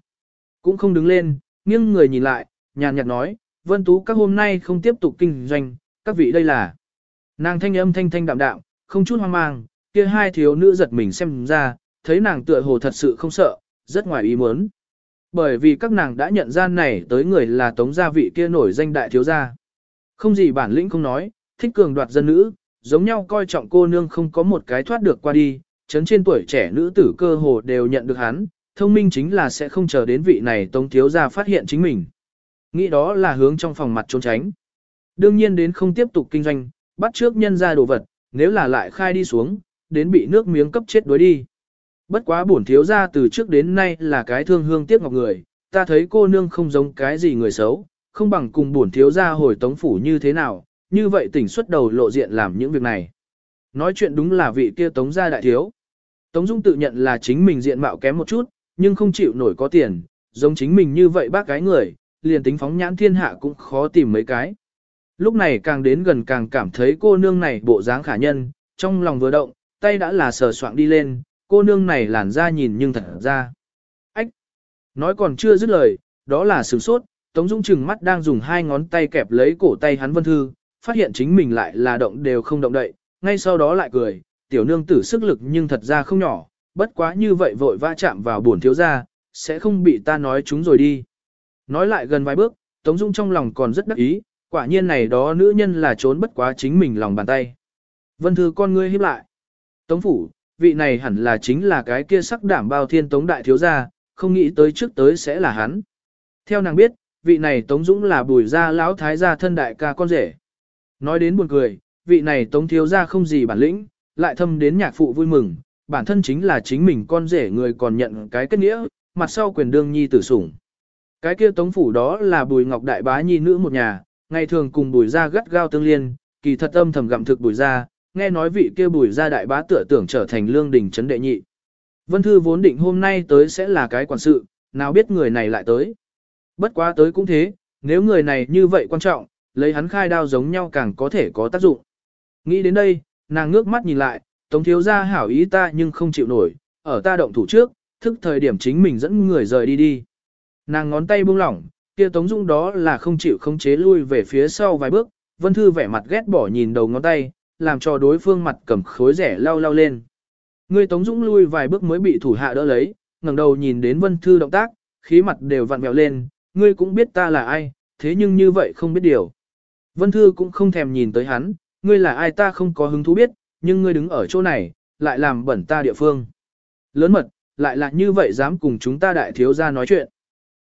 Cũng không đứng lên, nghiêng người nhìn lại, nhàn nhạt nói, vân tú các hôm nay không tiếp tục kinh doanh, các vị đây là. Nàng thanh âm thanh thanh đạm đạm, không chút hoang mang, kia hai thiếu nữ giật mình xem ra, thấy nàng tựa hồ thật sự không sợ, rất ngoài ý muốn. Bởi vì các nàng đã nhận ra này tới người là tống gia vị kia nổi danh đại thiếu gia. Không gì bản lĩnh không nói, thích cường đoạt dân nữ, giống nhau coi trọng cô nương không có một cái thoát được qua đi, chấn trên tuổi trẻ nữ tử cơ hồ đều nhận được hắn, thông minh chính là sẽ không chờ đến vị này tống thiếu gia phát hiện chính mình. Nghĩ đó là hướng trong phòng mặt trốn tránh. Đương nhiên đến không tiếp tục kinh doanh, bắt trước nhân ra đồ vật, nếu là lại khai đi xuống, đến bị nước miếng cấp chết đuối đi. Bất quá bổn thiếu gia từ trước đến nay là cái thương hương tiếc ngọc người, ta thấy cô nương không giống cái gì người xấu, không bằng cùng bổn thiếu gia hồi tống phủ như thế nào, như vậy tỉnh xuất đầu lộ diện làm những việc này. Nói chuyện đúng là vị kia tống gia đại thiếu. Tống Dung tự nhận là chính mình diện mạo kém một chút, nhưng không chịu nổi có tiền, giống chính mình như vậy bác cái người, liền tính phóng nhãn thiên hạ cũng khó tìm mấy cái. Lúc này càng đến gần càng cảm thấy cô nương này bộ dáng khả nhân, trong lòng vừa động, tay đã là sờ soạng đi lên, cô nương này làn ra nhìn nhưng thật ra. Ách! Nói còn chưa dứt lời, đó là sửng sốt, Tống Dung chừng mắt đang dùng hai ngón tay kẹp lấy cổ tay hắn Vân Thư, phát hiện chính mình lại là động đều không động đậy, ngay sau đó lại cười, tiểu nương tử sức lực nhưng thật ra không nhỏ, bất quá như vậy vội va chạm vào buồn thiếu gia, sẽ không bị ta nói chúng rồi đi. Nói lại gần vài bước, Tống Dung trong lòng còn rất đắc ý, quả nhiên này đó nữ nhân là trốn bất quá chính mình lòng bàn tay. Vân Thư con ngươi hiếp lại. Tống Phủ, vị này hẳn là chính là cái kia sắc đảm bao thiên Tống Đại Thiếu Gia, không nghĩ tới trước tới sẽ là hắn. Theo nàng biết, vị này Tống Dũng là bùi gia lão thái gia thân đại ca con rể. Nói đến buồn cười, vị này Tống Thiếu Gia không gì bản lĩnh, lại thâm đến nhạc phụ vui mừng, bản thân chính là chính mình con rể người còn nhận cái kết nghĩa, mặt sau quyền đương nhi tử sủng. Cái kia tống phủ đó là bùi ngọc đại bá nhi nữ một nhà, ngày thường cùng bùi gia gắt gao tương liên, kỳ thật âm thầm gặm thực bùi gia nghe nói vị kia bùi gia đại bá tựa tưởng trở thành lương đình trấn đệ nhị. Vân Thư vốn định hôm nay tới sẽ là cái quản sự, nào biết người này lại tới. Bất quá tới cũng thế, nếu người này như vậy quan trọng, lấy hắn khai đao giống nhau càng có thể có tác dụng. Nghĩ đến đây, nàng ngước mắt nhìn lại, tống thiếu gia hảo ý ta nhưng không chịu nổi, ở ta động thủ trước, thức thời điểm chính mình dẫn người rời đi đi. Nàng ngón tay buông lỏng, kia Tống Dung đó là không chịu khống chế lui về phía sau vài bước, Vân Thư vẻ mặt ghét bỏ nhìn đầu ngón tay, làm cho đối phương mặt cầm khối rẻ lau lau lên. Người Tống dung lui vài bước mới bị thủ hạ đỡ lấy, ngẩng đầu nhìn đến Vân Thư động tác, khí mặt đều vặn vẹo lên, ngươi cũng biết ta là ai, thế nhưng như vậy không biết điều. Vân Thư cũng không thèm nhìn tới hắn, ngươi là ai ta không có hứng thú biết, nhưng ngươi đứng ở chỗ này, lại làm bẩn ta địa phương. Lớn mật, lại là như vậy dám cùng chúng ta đại thiếu gia nói chuyện.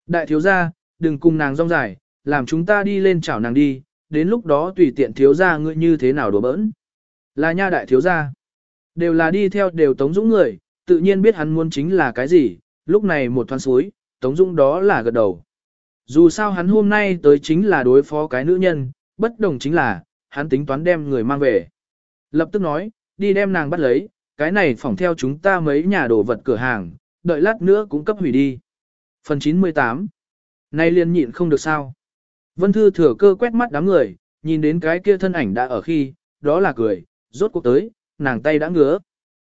Đại thiếu gia, đừng cùng nàng rong dài, làm chúng ta đi lên chảo nàng đi, đến lúc đó tùy tiện thiếu gia ngươi như thế nào đùa bỡn. Là nha đại thiếu gia. Đều là đi theo đều Tống Dũng người, tự nhiên biết hắn muốn chính là cái gì, lúc này một thoáng suối, Tống Dũng đó là gật đầu. Dù sao hắn hôm nay tới chính là đối phó cái nữ nhân, bất đồng chính là, hắn tính toán đem người mang về. Lập tức nói, đi đem nàng bắt lấy, cái này phỏng theo chúng ta mấy nhà đồ vật cửa hàng, đợi lát nữa cũng cấp hủy đi. Phần 98 Nay liền nhịn không được sao. Vân Thư thừa cơ quét mắt đám người, nhìn đến cái kia thân ảnh đã ở khi, đó là cười, rốt cuộc tới, nàng tay đã ngứa.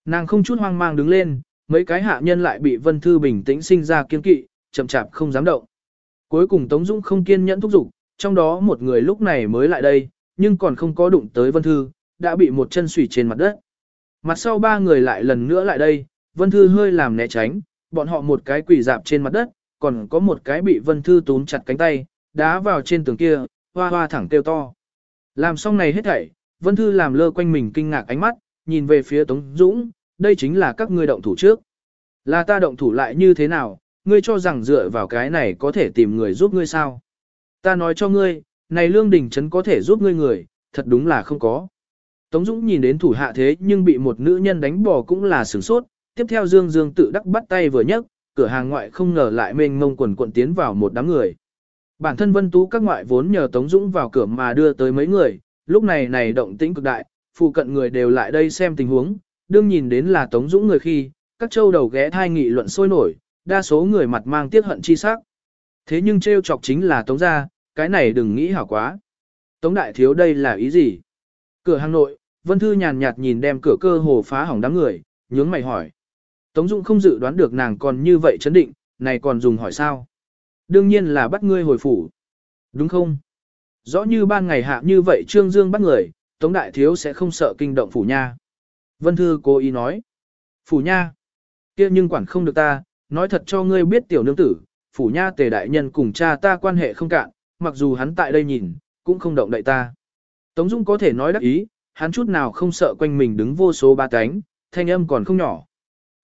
Nàng không chút hoang mang đứng lên, mấy cái hạ nhân lại bị Vân Thư bình tĩnh sinh ra kiên kỵ, chậm chạp không dám động. Cuối cùng Tống Dũng không kiên nhẫn thúc giục, trong đó một người lúc này mới lại đây, nhưng còn không có đụng tới Vân Thư, đã bị một chân sủy trên mặt đất. Mặt sau ba người lại lần nữa lại đây, Vân Thư hơi làm né tránh, bọn họ một cái quỳ dạp trên mặt đất, còn có một cái bị Vân Thư túm chặt cánh tay, đá vào trên tường kia, hoa hoa thẳng kêu to. Làm xong này hết thảy, Vân Thư làm lơ quanh mình kinh ngạc ánh mắt, nhìn về phía Tống Dũng, đây chính là các ngươi động thủ trước. Là ta động thủ lại như thế nào, ngươi cho rằng dựa vào cái này có thể tìm người giúp ngươi sao? Ta nói cho ngươi, này lương đình trấn có thể giúp ngươi người, thật đúng là không có. Tống Dũng nhìn đến thủ hạ thế nhưng bị một nữ nhân đánh bỏ cũng là sửng sốt, tiếp theo Dương Dương tự đắc bắt tay vừa nhấc, cửa hàng ngoại không ngờ lại mênh mông quần cuộn tiến vào một đám người. Bản thân Vân Tú các ngoại vốn nhờ Tống Dũng vào cửa mà đưa tới mấy người, lúc này này động tĩnh cực đại, phụ cận người đều lại đây xem tình huống, đương nhìn đến là Tống Dũng người khi, các châu đầu ghé thai nghị luận sôi nổi, đa số người mặt mang tiếc hận chi sắc. Thế nhưng trêu chọc chính là Tống gia, cái này đừng nghĩ hảo quá. Tống đại thiếu đây là ý gì? Cửa hàng nội, Vân Thư nhàn nhạt nhìn đem cửa cơ hồ phá hỏng đám người, nhướng mày hỏi. Tống Dũng không dự đoán được nàng còn như vậy chấn định, này còn dùng hỏi sao? Đương nhiên là bắt ngươi hồi phủ. Đúng không? Rõ như ban ngày hạ như vậy Trương Dương bắt người, Tống Đại Thiếu sẽ không sợ kinh động phủ nha. Vân Thư cố ý nói. Phủ nha. kia nhưng quản không được ta, nói thật cho ngươi biết tiểu nương tử, phủ nha tề đại nhân cùng cha ta quan hệ không cạn, mặc dù hắn tại đây nhìn, cũng không động đậy ta. Tống Dung có thể nói đắc ý, hắn chút nào không sợ quanh mình đứng vô số ba cánh, thanh âm còn không nhỏ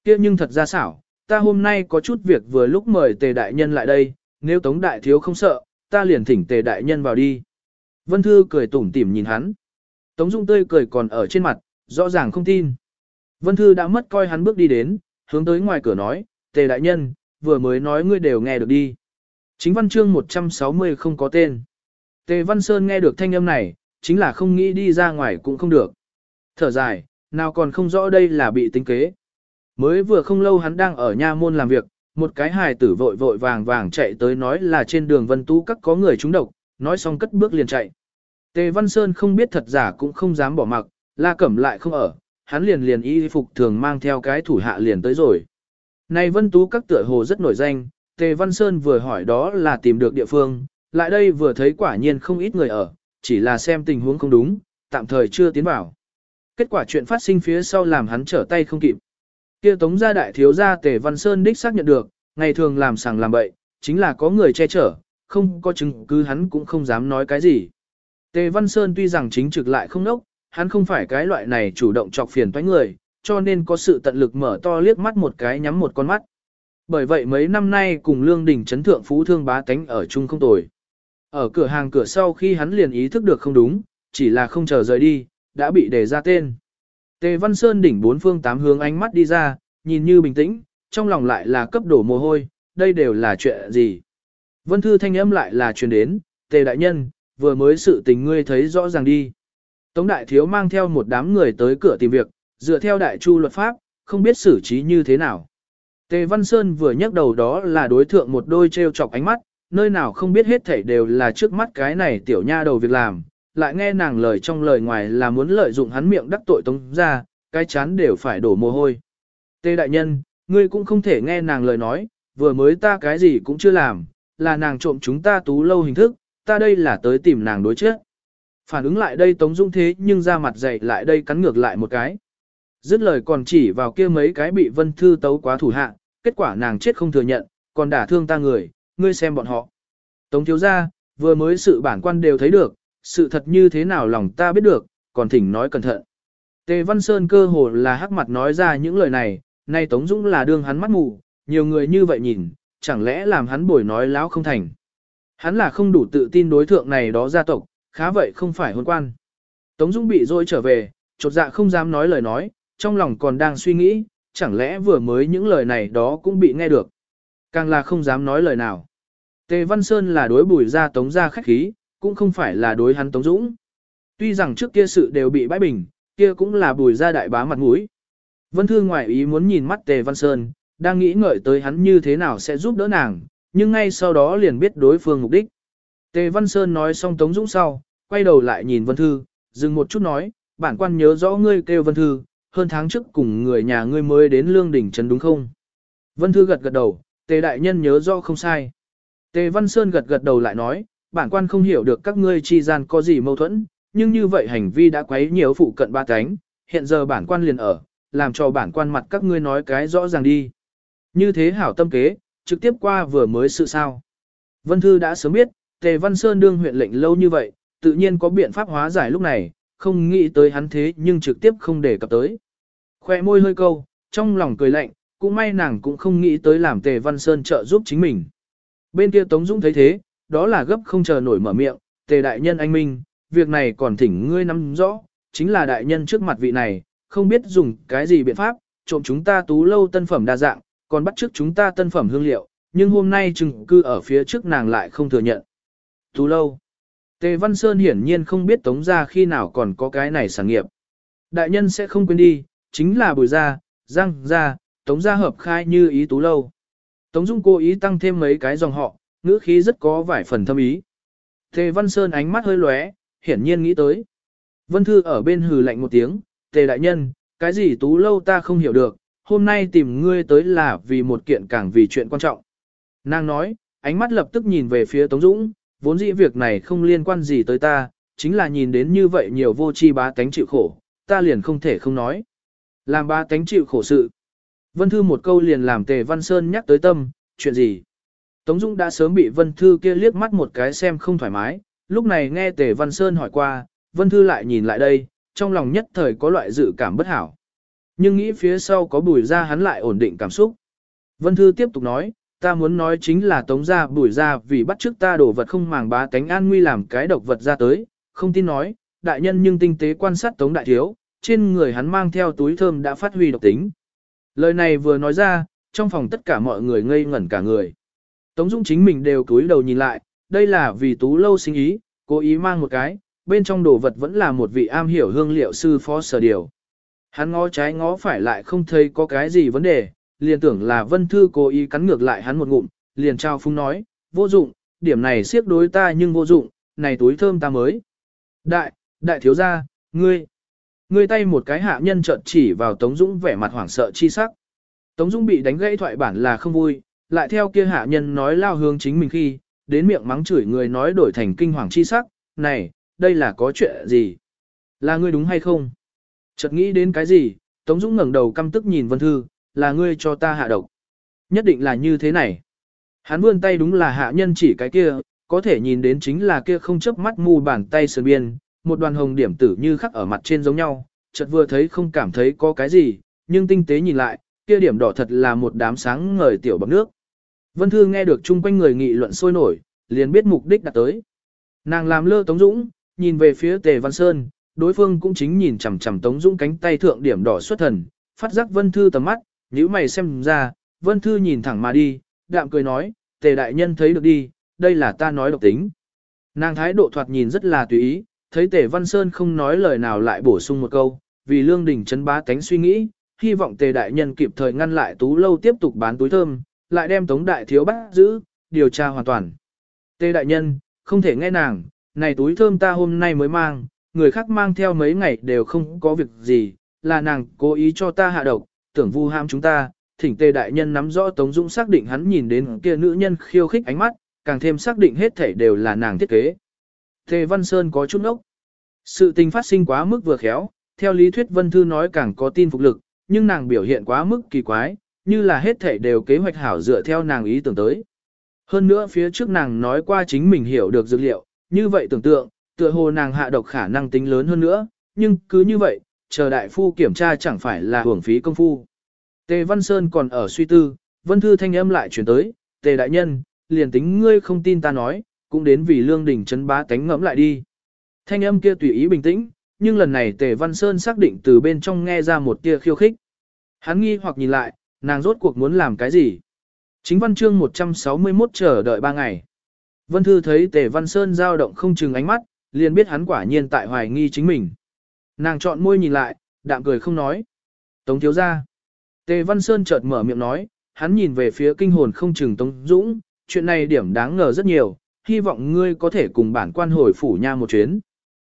kia nhưng thật ra xảo, ta hôm nay có chút việc vừa lúc mời tề đại nhân lại đây, nếu Tống Đại Thiếu không sợ, ta liền thỉnh tề đại nhân vào đi. Vân Thư cười tủm tỉm nhìn hắn. Tống Dung tươi cười còn ở trên mặt, rõ ràng không tin. Vân Thư đã mất coi hắn bước đi đến, hướng tới ngoài cửa nói, tề đại nhân, vừa mới nói ngươi đều nghe được đi. Chính văn chương 160 không có tên. Tề Văn Sơn nghe được thanh âm này, chính là không nghĩ đi ra ngoài cũng không được. Thở dài, nào còn không rõ đây là bị tính kế. Mới vừa không lâu hắn đang ở nha môn làm việc, một cái hài tử vội vội vàng vàng chạy tới nói là trên đường Vân Tú các có người trúng độc, nói xong cất bước liền chạy. Tề Văn Sơn không biết thật giả cũng không dám bỏ mặc, La Cẩm lại không ở, hắn liền liền y phục thường mang theo cái thủ hạ liền tới rồi. Này Vân Tú các tựa hồ rất nổi danh, Tề Văn Sơn vừa hỏi đó là tìm được địa phương, lại đây vừa thấy quả nhiên không ít người ở, chỉ là xem tình huống không đúng, tạm thời chưa tiến vào. Kết quả chuyện phát sinh phía sau làm hắn trở tay không kịp. Kia tống gia đại thiếu gia Tề Văn Sơn đích xác nhận được, ngày thường làm sàng làm bậy, chính là có người che chở, không có chứng cứ hắn cũng không dám nói cái gì. Tề Văn Sơn tuy rằng chính trực lại không nốc, hắn không phải cái loại này chủ động chọc phiền toái người, cho nên có sự tận lực mở to liếc mắt một cái nhắm một con mắt. Bởi vậy mấy năm nay cùng Lương Đình Trấn thượng phú thương bá tánh ở chung không tồi. Ở cửa hàng cửa sau khi hắn liền ý thức được không đúng, chỉ là không chờ rời đi, đã bị đề ra tên. Tề Văn Sơn đỉnh bốn phương tám hướng ánh mắt đi ra, nhìn như bình tĩnh, trong lòng lại là cấp đổ mồ hôi, đây đều là chuyện gì. Vân Thư thanh âm lại là truyền đến, Tề Đại Nhân, vừa mới sự tình ngươi thấy rõ ràng đi. Tống Đại Thiếu mang theo một đám người tới cửa tìm việc, dựa theo Đại Chu luật pháp, không biết xử trí như thế nào. Tề Văn Sơn vừa nhắc đầu đó là đối thượng một đôi treo chọc ánh mắt, nơi nào không biết hết thảy đều là trước mắt cái này tiểu nha đầu việc làm, lại nghe nàng lời trong lời ngoài là muốn lợi dụng hắn miệng đắc tội tống ra, cái chán đều phải đổ mồ hôi. Tề đại nhân, ngươi cũng không thể nghe nàng lời nói, vừa mới ta cái gì cũng chưa làm, là nàng trộm chúng ta tú lâu hình thức, ta đây là tới tìm nàng đối chết. Phản ứng lại đây Tống Dung thế nhưng ra mặt dậy lại đây cắn ngược lại một cái. Dứt lời còn chỉ vào kia mấy cái bị Vân Thư tấu quá thủ hạ, kết quả nàng chết không thừa nhận, còn đả thương ta người, ngươi xem bọn họ. Tống thiếu gia, vừa mới sự bản quan đều thấy được, sự thật như thế nào lòng ta biết được, còn thỉnh nói cẩn thận. Tề Văn Sơn cơ hồ là hắc mặt nói ra những lời này, nay Tống Dũng là đương hắn mắt mù, nhiều người như vậy nhìn, chẳng lẽ làm hắn bồi nói láo không thành. Hắn là không đủ tự tin đối thượng này đó gia tộc, khá vậy không phải hôn quan. Tống Dũng bị dôi trở về, chột dạ không dám nói lời nói, trong lòng còn đang suy nghĩ, chẳng lẽ vừa mới những lời này đó cũng bị nghe được. Càng là không dám nói lời nào. Tề Văn Sơn là đối bùi ra tống ra khách khí, cũng không phải là đối hắn tống dũng. Tuy rằng trước kia sự đều bị bãi bình, kia cũng là bùi ra đại bá mặt mũi. Vân Thư ngoại ý muốn nhìn mắt Tề Văn Sơn, đang nghĩ ngợi tới hắn như thế nào sẽ giúp đỡ nàng, nhưng ngay sau đó liền biết đối phương mục đích. Tề Văn Sơn nói xong Tống Dũng sau, quay đầu lại nhìn Vân Thư, dừng một chút nói, bản quan nhớ rõ ngươi kêu Vân Thư, hơn tháng trước cùng người nhà ngươi mới đến Lương Đỉnh Trấn đúng không? Vân Thư gật gật đầu, Tề Đại Nhân nhớ rõ không sai. Tề Văn Sơn gật gật đầu lại nói, bản quan không hiểu được các ngươi chi gian có gì mâu thuẫn, nhưng như vậy hành vi đã quấy nhiều phụ cận ba cánh, hiện giờ bản quan liền ở, làm cho bản quan mặt các ngươi nói cái rõ ràng đi. Như thế hảo tâm kế, trực tiếp qua vừa mới sự sao. Vân Thư đã sớm biết, Tề Văn Sơn đương huyện lệnh lâu như vậy, tự nhiên có biện pháp hóa giải lúc này, không nghĩ tới hắn thế nhưng trực tiếp không để cập tới. Khoe môi hơi câu, trong lòng cười lạnh, cũng may nàng cũng không nghĩ tới làm Tề Văn Sơn trợ giúp chính mình. Bên kia Tống Dũng thấy thế, đó là gấp không chờ nổi mở miệng, Tề đại nhân anh minh, việc này còn thỉnh ngươi nắm rõ, chính là đại nhân trước mặt vị này, không biết dùng cái gì biện pháp, trộm chúng ta tú lâu tân phẩm đa dạng, còn bắt trước chúng ta tân phẩm hương liệu, nhưng hôm nay chừng cư ở phía trước nàng lại không thừa nhận. Tú lâu. Tề Văn Sơn hiển nhiên không biết Tống gia khi nào còn có cái này sản nghiệp. Đại nhân sẽ không quên đi, chính là bùi gia, giang gia, Tống gia hợp khai như ý tú lâu. Tống Dung cố ý tăng thêm mấy cái dòng họ, ngữ khí rất có vài phần thâm ý. Tề Văn Sơn ánh mắt hơi lóe, hiển nhiên nghĩ tới. Vân Thư ở bên hừ lạnh một tiếng, Tề đại nhân, cái gì tú lâu ta không hiểu được, hôm nay tìm ngươi tới là vì một kiện càng vì chuyện quan trọng. Nàng nói, ánh mắt lập tức nhìn về phía Tống Dũng, vốn dĩ việc này không liên quan gì tới ta, chính là nhìn đến như vậy nhiều vô chi bá tánh chịu khổ, ta liền không thể không nói. Làm bá tánh chịu khổ sự. Vân Thư một câu liền làm Tề Văn Sơn nhắc tới tâm, chuyện gì? Tống Dung đã sớm bị Vân Thư kia liếc mắt một cái xem không thoải mái, lúc này nghe Tề Văn Sơn hỏi qua, Vân Thư lại nhìn lại đây, trong lòng nhất thời có loại dự cảm bất hảo. Nhưng nghĩ phía sau có bùi ra hắn lại ổn định cảm xúc. Vân Thư tiếp tục nói, ta muốn nói chính là tống ra bùi ra vì bắt trước ta đổ vật không màng bá tánh an nguy làm cái độc vật ra tới, không tin nói, đại nhân nhưng tinh tế quan sát tống đại thiếu, trên người hắn mang theo túi thơm đã phát huy độc tính. Lời này vừa nói ra, trong phòng tất cả mọi người ngây ngẩn cả người. Tống Dung chính mình đều cúi đầu nhìn lại, đây là vì tú lâu sinh ý, cố ý mang một cái, bên trong đồ vật vẫn là một vị am hiểu hương liệu sư phó sở điều. Hắn ngó trái ngó phải lại không thấy có cái gì vấn đề, liền tưởng là Vân Thư cố ý cắn ngược lại hắn một ngụm, liền trao phung nói, vô dụng, điểm này siết đối ta nhưng vô dụng, này túi thơm ta mới. Đại, đại thiếu gia, ngươi, ngươi tay một cái hạ nhân chợt chỉ vào Tống Dũng vẻ mặt hoảng sợ chi sắc. Tống Dũng bị đánh gãy thoại bản là không vui, lại theo kia hạ nhân nói lao hướng chính mình khi, đến miệng mắng chửi người nói đổi thành kinh hoàng chi sắc, này, đây là có chuyện gì? Là ngươi đúng hay không? Chợt nghĩ đến cái gì, Tống Dũng ngẩng đầu căm tức nhìn Vân Thư, là ngươi cho ta hạ độc. Nhất định là như thế này. Hắn vươn tay đúng là hạ nhân chỉ cái kia, có thể nhìn đến chính là kia không chớp mắt mù bàn tay sườn biên, một đoàn hồng điểm tử như khắc ở mặt trên giống nhau, chợt vừa thấy không cảm thấy có cái gì, nhưng tinh tế nhìn lại, kia điểm đỏ thật là một đám sáng ngời tiểu bậc nước. Vân Thư nghe được chung quanh người nghị luận sôi nổi, liền biết mục đích đã tới. Nàng làm lơ Tống Dũng, nhìn về phía Tề Văn Sơn, đối phương cũng chính nhìn chằm chằm Tống Dũng cánh tay thượng điểm đỏ xuất thần, phát giác Vân Thư tầm mắt, nhíu mày xem ra, Vân Thư nhìn thẳng mà đi, đạm cười nói, Tề đại nhân thấy được đi, đây là ta nói độc tính. Nàng thái độ thoạt nhìn rất là tùy ý, thấy Tề Văn Sơn không nói lời nào lại bổ sung một câu, vì lương Đình chấn bá tánh suy nghĩ, hy vọng Tề đại nhân kịp thời ngăn lại Tú lâu tiếp tục bán túi thơm, lại đem Tống đại thiếu bắt giữ, điều tra hoàn toàn. Tề đại nhân, không thể nghe nàng, này túi thơm ta hôm nay mới mang, người khác mang theo mấy ngày đều không có việc gì, là nàng cố ý cho ta hạ độc, tưởng vu ham chúng ta, thỉnh tề đại nhân nắm rõ Tống Dũng xác định hắn nhìn đến kia nữ nhân khiêu khích ánh mắt, càng thêm xác định hết thể đều là nàng thiết kế. Tề Văn Sơn có chút ốc. Sự tình phát sinh quá mức vừa khéo, theo lý thuyết Vân Thư nói càng có tin phục lực, nhưng nàng biểu hiện quá mức kỳ quái, như là hết thảy đều kế hoạch hảo dựa theo nàng ý tưởng tới. Hơn nữa phía trước nàng nói qua chính mình hiểu được dược liệu, như vậy tưởng tượng, tựa hồ nàng hạ độc khả năng tính lớn hơn nữa, nhưng cứ như vậy, chờ đại phu kiểm tra chẳng phải là hưởng phí công phu. Tề Văn Sơn còn ở suy tư, Vân Thư thanh âm lại chuyển tới, Tề đại nhân, liền tính ngươi không tin ta nói, cũng đến vì lương đỉnh chấn bá tánh ngẫm lại đi. Thanh âm kia tùy ý bình tĩnh, nhưng lần này Tề Văn Sơn xác định từ bên trong nghe ra một tia khiêu khích. Hắn nghi hoặc nhìn lại, nàng rốt cuộc muốn làm cái gì? Chính văn chương 161 chờ đợi ba ngày. Vân Thư thấy Tề Văn Sơn dao động không chừng ánh mắt, liền biết hắn quả nhiên tại hoài nghi chính mình. Nàng chọn môi nhìn lại, đạm cười không nói. Tống thiếu ra. Tề Văn Sơn chợt mở miệng nói, hắn nhìn về phía kinh hồn không chừng Tống Dũng, chuyện này điểm đáng ngờ rất nhiều, hy vọng ngươi có thể cùng bản quan hồi phủ nha một chuyến.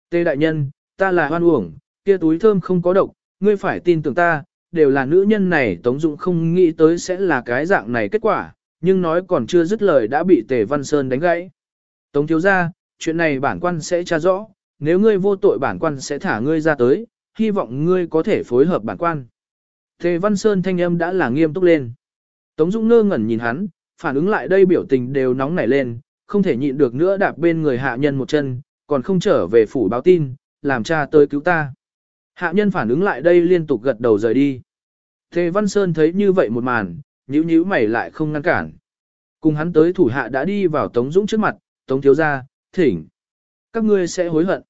Tề đại nhân, ta là hoan uổng, kia túi thơm không có độc, ngươi phải tin tưởng ta, đều là nữ nhân này Tống Dũng không nghĩ tới sẽ là cái dạng này kết quả, nhưng nói còn chưa dứt lời đã bị Tề Văn Sơn đánh gãy. Tống thiếu ra, chuyện này bản quan sẽ tra rõ, nếu ngươi vô tội bản quan sẽ thả ngươi ra tới, hy vọng ngươi có thể phối hợp bản quan. Tề Văn Sơn thanh âm đã là nghiêm túc lên. Tống Dung ngơ ngẩn nhìn hắn, phản ứng lại đây biểu tình đều nóng nảy lên, không thể nhịn được nữa đạp bên người hạ nhân một chân, còn không trở về phủ báo tin, làm cha tới cứu ta. Hạ nhân phản ứng lại đây liên tục gật đầu rời đi. Tề Văn Sơn thấy như vậy một màn, nhíu nhíu mày lại không ngăn cản. Cùng hắn tới thủ hạ đã đi vào Tống Dũng trước mặt, Tống thiếu gia, thỉnh. Các ngươi sẽ hối hận.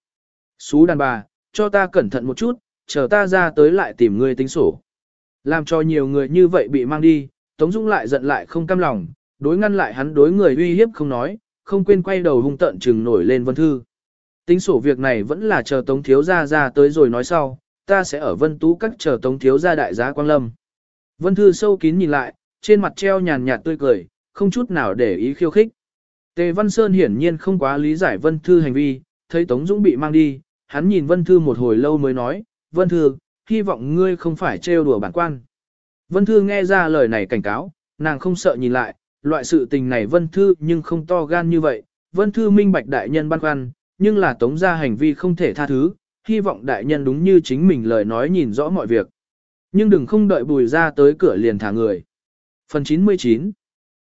Xú đàn bà, cho ta cẩn thận một chút, chờ ta ra tới lại tìm ngươi tính sổ. Làm cho nhiều người như vậy bị mang đi, Tống Dũng lại giận lại không cam lòng, đối ngăn lại hắn đối người uy hiếp không nói, không quên quay đầu hung tận trừng nổi lên Vân Thư. Tính sổ việc này vẫn là chờ Tống Thiếu Gia ra tới rồi nói sau, ta sẽ ở Vân Tú các chờ Tống Thiếu Gia đại giá Quang Lâm. Vân Thư sâu kín nhìn lại, trên mặt treo nhàn nhạt tươi cười, không chút nào để ý khiêu khích. Tề Văn Sơn hiển nhiên không quá lý giải Vân Thư hành vi, thấy Tống Dũng bị mang đi, hắn nhìn Vân Thư một hồi lâu mới nói, Vân Thư, hy vọng ngươi không phải trêu đùa bản quan. Vân Thư nghe ra lời này cảnh cáo, nàng không sợ nhìn lại, loại sự tình này Vân Thư nhưng không to gan như vậy, Vân Thư minh bạch đại nhân băn khoăn, nhưng là tống ra hành vi không thể tha thứ, hy vọng đại nhân đúng như chính mình lời nói nhìn rõ mọi việc. Nhưng đừng không đợi bùi ra tới cửa liền thả người. Phần 99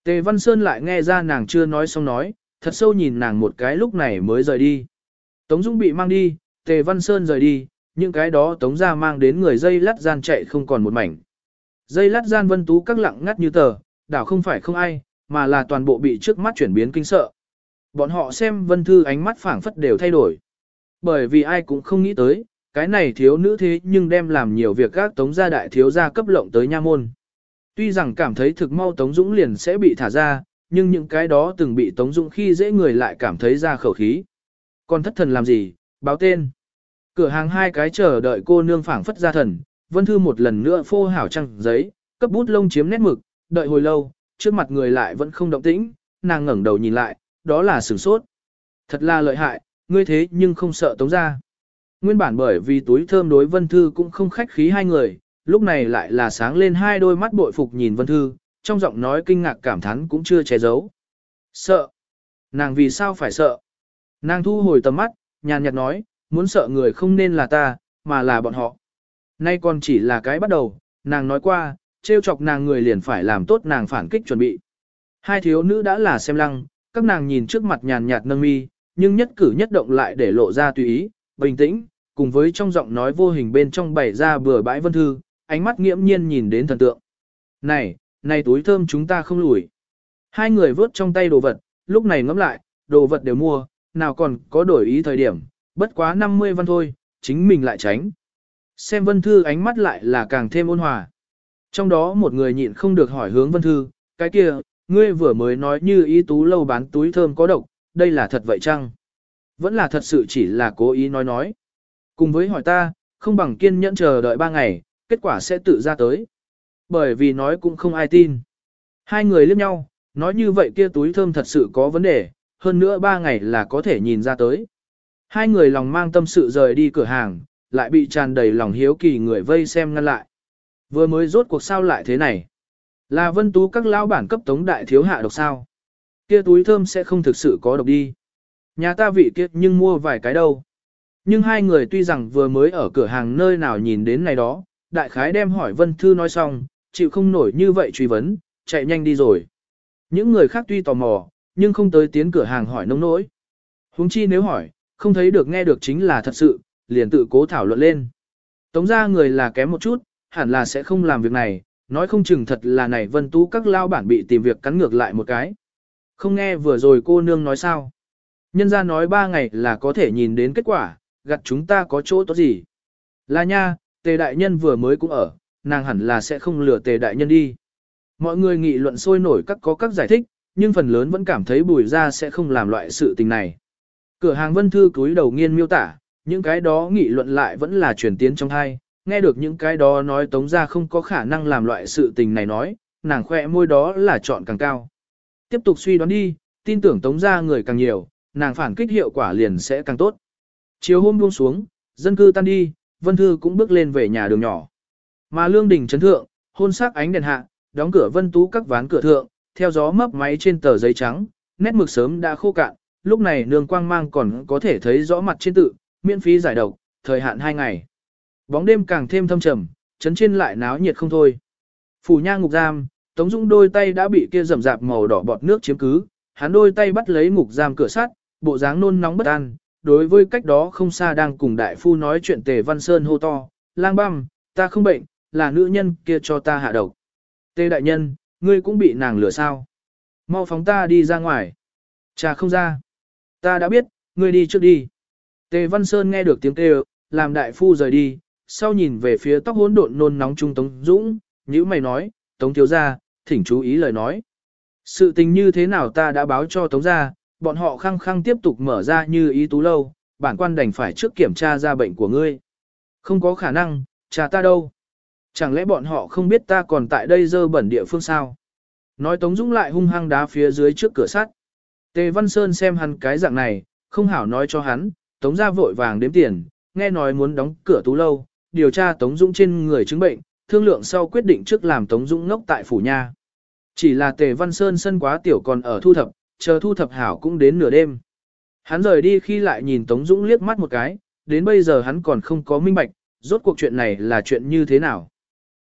Tề Văn Sơn lại nghe ra nàng chưa nói xong nói, thật sâu nhìn nàng một cái lúc này mới rời đi. Tống Dũng bị mang đi, Tề Văn Sơn rời đi, những cái đó Tống ra mang đến người dây lát gian chạy không còn một mảnh. Dây lát gian vân tú các lặng ngắt như tờ, đảo không phải không ai, mà là toàn bộ bị trước mắt chuyển biến kinh sợ. Bọn họ xem vân thư ánh mắt phảng phất đều thay đổi. Bởi vì ai cũng không nghĩ tới, cái này thiếu nữ thế nhưng đem làm nhiều việc các tống gia đại thiếu gia cấp lộng tới nha môn. Tuy rằng cảm thấy thực mau Tống Dũng liền sẽ bị thả ra, nhưng những cái đó từng bị Tống Dũng khi dễ người lại cảm thấy ra khẩu khí. Còn thất thần làm gì, báo tên. Cửa hàng hai cái chờ đợi cô nương phảng phất ra thần, Vân Thư một lần nữa phô hảo trăng giấy, cấp bút lông chiếm nét mực, đợi hồi lâu, trước mặt người lại vẫn không động tĩnh, nàng ngẩng đầu nhìn lại, đó là sửng sốt. Thật là lợi hại, ngươi thế nhưng không sợ tống ra. Nguyên bản bởi vì túi thơm đối Vân Thư cũng không khách khí hai người, lúc này lại là sáng lên hai đôi mắt bội phục nhìn Vân Thư, trong giọng nói kinh ngạc cảm thán cũng chưa che giấu. Sợ. Nàng vì sao phải sợ? Nàng thu hồi tầm mắt, nhàn nhạt nói, muốn sợ người không nên là ta, mà là bọn họ. Nay còn chỉ là cái bắt đầu, nàng nói qua, trêu chọc nàng người liền phải làm tốt nàng phản kích chuẩn bị. Hai thiếu nữ đã là xem lăng, các nàng nhìn trước mặt nhàn nhạt nâng mi, nhưng nhất cử nhất động lại để lộ ra tùy ý, bình tĩnh, cùng với trong giọng nói vô hình bên trong bày ra bừa bãi vân thư, ánh mắt nghiễm nhiên nhìn đến thần tượng. Này, này túi thơm chúng ta không lùi. Hai người vớt trong tay đồ vật, lúc này ngẫm lại, đồ vật đều mua, nào còn có đổi ý thời điểm, bất quá 50 văn thôi, chính mình lại tránh. Xem vân thư ánh mắt lại là càng thêm ôn hòa. Trong đó một người nhịn không được hỏi hướng vân thư, cái kia, ngươi vừa mới nói như ý tú lâu bán túi thơm có độc, đây là thật vậy chăng? Vẫn là thật sự chỉ là cố ý nói nói. Cùng với hỏi ta, không bằng kiên nhẫn chờ đợi ba ngày, kết quả sẽ tự ra tới. Bởi vì nói cũng không ai tin. Hai người liếc nhau, nói như vậy kia túi thơm thật sự có vấn đề, hơn nữa ba ngày là có thể nhìn ra tới. Hai người lòng mang tâm sự rời đi cửa hàng, lại bị tràn đầy lòng hiếu kỳ người vây xem ngăn lại. Vừa mới rốt cuộc sao lại thế này? Là vân tú các lão bản cấp tống đại thiếu hạ độc sao? Kia túi thơm sẽ không thực sự có độc đi. Nhà ta vị kiếp nhưng mua vài cái đâu. Nhưng hai người tuy rằng vừa mới ở cửa hàng nơi nào nhìn đến này đó, đại khái đem hỏi Vân Thư nói xong, chịu không nổi như vậy truy vấn, chạy nhanh đi rồi. Những người khác tuy tò mò, nhưng không tới tiến cửa hàng hỏi nông nỗi. Huống chi nếu hỏi, không thấy được nghe được chính là thật sự, liền tự cố thảo luận lên. Tống ra người là kém một chút, hẳn là sẽ không làm việc này, nói không chừng thật là này Vân Tú các lao bản bị tìm việc cắn ngược lại một cái. Không nghe vừa rồi cô nương nói sao. Nhân ra nói ba ngày là có thể nhìn đến kết quả, gặt chúng ta có chỗ tốt gì. Là nha, tề đại nhân vừa mới cũng ở, nàng hẳn là sẽ không lừa tề đại nhân đi. Mọi người nghị luận sôi nổi các có các giải thích, nhưng phần lớn vẫn cảm thấy bùi ra sẽ không làm loại sự tình này. Cửa hàng vân thư cúi đầu nghiên miêu tả, những cái đó nghị luận lại vẫn là truyền tiến trong hai, nghe được những cái đó nói tống ra không có khả năng làm loại sự tình này nói, nàng khoe môi đó là chọn càng cao. Tiếp tục suy đoán đi, tin tưởng tống ra người càng nhiều, nàng phản kích hiệu quả liền sẽ càng tốt. Chiều hôm buông xuống, dân cư tan đi, Vân Thư cũng bước lên về nhà đường nhỏ. Mà lương đình chấn thượng, hôn sắc ánh đèn hạ, đóng cửa Vân Tú các ván cửa thượng, theo gió mấp máy trên tờ giấy trắng, nét mực sớm đã khô cạn, lúc này nương quang mang còn có thể thấy rõ mặt trên tự, miễn phí giải độc, thời hạn 2 ngày. Bóng đêm càng thêm thâm trầm, chấn trên lại náo nhiệt không thôi. Phủ nha ngục giam, Tống Dũng đôi tay đã bị kia rầm rạp màu đỏ bọt nước chiếm cứ, hắn đôi tay bắt lấy ngục giam cửa sắt, bộ dáng nôn nóng bất an, đối với cách đó không xa đang cùng đại phu nói chuyện Tề Văn Sơn hô to, lang băm, ta không bệnh, là nữ nhân kia cho ta hạ độc. Tề đại nhân, ngươi cũng bị nàng lừa sao? Mau phóng ta đi ra ngoài. Cha không ra. Ta đã biết, ngươi đi trước đi. Tề Văn Sơn nghe được tiếng kêu, làm đại phu rời đi, sau nhìn về phía tóc hỗn độn nôn nóng trung Tống Dũng, như mày nói, Tống thiếu gia, thỉnh chú ý lời nói. Sự tình như thế nào ta đã báo cho Tống gia, bọn họ khăng khăng tiếp tục mở ra như ý tú lâu, bản quan đành phải trước kiểm tra ra bệnh của ngươi. Không có khả năng, cha ta đâu? Chẳng lẽ bọn họ không biết ta còn tại đây dơ bẩn địa phương sao? Nói Tống Dũng lại hung hăng đá phía dưới trước cửa sắt. Tề Văn Sơn xem hắn cái dạng này, không hảo nói cho hắn, Tống ra vội vàng đếm tiền, nghe nói muốn đóng cửa tú lâu, điều tra Tống Dũng trên người chứng bệnh, thương lượng sau quyết định trước làm Tống Dũng ngốc tại phủ nha. Chỉ là Tề Văn Sơn sân quá tiểu còn ở thu thập, chờ thu thập hảo cũng đến nửa đêm. Hắn rời đi khi lại nhìn Tống Dũng liếc mắt một cái, đến bây giờ hắn còn không có minh bạch, rốt cuộc chuyện này là chuyện như thế nào.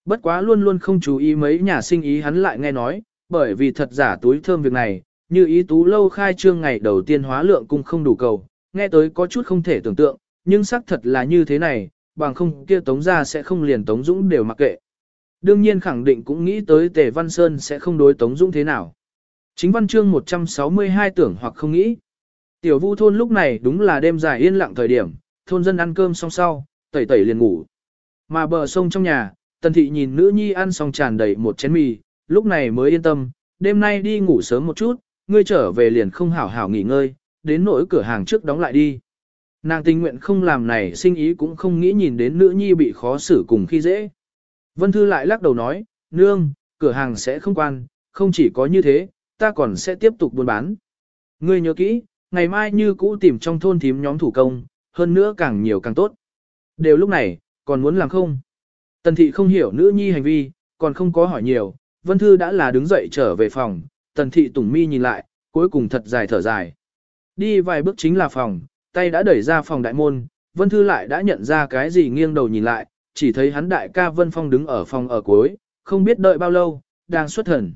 Bất quá luôn luôn không chú ý mấy nhà sinh ý hắn lại nghe nói, bởi vì thật giả túi thơm việc này, như ý tú lâu khai trương ngày đầu tiên hóa lượng cung không đủ cầu, nghe tới có chút không thể tưởng tượng, nhưng xác thật là như thế này, bằng không kia Tống ra sẽ không liền Tống Dũng đều mặc kệ. Đương nhiên khẳng định cũng nghĩ tới Tề Văn Sơn sẽ không đối Tống Dũng thế nào. Chính văn chương 162 tưởng hoặc không nghĩ. Tiểu vu thôn lúc này đúng là đêm dài yên lặng thời điểm, thôn dân ăn cơm xong sau, tẩy tẩy liền ngủ. Mà bờ sông trong nhà, tần thị nhìn nữ nhi ăn xong tràn đầy một chén mì, lúc này mới yên tâm, đêm nay đi ngủ sớm một chút, ngươi trở về liền không hảo hảo nghỉ ngơi, đến nỗi cửa hàng trước đóng lại đi. Nàng tình nguyện không làm này sinh ý cũng không nghĩ nhìn đến nữ nhi bị khó xử cùng khi dễ. Vân Thư lại lắc đầu nói, nương, cửa hàng sẽ không quan, không chỉ có như thế, ta còn sẽ tiếp tục buôn bán. Ngươi nhớ kỹ, ngày mai như cũ tìm trong thôn thím nhóm thủ công, hơn nữa càng nhiều càng tốt. Đều lúc này, còn muốn làm không? Tần thị không hiểu nữ nhi hành vi, còn không có hỏi nhiều, Vân Thư đã là đứng dậy trở về phòng, tần thị tủng mi nhìn lại, cuối cùng thật dài thở dài. Đi vài bước chính là phòng, tay đã đẩy ra phòng đại môn, Vân Thư lại đã nhận ra cái gì nghiêng đầu nhìn lại, chỉ thấy hắn đại ca Vân Phong đứng ở phòng ở cuối, không biết đợi bao lâu, đang xuất thần.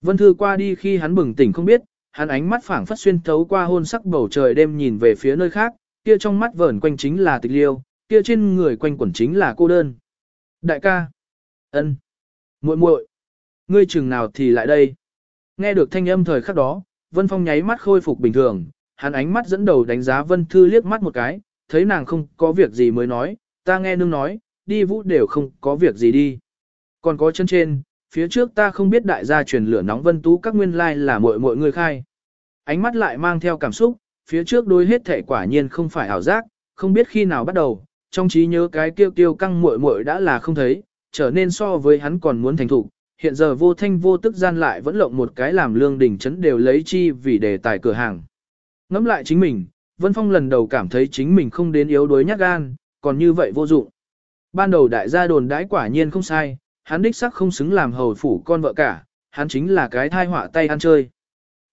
Vân Thư qua đi khi hắn bừng tỉnh không biết, hắn ánh mắt phảng phất xuyên thấu qua hôn sắc bầu trời đêm nhìn về phía nơi khác, kia trong mắt vờn quanh chính là tịch liêu, kia trên người quanh quẩn chính là cô đơn. Đại ca, ân, muội muội, ngươi chừng nào thì lại đây? Nghe được thanh âm thời khắc đó, Vân Phong nháy mắt khôi phục bình thường, hắn ánh mắt dẫn đầu đánh giá Vân Thư liếc mắt một cái, thấy nàng không có việc gì mới nói, ta nghe nương nói, đi vũ đều không có việc gì đi. Còn có chân trên, phía trước ta không biết đại gia truyền lửa nóng Vân Tú các nguyên lai like là muội muội người khai. Ánh mắt lại mang theo cảm xúc, phía trước đôi hết thể quả nhiên không phải ảo giác, không biết khi nào bắt đầu, trong trí nhớ cái kiêu kiêu căng muội muội đã là không thấy, trở nên so với hắn còn muốn thành thủ, hiện giờ vô thanh vô tức gian lại vẫn lộng một cái làm lương đỉnh chấn đều lấy chi vì đề tài cửa hàng. Ngắm lại chính mình, Vân Phong lần đầu cảm thấy chính mình không đến yếu đuối nhát gan, còn như vậy vô dụng. Ban đầu đại gia đồn đãi quả nhiên không sai, hắn đích sắc không xứng làm hầu phủ con vợ cả, hắn chính là cái thai họa tay ăn chơi.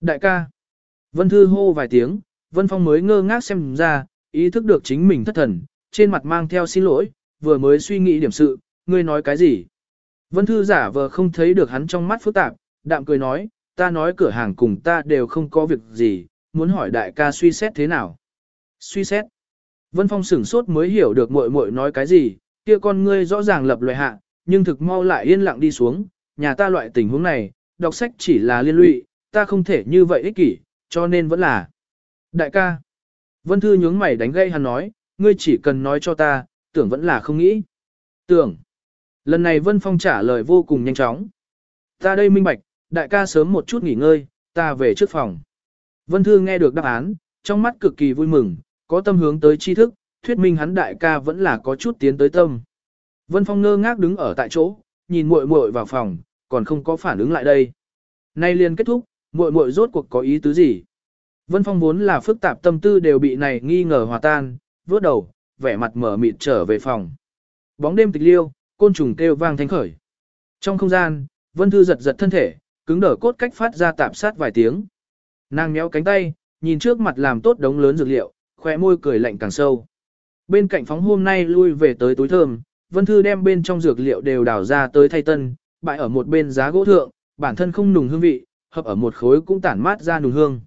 Đại ca, Vân Thư hô vài tiếng, Vân Phong mới ngơ ngác xem ra, ý thức được chính mình thất thần, trên mặt mang theo xin lỗi, vừa mới suy nghĩ điểm sự, ngươi nói cái gì. Vân Thư giả vờ không thấy được hắn trong mắt phức tạp, đạm cười nói, ta nói cửa hàng cùng ta đều không có việc gì, muốn hỏi đại ca suy xét thế nào. Suy xét. Vân Phong sửng sốt mới hiểu được muội muội nói cái gì, kia con ngươi rõ ràng lập loại hạ, nhưng thực mau lại yên lặng đi xuống, nhà ta loại tình huống này, đọc sách chỉ là liên lụy, ta không thể như vậy ích kỷ, cho nên vẫn là. Đại ca. Vân Thư nhướng mày đánh gây hắn nói, ngươi chỉ cần nói cho ta, tưởng vẫn là không nghĩ. Tưởng. Lần này Vân Phong trả lời vô cùng nhanh chóng. Ta đây minh bạch, đại ca sớm một chút nghỉ ngơi, ta về trước phòng. Vân Thư nghe được đáp án, trong mắt cực kỳ vui mừng, có tâm hướng tới tri thức, thuyết minh hắn đại ca vẫn là có chút tiến tới tâm. Vân Phong ngơ ngác đứng ở tại chỗ, nhìn muội muội vào phòng, còn không có phản ứng lại đây. Nay liền kết thúc, muội muội rốt cuộc có ý tứ gì? Vân Phong vốn là phức tạp tâm tư đều bị này nghi ngờ hòa tan, vớt đầu, vẻ mặt mở mịt trở về phòng. Bóng đêm tịch liêu, côn trùng kêu vang thanh khởi. Trong không gian, Vân Thư giật giật thân thể, cứng đờ cốt cách phát ra tạp sát vài tiếng. Nàng méo cánh tay, nhìn trước mặt làm tốt đống lớn dược liệu, khóe môi cười lạnh càng sâu. Bên cạnh phóng hôm nay lui về tới túi thơm, Vân Thư đem bên trong dược liệu đều đào ra tới thay tân, bại ở một bên giá gỗ thượng, bản thân không nùng hương vị, hợp ở một khối cũng tản mát ra nùng hương.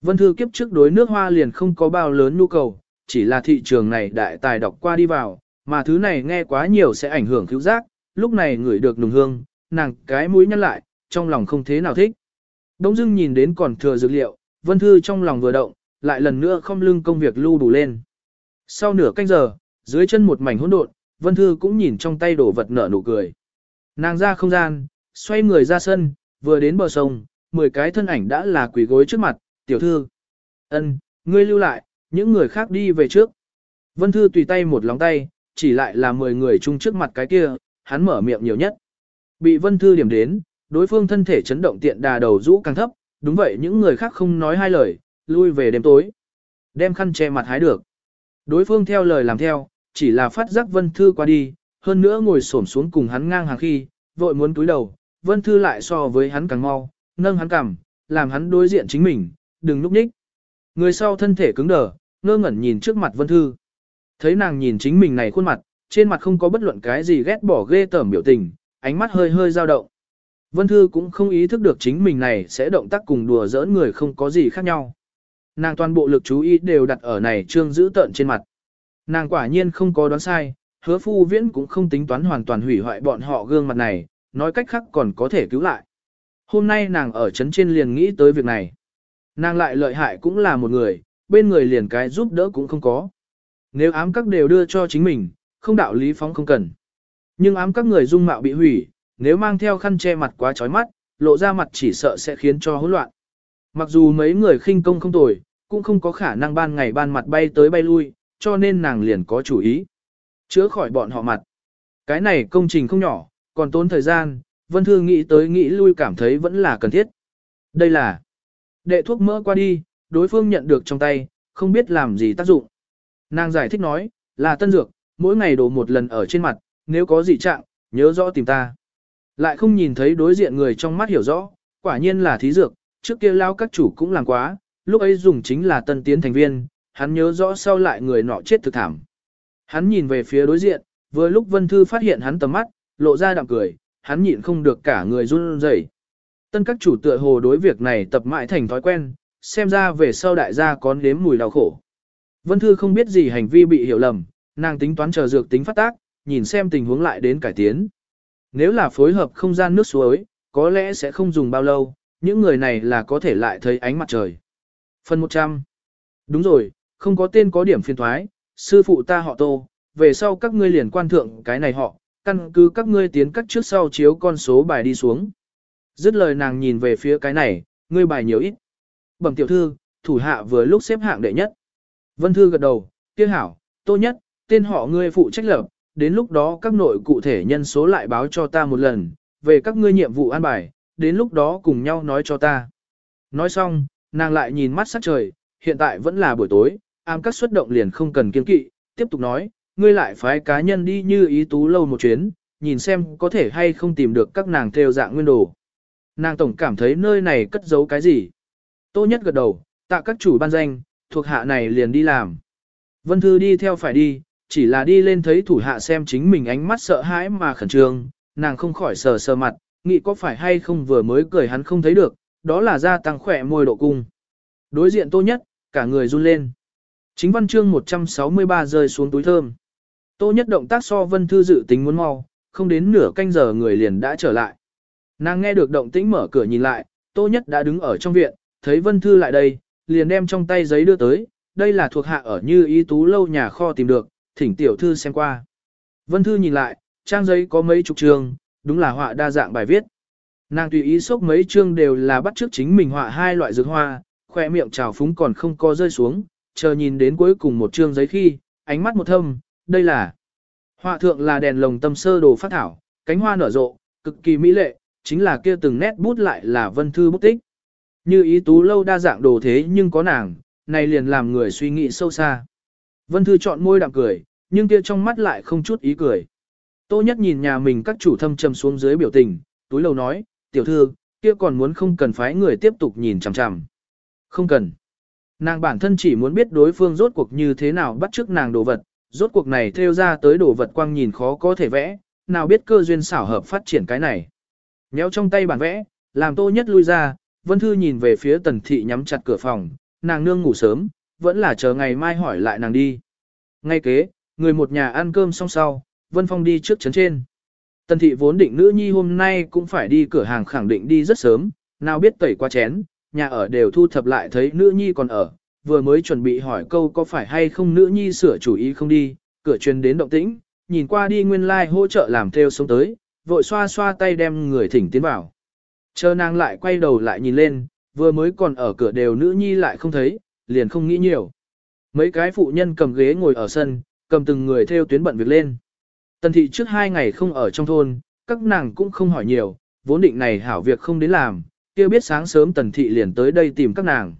Vân Thư kiếp trước đối nước hoa liền không có bao lớn nhu cầu, chỉ là thị trường này đại tài đọc qua đi vào, mà thứ này nghe quá nhiều sẽ ảnh hưởng cứu giác, lúc này ngửi được nùng hương, nàng cái mũi nhăn lại, trong lòng không thế nào thích. Đông dưng nhìn đến còn thừa dược liệu, Vân Thư trong lòng vừa động, lại lần nữa không lưng công việc lưu đủ lên. Sau nửa canh giờ, dưới chân một mảnh hỗn độn, Vân Thư cũng nhìn trong tay đổ vật nở nụ cười. Nàng ra không gian, xoay người ra sân, vừa đến bờ sông, 10 cái thân ảnh đã là quỷ gối trước mặt, tiểu thư. ân, ngươi lưu lại, những người khác đi về trước. Vân Thư tùy tay một lóng tay, chỉ lại là 10 người chung trước mặt cái kia, hắn mở miệng nhiều nhất. Bị Vân Thư điểm đến, đối phương thân thể chấn động tiện đà đầu rũ càng thấp, đúng vậy những người khác không nói hai lời, lui về đêm tối. Đem khăn che mặt hái được. Đối phương theo lời làm theo, chỉ là phát giác Vân Thư qua đi, hơn nữa ngồi xổm xuống cùng hắn ngang hàng khi, vội muốn túi đầu, Vân Thư lại so với hắn càng mau, nâng hắn cằm, làm hắn đối diện chính mình, đừng lúc nhích. Người sau thân thể cứng đờ, ngơ ngẩn nhìn trước mặt Vân Thư. Thấy nàng nhìn chính mình này khuôn mặt, trên mặt không có bất luận cái gì ghét bỏ ghê tởm biểu tình, ánh mắt hơi hơi dao động. Vân Thư cũng không ý thức được chính mình này sẽ động tác cùng đùa giỡn người không có gì khác nhau. Nàng toàn bộ lực chú ý đều đặt ở này trương giữ tợn trên mặt. Nàng quả nhiên không có đoán sai, hứa phu viễn cũng không tính toán hoàn toàn hủy hoại bọn họ gương mặt này, nói cách khác còn có thể cứu lại. Hôm nay nàng ở trấn trên liền nghĩ tới việc này. Nàng lại lợi hại cũng là một người, bên người liền cái giúp đỡ cũng không có. Nếu ám các đều đưa cho chính mình, không đạo lý phóng không cần. Nhưng ám các người dung mạo bị hủy, nếu mang theo khăn che mặt quá chói mắt, lộ ra mặt chỉ sợ sẽ khiến cho hỗn loạn. Mặc dù mấy người khinh công không tồi, cũng không có khả năng ban ngày ban mặt bay tới bay lui, cho nên nàng liền có chủ ý. Chữa khỏi bọn họ mặt. Cái này công trình không nhỏ, còn tốn thời gian, Vân Thư nghĩ tới nghĩ lui cảm thấy vẫn là cần thiết. Đây là đệ thuốc mỡ qua đi, đối phương nhận được trong tay, không biết làm gì tác dụng. Nàng giải thích nói, là tân dược, mỗi ngày đổ một lần ở trên mặt, nếu có gì trạng, nhớ rõ tìm ta. Lại không nhìn thấy đối diện người trong mắt hiểu rõ, quả nhiên là thí dược, trước kia lao các chủ cũng làm quá, lúc ấy dùng chính là tân tiến thành viên, hắn nhớ rõ sau lại người nọ chết thực thảm. Hắn nhìn về phía đối diện, vừa lúc Vân Thư phát hiện hắn tầm mắt, lộ ra đạm cười, hắn nhịn không được cả người run rẩy. Tân các chủ tựa hồ đối việc này tập mãi thành thói quen, xem ra về sau đại gia có nếm mùi đau khổ. Vân Thư không biết gì hành vi bị hiểu lầm, nàng tính toán chờ dược tính phát tác, nhìn xem tình huống lại đến cải tiến. Nếu là phối hợp không gian nước suối, có lẽ sẽ không dùng bao lâu, những người này là có thể lại thấy ánh mặt trời. Phần 100 Đúng rồi, không có tên có điểm phiên thoái, sư phụ ta họ tô, về sau các ngươi liền quan thượng cái này họ, căn cứ các ngươi tiến cắt trước sau chiếu con số bài đi xuống. Dứt lời nàng nhìn về phía cái này, ngươi bài nhiều ít. Bẩm tiểu thư, thủ hạ vừa lúc xếp hạng đệ nhất. Vân Thư gật đầu, kia hảo, tô nhất, tên họ ngươi phụ trách lập, đến lúc đó các nội cụ thể nhân số lại báo cho ta một lần, về các ngươi nhiệm vụ an bài, đến lúc đó cùng nhau nói cho ta. Nói xong, nàng lại nhìn mắt sắc trời, hiện tại vẫn là buổi tối, am các xuất động liền không cần kiên kỵ, tiếp tục nói, ngươi lại phái cá nhân đi như ý tú lâu một chuyến, nhìn xem có thể hay không tìm được các nàng theo dạng nguyên đồ. Nàng tổng cảm thấy nơi này cất giấu cái gì. Tô nhất gật đầu, tạ các chủ ban danh, thuộc hạ này liền đi làm. Vân Thư đi theo phải đi, chỉ là đi lên thấy thủ hạ xem chính mình ánh mắt sợ hãi mà khẩn trương, nàng không khỏi sờ sờ mặt, nghĩ có phải hay không vừa mới cười hắn không thấy được, đó là gia tăng khỏe môi độ cung. Đối diện tô nhất, cả người run lên. Chính văn chương 163 rơi xuống túi thơm. Tô nhất động tác so vân thư dự tính muốn mau, không đến nửa canh giờ người liền đã trở lại. Nàng nghe được động tĩnh mở cửa nhìn lại, tô nhất đã đứng ở trong viện, thấy vân thư lại đây, liền đem trong tay giấy đưa tới, đây là thuộc hạ ở như ý tú lâu nhà kho tìm được, thỉnh tiểu thư xem qua. Vân thư nhìn lại, trang giấy có mấy chục chương, đúng là họa đa dạng bài viết. Nàng tùy ý xốc mấy chương đều là bắt trước chính mình họa hai loại dược hoa, khoe miệng trào phúng còn không có rơi xuống, chờ nhìn đến cuối cùng một chương giấy khi, ánh mắt một thâm, đây là họa thượng là đèn lồng tâm sơ đồ phát thảo, cánh hoa nở rộ, cực kỳ mỹ lệ, chính là kia từng nét bút lại là vân thư bút tích. Như ý tú lâu đa dạng đồ thế nhưng có nàng, này liền làm người suy nghĩ sâu xa. Vân thư chọn môi đạm cười, nhưng kia trong mắt lại không chút ý cười. Tô nhất nhìn nhà mình các chủ thâm trầm xuống dưới biểu tình, túi lầu nói, tiểu thư, kia còn muốn không cần phái người tiếp tục nhìn chằm chằm. Không cần. Nàng bản thân chỉ muốn biết đối phương rốt cuộc như thế nào bắt chước nàng đồ vật, rốt cuộc này theo ra tới đồ vật quang nhìn khó có thể vẽ, nào biết cơ duyên xảo hợp phát triển cái này. Nhéo trong tay bản vẽ, làm tô nhất lui ra, Vân Thư nhìn về phía tần thị nhắm chặt cửa phòng, nàng nương ngủ sớm, vẫn là chờ ngày mai hỏi lại nàng đi. Ngay kế, người một nhà ăn cơm xong sau, Vân Phong đi trước chấn trên. Tần thị vốn định nữ nhi hôm nay cũng phải đi cửa hàng khẳng định đi rất sớm, nào biết tẩy qua chén, nhà ở đều thu thập lại thấy nữ nhi còn ở, vừa mới chuẩn bị hỏi câu có phải hay không nữ nhi sửa chủ ý không đi, cửa truyền đến động tĩnh, nhìn qua đi nguyên lai like hỗ trợ làm theo sống tới, vội xoa xoa tay đem người thỉnh tiến vào. Chờ nàng lại quay đầu lại nhìn lên, vừa mới còn ở cửa đều nữ nhi lại không thấy, liền không nghĩ nhiều. Mấy cái phụ nhân cầm ghế ngồi ở sân, cầm từng người theo tuyến bận việc lên. Tần thị trước hai ngày không ở trong thôn, các nàng cũng không hỏi nhiều, vốn định này hảo việc không đến làm, kia biết sáng sớm tần thị liền tới đây tìm các nàng.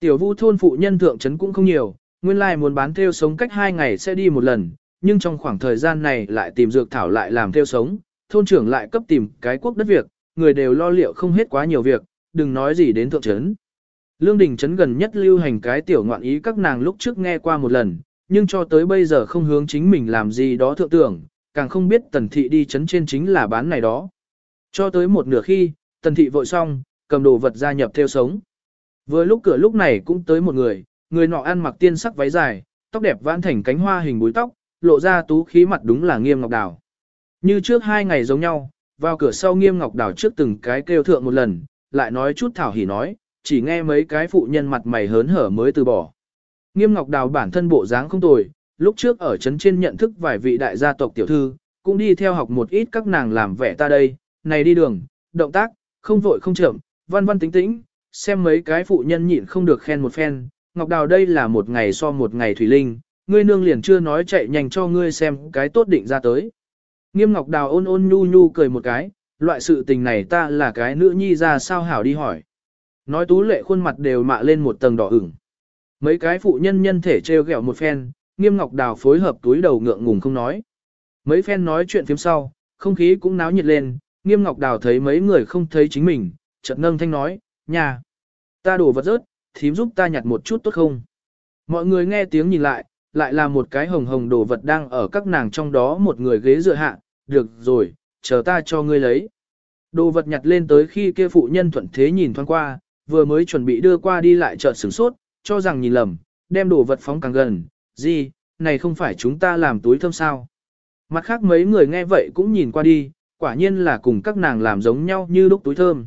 Tiểu vu thôn phụ nhân thượng trấn cũng không nhiều, nguyên lai muốn bán theo sống cách hai ngày sẽ đi một lần, nhưng trong khoảng thời gian này lại tìm dược thảo lại làm theo sống, thôn trưởng lại cấp tìm cái quốc đất việc, người đều lo liệu không hết quá nhiều việc, đừng nói gì đến thượng trấn. Lương đình trấn gần nhất lưu hành cái tiểu ngoạn ý các nàng lúc trước nghe qua một lần, nhưng cho tới bây giờ không hướng chính mình làm gì đó thượng tưởng, càng không biết tần thị đi chấn trên chính là bán này đó. Cho tới một nửa khi, tần thị vội xong, cầm đồ vật gia nhập theo sống. Vừa lúc cửa lúc này cũng tới một người, người nọ ăn mặc tiên sắc váy dài, tóc đẹp vãn thành cánh hoa hình búi tóc, lộ ra tú khí mặt đúng là nghiêm ngọc đào. Như trước hai ngày giống nhau, vào cửa sau nghiêm ngọc đào trước từng cái kêu thượng một lần, lại nói chút thảo hỉ nói, chỉ nghe mấy cái phụ nhân mặt mày hớn hở mới từ bỏ. Nghiêm ngọc đào bản thân bộ dáng không tồi, lúc trước ở trấn trên nhận thức vài vị đại gia tộc tiểu thư, cũng đi theo học một ít các nàng làm vẻ ta đây, này đi đường, động tác, không vội không chậm, văn văn tính tĩnh, xem mấy cái phụ nhân nhịn không được khen một phen, Ngọc Đào đây là một ngày so một ngày thủy linh, ngươi nương liền chưa nói chạy nhanh cho ngươi xem cái tốt định ra tới. Nghiêm Ngọc Đào ôn ôn nhu nhu cười một cái, loại sự tình này ta là cái nữ nhi ra sao hảo đi hỏi. Nói tú lệ khuôn mặt đều mạ lên một tầng đỏ ửng. Mấy cái phụ nhân nhân thể treo gẹo một phen, Nghiêm Ngọc Đào phối hợp túi đầu ngượng ngùng không nói. Mấy phen nói chuyện phía sau, không khí cũng náo nhiệt lên, Nghiêm Ngọc Đào thấy mấy người không thấy chính mình, chợt nâng thanh nói, nhà, ta đổ vật rớt, thím giúp ta nhặt một chút tốt không? Mọi người nghe tiếng nhìn lại, lại là một cái hồng hồng đồ vật đang ở các nàng trong đó một người ghế dựa hạ, được rồi, chờ ta cho ngươi lấy. Đồ vật nhặt lên tới khi kia phụ nhân thuận thế nhìn thoáng qua, vừa mới chuẩn bị đưa qua đi lại chợt sửng sốt, cho rằng nhìn lầm, đem đồ vật phóng càng gần, gì, này không phải chúng ta làm túi thơm sao. Mặt khác mấy người nghe vậy cũng nhìn qua đi, quả nhiên là cùng các nàng làm giống nhau như lúc túi thơm.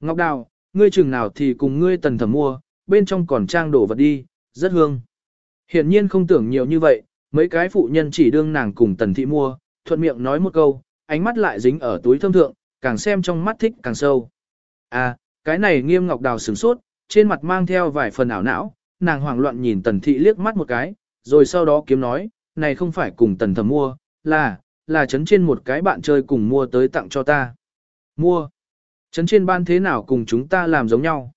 Ngọc Đào, ngươi chừng nào thì cùng ngươi tần thẩm mua, bên trong còn trang đổ vật đi, rất hương. Hiển nhiên không tưởng nhiều như vậy, mấy cái phụ nhân chỉ đương nàng cùng tần thị mua, thuận miệng nói một câu, ánh mắt lại dính ở túi thơm thượng, càng xem trong mắt thích càng sâu. À, cái này nghiêm ngọc đào sửng sốt, trên mặt mang theo vài phần ảo não, nàng hoảng loạn nhìn tần thị liếc mắt một cái, rồi sau đó kiếm nói, này không phải cùng tần thẩm mua, là, là chấn trên một cái bạn chơi cùng mua tới tặng cho ta. Mua. Chấn trên ban thế nào cùng chúng ta làm giống nhau.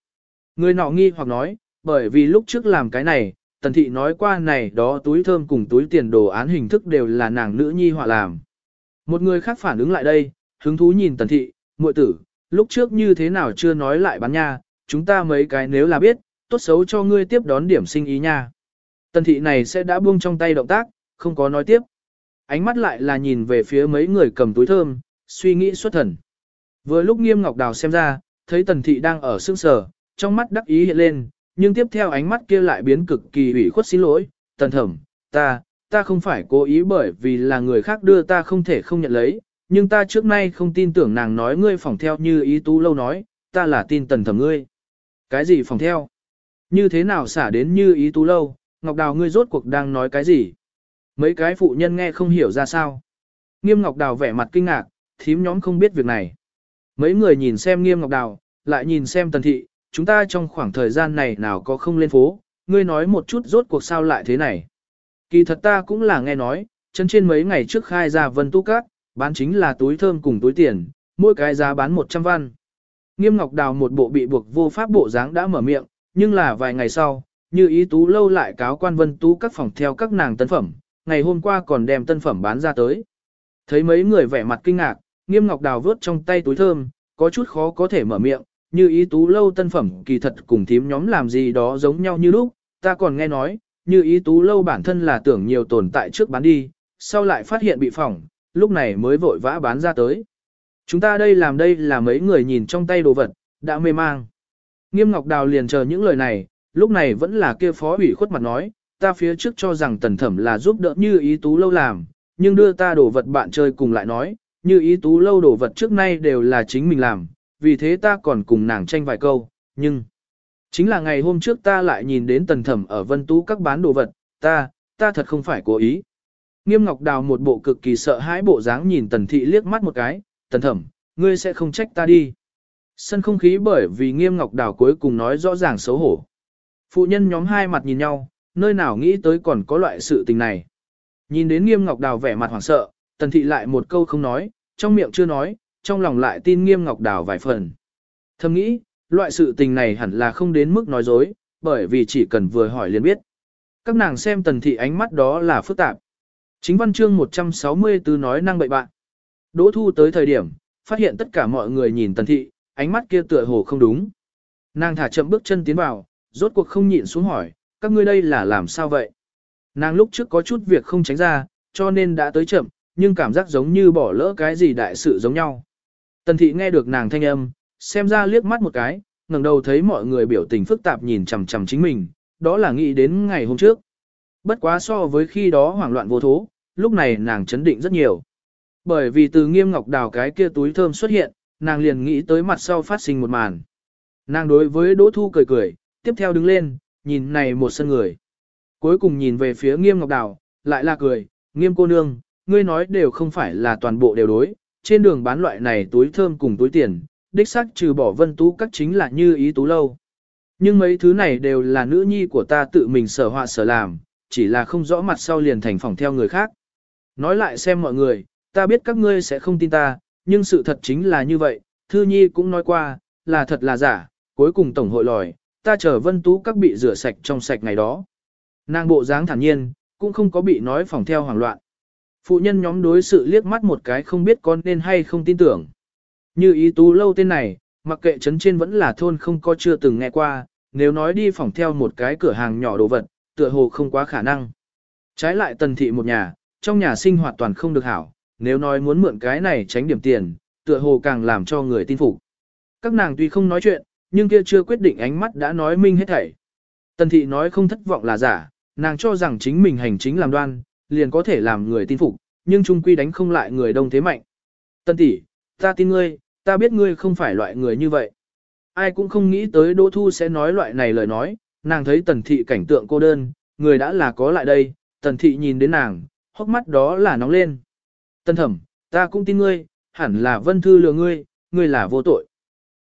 Người nọ nghi hoặc nói, bởi vì lúc trước làm cái này, tần thị nói qua này đó túi thơm cùng túi tiền đồ án hình thức đều là nàng nữ nhi họa làm. Một người khác phản ứng lại đây, hứng thú nhìn tần thị, muội tử, lúc trước như thế nào chưa nói lại bán nha, chúng ta mấy cái nếu là biết, tốt xấu cho ngươi tiếp đón điểm sinh ý nha. Tần thị này sẽ đã buông trong tay động tác, không có nói tiếp. Ánh mắt lại là nhìn về phía mấy người cầm túi thơm, suy nghĩ xuất thần. Vừa lúc nghiêm ngọc đào xem ra, thấy tần thị đang ở sương sờ, trong mắt đắc ý hiện lên, nhưng tiếp theo ánh mắt kia lại biến cực kỳ ủy khuất xin lỗi, tần thẩm, ta, ta không phải cố ý bởi vì là người khác đưa ta không thể không nhận lấy, nhưng ta trước nay không tin tưởng nàng nói ngươi phỏng theo như ý tú lâu nói, ta là tin tần thẩm ngươi. Cái gì phòng theo? Như thế nào xả đến như ý tú lâu, Ngọc Đào ngươi rốt cuộc đang nói cái gì? Mấy cái phụ nhân nghe không hiểu ra sao. Nghiêm Ngọc Đào vẻ mặt kinh ngạc, thím nhóm không biết việc này. Mấy người nhìn xem Nghiêm Ngọc Đào, lại nhìn xem Tần Thị, chúng ta trong khoảng thời gian này nào có không lên phố, ngươi nói một chút rốt cuộc sao lại thế này. Kỳ thật ta cũng là nghe nói, chân trên mấy ngày trước khai ra vân tu cát, bán chính là túi thơm cùng túi tiền, mỗi cái giá bán 100 văn. Nghiêm Ngọc Đào một bộ bị buộc vô pháp bộ dáng đã mở miệng, nhưng là vài ngày sau, như ý tú lâu lại cáo quan vân tú các phòng theo các nàng tân phẩm, ngày hôm qua còn đem tân phẩm bán ra tới. Thấy mấy người vẻ mặt kinh ngạc, Nghiêm Ngọc Đào vớt trong tay túi thơm, có chút khó có thể mở miệng, như ý tú lâu tân phẩm kỳ thật cùng thím nhóm làm gì đó giống nhau như lúc, ta còn nghe nói, như ý tú lâu bản thân là tưởng nhiều tồn tại trước bán đi, sau lại phát hiện bị phỏng, lúc này mới vội vã bán ra tới. Chúng ta đây làm đây là mấy người nhìn trong tay đồ vật, đã mê mang. Nghiêm Ngọc Đào liền chờ những lời này, lúc này vẫn là kia phó ủy khuất mặt nói, ta phía trước cho rằng tần thẩm là giúp đỡ như ý tú lâu làm, nhưng đưa ta đồ vật bạn chơi cùng lại nói, như ý tú lâu đồ vật trước nay đều là chính mình làm, vì thế ta còn cùng nàng tranh vài câu, nhưng... Chính là ngày hôm trước ta lại nhìn đến tần thẩm ở vân tú các bán đồ vật, ta, ta thật không phải cố ý. Nghiêm Ngọc Đào một bộ cực kỳ sợ hãi bộ dáng nhìn Tần Thị liếc mắt một cái, Tần Thẩm, ngươi sẽ không trách ta đi. Sân không khí bởi vì Nghiêm Ngọc Đào cuối cùng nói rõ ràng xấu hổ. Phụ nhân nhóm hai mặt nhìn nhau, nơi nào nghĩ tới còn có loại sự tình này. Nhìn đến Nghiêm Ngọc Đào vẻ mặt hoảng sợ, Tần Thị lại một câu không nói, trong miệng chưa nói, trong lòng lại tin Nghiêm Ngọc Đào vài phần. Thầm nghĩ, loại sự tình này hẳn là không đến mức nói dối, bởi vì chỉ cần vừa hỏi liền biết. Các nàng xem Tần Thị ánh mắt đó là phức tạp. Chính văn chương 164 nói năng bậy bạn. Đỗ thu tới thời điểm, phát hiện tất cả mọi người nhìn Tần Thị, ánh mắt kia tựa hồ không đúng. Nàng thả chậm bước chân tiến vào, rốt cuộc không nhịn xuống hỏi, các ngươi đây là làm sao vậy? Nàng lúc trước có chút việc không tránh ra, cho nên đã tới chậm, nhưng cảm giác giống như bỏ lỡ cái gì đại sự giống nhau. Tần thị nghe được nàng thanh âm, xem ra liếc mắt một cái, ngẩng đầu thấy mọi người biểu tình phức tạp nhìn chằm chằm chính mình, đó là nghĩ đến ngày hôm trước. Bất quá so với khi đó hoảng loạn vô thố, lúc này nàng chấn định rất nhiều. Bởi vì từ nghiêm ngọc đào cái kia túi thơm xuất hiện, nàng liền nghĩ tới mặt sau phát sinh một màn. Nàng đối với Đỗ Thu cười cười, tiếp theo đứng lên, nhìn này một sân người. Cuối cùng nhìn về phía nghiêm ngọc đào, lại là cười, nghiêm cô nương, ngươi nói đều không phải là toàn bộ đều đối, trên đường bán loại này túi thơm cùng túi tiền, đích xác trừ bỏ vân tú các chính là như ý tú lâu. Nhưng mấy thứ này đều là nữ nhi của ta tự mình sở họa sở làm, chỉ là không rõ mặt sau liền thành phòng theo người khác. Nói lại xem mọi người, ta biết các ngươi sẽ không tin ta, nhưng sự thật chính là như vậy, thư nhi cũng nói qua, là thật là giả, cuối cùng tổng hội lòi, ta chờ vân tú các bị rửa sạch trong sạch ngày đó. Nàng bộ dáng thản nhiên, cũng không có bị nói phòng theo hoảng loạn. Phụ nhân nhóm đối sự liếc mắt một cái không biết con nên hay không tin tưởng. Như ý tú lâu tên này, mặc kệ trấn trên vẫn là thôn không có chưa từng nghe qua, nếu nói đi phòng theo một cái cửa hàng nhỏ đồ vật, tựa hồ không quá khả năng. Trái lại tần thị một nhà, trong nhà sinh hoạt toàn không được hảo, nếu nói muốn mượn cái này tránh điểm tiền, tựa hồ càng làm cho người tin phục. Các nàng tuy không nói chuyện, nhưng kia chưa quyết định ánh mắt đã nói minh hết thảy. Tần thị nói không thất vọng là giả, nàng cho rằng chính mình hành chính làm đoan, liền có thể làm người tin phục, nhưng trung quy đánh không lại người đông thế mạnh. Tần tỷ, ta tin ngươi, ta biết ngươi không phải loại người như vậy. Ai cũng không nghĩ tới Đỗ Thu sẽ nói loại này lời nói, nàng thấy tần thị cảnh tượng cô đơn, người đã là có lại đây, tần thị nhìn đến nàng, hốc mắt đó là nóng lên. Tân thẩm, ta cũng tin ngươi, hẳn là vân thư lừa ngươi, ngươi là vô tội.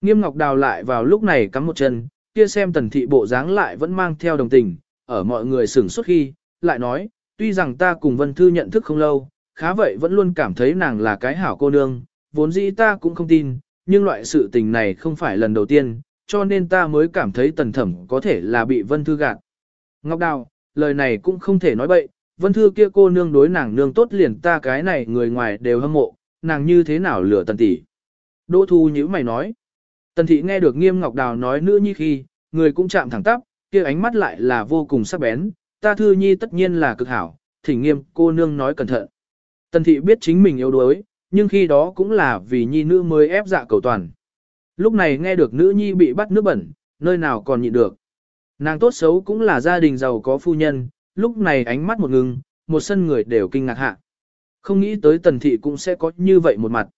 Nghiêm Ngọc Đào lại vào lúc này cắm một chân, kia xem tần thị bộ dáng lại vẫn mang theo đồng tình, ở mọi người sửng suốt khi, lại nói, tuy rằng ta cùng Vân Thư nhận thức không lâu, khá vậy vẫn luôn cảm thấy nàng là cái hảo cô nương, vốn dĩ ta cũng không tin, nhưng loại sự tình này không phải lần đầu tiên, cho nên ta mới cảm thấy tần thẩm có thể là bị Vân Thư gạt. Ngọc Đào, lời này cũng không thể nói bậy, Vân Thư kia cô nương đối nàng nương tốt liền ta cái này người ngoài đều hâm mộ, nàng như thế nào lừa tần tỷ. Đỗ Thu như mày nói. Tần thị nghe được nghiêm ngọc đào nói nữ nhi khi, người cũng chạm thẳng tắp, kia ánh mắt lại là vô cùng sắc bén, ta thư nhi tất nhiên là cực hảo, thỉnh nghiêm cô nương nói cẩn thận. Tần thị biết chính mình yếu đuối, nhưng khi đó cũng là vì nhi nữ mới ép dạ cầu toàn. Lúc này nghe được nữ nhi bị bắt nước bẩn, nơi nào còn nhịn được. Nàng tốt xấu cũng là gia đình giàu có phu nhân, lúc này ánh mắt một ngừng, một sân người đều kinh ngạc hạ. Không nghĩ tới tần thị cũng sẽ có như vậy một mặt.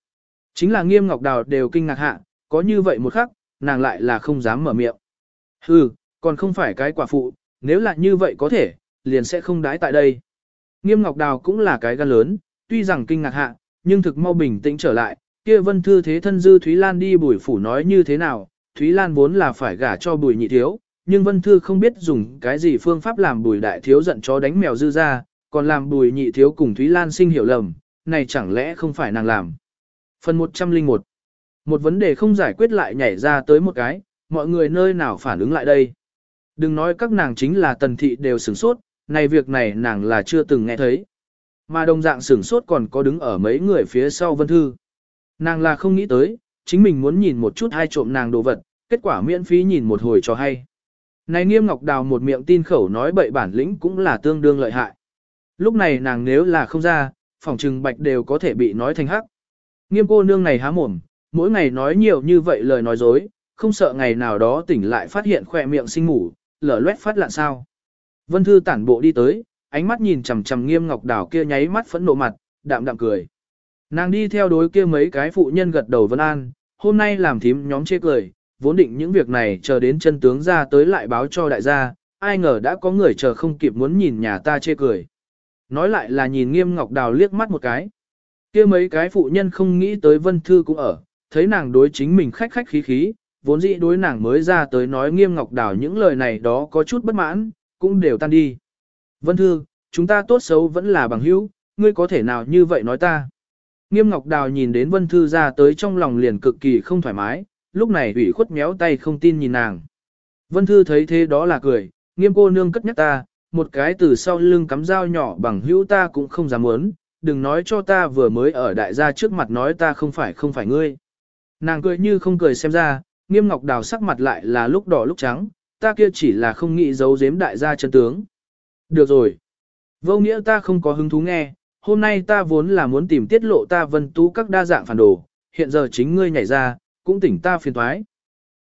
Chính là nghiêm ngọc đào đều kinh ngạc hạ, có như vậy một khắc, nàng lại là không dám mở miệng. Hừ, còn không phải cái quả phụ, nếu là như vậy có thể, liền sẽ không đái tại đây. Nghiêm Ngọc Đào cũng là cái gan lớn, tuy rằng kinh ngạc hạ, nhưng thực mau bình tĩnh trở lại, kia vân thư thế thân dư Thúy Lan đi bùi phủ nói như thế nào, Thúy Lan vốn là phải gả cho bùi nhị thiếu, nhưng vân thư không biết dùng cái gì phương pháp làm bùi đại thiếu giận chó đánh mèo dư ra, còn làm bùi nhị thiếu cùng Thúy Lan sinh hiểu lầm, này chẳng lẽ không phải nàng làm. Phần 101 một vấn đề không giải quyết lại nhảy ra tới một cái, mọi người nơi nào phản ứng lại đây. Đừng nói các nàng chính là tần thị đều sửng sốt, này việc này nàng là chưa từng nghe thấy. Mà đồng dạng sửng sốt còn có đứng ở mấy người phía sau vân thư. Nàng là không nghĩ tới, chính mình muốn nhìn một chút hai trộm nàng đồ vật, kết quả miễn phí nhìn một hồi cho hay. Này nghiêm ngọc đào một miệng tin khẩu nói bậy bản lĩnh cũng là tương đương lợi hại. Lúc này nàng nếu là không ra, phòng trừng bạch đều có thể bị nói thành hắc. Nghiêm cô nương này há mồm, mỗi ngày nói nhiều như vậy lời nói dối, không sợ ngày nào đó tỉnh lại phát hiện khỏe miệng sinh ngủ, lở loét phát lạn sao. Vân Thư tản bộ đi tới, ánh mắt nhìn chằm chằm nghiêm ngọc đảo kia nháy mắt phẫn nộ mặt, đạm đạm cười. Nàng đi theo đối kia mấy cái phụ nhân gật đầu vân an, hôm nay làm thím nhóm chê cười, vốn định những việc này chờ đến chân tướng ra tới lại báo cho đại gia, ai ngờ đã có người chờ không kịp muốn nhìn nhà ta chê cười. Nói lại là nhìn nghiêm ngọc đào liếc mắt một cái. kia mấy cái phụ nhân không nghĩ tới vân thư cũng ở, thấy nàng đối chính mình khách khách khí khí, vốn dĩ đối nàng mới ra tới nói nghiêm ngọc đào những lời này đó có chút bất mãn, cũng đều tan đi. Vân thư, chúng ta tốt xấu vẫn là bằng hữu, ngươi có thể nào như vậy nói ta. Nghiêm ngọc đào nhìn đến vân thư ra tới trong lòng liền cực kỳ không thoải mái, lúc này ủy khuất méo tay không tin nhìn nàng. Vân thư thấy thế đó là cười, nghiêm cô nương cất nhắc ta, một cái từ sau lưng cắm dao nhỏ bằng hữu ta cũng không dám muốn, đừng nói cho ta vừa mới ở đại gia trước mặt nói ta không phải không phải ngươi. Nàng cười như không cười xem ra, nghiêm ngọc đào sắc mặt lại là lúc đỏ lúc trắng, ta kia chỉ là không nghĩ giấu giếm đại gia chân tướng. Được rồi. Vô nghĩa ta không có hứng thú nghe, hôm nay ta vốn là muốn tìm tiết lộ ta vân tú các đa dạng phản đồ, hiện giờ chính ngươi nhảy ra, cũng tỉnh ta phiền thoái.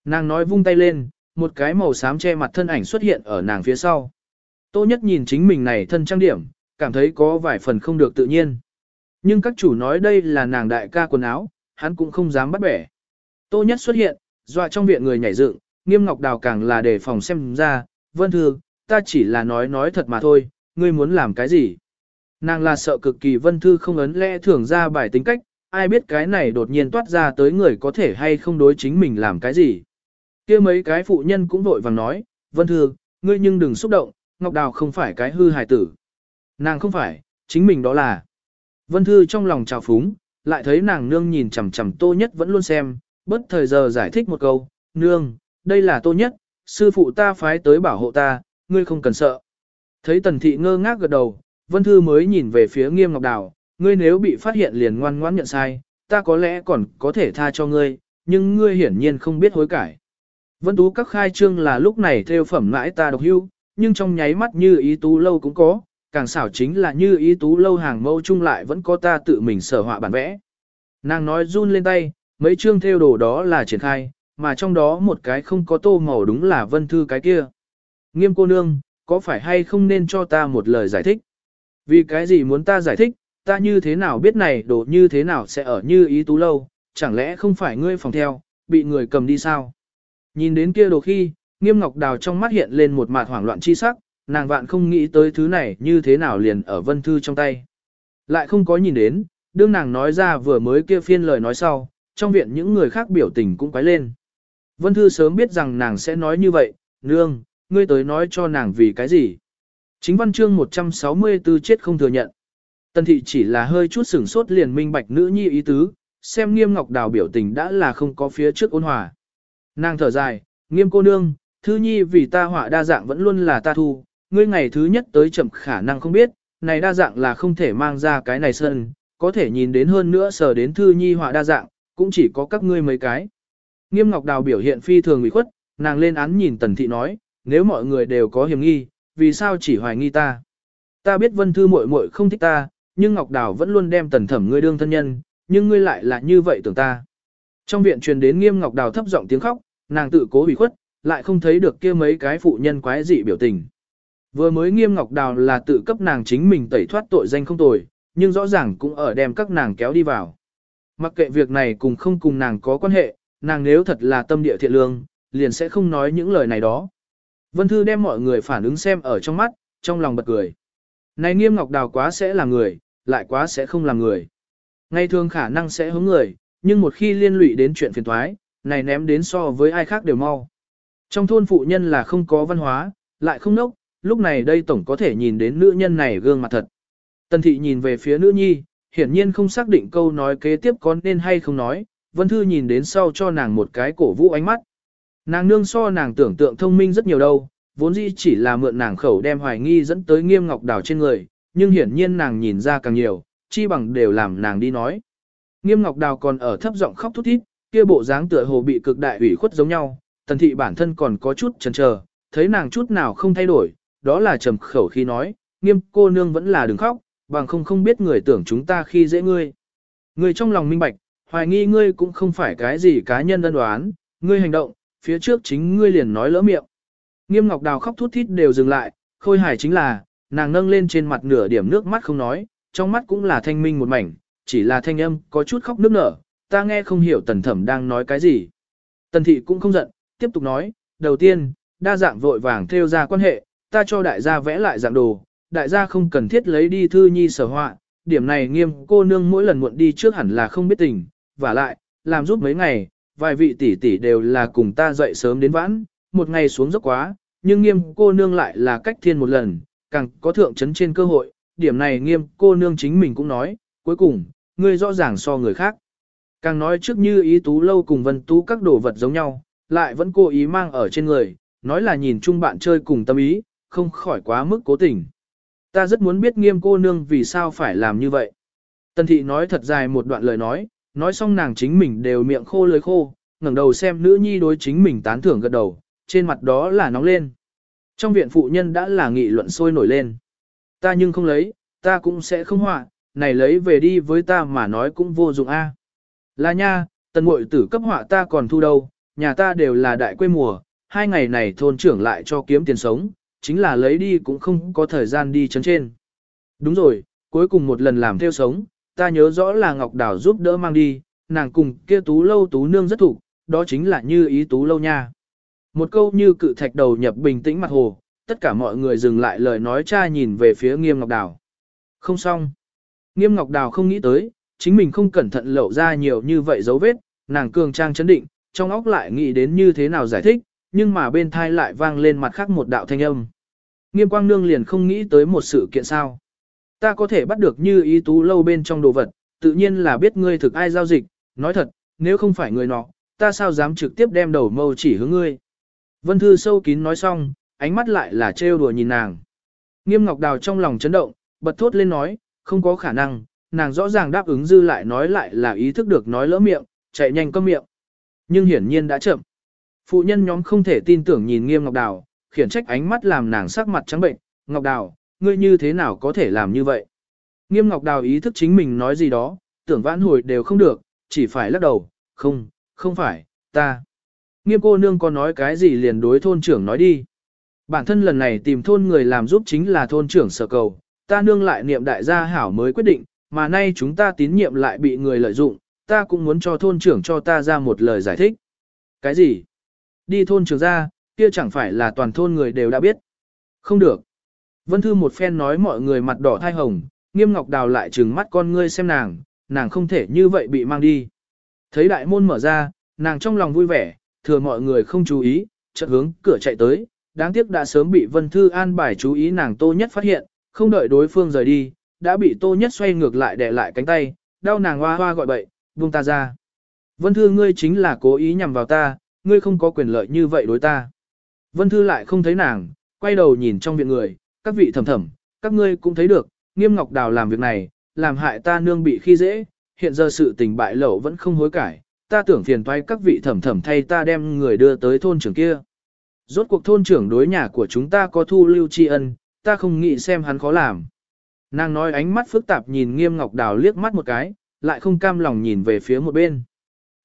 Nàng nói vung tay lên, một cái màu xám che mặt thân ảnh xuất hiện ở nàng phía sau. Tô nhất nhìn chính mình này thân trang điểm, cảm thấy có vài phần không được tự nhiên. Nhưng các chủ nói đây là nàng đại ca quần áo, hắn cũng không dám bắt bẻ. Tô nhất xuất hiện, dọa trong viện người nhảy dựng, nghiêm ngọc đào càng là để phòng xem ra, vân thư, ta chỉ là nói nói thật mà thôi, ngươi muốn làm cái gì. Nàng là sợ cực kỳ vân thư không ấn lẽ thưởng ra bài tính cách, ai biết cái này đột nhiên toát ra tới người có thể hay không đối chính mình làm cái gì. kia mấy cái phụ nhân cũng vội vàng nói, vân thư, ngươi nhưng đừng xúc động, Ngọc Đào không phải cái hư hài tử. Nàng không phải, chính mình đó là. Vân thư trong lòng trào phúng, lại thấy nàng nương nhìn chằm chằm tô nhất vẫn luôn xem, bất thời giờ giải thích một câu, nương, đây là tô nhất, sư phụ ta phái tới bảo hộ ta, ngươi không cần sợ. Thấy tần thị ngơ ngác gật đầu, vân thư mới nhìn về phía nghiêm ngọc đào, ngươi nếu bị phát hiện liền ngoan ngoãn nhận sai, ta có lẽ còn có thể tha cho ngươi, nhưng ngươi hiển nhiên không biết hối cải. Vân tú các khai trương là lúc này theo phẩm mãi ta độc hưu, nhưng trong nháy mắt như ý tú lâu cũng có, càng xảo chính là như ý tú lâu hàng mâu chung lại vẫn có ta tự mình sở họa bản vẽ. Nàng nói run lên tay, mấy chương theo đồ đó là triển khai, mà trong đó một cái không có tô màu đúng là vân thư cái kia. Nghiêm cô nương, có phải hay không nên cho ta một lời giải thích? Vì cái gì muốn ta giải thích, ta như thế nào biết này đồ như thế nào sẽ ở như ý tú lâu, chẳng lẽ không phải ngươi phòng theo, bị người cầm đi sao? Nhìn đến kia đồ khi, nghiêm ngọc đào trong mắt hiện lên một mạt hoảng loạn chi sắc, nàng vạn không nghĩ tới thứ này như thế nào liền ở vân thư trong tay. Lại không có nhìn đến, đương nàng nói ra vừa mới kia phiên lời nói sau, trong viện những người khác biểu tình cũng quái lên. Vân thư sớm biết rằng nàng sẽ nói như vậy, nương, ngươi tới nói cho nàng vì cái gì. Chính văn chương 164 chết không thừa nhận. Tần thị chỉ là hơi chút sửng sốt liền minh bạch nữ nhi ý tứ, xem nghiêm ngọc đào biểu tình đã là không có phía trước ôn hòa. Nàng thở dài, nghiêm cô nương, thư nhi vì ta họa đa dạng vẫn luôn là ta thu, ngươi ngày thứ nhất tới chậm khả năng không biết, này đa dạng là không thể mang ra cái này sân, có thể nhìn đến hơn nữa sờ đến thư nhi họa đa dạng, cũng chỉ có các ngươi mấy cái. Nghiêm ngọc đào biểu hiện phi thường ủy khuất, nàng lên án nhìn tần thị nói, nếu mọi người đều có hiểm nghi, vì sao chỉ hoài nghi ta? Ta biết vân thư muội muội không thích ta, nhưng Ngọc Đào vẫn luôn đem tần thẩm ngươi đương thân nhân, nhưng ngươi lại là như vậy tưởng ta. Trong viện truyền đến nghiêm Ngọc Đào thấp giọng tiếng khóc, nàng tự cố hủy khuất, lại không thấy được kia mấy cái phụ nhân quái dị biểu tình. Vừa mới nghiêm Ngọc Đào là tự cấp nàng chính mình tẩy thoát tội danh không tồi, nhưng rõ ràng cũng ở đem các nàng kéo đi vào. Mặc kệ việc này cùng không cùng nàng có quan hệ, nàng nếu thật là tâm địa thiện lương, liền sẽ không nói những lời này đó. Vân Thư đem mọi người phản ứng xem ở trong mắt, trong lòng bật cười. Này nghiêm ngọc đào quá sẽ là người, lại quá sẽ không làm người. Ngày thường khả năng sẽ hướng người, nhưng một khi liên lụy đến chuyện phiền thoái, này ném đến so với ai khác đều mau. Trong thôn phụ nhân là không có văn hóa, lại không nốc, lúc này đây tổng có thể nhìn đến nữ nhân này gương mặt thật. Tần thị nhìn về phía nữ nhi, hiển nhiên không xác định câu nói kế tiếp có nên hay không nói, Vân Thư nhìn đến sau cho nàng một cái cổ vũ ánh mắt. Nàng nương so nàng tưởng tượng thông minh rất nhiều đâu, vốn dĩ chỉ là mượn nàng khẩu đem hoài nghi dẫn tới nghiêm ngọc đảo trên người, nhưng hiển nhiên nàng nhìn ra càng nhiều, chi bằng đều làm nàng đi nói. Nghiêm ngọc đào còn ở thấp giọng khóc thút thít, kia bộ dáng tựa hồ bị cực đại ủy khuất giống nhau, tần thị bản thân còn có chút chần chờ, thấy nàng chút nào không thay đổi, đó là trầm khẩu khi nói, nghiêm cô nương vẫn là đừng khóc, bằng không không biết người tưởng chúng ta khi dễ ngươi. Ngươi trong lòng minh bạch, hoài nghi ngươi cũng không phải cái gì cá nhân đơn đoán, ngươi hành động, phía trước chính ngươi liền nói lỡ miệng. Nghiêm Ngọc Đào khóc thút thít đều dừng lại, khôi hài chính là, nàng nâng lên trên mặt nửa điểm nước mắt không nói, trong mắt cũng là thanh minh một mảnh, chỉ là thanh âm có chút khóc nước nở, ta nghe không hiểu tần thẩm đang nói cái gì. Tần thị cũng không giận, tiếp tục nói, đầu tiên, đa dạng vội vàng theo ra quan hệ, ta cho đại gia vẽ lại dạng đồ, đại gia không cần thiết lấy đi thư nhi sở họa, điểm này nghiêm cô nương mỗi lần muộn đi trước hẳn là không biết tình, và lại, làm giúp mấy ngày, vài vị tỷ tỷ đều là cùng ta dậy sớm đến vãn, một ngày xuống dốc quá, nhưng nghiêm cô nương lại là cách thiên một lần, càng có thượng chấn trên cơ hội, điểm này nghiêm cô nương chính mình cũng nói, cuối cùng, ngươi rõ ràng so người khác. Càng nói trước như ý tú lâu cùng vân tú các đồ vật giống nhau, lại vẫn cố ý mang ở trên người, nói là nhìn chung bạn chơi cùng tâm ý, không khỏi quá mức cố tình. Ta rất muốn biết nghiêm cô nương vì sao phải làm như vậy. Tần thị nói thật dài một đoạn lời nói, nói xong nàng chính mình đều miệng khô lưỡi khô, ngẩng đầu xem nữ nhi đối chính mình tán thưởng gật đầu, trên mặt đó là nóng lên. Trong viện phụ nhân đã là nghị luận sôi nổi lên. Ta nhưng không lấy, ta cũng sẽ không họa, này lấy về đi với ta mà nói cũng vô dụng a. Là nha, tần muội tử cấp họa ta còn thu đâu, nhà ta đều là đại quê mùa, hai ngày này thôn trưởng lại cho kiếm tiền sống, chính là lấy đi cũng không có thời gian đi chấn trên. Đúng rồi, cuối cùng một lần làm theo sống, ta nhớ rõ là Ngọc Đào giúp đỡ mang đi, nàng cùng kia tú lâu tú nương rất thủ, đó chính là như ý tú lâu nha. Một câu như cự thạch đầu nhập bình tĩnh mặt hồ, tất cả mọi người dừng lại lời nói cha nhìn về phía nghiêm Ngọc Đào. Không xong. Nghiêm Ngọc Đào không nghĩ tới, chính mình không cẩn thận lộ ra nhiều như vậy dấu vết, nàng cường trang chấn định, trong óc lại nghĩ đến như thế nào giải thích, nhưng mà bên thai lại vang lên mặt khác một đạo thanh âm. Nghiêm quang nương liền không nghĩ tới một sự kiện sao. Ta có thể bắt được như ý tú lâu bên trong đồ vật, tự nhiên là biết ngươi thực ai giao dịch, nói thật, nếu không phải người nọ, ta sao dám trực tiếp đem đầu mâu chỉ hướng ngươi. Vân Thư sâu kín nói xong, ánh mắt lại là trêu đùa nhìn nàng. Nghiêm Ngọc Đào trong lòng chấn động, bật thốt lên nói, không có khả năng, nàng rõ ràng đáp ứng dư lại nói lại là ý thức được nói lỡ miệng, chạy nhanh cơm miệng. Nhưng hiển nhiên đã chậm. Phụ nhân nhóm không thể tin tưởng nhìn Nghiêm Ngọc Đào, khiển trách ánh mắt làm nàng sắc mặt trắng bệnh, Ngọc Đào, ngươi như thế nào có thể làm như vậy? Nghiêm Ngọc Đào ý thức chính mình nói gì đó, tưởng vãn hồi đều không được, chỉ phải lắc đầu, không, không phải, ta. Nghiêm cô nương có nói cái gì liền đối thôn trưởng nói đi. Bản thân lần này tìm thôn người làm giúp chính là thôn trưởng sở cầu, ta nương lại niệm đại gia hảo mới quyết định, mà nay chúng ta tín nhiệm lại bị người lợi dụng, ta cũng muốn cho thôn trưởng cho ta ra một lời giải thích. Cái gì? Đi thôn trưởng ra, kia chẳng phải là toàn thôn người đều đã biết. Không được. Vân Thư một phen nói mọi người mặt đỏ thai hồng, nghiêm ngọc đào lại trừng mắt con ngươi xem nàng, nàng không thể như vậy bị mang đi. Thấy đại môn mở ra, nàng trong lòng vui vẻ, thừa mọi người không chú ý, chợt hướng cửa chạy tới, đáng tiếc đã sớm bị Vân Thư an bài chú ý nàng Tô Nhất phát hiện, không đợi đối phương rời đi, đã bị Tô Nhất xoay ngược lại đè lại cánh tay, đau nàng hoa hoa gọi bậy, buông ta ra. Vân Thư ngươi chính là cố ý nhằm vào ta, ngươi không có quyền lợi như vậy đối ta. Vân Thư lại không thấy nàng, quay đầu nhìn trong viện người, các vị thầm thầm, các ngươi cũng thấy được, nghiêm ngọc đào làm việc này, làm hại ta nương bị khi dễ, hiện giờ sự tình bại lẩu vẫn không hối cải, ta tưởng phiền toái các vị thầm thầm thay ta đem người đưa tới thôn trưởng kia. Rốt cuộc thôn trưởng đối nhà của chúng ta có thu lưu tri ân, ta không nghĩ xem hắn khó làm. Nàng nói ánh mắt phức tạp nhìn nghiêm ngọc đào liếc mắt một cái, lại không cam lòng nhìn về phía một bên.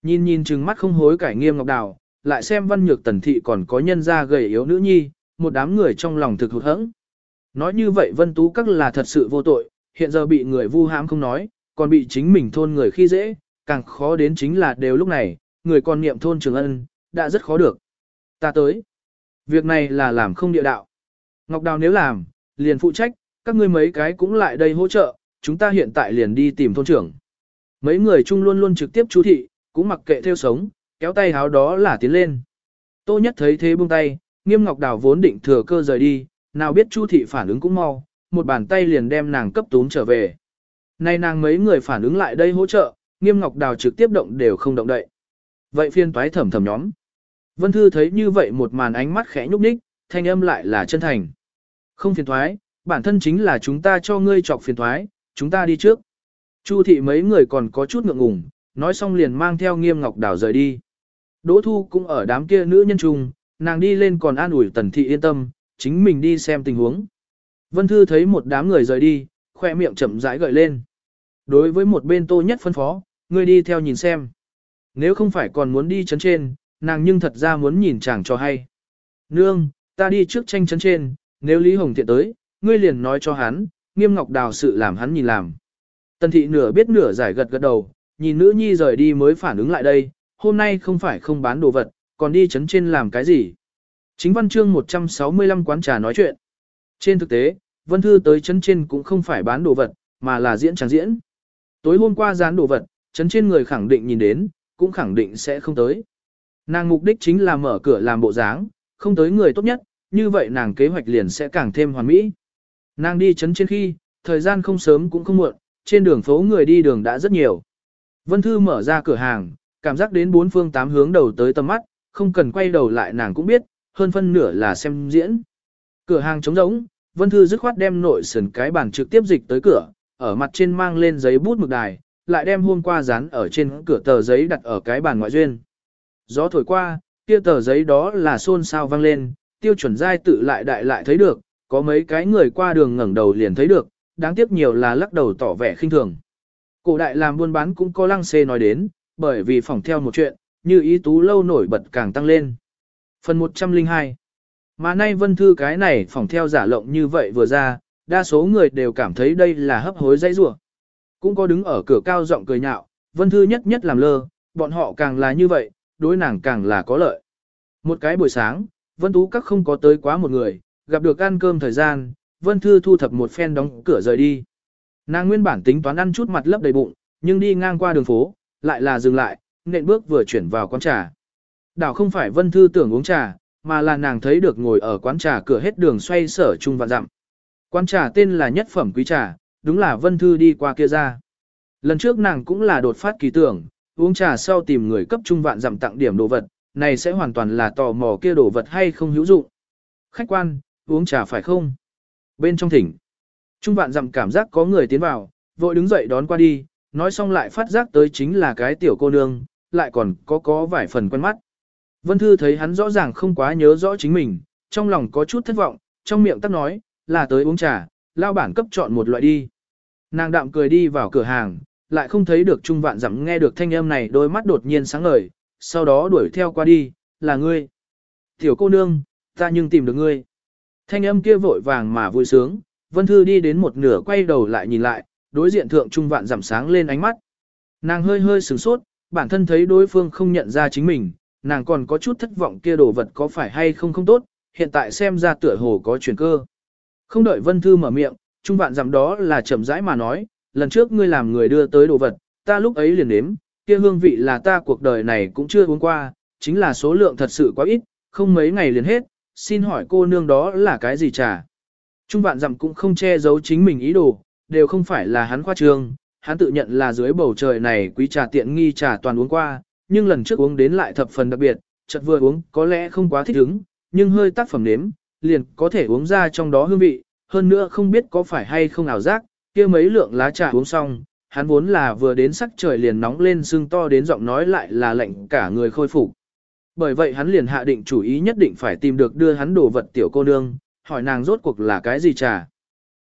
Nhìn nhìn chừng mắt không hối cải nghiêm ngọc đào, lại xem văn nhược tần thị còn có nhân gia gầy yếu nữ nhi, một đám người trong lòng thực hụt hẫng. Nói như vậy vân tú các là thật sự vô tội, hiện giờ bị người vu hãm không nói, còn bị chính mình thôn người khi dễ, càng khó đến chính là đều lúc này, người con niệm thôn trường ân, đã rất khó được. Ta tới. Việc này là làm không địa đạo. Ngọc Đào nếu làm, liền phụ trách, các ngươi mấy cái cũng lại đây hỗ trợ, chúng ta hiện tại liền đi tìm thôn trưởng. Mấy người chung luôn luôn trực tiếp chú thị, cũng mặc kệ theo sống, kéo tay háo đó là tiến lên. Tô nhất thấy thế buông tay, nghiêm ngọc đào vốn định thừa cơ rời đi, nào biết chu thị phản ứng cũng mau, một bàn tay liền đem nàng cấp tún trở về. Nay nàng mấy người phản ứng lại đây hỗ trợ, nghiêm ngọc đào trực tiếp động đều không động đậy. Vậy phiên toái thẩm thẩm nhóm. Vân Thư thấy như vậy một màn ánh mắt khẽ nhúc nhích, thanh âm lại là chân thành. Không phiền thoái, bản thân chính là chúng ta cho ngươi chọc phiền thoái, chúng ta đi trước. Chu thị mấy người còn có chút ngượng ngùng, nói xong liền mang theo nghiêm ngọc đảo rời đi. Đỗ Thu cũng ở đám kia nữ nhân trung, nàng đi lên còn an ủi tần thị yên tâm, chính mình đi xem tình huống. Vân Thư thấy một đám người rời đi, khoe miệng chậm rãi gợi lên. Đối với một bên tô nhất phân phó, ngươi đi theo nhìn xem. Nếu không phải còn muốn đi chấn trên, nàng nhưng thật ra muốn nhìn chàng cho hay. Nương, ta đi trước tranh chấn trên, nếu Lý Hồng Thiện tới, ngươi liền nói cho hắn, nghiêm ngọc đào sự làm hắn nhìn làm. Tần thị nửa biết nửa giải gật gật đầu, nhìn nữ nhi rời đi mới phản ứng lại đây, hôm nay không phải không bán đồ vật, còn đi chấn trên làm cái gì. Chính văn chương 165 quán trà nói chuyện. Trên thực tế, Vân Thư tới chấn trên cũng không phải bán đồ vật, mà là diễn chẳng diễn. Tối hôm qua dán đồ vật, chấn trên người khẳng định nhìn đến, cũng khẳng định sẽ không tới. Nàng mục đích chính là mở cửa làm bộ dáng, không tới người tốt nhất, như vậy nàng kế hoạch liền sẽ càng thêm hoàn mỹ. Nàng đi chấn trên khi, thời gian không sớm cũng không muộn, trên đường phố người đi đường đã rất nhiều. Vân Thư mở ra cửa hàng, cảm giác đến bốn phương tám hướng đầu tới tầm mắt, không cần quay đầu lại nàng cũng biết, hơn phân nửa là xem diễn. Cửa hàng trống rỗng, Vân Thư dứt khoát đem nội sườn cái bàn trực tiếp dịch tới cửa, ở mặt trên mang lên giấy bút mực đài, lại đem hôm qua dán ở trên cửa tờ giấy đặt ở cái bàn ngoại duyên. Gió thổi qua, kia tờ giấy đó là xôn xao vang lên, tiêu chuẩn giai tự lại đại lại thấy được, có mấy cái người qua đường ngẩng đầu liền thấy được, đáng tiếc nhiều là lắc đầu tỏ vẻ khinh thường. Cổ đại làm buôn bán cũng có lăng xê nói đến, bởi vì phỏng theo một chuyện, như ý tú lâu nổi bật càng tăng lên. Phần 102 Mà nay vân thư cái này phỏng theo giả lộng như vậy vừa ra, đa số người đều cảm thấy đây là hấp hối dãy rủa. Cũng có đứng ở cửa cao giọng cười nhạo, vân thư nhất nhất làm lơ, bọn họ càng là như vậy, đối nàng càng là có lợi. Một cái buổi sáng, vân tú các không có tới quá một người, gặp được ăn cơm thời gian, vân thư thu thập một phen đóng cửa rời đi. Nàng nguyên bản tính toán ăn chút mặt lấp đầy bụng, nhưng đi ngang qua đường phố, lại là dừng lại, nện bước vừa chuyển vào quán trà. Đảo không phải vân thư tưởng uống trà, mà là nàng thấy được ngồi ở quán trà cửa hết đường xoay sở chung và dặm. Quán trà tên là nhất phẩm quý trà, đúng là vân thư đi qua kia ra. Lần trước nàng cũng là đột phát kỳ tưởng, uống trà sau tìm người cấp trung vạn giảm tặng điểm đồ vật, này sẽ hoàn toàn là tò mò kia đồ vật hay không hữu dụng. Khách quan, uống trà phải không? Bên trong thỉnh, trung vạn giảm cảm giác có người tiến vào, vội đứng dậy đón qua đi, nói xong lại phát giác tới chính là cái tiểu cô nương, lại còn có có vài phần quen mắt. Vân Thư thấy hắn rõ ràng không quá nhớ rõ chính mình, trong lòng có chút thất vọng, trong miệng tắt nói, là tới uống trà, lao bản cấp chọn một loại đi. Nàng đạm cười đi vào cửa hàng, lại không thấy được Trung Vạn Dặm nghe được thanh âm này đôi mắt đột nhiên sáng ngời, sau đó đuổi theo qua đi, là ngươi. Tiểu cô nương, ta nhưng tìm được ngươi. Thanh âm kia vội vàng mà vui sướng, Vân Thư đi đến một nửa quay đầu lại nhìn lại, đối diện thượng Trung Vạn Dặm sáng lên ánh mắt. Nàng hơi hơi sửng sốt, bản thân thấy đối phương không nhận ra chính mình, nàng còn có chút thất vọng kia đồ vật có phải hay không không tốt, hiện tại xem ra tựa hồ có chuyển cơ. Không đợi Vân Thư mở miệng, Trung Vạn Dặm đó là chậm rãi mà nói, lần trước ngươi làm người đưa tới đồ vật, ta lúc ấy liền nếm, kia hương vị là ta cuộc đời này cũng chưa uống qua, chính là số lượng thật sự quá ít, không mấy ngày liền hết, xin hỏi cô nương đó là cái gì trà? Trung vạn dặm cũng không che giấu chính mình ý đồ, đều không phải là hắn khoa trương, hắn tự nhận là dưới bầu trời này quý trà tiện nghi trà toàn uống qua, nhưng lần trước uống đến lại thập phần đặc biệt, chợt vừa uống có lẽ không quá thích ứng, nhưng hơi tác phẩm nếm, liền có thể uống ra trong đó hương vị, hơn nữa không biết có phải hay không ảo giác, kia mấy lượng lá trà uống xong, hắn vốn là vừa đến sắc trời liền nóng lên sưng to đến giọng nói lại là lạnh cả người khôi phục. Bởi vậy hắn liền hạ định chủ ý nhất định phải tìm được đưa hắn đồ vật tiểu cô nương, hỏi nàng rốt cuộc là cái gì trà.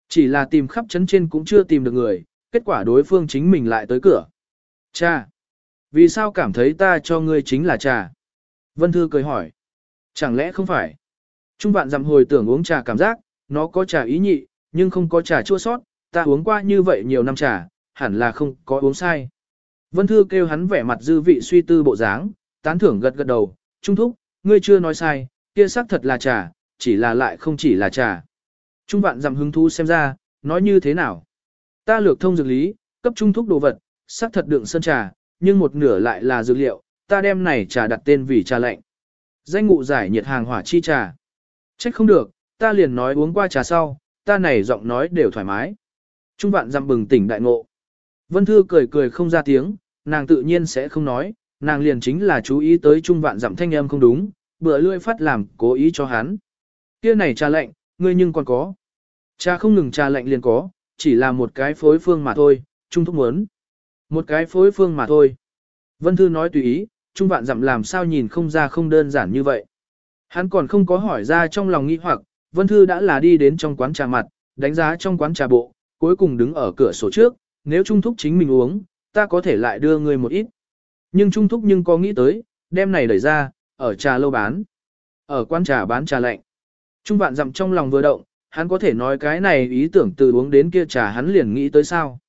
Chỉ là tìm khắp chấn trên cũng chưa tìm được người, kết quả đối phương chính mình lại tới cửa. Cha! Vì sao cảm thấy ta cho ngươi chính là trà? Vân Thư cười hỏi. Chẳng lẽ không phải? Trung vạn dặm hồi tưởng uống trà cảm giác, nó có trà ý nhị, nhưng không có trà chua sót, ta uống qua như vậy nhiều năm trà, hẳn là không có uống sai. Vân Thư kêu hắn vẻ mặt dư vị suy tư bộ dáng, tán thưởng gật gật đầu, trung thúc, ngươi chưa nói sai, kia xác thật là trà, chỉ là lại không chỉ là trà. Trung vạn dặm hứng thú xem ra, nói như thế nào. Ta lược thông dược lý, cấp trung thúc đồ vật, xác thật đựng sơn trà, nhưng một nửa lại là dược liệu, ta đem này trà đặt tên vì trà lạnh. Danh ngụ giải nhiệt hàng hỏa chi trà. Trách không được, ta liền nói uống qua trà sau, ta này giọng nói đều thoải mái. Trung vạn dặm bừng tỉnh đại ngộ. Vân Thư cười cười không ra tiếng, nàng tự nhiên sẽ không nói, nàng liền chính là chú ý tới trung vạn dặm thanh âm không đúng, bữa lươi phát làm cố ý cho hắn. Kia này trà lạnh, ngươi nhưng còn có. Trà không ngừng trà lạnh liền có, chỉ là một cái phối phương mà thôi, trung thúc muốn. Một cái phối phương mà thôi. Vân Thư nói tùy ý, trung vạn dặm làm sao nhìn không ra không đơn giản như vậy. Hắn còn không có hỏi ra trong lòng nghi hoặc, Vân Thư đã là đi đến trong quán trà mặt, đánh giá trong quán trà bộ, cuối cùng đứng ở cửa sổ trước, nếu Trung Thúc chính mình uống, ta có thể lại đưa người một ít. Nhưng Trung Thúc nhưng có nghĩ tới, đem này đẩy ra, ở trà lâu bán. Ở quán trà bán trà lạnh. Trung vạn dặm trong lòng vừa động, hắn có thể nói cái này ý tưởng từ uống đến kia trà hắn liền nghĩ tới sao.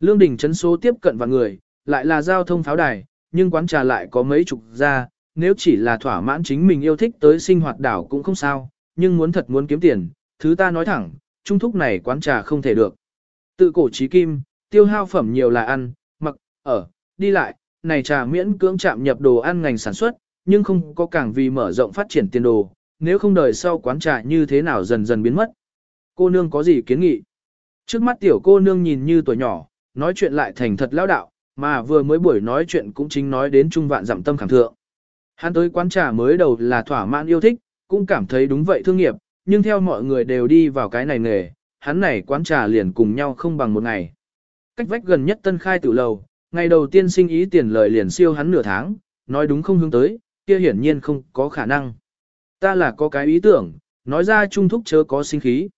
Lương đỉnh chấn số tiếp cận vào người, lại là giao thông pháo đài, nhưng quán trà lại có mấy chục ra, nếu chỉ là thỏa mãn chính mình yêu thích tới sinh hoạt đảo cũng không sao, nhưng muốn thật muốn kiếm tiền, thứ ta nói thẳng, trung thúc này quán trà không thể được. Tự cổ trí kim, tiêu hao phẩm nhiều là ăn, mặc, ở, đi lại, này trà miễn cưỡng chạm nhập đồ ăn ngành sản xuất, nhưng không có càng vì mở rộng phát triển tiền đồ, nếu không đời sau quán trà như thế nào dần dần biến mất. Cô nương có gì kiến nghị? Trước mắt tiểu cô nương nhìn như tuổi nhỏ, nói chuyện lại thành thật lão đạo, mà vừa mới buổi nói chuyện cũng chính nói đến trung vạn giảm tâm khảm thượng. Hắn tới quán trà mới đầu là thỏa mãn yêu thích, cũng cảm thấy đúng vậy thương nghiệp, nhưng theo mọi người đều đi vào cái này nghề, hắn này quán trà liền cùng nhau không bằng một ngày. Cách vách gần nhất tân khai tử lầu, ngày đầu tiên sinh ý tiền lời liền siêu hắn nửa tháng, nói đúng không hướng tới, kia hiển nhiên không có khả năng. Ta là có cái ý tưởng, nói ra trung thúc chớ có sinh khí.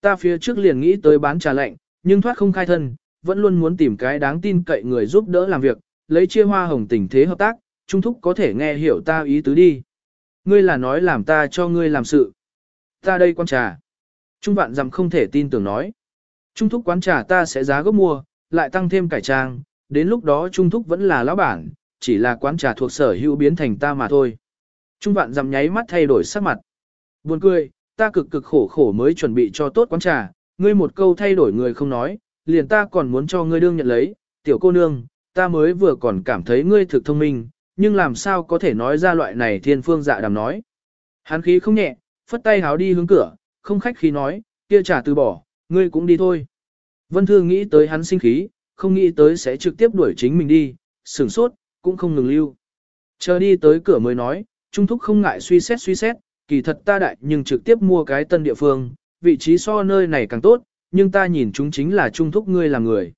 Ta phía trước liền nghĩ tới bán trà lạnh, nhưng thoát không khai thân, vẫn luôn muốn tìm cái đáng tin cậy người giúp đỡ làm việc, lấy chia hoa hồng tình thế hợp tác, trung thúc có thể nghe hiểu ta ý tứ đi. Ngươi là nói làm ta cho ngươi làm sự. Ta đây quan trà. Trung vạn dặm không thể tin tưởng nói. Trung thúc quán trà ta sẽ giá gốc mua, lại tăng thêm cải trang, đến lúc đó Trung thúc vẫn là lão bản, chỉ là quán trà thuộc sở hữu biến thành ta mà thôi. Trung vạn dặm nháy mắt thay đổi sắc mặt. Buồn cười, ta cực cực khổ khổ mới chuẩn bị cho tốt quán trà, ngươi một câu thay đổi người không nói, liền ta còn muốn cho ngươi đương nhận lấy, tiểu cô nương, ta mới vừa còn cảm thấy ngươi thực thông minh, nhưng làm sao có thể nói ra loại này thiên phương dạ đàm nói. Hắn khí không nhẹ, phất tay háo đi hướng cửa, không khách khí nói, kia trả từ bỏ, ngươi cũng đi thôi. Vân Thư nghĩ tới hắn sinh khí, không nghĩ tới sẽ trực tiếp đuổi chính mình đi, sửng sốt, cũng không ngừng lưu. Chờ đi tới cửa mới nói, Trung Thúc không ngại suy xét suy xét, kỳ thật ta đại nhưng trực tiếp mua cái tân địa phương, vị trí so nơi này càng tốt, nhưng ta nhìn chúng chính là Trung Thúc ngươi là người.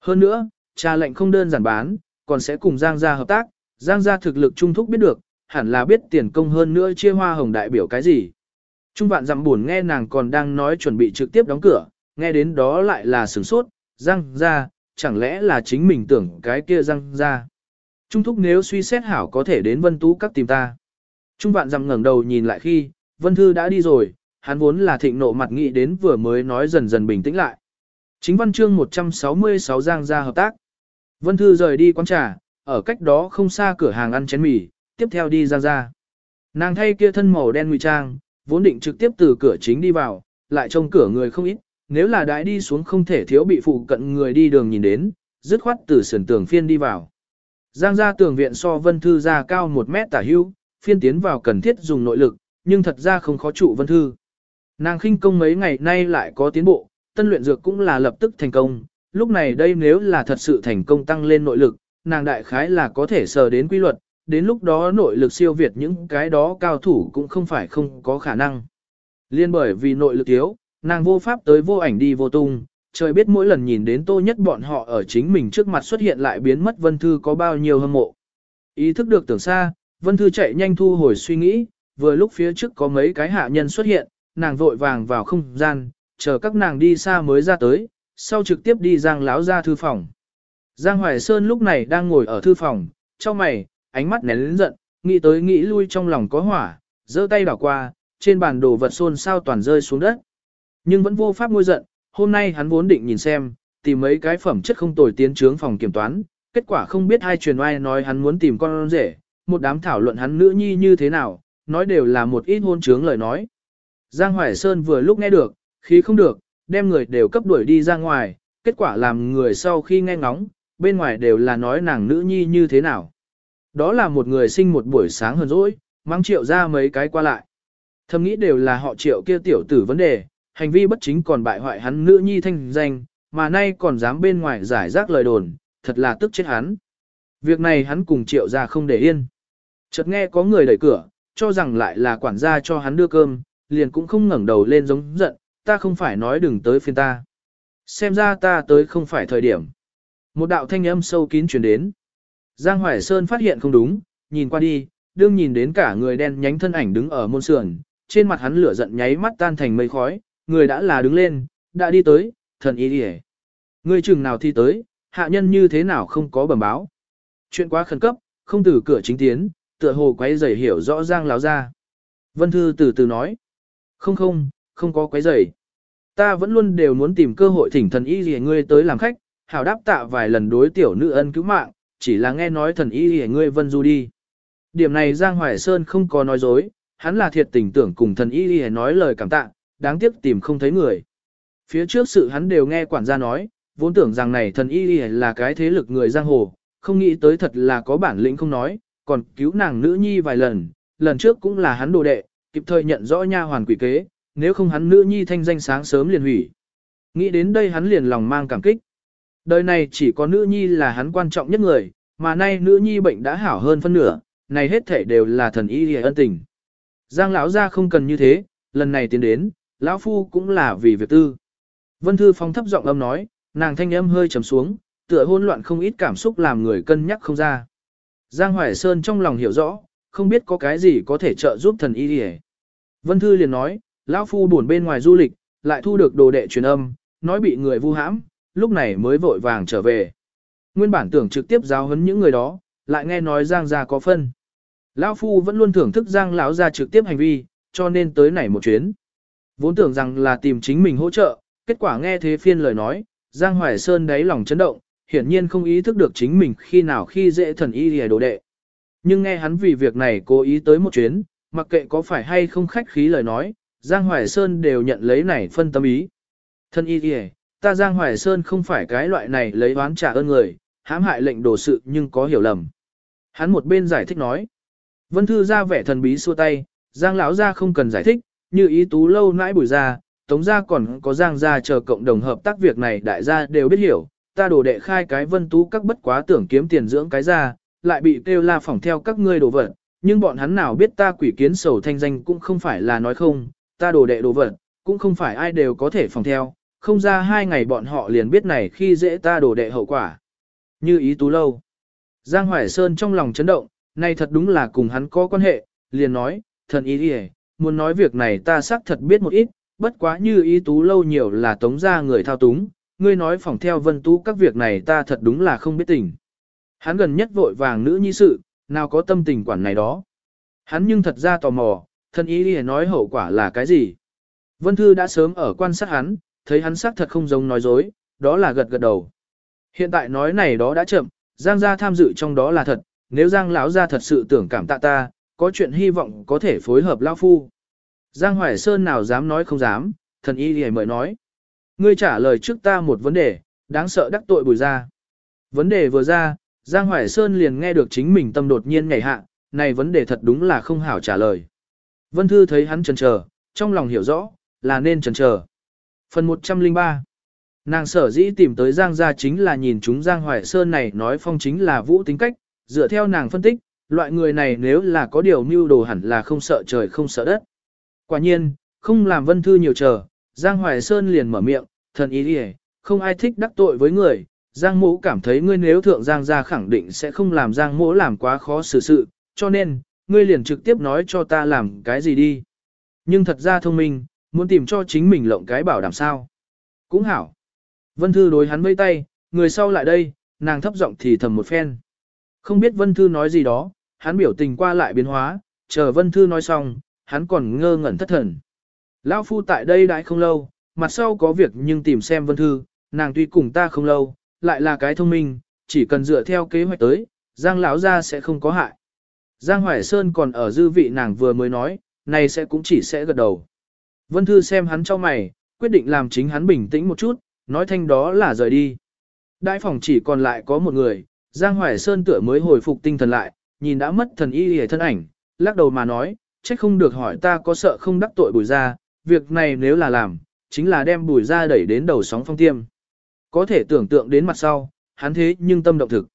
Hơn nữa, trà lệnh không đơn giản bán, còn sẽ cùng Giang gia hợp tác, Giang gia thực lực Trung Thúc biết được, hẳn là biết tiền công hơn nữa chia hoa hồng đại biểu cái gì. Trung vạn dặm buồn nghe nàng còn đang nói chuẩn bị trực tiếp đóng cửa, nghe đến đó lại là sửng sốt, Giang gia, chẳng lẽ là chính mình tưởng cái kia Giang gia. Trung thúc nếu suy xét hảo có thể đến Vân Tú các tìm ta. Trung vạn dặm ngẩng đầu nhìn lại khi, Vân Thư đã đi rồi, hắn vốn là thịnh nộ mặt nghĩ đến vừa mới nói dần dần bình tĩnh lại. Chính văn chương 166 Giang gia hợp tác. Vân Thư rời đi quán trà, ở cách đó không xa cửa hàng ăn chén mì, tiếp theo đi ra ra Nàng thay kia thân màu đen ngụy trang, vốn định trực tiếp từ cửa chính đi vào, lại trông cửa người không ít, nếu là đãi đi xuống không thể thiếu bị phụ cận người đi đường nhìn đến, dứt khoát từ sườn tường phiên đi vào. Giang gia tường viện so vân thư ra cao 1 mét tả hưu, phiên tiến vào cần thiết dùng nội lực, nhưng thật ra không khó trụ vân thư. Nàng khinh công mấy ngày nay lại có tiến bộ, tân luyện dược cũng là lập tức thành công, lúc này đây nếu là thật sự thành công tăng lên nội lực, nàng đại khái là có thể sờ đến quy luật, đến lúc đó nội lực siêu việt những cái đó cao thủ cũng không phải không có khả năng. Liên bởi vì nội lực thiếu, nàng vô pháp tới vô ảnh đi vô tung, trời biết mỗi lần nhìn đến tô nhất bọn họ ở chính mình trước mặt xuất hiện lại biến mất Vân Thư có bao nhiêu hâm mộ. Ý thức được tưởng xa, Vân Thư chạy nhanh thu hồi suy nghĩ, vừa lúc phía trước có mấy cái hạ nhân xuất hiện, nàng vội vàng vào không gian, chờ các nàng đi xa mới ra tới, sau trực tiếp đi Giang láo ra thư phòng. Giang Hoài Sơn lúc này đang ngồi ở thư phòng, cho mày, ánh mắt nén lớn giận, nghĩ tới nghĩ lui trong lòng có hỏa, giơ tay đảo qua, trên bàn đồ vật xôn sao toàn rơi xuống đất. Nhưng vẫn vô pháp ngôi giận, hôm nay hắn vốn định nhìn xem, tìm mấy cái phẩm chất không tồi tiến trướng phòng kiểm toán, kết quả không biết hai truyền ai nói hắn muốn tìm con rể, một đám thảo luận hắn nữ nhi như thế nào, nói đều là một ít hôn trướng lời nói. Giang Hoài Sơn vừa lúc nghe được, khi không được, đem người đều cấp đuổi đi ra ngoài, kết quả làm người sau khi nghe ngóng, bên ngoài đều là nói nàng nữ nhi như thế nào. Đó là một người sinh một buổi sáng hơn rỗi, mang triệu ra mấy cái qua lại. Thầm nghĩ đều là họ triệu kia tiểu tử vấn đề, hành vi bất chính còn bại hoại hắn nữ nhi thanh danh, mà nay còn dám bên ngoài giải rác lời đồn, thật là tức chết hắn. Việc này hắn cùng triệu ra không để yên. Chợt nghe có người đẩy cửa, cho rằng lại là quản gia cho hắn đưa cơm, liền cũng không ngẩng đầu lên giống giận, ta không phải nói đừng tới phiên ta. Xem ra ta tới không phải thời điểm. Một đạo thanh âm sâu kín truyền đến. Giang Hoài Sơn phát hiện không đúng, nhìn qua đi, đương nhìn đến cả người đen nhánh thân ảnh đứng ở môn sườn, trên mặt hắn lửa giận nháy mắt tan thành mây khói, người đã là đứng lên, đã đi tới, thần ý đi Người chừng nào thi tới, hạ nhân như thế nào không có bẩm báo. Chuyện quá khẩn cấp, không từ cửa chính tiến, tựa hồ quấy rầy hiểu rõ Giang láo ra. Vân Thư từ từ nói, không không, không có quấy rầy. Ta vẫn luôn đều muốn tìm cơ hội thỉnh thần y gì ngươi tới làm khách, hảo đáp tạ vài lần đối tiểu nữ ân cứu mạng, chỉ là nghe nói thần y hề ngươi vân du đi. Điểm này Giang Hoài Sơn không có nói dối, hắn là thiệt tình tưởng cùng thần y hề nói lời cảm tạ, đáng tiếc tìm không thấy người. Phía trước sự hắn đều nghe quản gia nói, vốn tưởng rằng này thần y là cái thế lực người giang hồ, không nghĩ tới thật là có bản lĩnh không nói, còn cứu nàng nữ nhi vài lần, lần trước cũng là hắn đồ đệ, kịp thời nhận rõ nha hoàn quỷ kế, nếu không hắn nữ nhi thanh danh sáng sớm liền hủy. Nghĩ đến đây hắn liền lòng mang cảm kích. Đời này chỉ có nữ nhi là hắn quan trọng nhất người, mà nay nữ nhi bệnh đã hảo hơn phân nửa, này hết thể đều là thần y ân tình. Giang lão gia không cần như thế, lần này tiến đến, lão phu cũng là vì việc tư. Vân Thư Phong thấp giọng âm nói, nàng thanh âm hơi trầm xuống, tựa hỗn loạn không ít cảm xúc làm người cân nhắc không ra. Giang Hoài Sơn trong lòng hiểu rõ, không biết có cái gì có thể trợ giúp thần y đi Vân Thư liền nói, lão phu buồn bên ngoài du lịch, lại thu được đồ đệ truyền âm, nói bị người vu hãm, lúc này mới vội vàng trở về. Nguyên bản tưởng trực tiếp giáo huấn những người đó, lại nghe nói Giang gia có phân. Lão phu vẫn luôn thưởng thức Giang lão gia trực tiếp hành vi, cho nên tới này một chuyến. Vốn tưởng rằng là tìm chính mình hỗ trợ, kết quả nghe thế phiên lời nói, Giang Hoài Sơn đáy lòng chấn động, hiển nhiên không ý thức được chính mình khi nào khi dễ thần y lìa đồ đệ. Nhưng nghe hắn vì việc này cố ý tới một chuyến, mặc kệ có phải hay không khách khí lời nói, Giang Hoài Sơn đều nhận lấy này phân tâm ý. Thần y lìa, ta Giang Hoài Sơn không phải cái loại này lấy oán trả ơn người, hãm hại lệnh đồ sự nhưng có hiểu lầm. Hắn một bên giải thích nói. Vân Thư ra vẻ thần bí xua tay, Giang lão ra không cần giải thích, như ý tú lâu nãi bùi ra, tống gia còn có giang gia chờ cộng đồng hợp tác việc này đại gia đều biết hiểu, ta đổ đệ khai cái vân tú các bất quá tưởng kiếm tiền dưỡng cái ra, lại bị kêu la phỏng theo các ngươi đồ vật, nhưng bọn hắn nào biết ta quỷ kiến sầu thanh danh cũng không phải là nói không, ta đổ đệ đồ vật, cũng không phải ai đều có thể phòng theo, không ra hai ngày bọn họ liền biết này khi dễ ta đổ đệ hậu quả. Như ý tú lâu. Giang Hoài Sơn trong lòng chấn động, này thật đúng là cùng hắn có quan hệ, liền nói, thần ý đi muốn nói việc này ta xác thật biết một ít, bất quá như ý tú lâu nhiều là tống ra người thao túng, ngươi nói phỏng theo vân tú các việc này ta thật đúng là không biết tình. Hắn gần nhất vội vàng nữ nhi sự, nào có tâm tình quản này đó. Hắn nhưng thật ra tò mò, thân ý đi nói hậu quả là cái gì. Vân Thư đã sớm ở quan sát hắn, thấy hắn xác thật không giống nói dối, đó là gật gật đầu. Hiện tại nói này đó đã chậm, Giang gia tham dự trong đó là thật, nếu Giang lão gia thật sự tưởng cảm tạ ta, có chuyện hy vọng có thể phối hợp lão phu. Giang Hoài Sơn nào dám nói không dám, thần y liễu mời nói. Ngươi trả lời trước ta một vấn đề, đáng sợ đắc tội bùi ra. Vấn đề vừa ra, Giang Hoài Sơn liền nghe được chính mình tâm đột nhiên nhảy hạ, này vấn đề thật đúng là không hảo trả lời. Vân Thư thấy hắn chần chờ, trong lòng hiểu rõ, là nên chần chờ. Phần 103 Nàng sở dĩ tìm tới Giang gia chính là nhìn chúng Giang Hoài Sơn này nói phong chính là vũ tính cách, dựa theo nàng phân tích, loại người này nếu là có điều mưu đồ hẳn là không sợ trời không sợ đất. Quả nhiên, không làm Vân Thư nhiều chờ, Giang Hoài Sơn liền mở miệng, thần ý đi không ai thích đắc tội với người. Giang mỗ cảm thấy ngươi nếu thượng Giang gia khẳng định sẽ không làm Giang mỗ làm quá khó xử sự, cho nên, ngươi liền trực tiếp nói cho ta làm cái gì đi. Nhưng thật ra thông minh, muốn tìm cho chính mình lộng cái bảo đảm sao. Cũng hảo. Vân Thư đối hắn vây tay, người sau lại đây, nàng thấp giọng thì thầm một phen. Không biết Vân Thư nói gì đó, hắn biểu tình qua lại biến hóa, chờ Vân Thư nói xong, hắn còn ngơ ngẩn thất thần. Lão phu tại đây đãi không lâu, mặt sau có việc nhưng tìm xem vân thư, nàng tuy cùng ta không lâu, lại là cái thông minh, chỉ cần dựa theo kế hoạch tới, Giang lão gia sẽ không có hại. Giang Hoài Sơn còn ở dư vị nàng vừa mới nói, này sẽ cũng chỉ sẽ gật đầu. Vân Thư xem hắn cho mày, quyết định làm chính hắn bình tĩnh một chút, nói thanh đó là rời đi. Đại phòng chỉ còn lại có một người, Giang Hoài Sơn tựa mới hồi phục tinh thần lại, nhìn đã mất thần y hề thân ảnh, lắc đầu mà nói, trách không được hỏi ta có sợ không đắc tội bùi ra, việc này nếu là làm, chính là đem bùi ra đẩy đến đầu sóng phong tiêm. Có thể tưởng tượng đến mặt sau, hắn thế nhưng tâm động thực.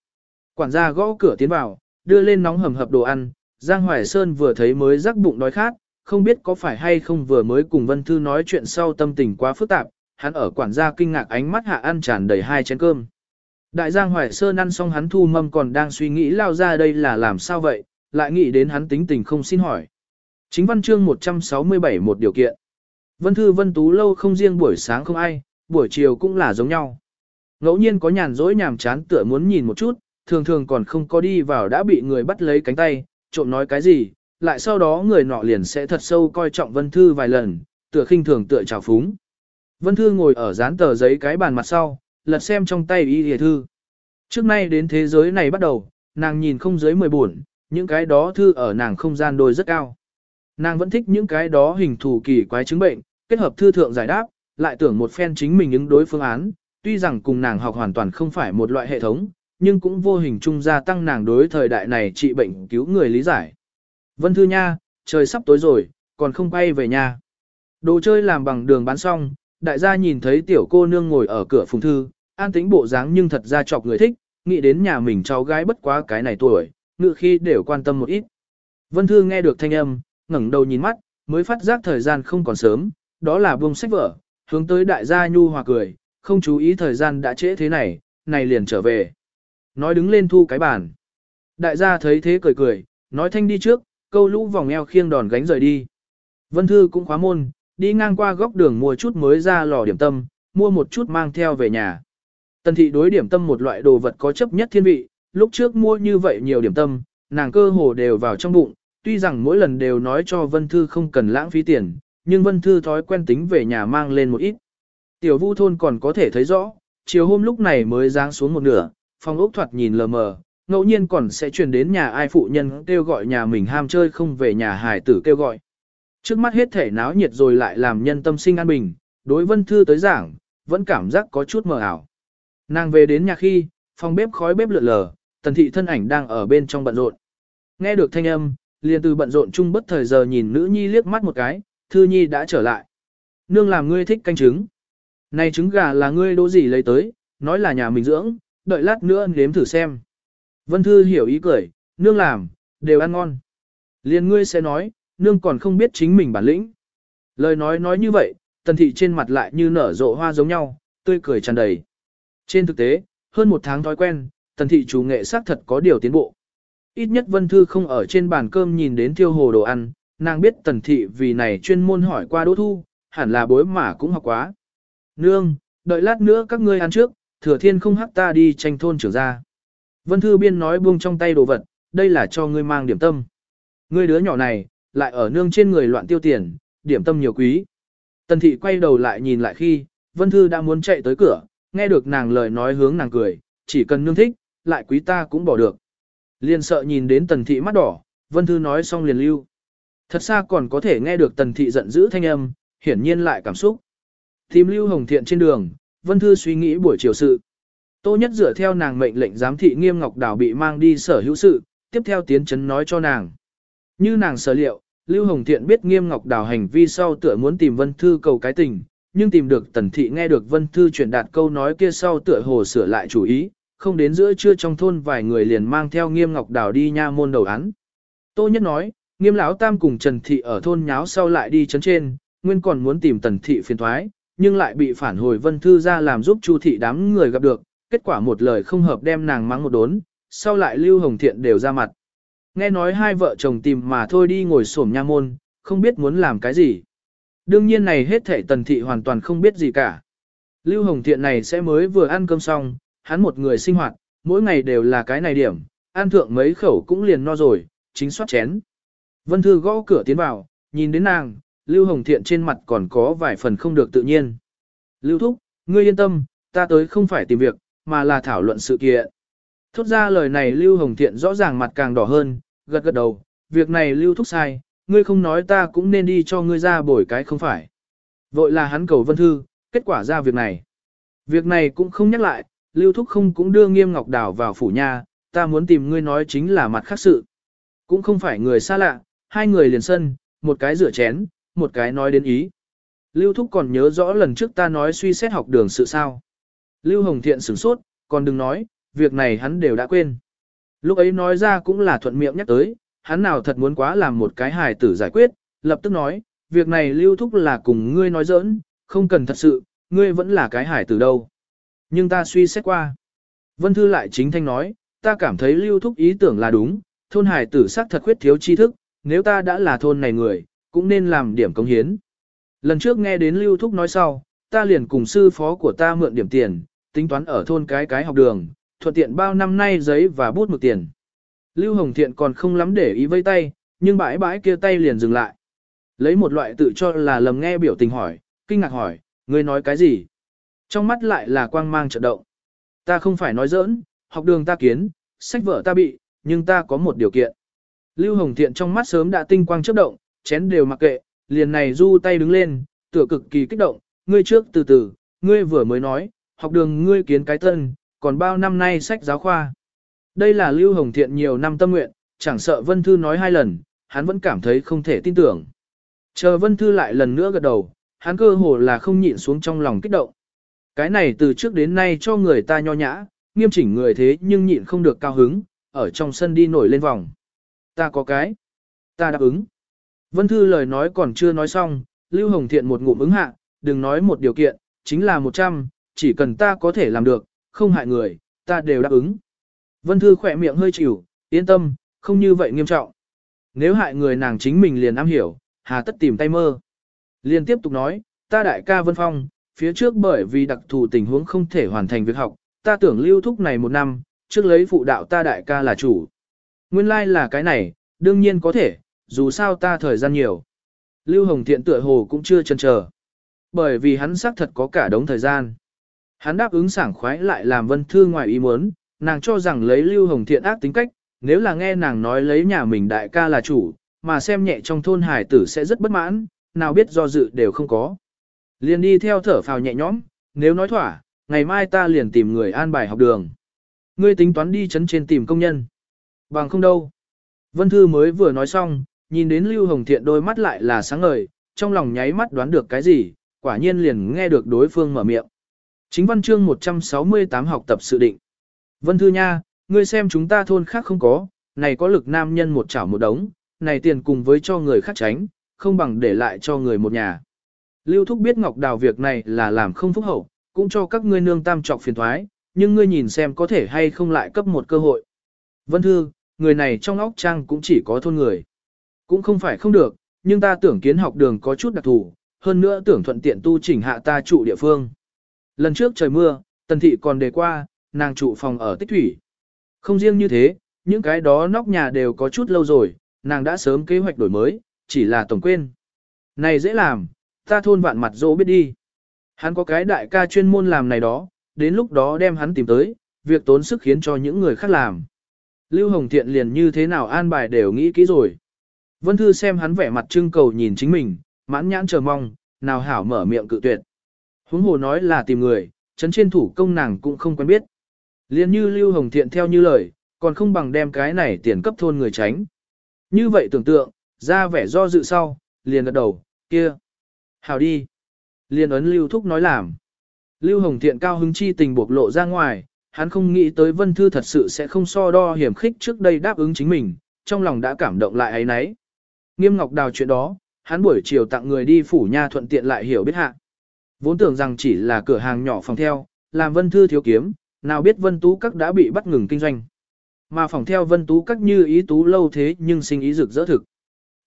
Quản gia gõ cửa tiến vào, đưa lên nóng hầm hập đồ ăn, Giang Hoài Sơn vừa thấy mới rắc bụng đói khát, không biết có phải hay không vừa mới cùng Vân Thư nói chuyện sau tâm tình quá phức tạp, hắn ở quản gia kinh ngạc ánh mắt hạ ăn tràn đầy hai chén cơm. Đại Giang Hoài Sơn ăn xong hắn thu mâm còn đang suy nghĩ lao ra đây là làm sao vậy, lại nghĩ đến hắn tính tình không xin hỏi. Chính văn chương 167 một điều kiện. Vân Thư Vân Tú lâu không riêng buổi sáng không ai, buổi chiều cũng là giống nhau. Ngẫu nhiên có nhàn rỗi nhàm chán tựa muốn nhìn một chút, thường thường còn không có đi vào đã bị người bắt lấy cánh tay, trộm nói cái gì, lại sau đó người nọ liền sẽ thật sâu coi trọng Vân Thư vài lần, tựa khinh thường tựa trào phúng. Vân Thư ngồi ở dán tờ giấy cái bàn mặt sau, lật xem trong tay y hề thư. Trước nay đến thế giới này bắt đầu, nàng nhìn không dưới 10 buồn, những cái đó thư ở nàng không gian đôi rất cao. Nàng vẫn thích những cái đó hình thù kỳ quái chứng bệnh, kết hợp thư thượng giải đáp, lại tưởng một phen chính mình ứng đối phương án, tuy rằng cùng nàng học hoàn toàn không phải một loại hệ thống, nhưng cũng vô hình chung gia tăng nàng đối thời đại này trị bệnh cứu người lý giải. Vân Thư Nha, trời sắp tối rồi, còn không quay về nhà. Đồ chơi làm bằng đường bán xong, đại gia nhìn thấy tiểu cô nương ngồi ở cửa phùng thư, an tĩnh bộ dáng nhưng thật ra chọc người thích, nghĩ đến nhà mình cháu gái bất quá cái này tuổi, ngự khi đều quan tâm một ít. Vân Thư nghe được thanh âm, ngẩng đầu nhìn mắt, mới phát giác thời gian không còn sớm, đó là buông sách vở, hướng tới đại gia nhu hòa cười, không chú ý thời gian đã trễ thế này, này liền trở về. Nói đứng lên thu cái bàn. Đại gia thấy thế cười cười, nói thanh đi trước, câu lũ vòng eo khiêng đòn gánh rời đi. Vân Thư cũng khóa môn, đi ngang qua góc đường mua chút mới ra lò điểm tâm, mua một chút mang theo về nhà. Tần thị đối điểm tâm một loại đồ vật có chấp nhất thiên vị, lúc trước mua như vậy nhiều điểm tâm, nàng cơ hồ đều vào trong bụng, tuy rằng mỗi lần đều nói cho Vân Thư không cần lãng phí tiền, nhưng Vân Thư thói quen tính về nhà mang lên một ít. Tiểu vu thôn còn có thể thấy rõ, chiều hôm lúc này mới giáng xuống một nửa, phòng ốc thoạt nhìn lờ mờ, ngẫu nhiên còn sẽ truyền đến nhà ai phụ nhân kêu gọi nhà mình ham chơi không về nhà hải tử kêu gọi. Trước mắt hết thể náo nhiệt rồi lại làm nhân tâm sinh an bình, đối Vân Thư tới giảng, vẫn cảm giác có chút mờ ảo. Nàng về đến nhà khi, phòng bếp khói bếp lượn lờ, tần thị thân ảnh đang ở bên trong bận rộn. Nghe được thanh âm, liền từ bận rộn chung bất thời giờ nhìn nữ nhi liếc mắt một cái, thư nhi đã trở lại. Nương làm ngươi thích canh trứng. Này trứng gà là ngươi đỗ gì lấy tới, nói là nhà mình dưỡng, đợi lát nữa nếm thử xem. Vân Thư hiểu ý cười, nương làm, đều ăn ngon. Liền ngươi sẽ nói, nương còn không biết chính mình bản lĩnh. Lời nói nói như vậy, tần thị trên mặt lại như nở rộ hoa giống nhau, tươi cười tràn đầy. Trên thực tế, hơn một tháng thói quen, tần thị chủ nghệ xác thật có điều tiến bộ. Ít nhất Vân Thư không ở trên bàn cơm nhìn đến thiêu hồ đồ ăn, nàng biết tần thị vì này chuyên môn hỏi qua Đỗ Thu, hẳn là bối mà cũng học quá. Nương, đợi lát nữa các ngươi ăn trước, thừa thiên không hắc ta đi tranh thôn trưởng ra. Vân Thư Biên nói buông trong tay đồ vật, đây là cho ngươi mang điểm tâm. Ngươi đứa nhỏ này, lại ở nương trên người loạn tiêu tiền, điểm tâm nhiều quý. Tần thị quay đầu lại nhìn lại khi, Vân Thư đã muốn chạy tới cửa, nghe được nàng lời nói hướng nàng cười, chỉ cần nương thích, lại quý ta cũng bỏ được. Liên sợ nhìn đến tần thị mắt đỏ, Vân Thư nói xong liền lưu. Thật xa còn có thể nghe được tần thị giận dữ thanh âm, hiển nhiên lại cảm xúc. Tìm lưu hồng thiện trên đường, Vân Thư suy nghĩ buổi chiều sự. Tô nhất dựa theo nàng mệnh lệnh giám thị nghiêm ngọc Đào bị mang đi sở hữu sự, tiếp theo tiến chấn nói cho nàng. Như nàng sở liệu, Lưu Hồng Thiện biết nghiêm ngọc Đào hành vi sau tựa muốn tìm Vân Thư cầu cái tình, nhưng tìm được Tần Thị nghe được Vân Thư truyền đạt câu nói kia sau tựa hồ sửa lại chủ ý, không đến giữa trưa trong thôn vài người liền mang theo nghiêm ngọc Đào đi nha môn đầu án. Tô Nhất nói, nghiêm lão tam cùng Trần Thị ở thôn nháo sau lại đi chấn trên, nguyên còn muốn tìm Tần Thị phiền thoái, nhưng lại bị phản hồi Vân Thư ra làm giúp Chu Thị đám người gặp được, kết quả một lời không hợp đem nàng mắng một đốn, sau lại Lưu Hồng Thiện đều ra mặt. Nghe nói hai vợ chồng tìm mà thôi đi ngồi xổm nha môn, không biết muốn làm cái gì. Đương nhiên này hết thảy tần thị hoàn toàn không biết gì cả. Lưu Hồng Thiện này sẽ mới vừa ăn cơm xong, hắn một người sinh hoạt, mỗi ngày đều là cái này điểm, ăn thượng mấy khẩu cũng liền no rồi, chính soát chén. Vân Thư gõ cửa tiến vào, nhìn đến nàng, Lưu Hồng Thiện trên mặt còn có vài phần không được tự nhiên. Lưu Thúc, ngươi yên tâm, ta tới không phải tìm việc, mà là thảo luận sự kiện. Thốt ra lời này Lưu Hồng Thiện rõ ràng mặt càng đỏ hơn, gật gật đầu, việc này Lưu Thúc sai, ngươi không nói ta cũng nên đi cho ngươi ra bổi cái không phải. Vội là hắn cầu Vân Thư, kết quả ra việc này. Việc này cũng không nhắc lại, Lưu Thúc không cũng đưa Nghiêm Ngọc Đào vào phủ nhà, ta muốn tìm ngươi nói chính là mặt khác sự. Cũng không phải người xa lạ, hai người liền sân, một cái rửa chén, một cái nói đến ý. Lưu Thúc còn nhớ rõ lần trước ta nói suy xét học đường sự sao. Lưu Hồng Thiện sửng sốt, còn đừng nói, việc này hắn đều đã quên. Lúc ấy nói ra cũng là thuận miệng nhắc tới, hắn nào thật muốn quá làm một cái hài tử giải quyết, lập tức nói, việc này lưu thúc là cùng ngươi nói giỡn, không cần thật sự, ngươi vẫn là cái hài tử đâu. Nhưng ta suy xét qua. Vân Thư lại chính thanh nói, ta cảm thấy lưu thúc ý tưởng là đúng, thôn hài tử xác thật khuyết thiếu tri thức, nếu ta đã là thôn này người, cũng nên làm điểm công hiến. Lần trước nghe đến lưu thúc nói sau, ta liền cùng sư phó của ta mượn điểm tiền, tính toán ở thôn cái cái học đường, thuận tiện bao năm nay giấy và bút mực tiền. Lưu Hồng Thiện còn không lắm để ý vây tay, nhưng bãi bãi kia tay liền dừng lại. Lấy một loại tự cho là lầm nghe biểu tình hỏi, kinh ngạc hỏi, ngươi nói cái gì? Trong mắt lại là quang mang trận động. Ta không phải nói giỡn, học đường ta kiến, sách vở ta bị, nhưng ta có một điều kiện. Lưu Hồng Thiện trong mắt sớm đã tinh quang chớp động, chén đều mặc kệ, liền này du tay đứng lên, tựa cực kỳ kích động, ngươi trước từ từ, ngươi vừa mới nói, học đường ngươi kiến cái tân, còn bao năm nay sách giáo khoa. Đây là Lưu Hồng Thiện nhiều năm tâm nguyện, chẳng sợ Vân Thư nói hai lần, hắn vẫn cảm thấy không thể tin tưởng. Chờ Vân Thư lại lần nữa gật đầu, hắn cơ hồ là không nhịn xuống trong lòng kích động. Cái này từ trước đến nay cho người ta nho nhã, nghiêm chỉnh người thế nhưng nhịn không được cao hứng, ở trong sân đi nổi lên vòng. Ta có cái. Ta đáp ứng. Vân Thư lời nói còn chưa nói xong, Lưu Hồng Thiện một ngụm ứng hạ, đừng nói một điều kiện, chính là một trăm, chỉ cần ta có thể làm được, không hại người, ta đều đáp ứng. Vân Thư khỏe miệng hơi chịu, yên tâm, không như vậy nghiêm trọng. Nếu hại người nàng chính mình liền am hiểu, hà tất tìm tay mơ. Liên tiếp tục nói, ta đại ca Vân Phong, phía trước bởi vì đặc thù tình huống không thể hoàn thành việc học, ta tưởng lưu thúc này một năm, trước lấy phụ đạo ta đại ca là chủ. Nguyên lai like là cái này, đương nhiên có thể, dù sao ta thời gian nhiều. Lưu Hồng Thiện tựa hồ cũng chưa chần chờ. Bởi vì hắn xác thật có cả đống thời gian. Hắn đáp ứng sảng khoái lại làm vân thư ngoài ý muốn, nàng cho rằng lấy Lưu Hồng Thiện ác tính cách, nếu là nghe nàng nói lấy nhà mình đại ca là chủ, mà xem nhẹ trong thôn hải tử sẽ rất bất mãn, nào biết do dự đều không có. Liền đi theo thở phào nhẹ nhõm, nếu nói thỏa, ngày mai ta liền tìm người an bài học đường. Ngươi tính toán đi chấn trên tìm công nhân. Bằng không đâu. Vân Thư mới vừa nói xong, nhìn đến Lưu Hồng Thiện đôi mắt lại là sáng ngời, trong lòng nháy mắt đoán được cái gì, quả nhiên liền nghe được đối phương mở miệng. Chính văn chương 168 học tập sự định. Vân Thư Nha, ngươi xem chúng ta thôn khác không có, này có lực nam nhân một chảo một đống, này tiền cùng với cho người khác tránh, không bằng để lại cho người một nhà. Lưu Thúc biết Ngọc Đào việc này là làm không phúc hậu, cũng cho các ngươi nương tam trọc phiền thoái, nhưng ngươi nhìn xem có thể hay không lại cấp một cơ hội. Vân Thư, người này trong óc trang cũng chỉ có thôn người. Cũng không phải không được, nhưng ta tưởng kiến học đường có chút đặc thù, hơn nữa tưởng thuận tiện tu chỉnh hạ ta trụ địa phương. Lần trước trời mưa, tần thị còn đề qua, nàng trụ phòng ở tích thủy. Không riêng như thế, những cái đó nóc nhà đều có chút lâu rồi, nàng đã sớm kế hoạch đổi mới, chỉ là tổng quên. Này dễ làm, ta thôn vạn mặt dỗ biết đi. Hắn có cái đại ca chuyên môn làm này đó, đến lúc đó đem hắn tìm tới, việc tốn sức khiến cho những người khác làm. Lưu Hồng Thiện liền như thế nào an bài đều nghĩ kỹ rồi. Vân Thư xem hắn vẻ mặt trưng cầu nhìn chính mình, mãn nhãn chờ mong, nào hảo mở miệng cự tuyệt. Huống hồ nói là tìm người, chấn trên thủ công nàng cũng không quen biết. Liên như Lưu Hồng Thiện theo như lời, còn không bằng đem cái này tiền cấp thôn người tránh. Như vậy tưởng tượng, ra vẻ do dự sau, liền gật đầu, kia. Hảo đi. Liên ấn Lưu Thúc nói làm. Lưu Hồng Thiện cao hứng chi tình bộc lộ ra ngoài, hắn không nghĩ tới Vân Thư thật sự sẽ không so đo hiểm khích trước đây đáp ứng chính mình, trong lòng đã cảm động lại ấy nấy. Nghiêm Ngọc Đào chuyện đó, hắn buổi chiều tặng người đi phủ nha thuận tiện lại hiểu biết hạ. Vốn tưởng rằng chỉ là cửa hàng nhỏ phòng theo, làm Vân Thư thiếu kiếm, nào biết Vân Tú Các đã bị bắt ngừng kinh doanh. Mà phòng theo Vân Tú Các như ý tú lâu thế nhưng sinh ý rực rỡ thực.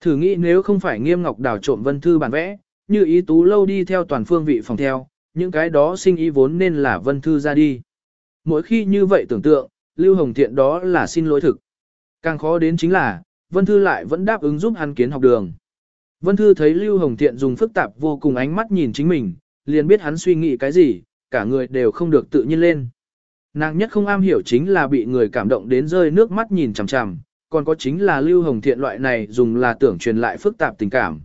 Thử nghĩ nếu không phải Nghiêm Ngọc Đào trộm Vân Thư bản vẽ, như ý tú lâu đi theo toàn phương vị phòng theo, những cái đó sinh ý vốn nên là Vân Thư ra đi. Mỗi khi như vậy tưởng tượng, Lưu Hồng Thiện đó là xin lỗi thực. Càng khó đến chính là, Vân Thư lại vẫn đáp ứng giúp hắn kiến học đường. Vân Thư thấy Lưu Hồng Thiện dùng phức tạp vô cùng ánh mắt nhìn chính mình, liền biết hắn suy nghĩ cái gì, cả người đều không được tự nhiên lên. Nàng nhất không am hiểu chính là bị người cảm động đến rơi nước mắt nhìn chằm chằm, còn có chính là Lưu Hồng Thiện loại này dùng là tưởng truyền lại phức tạp tình cảm,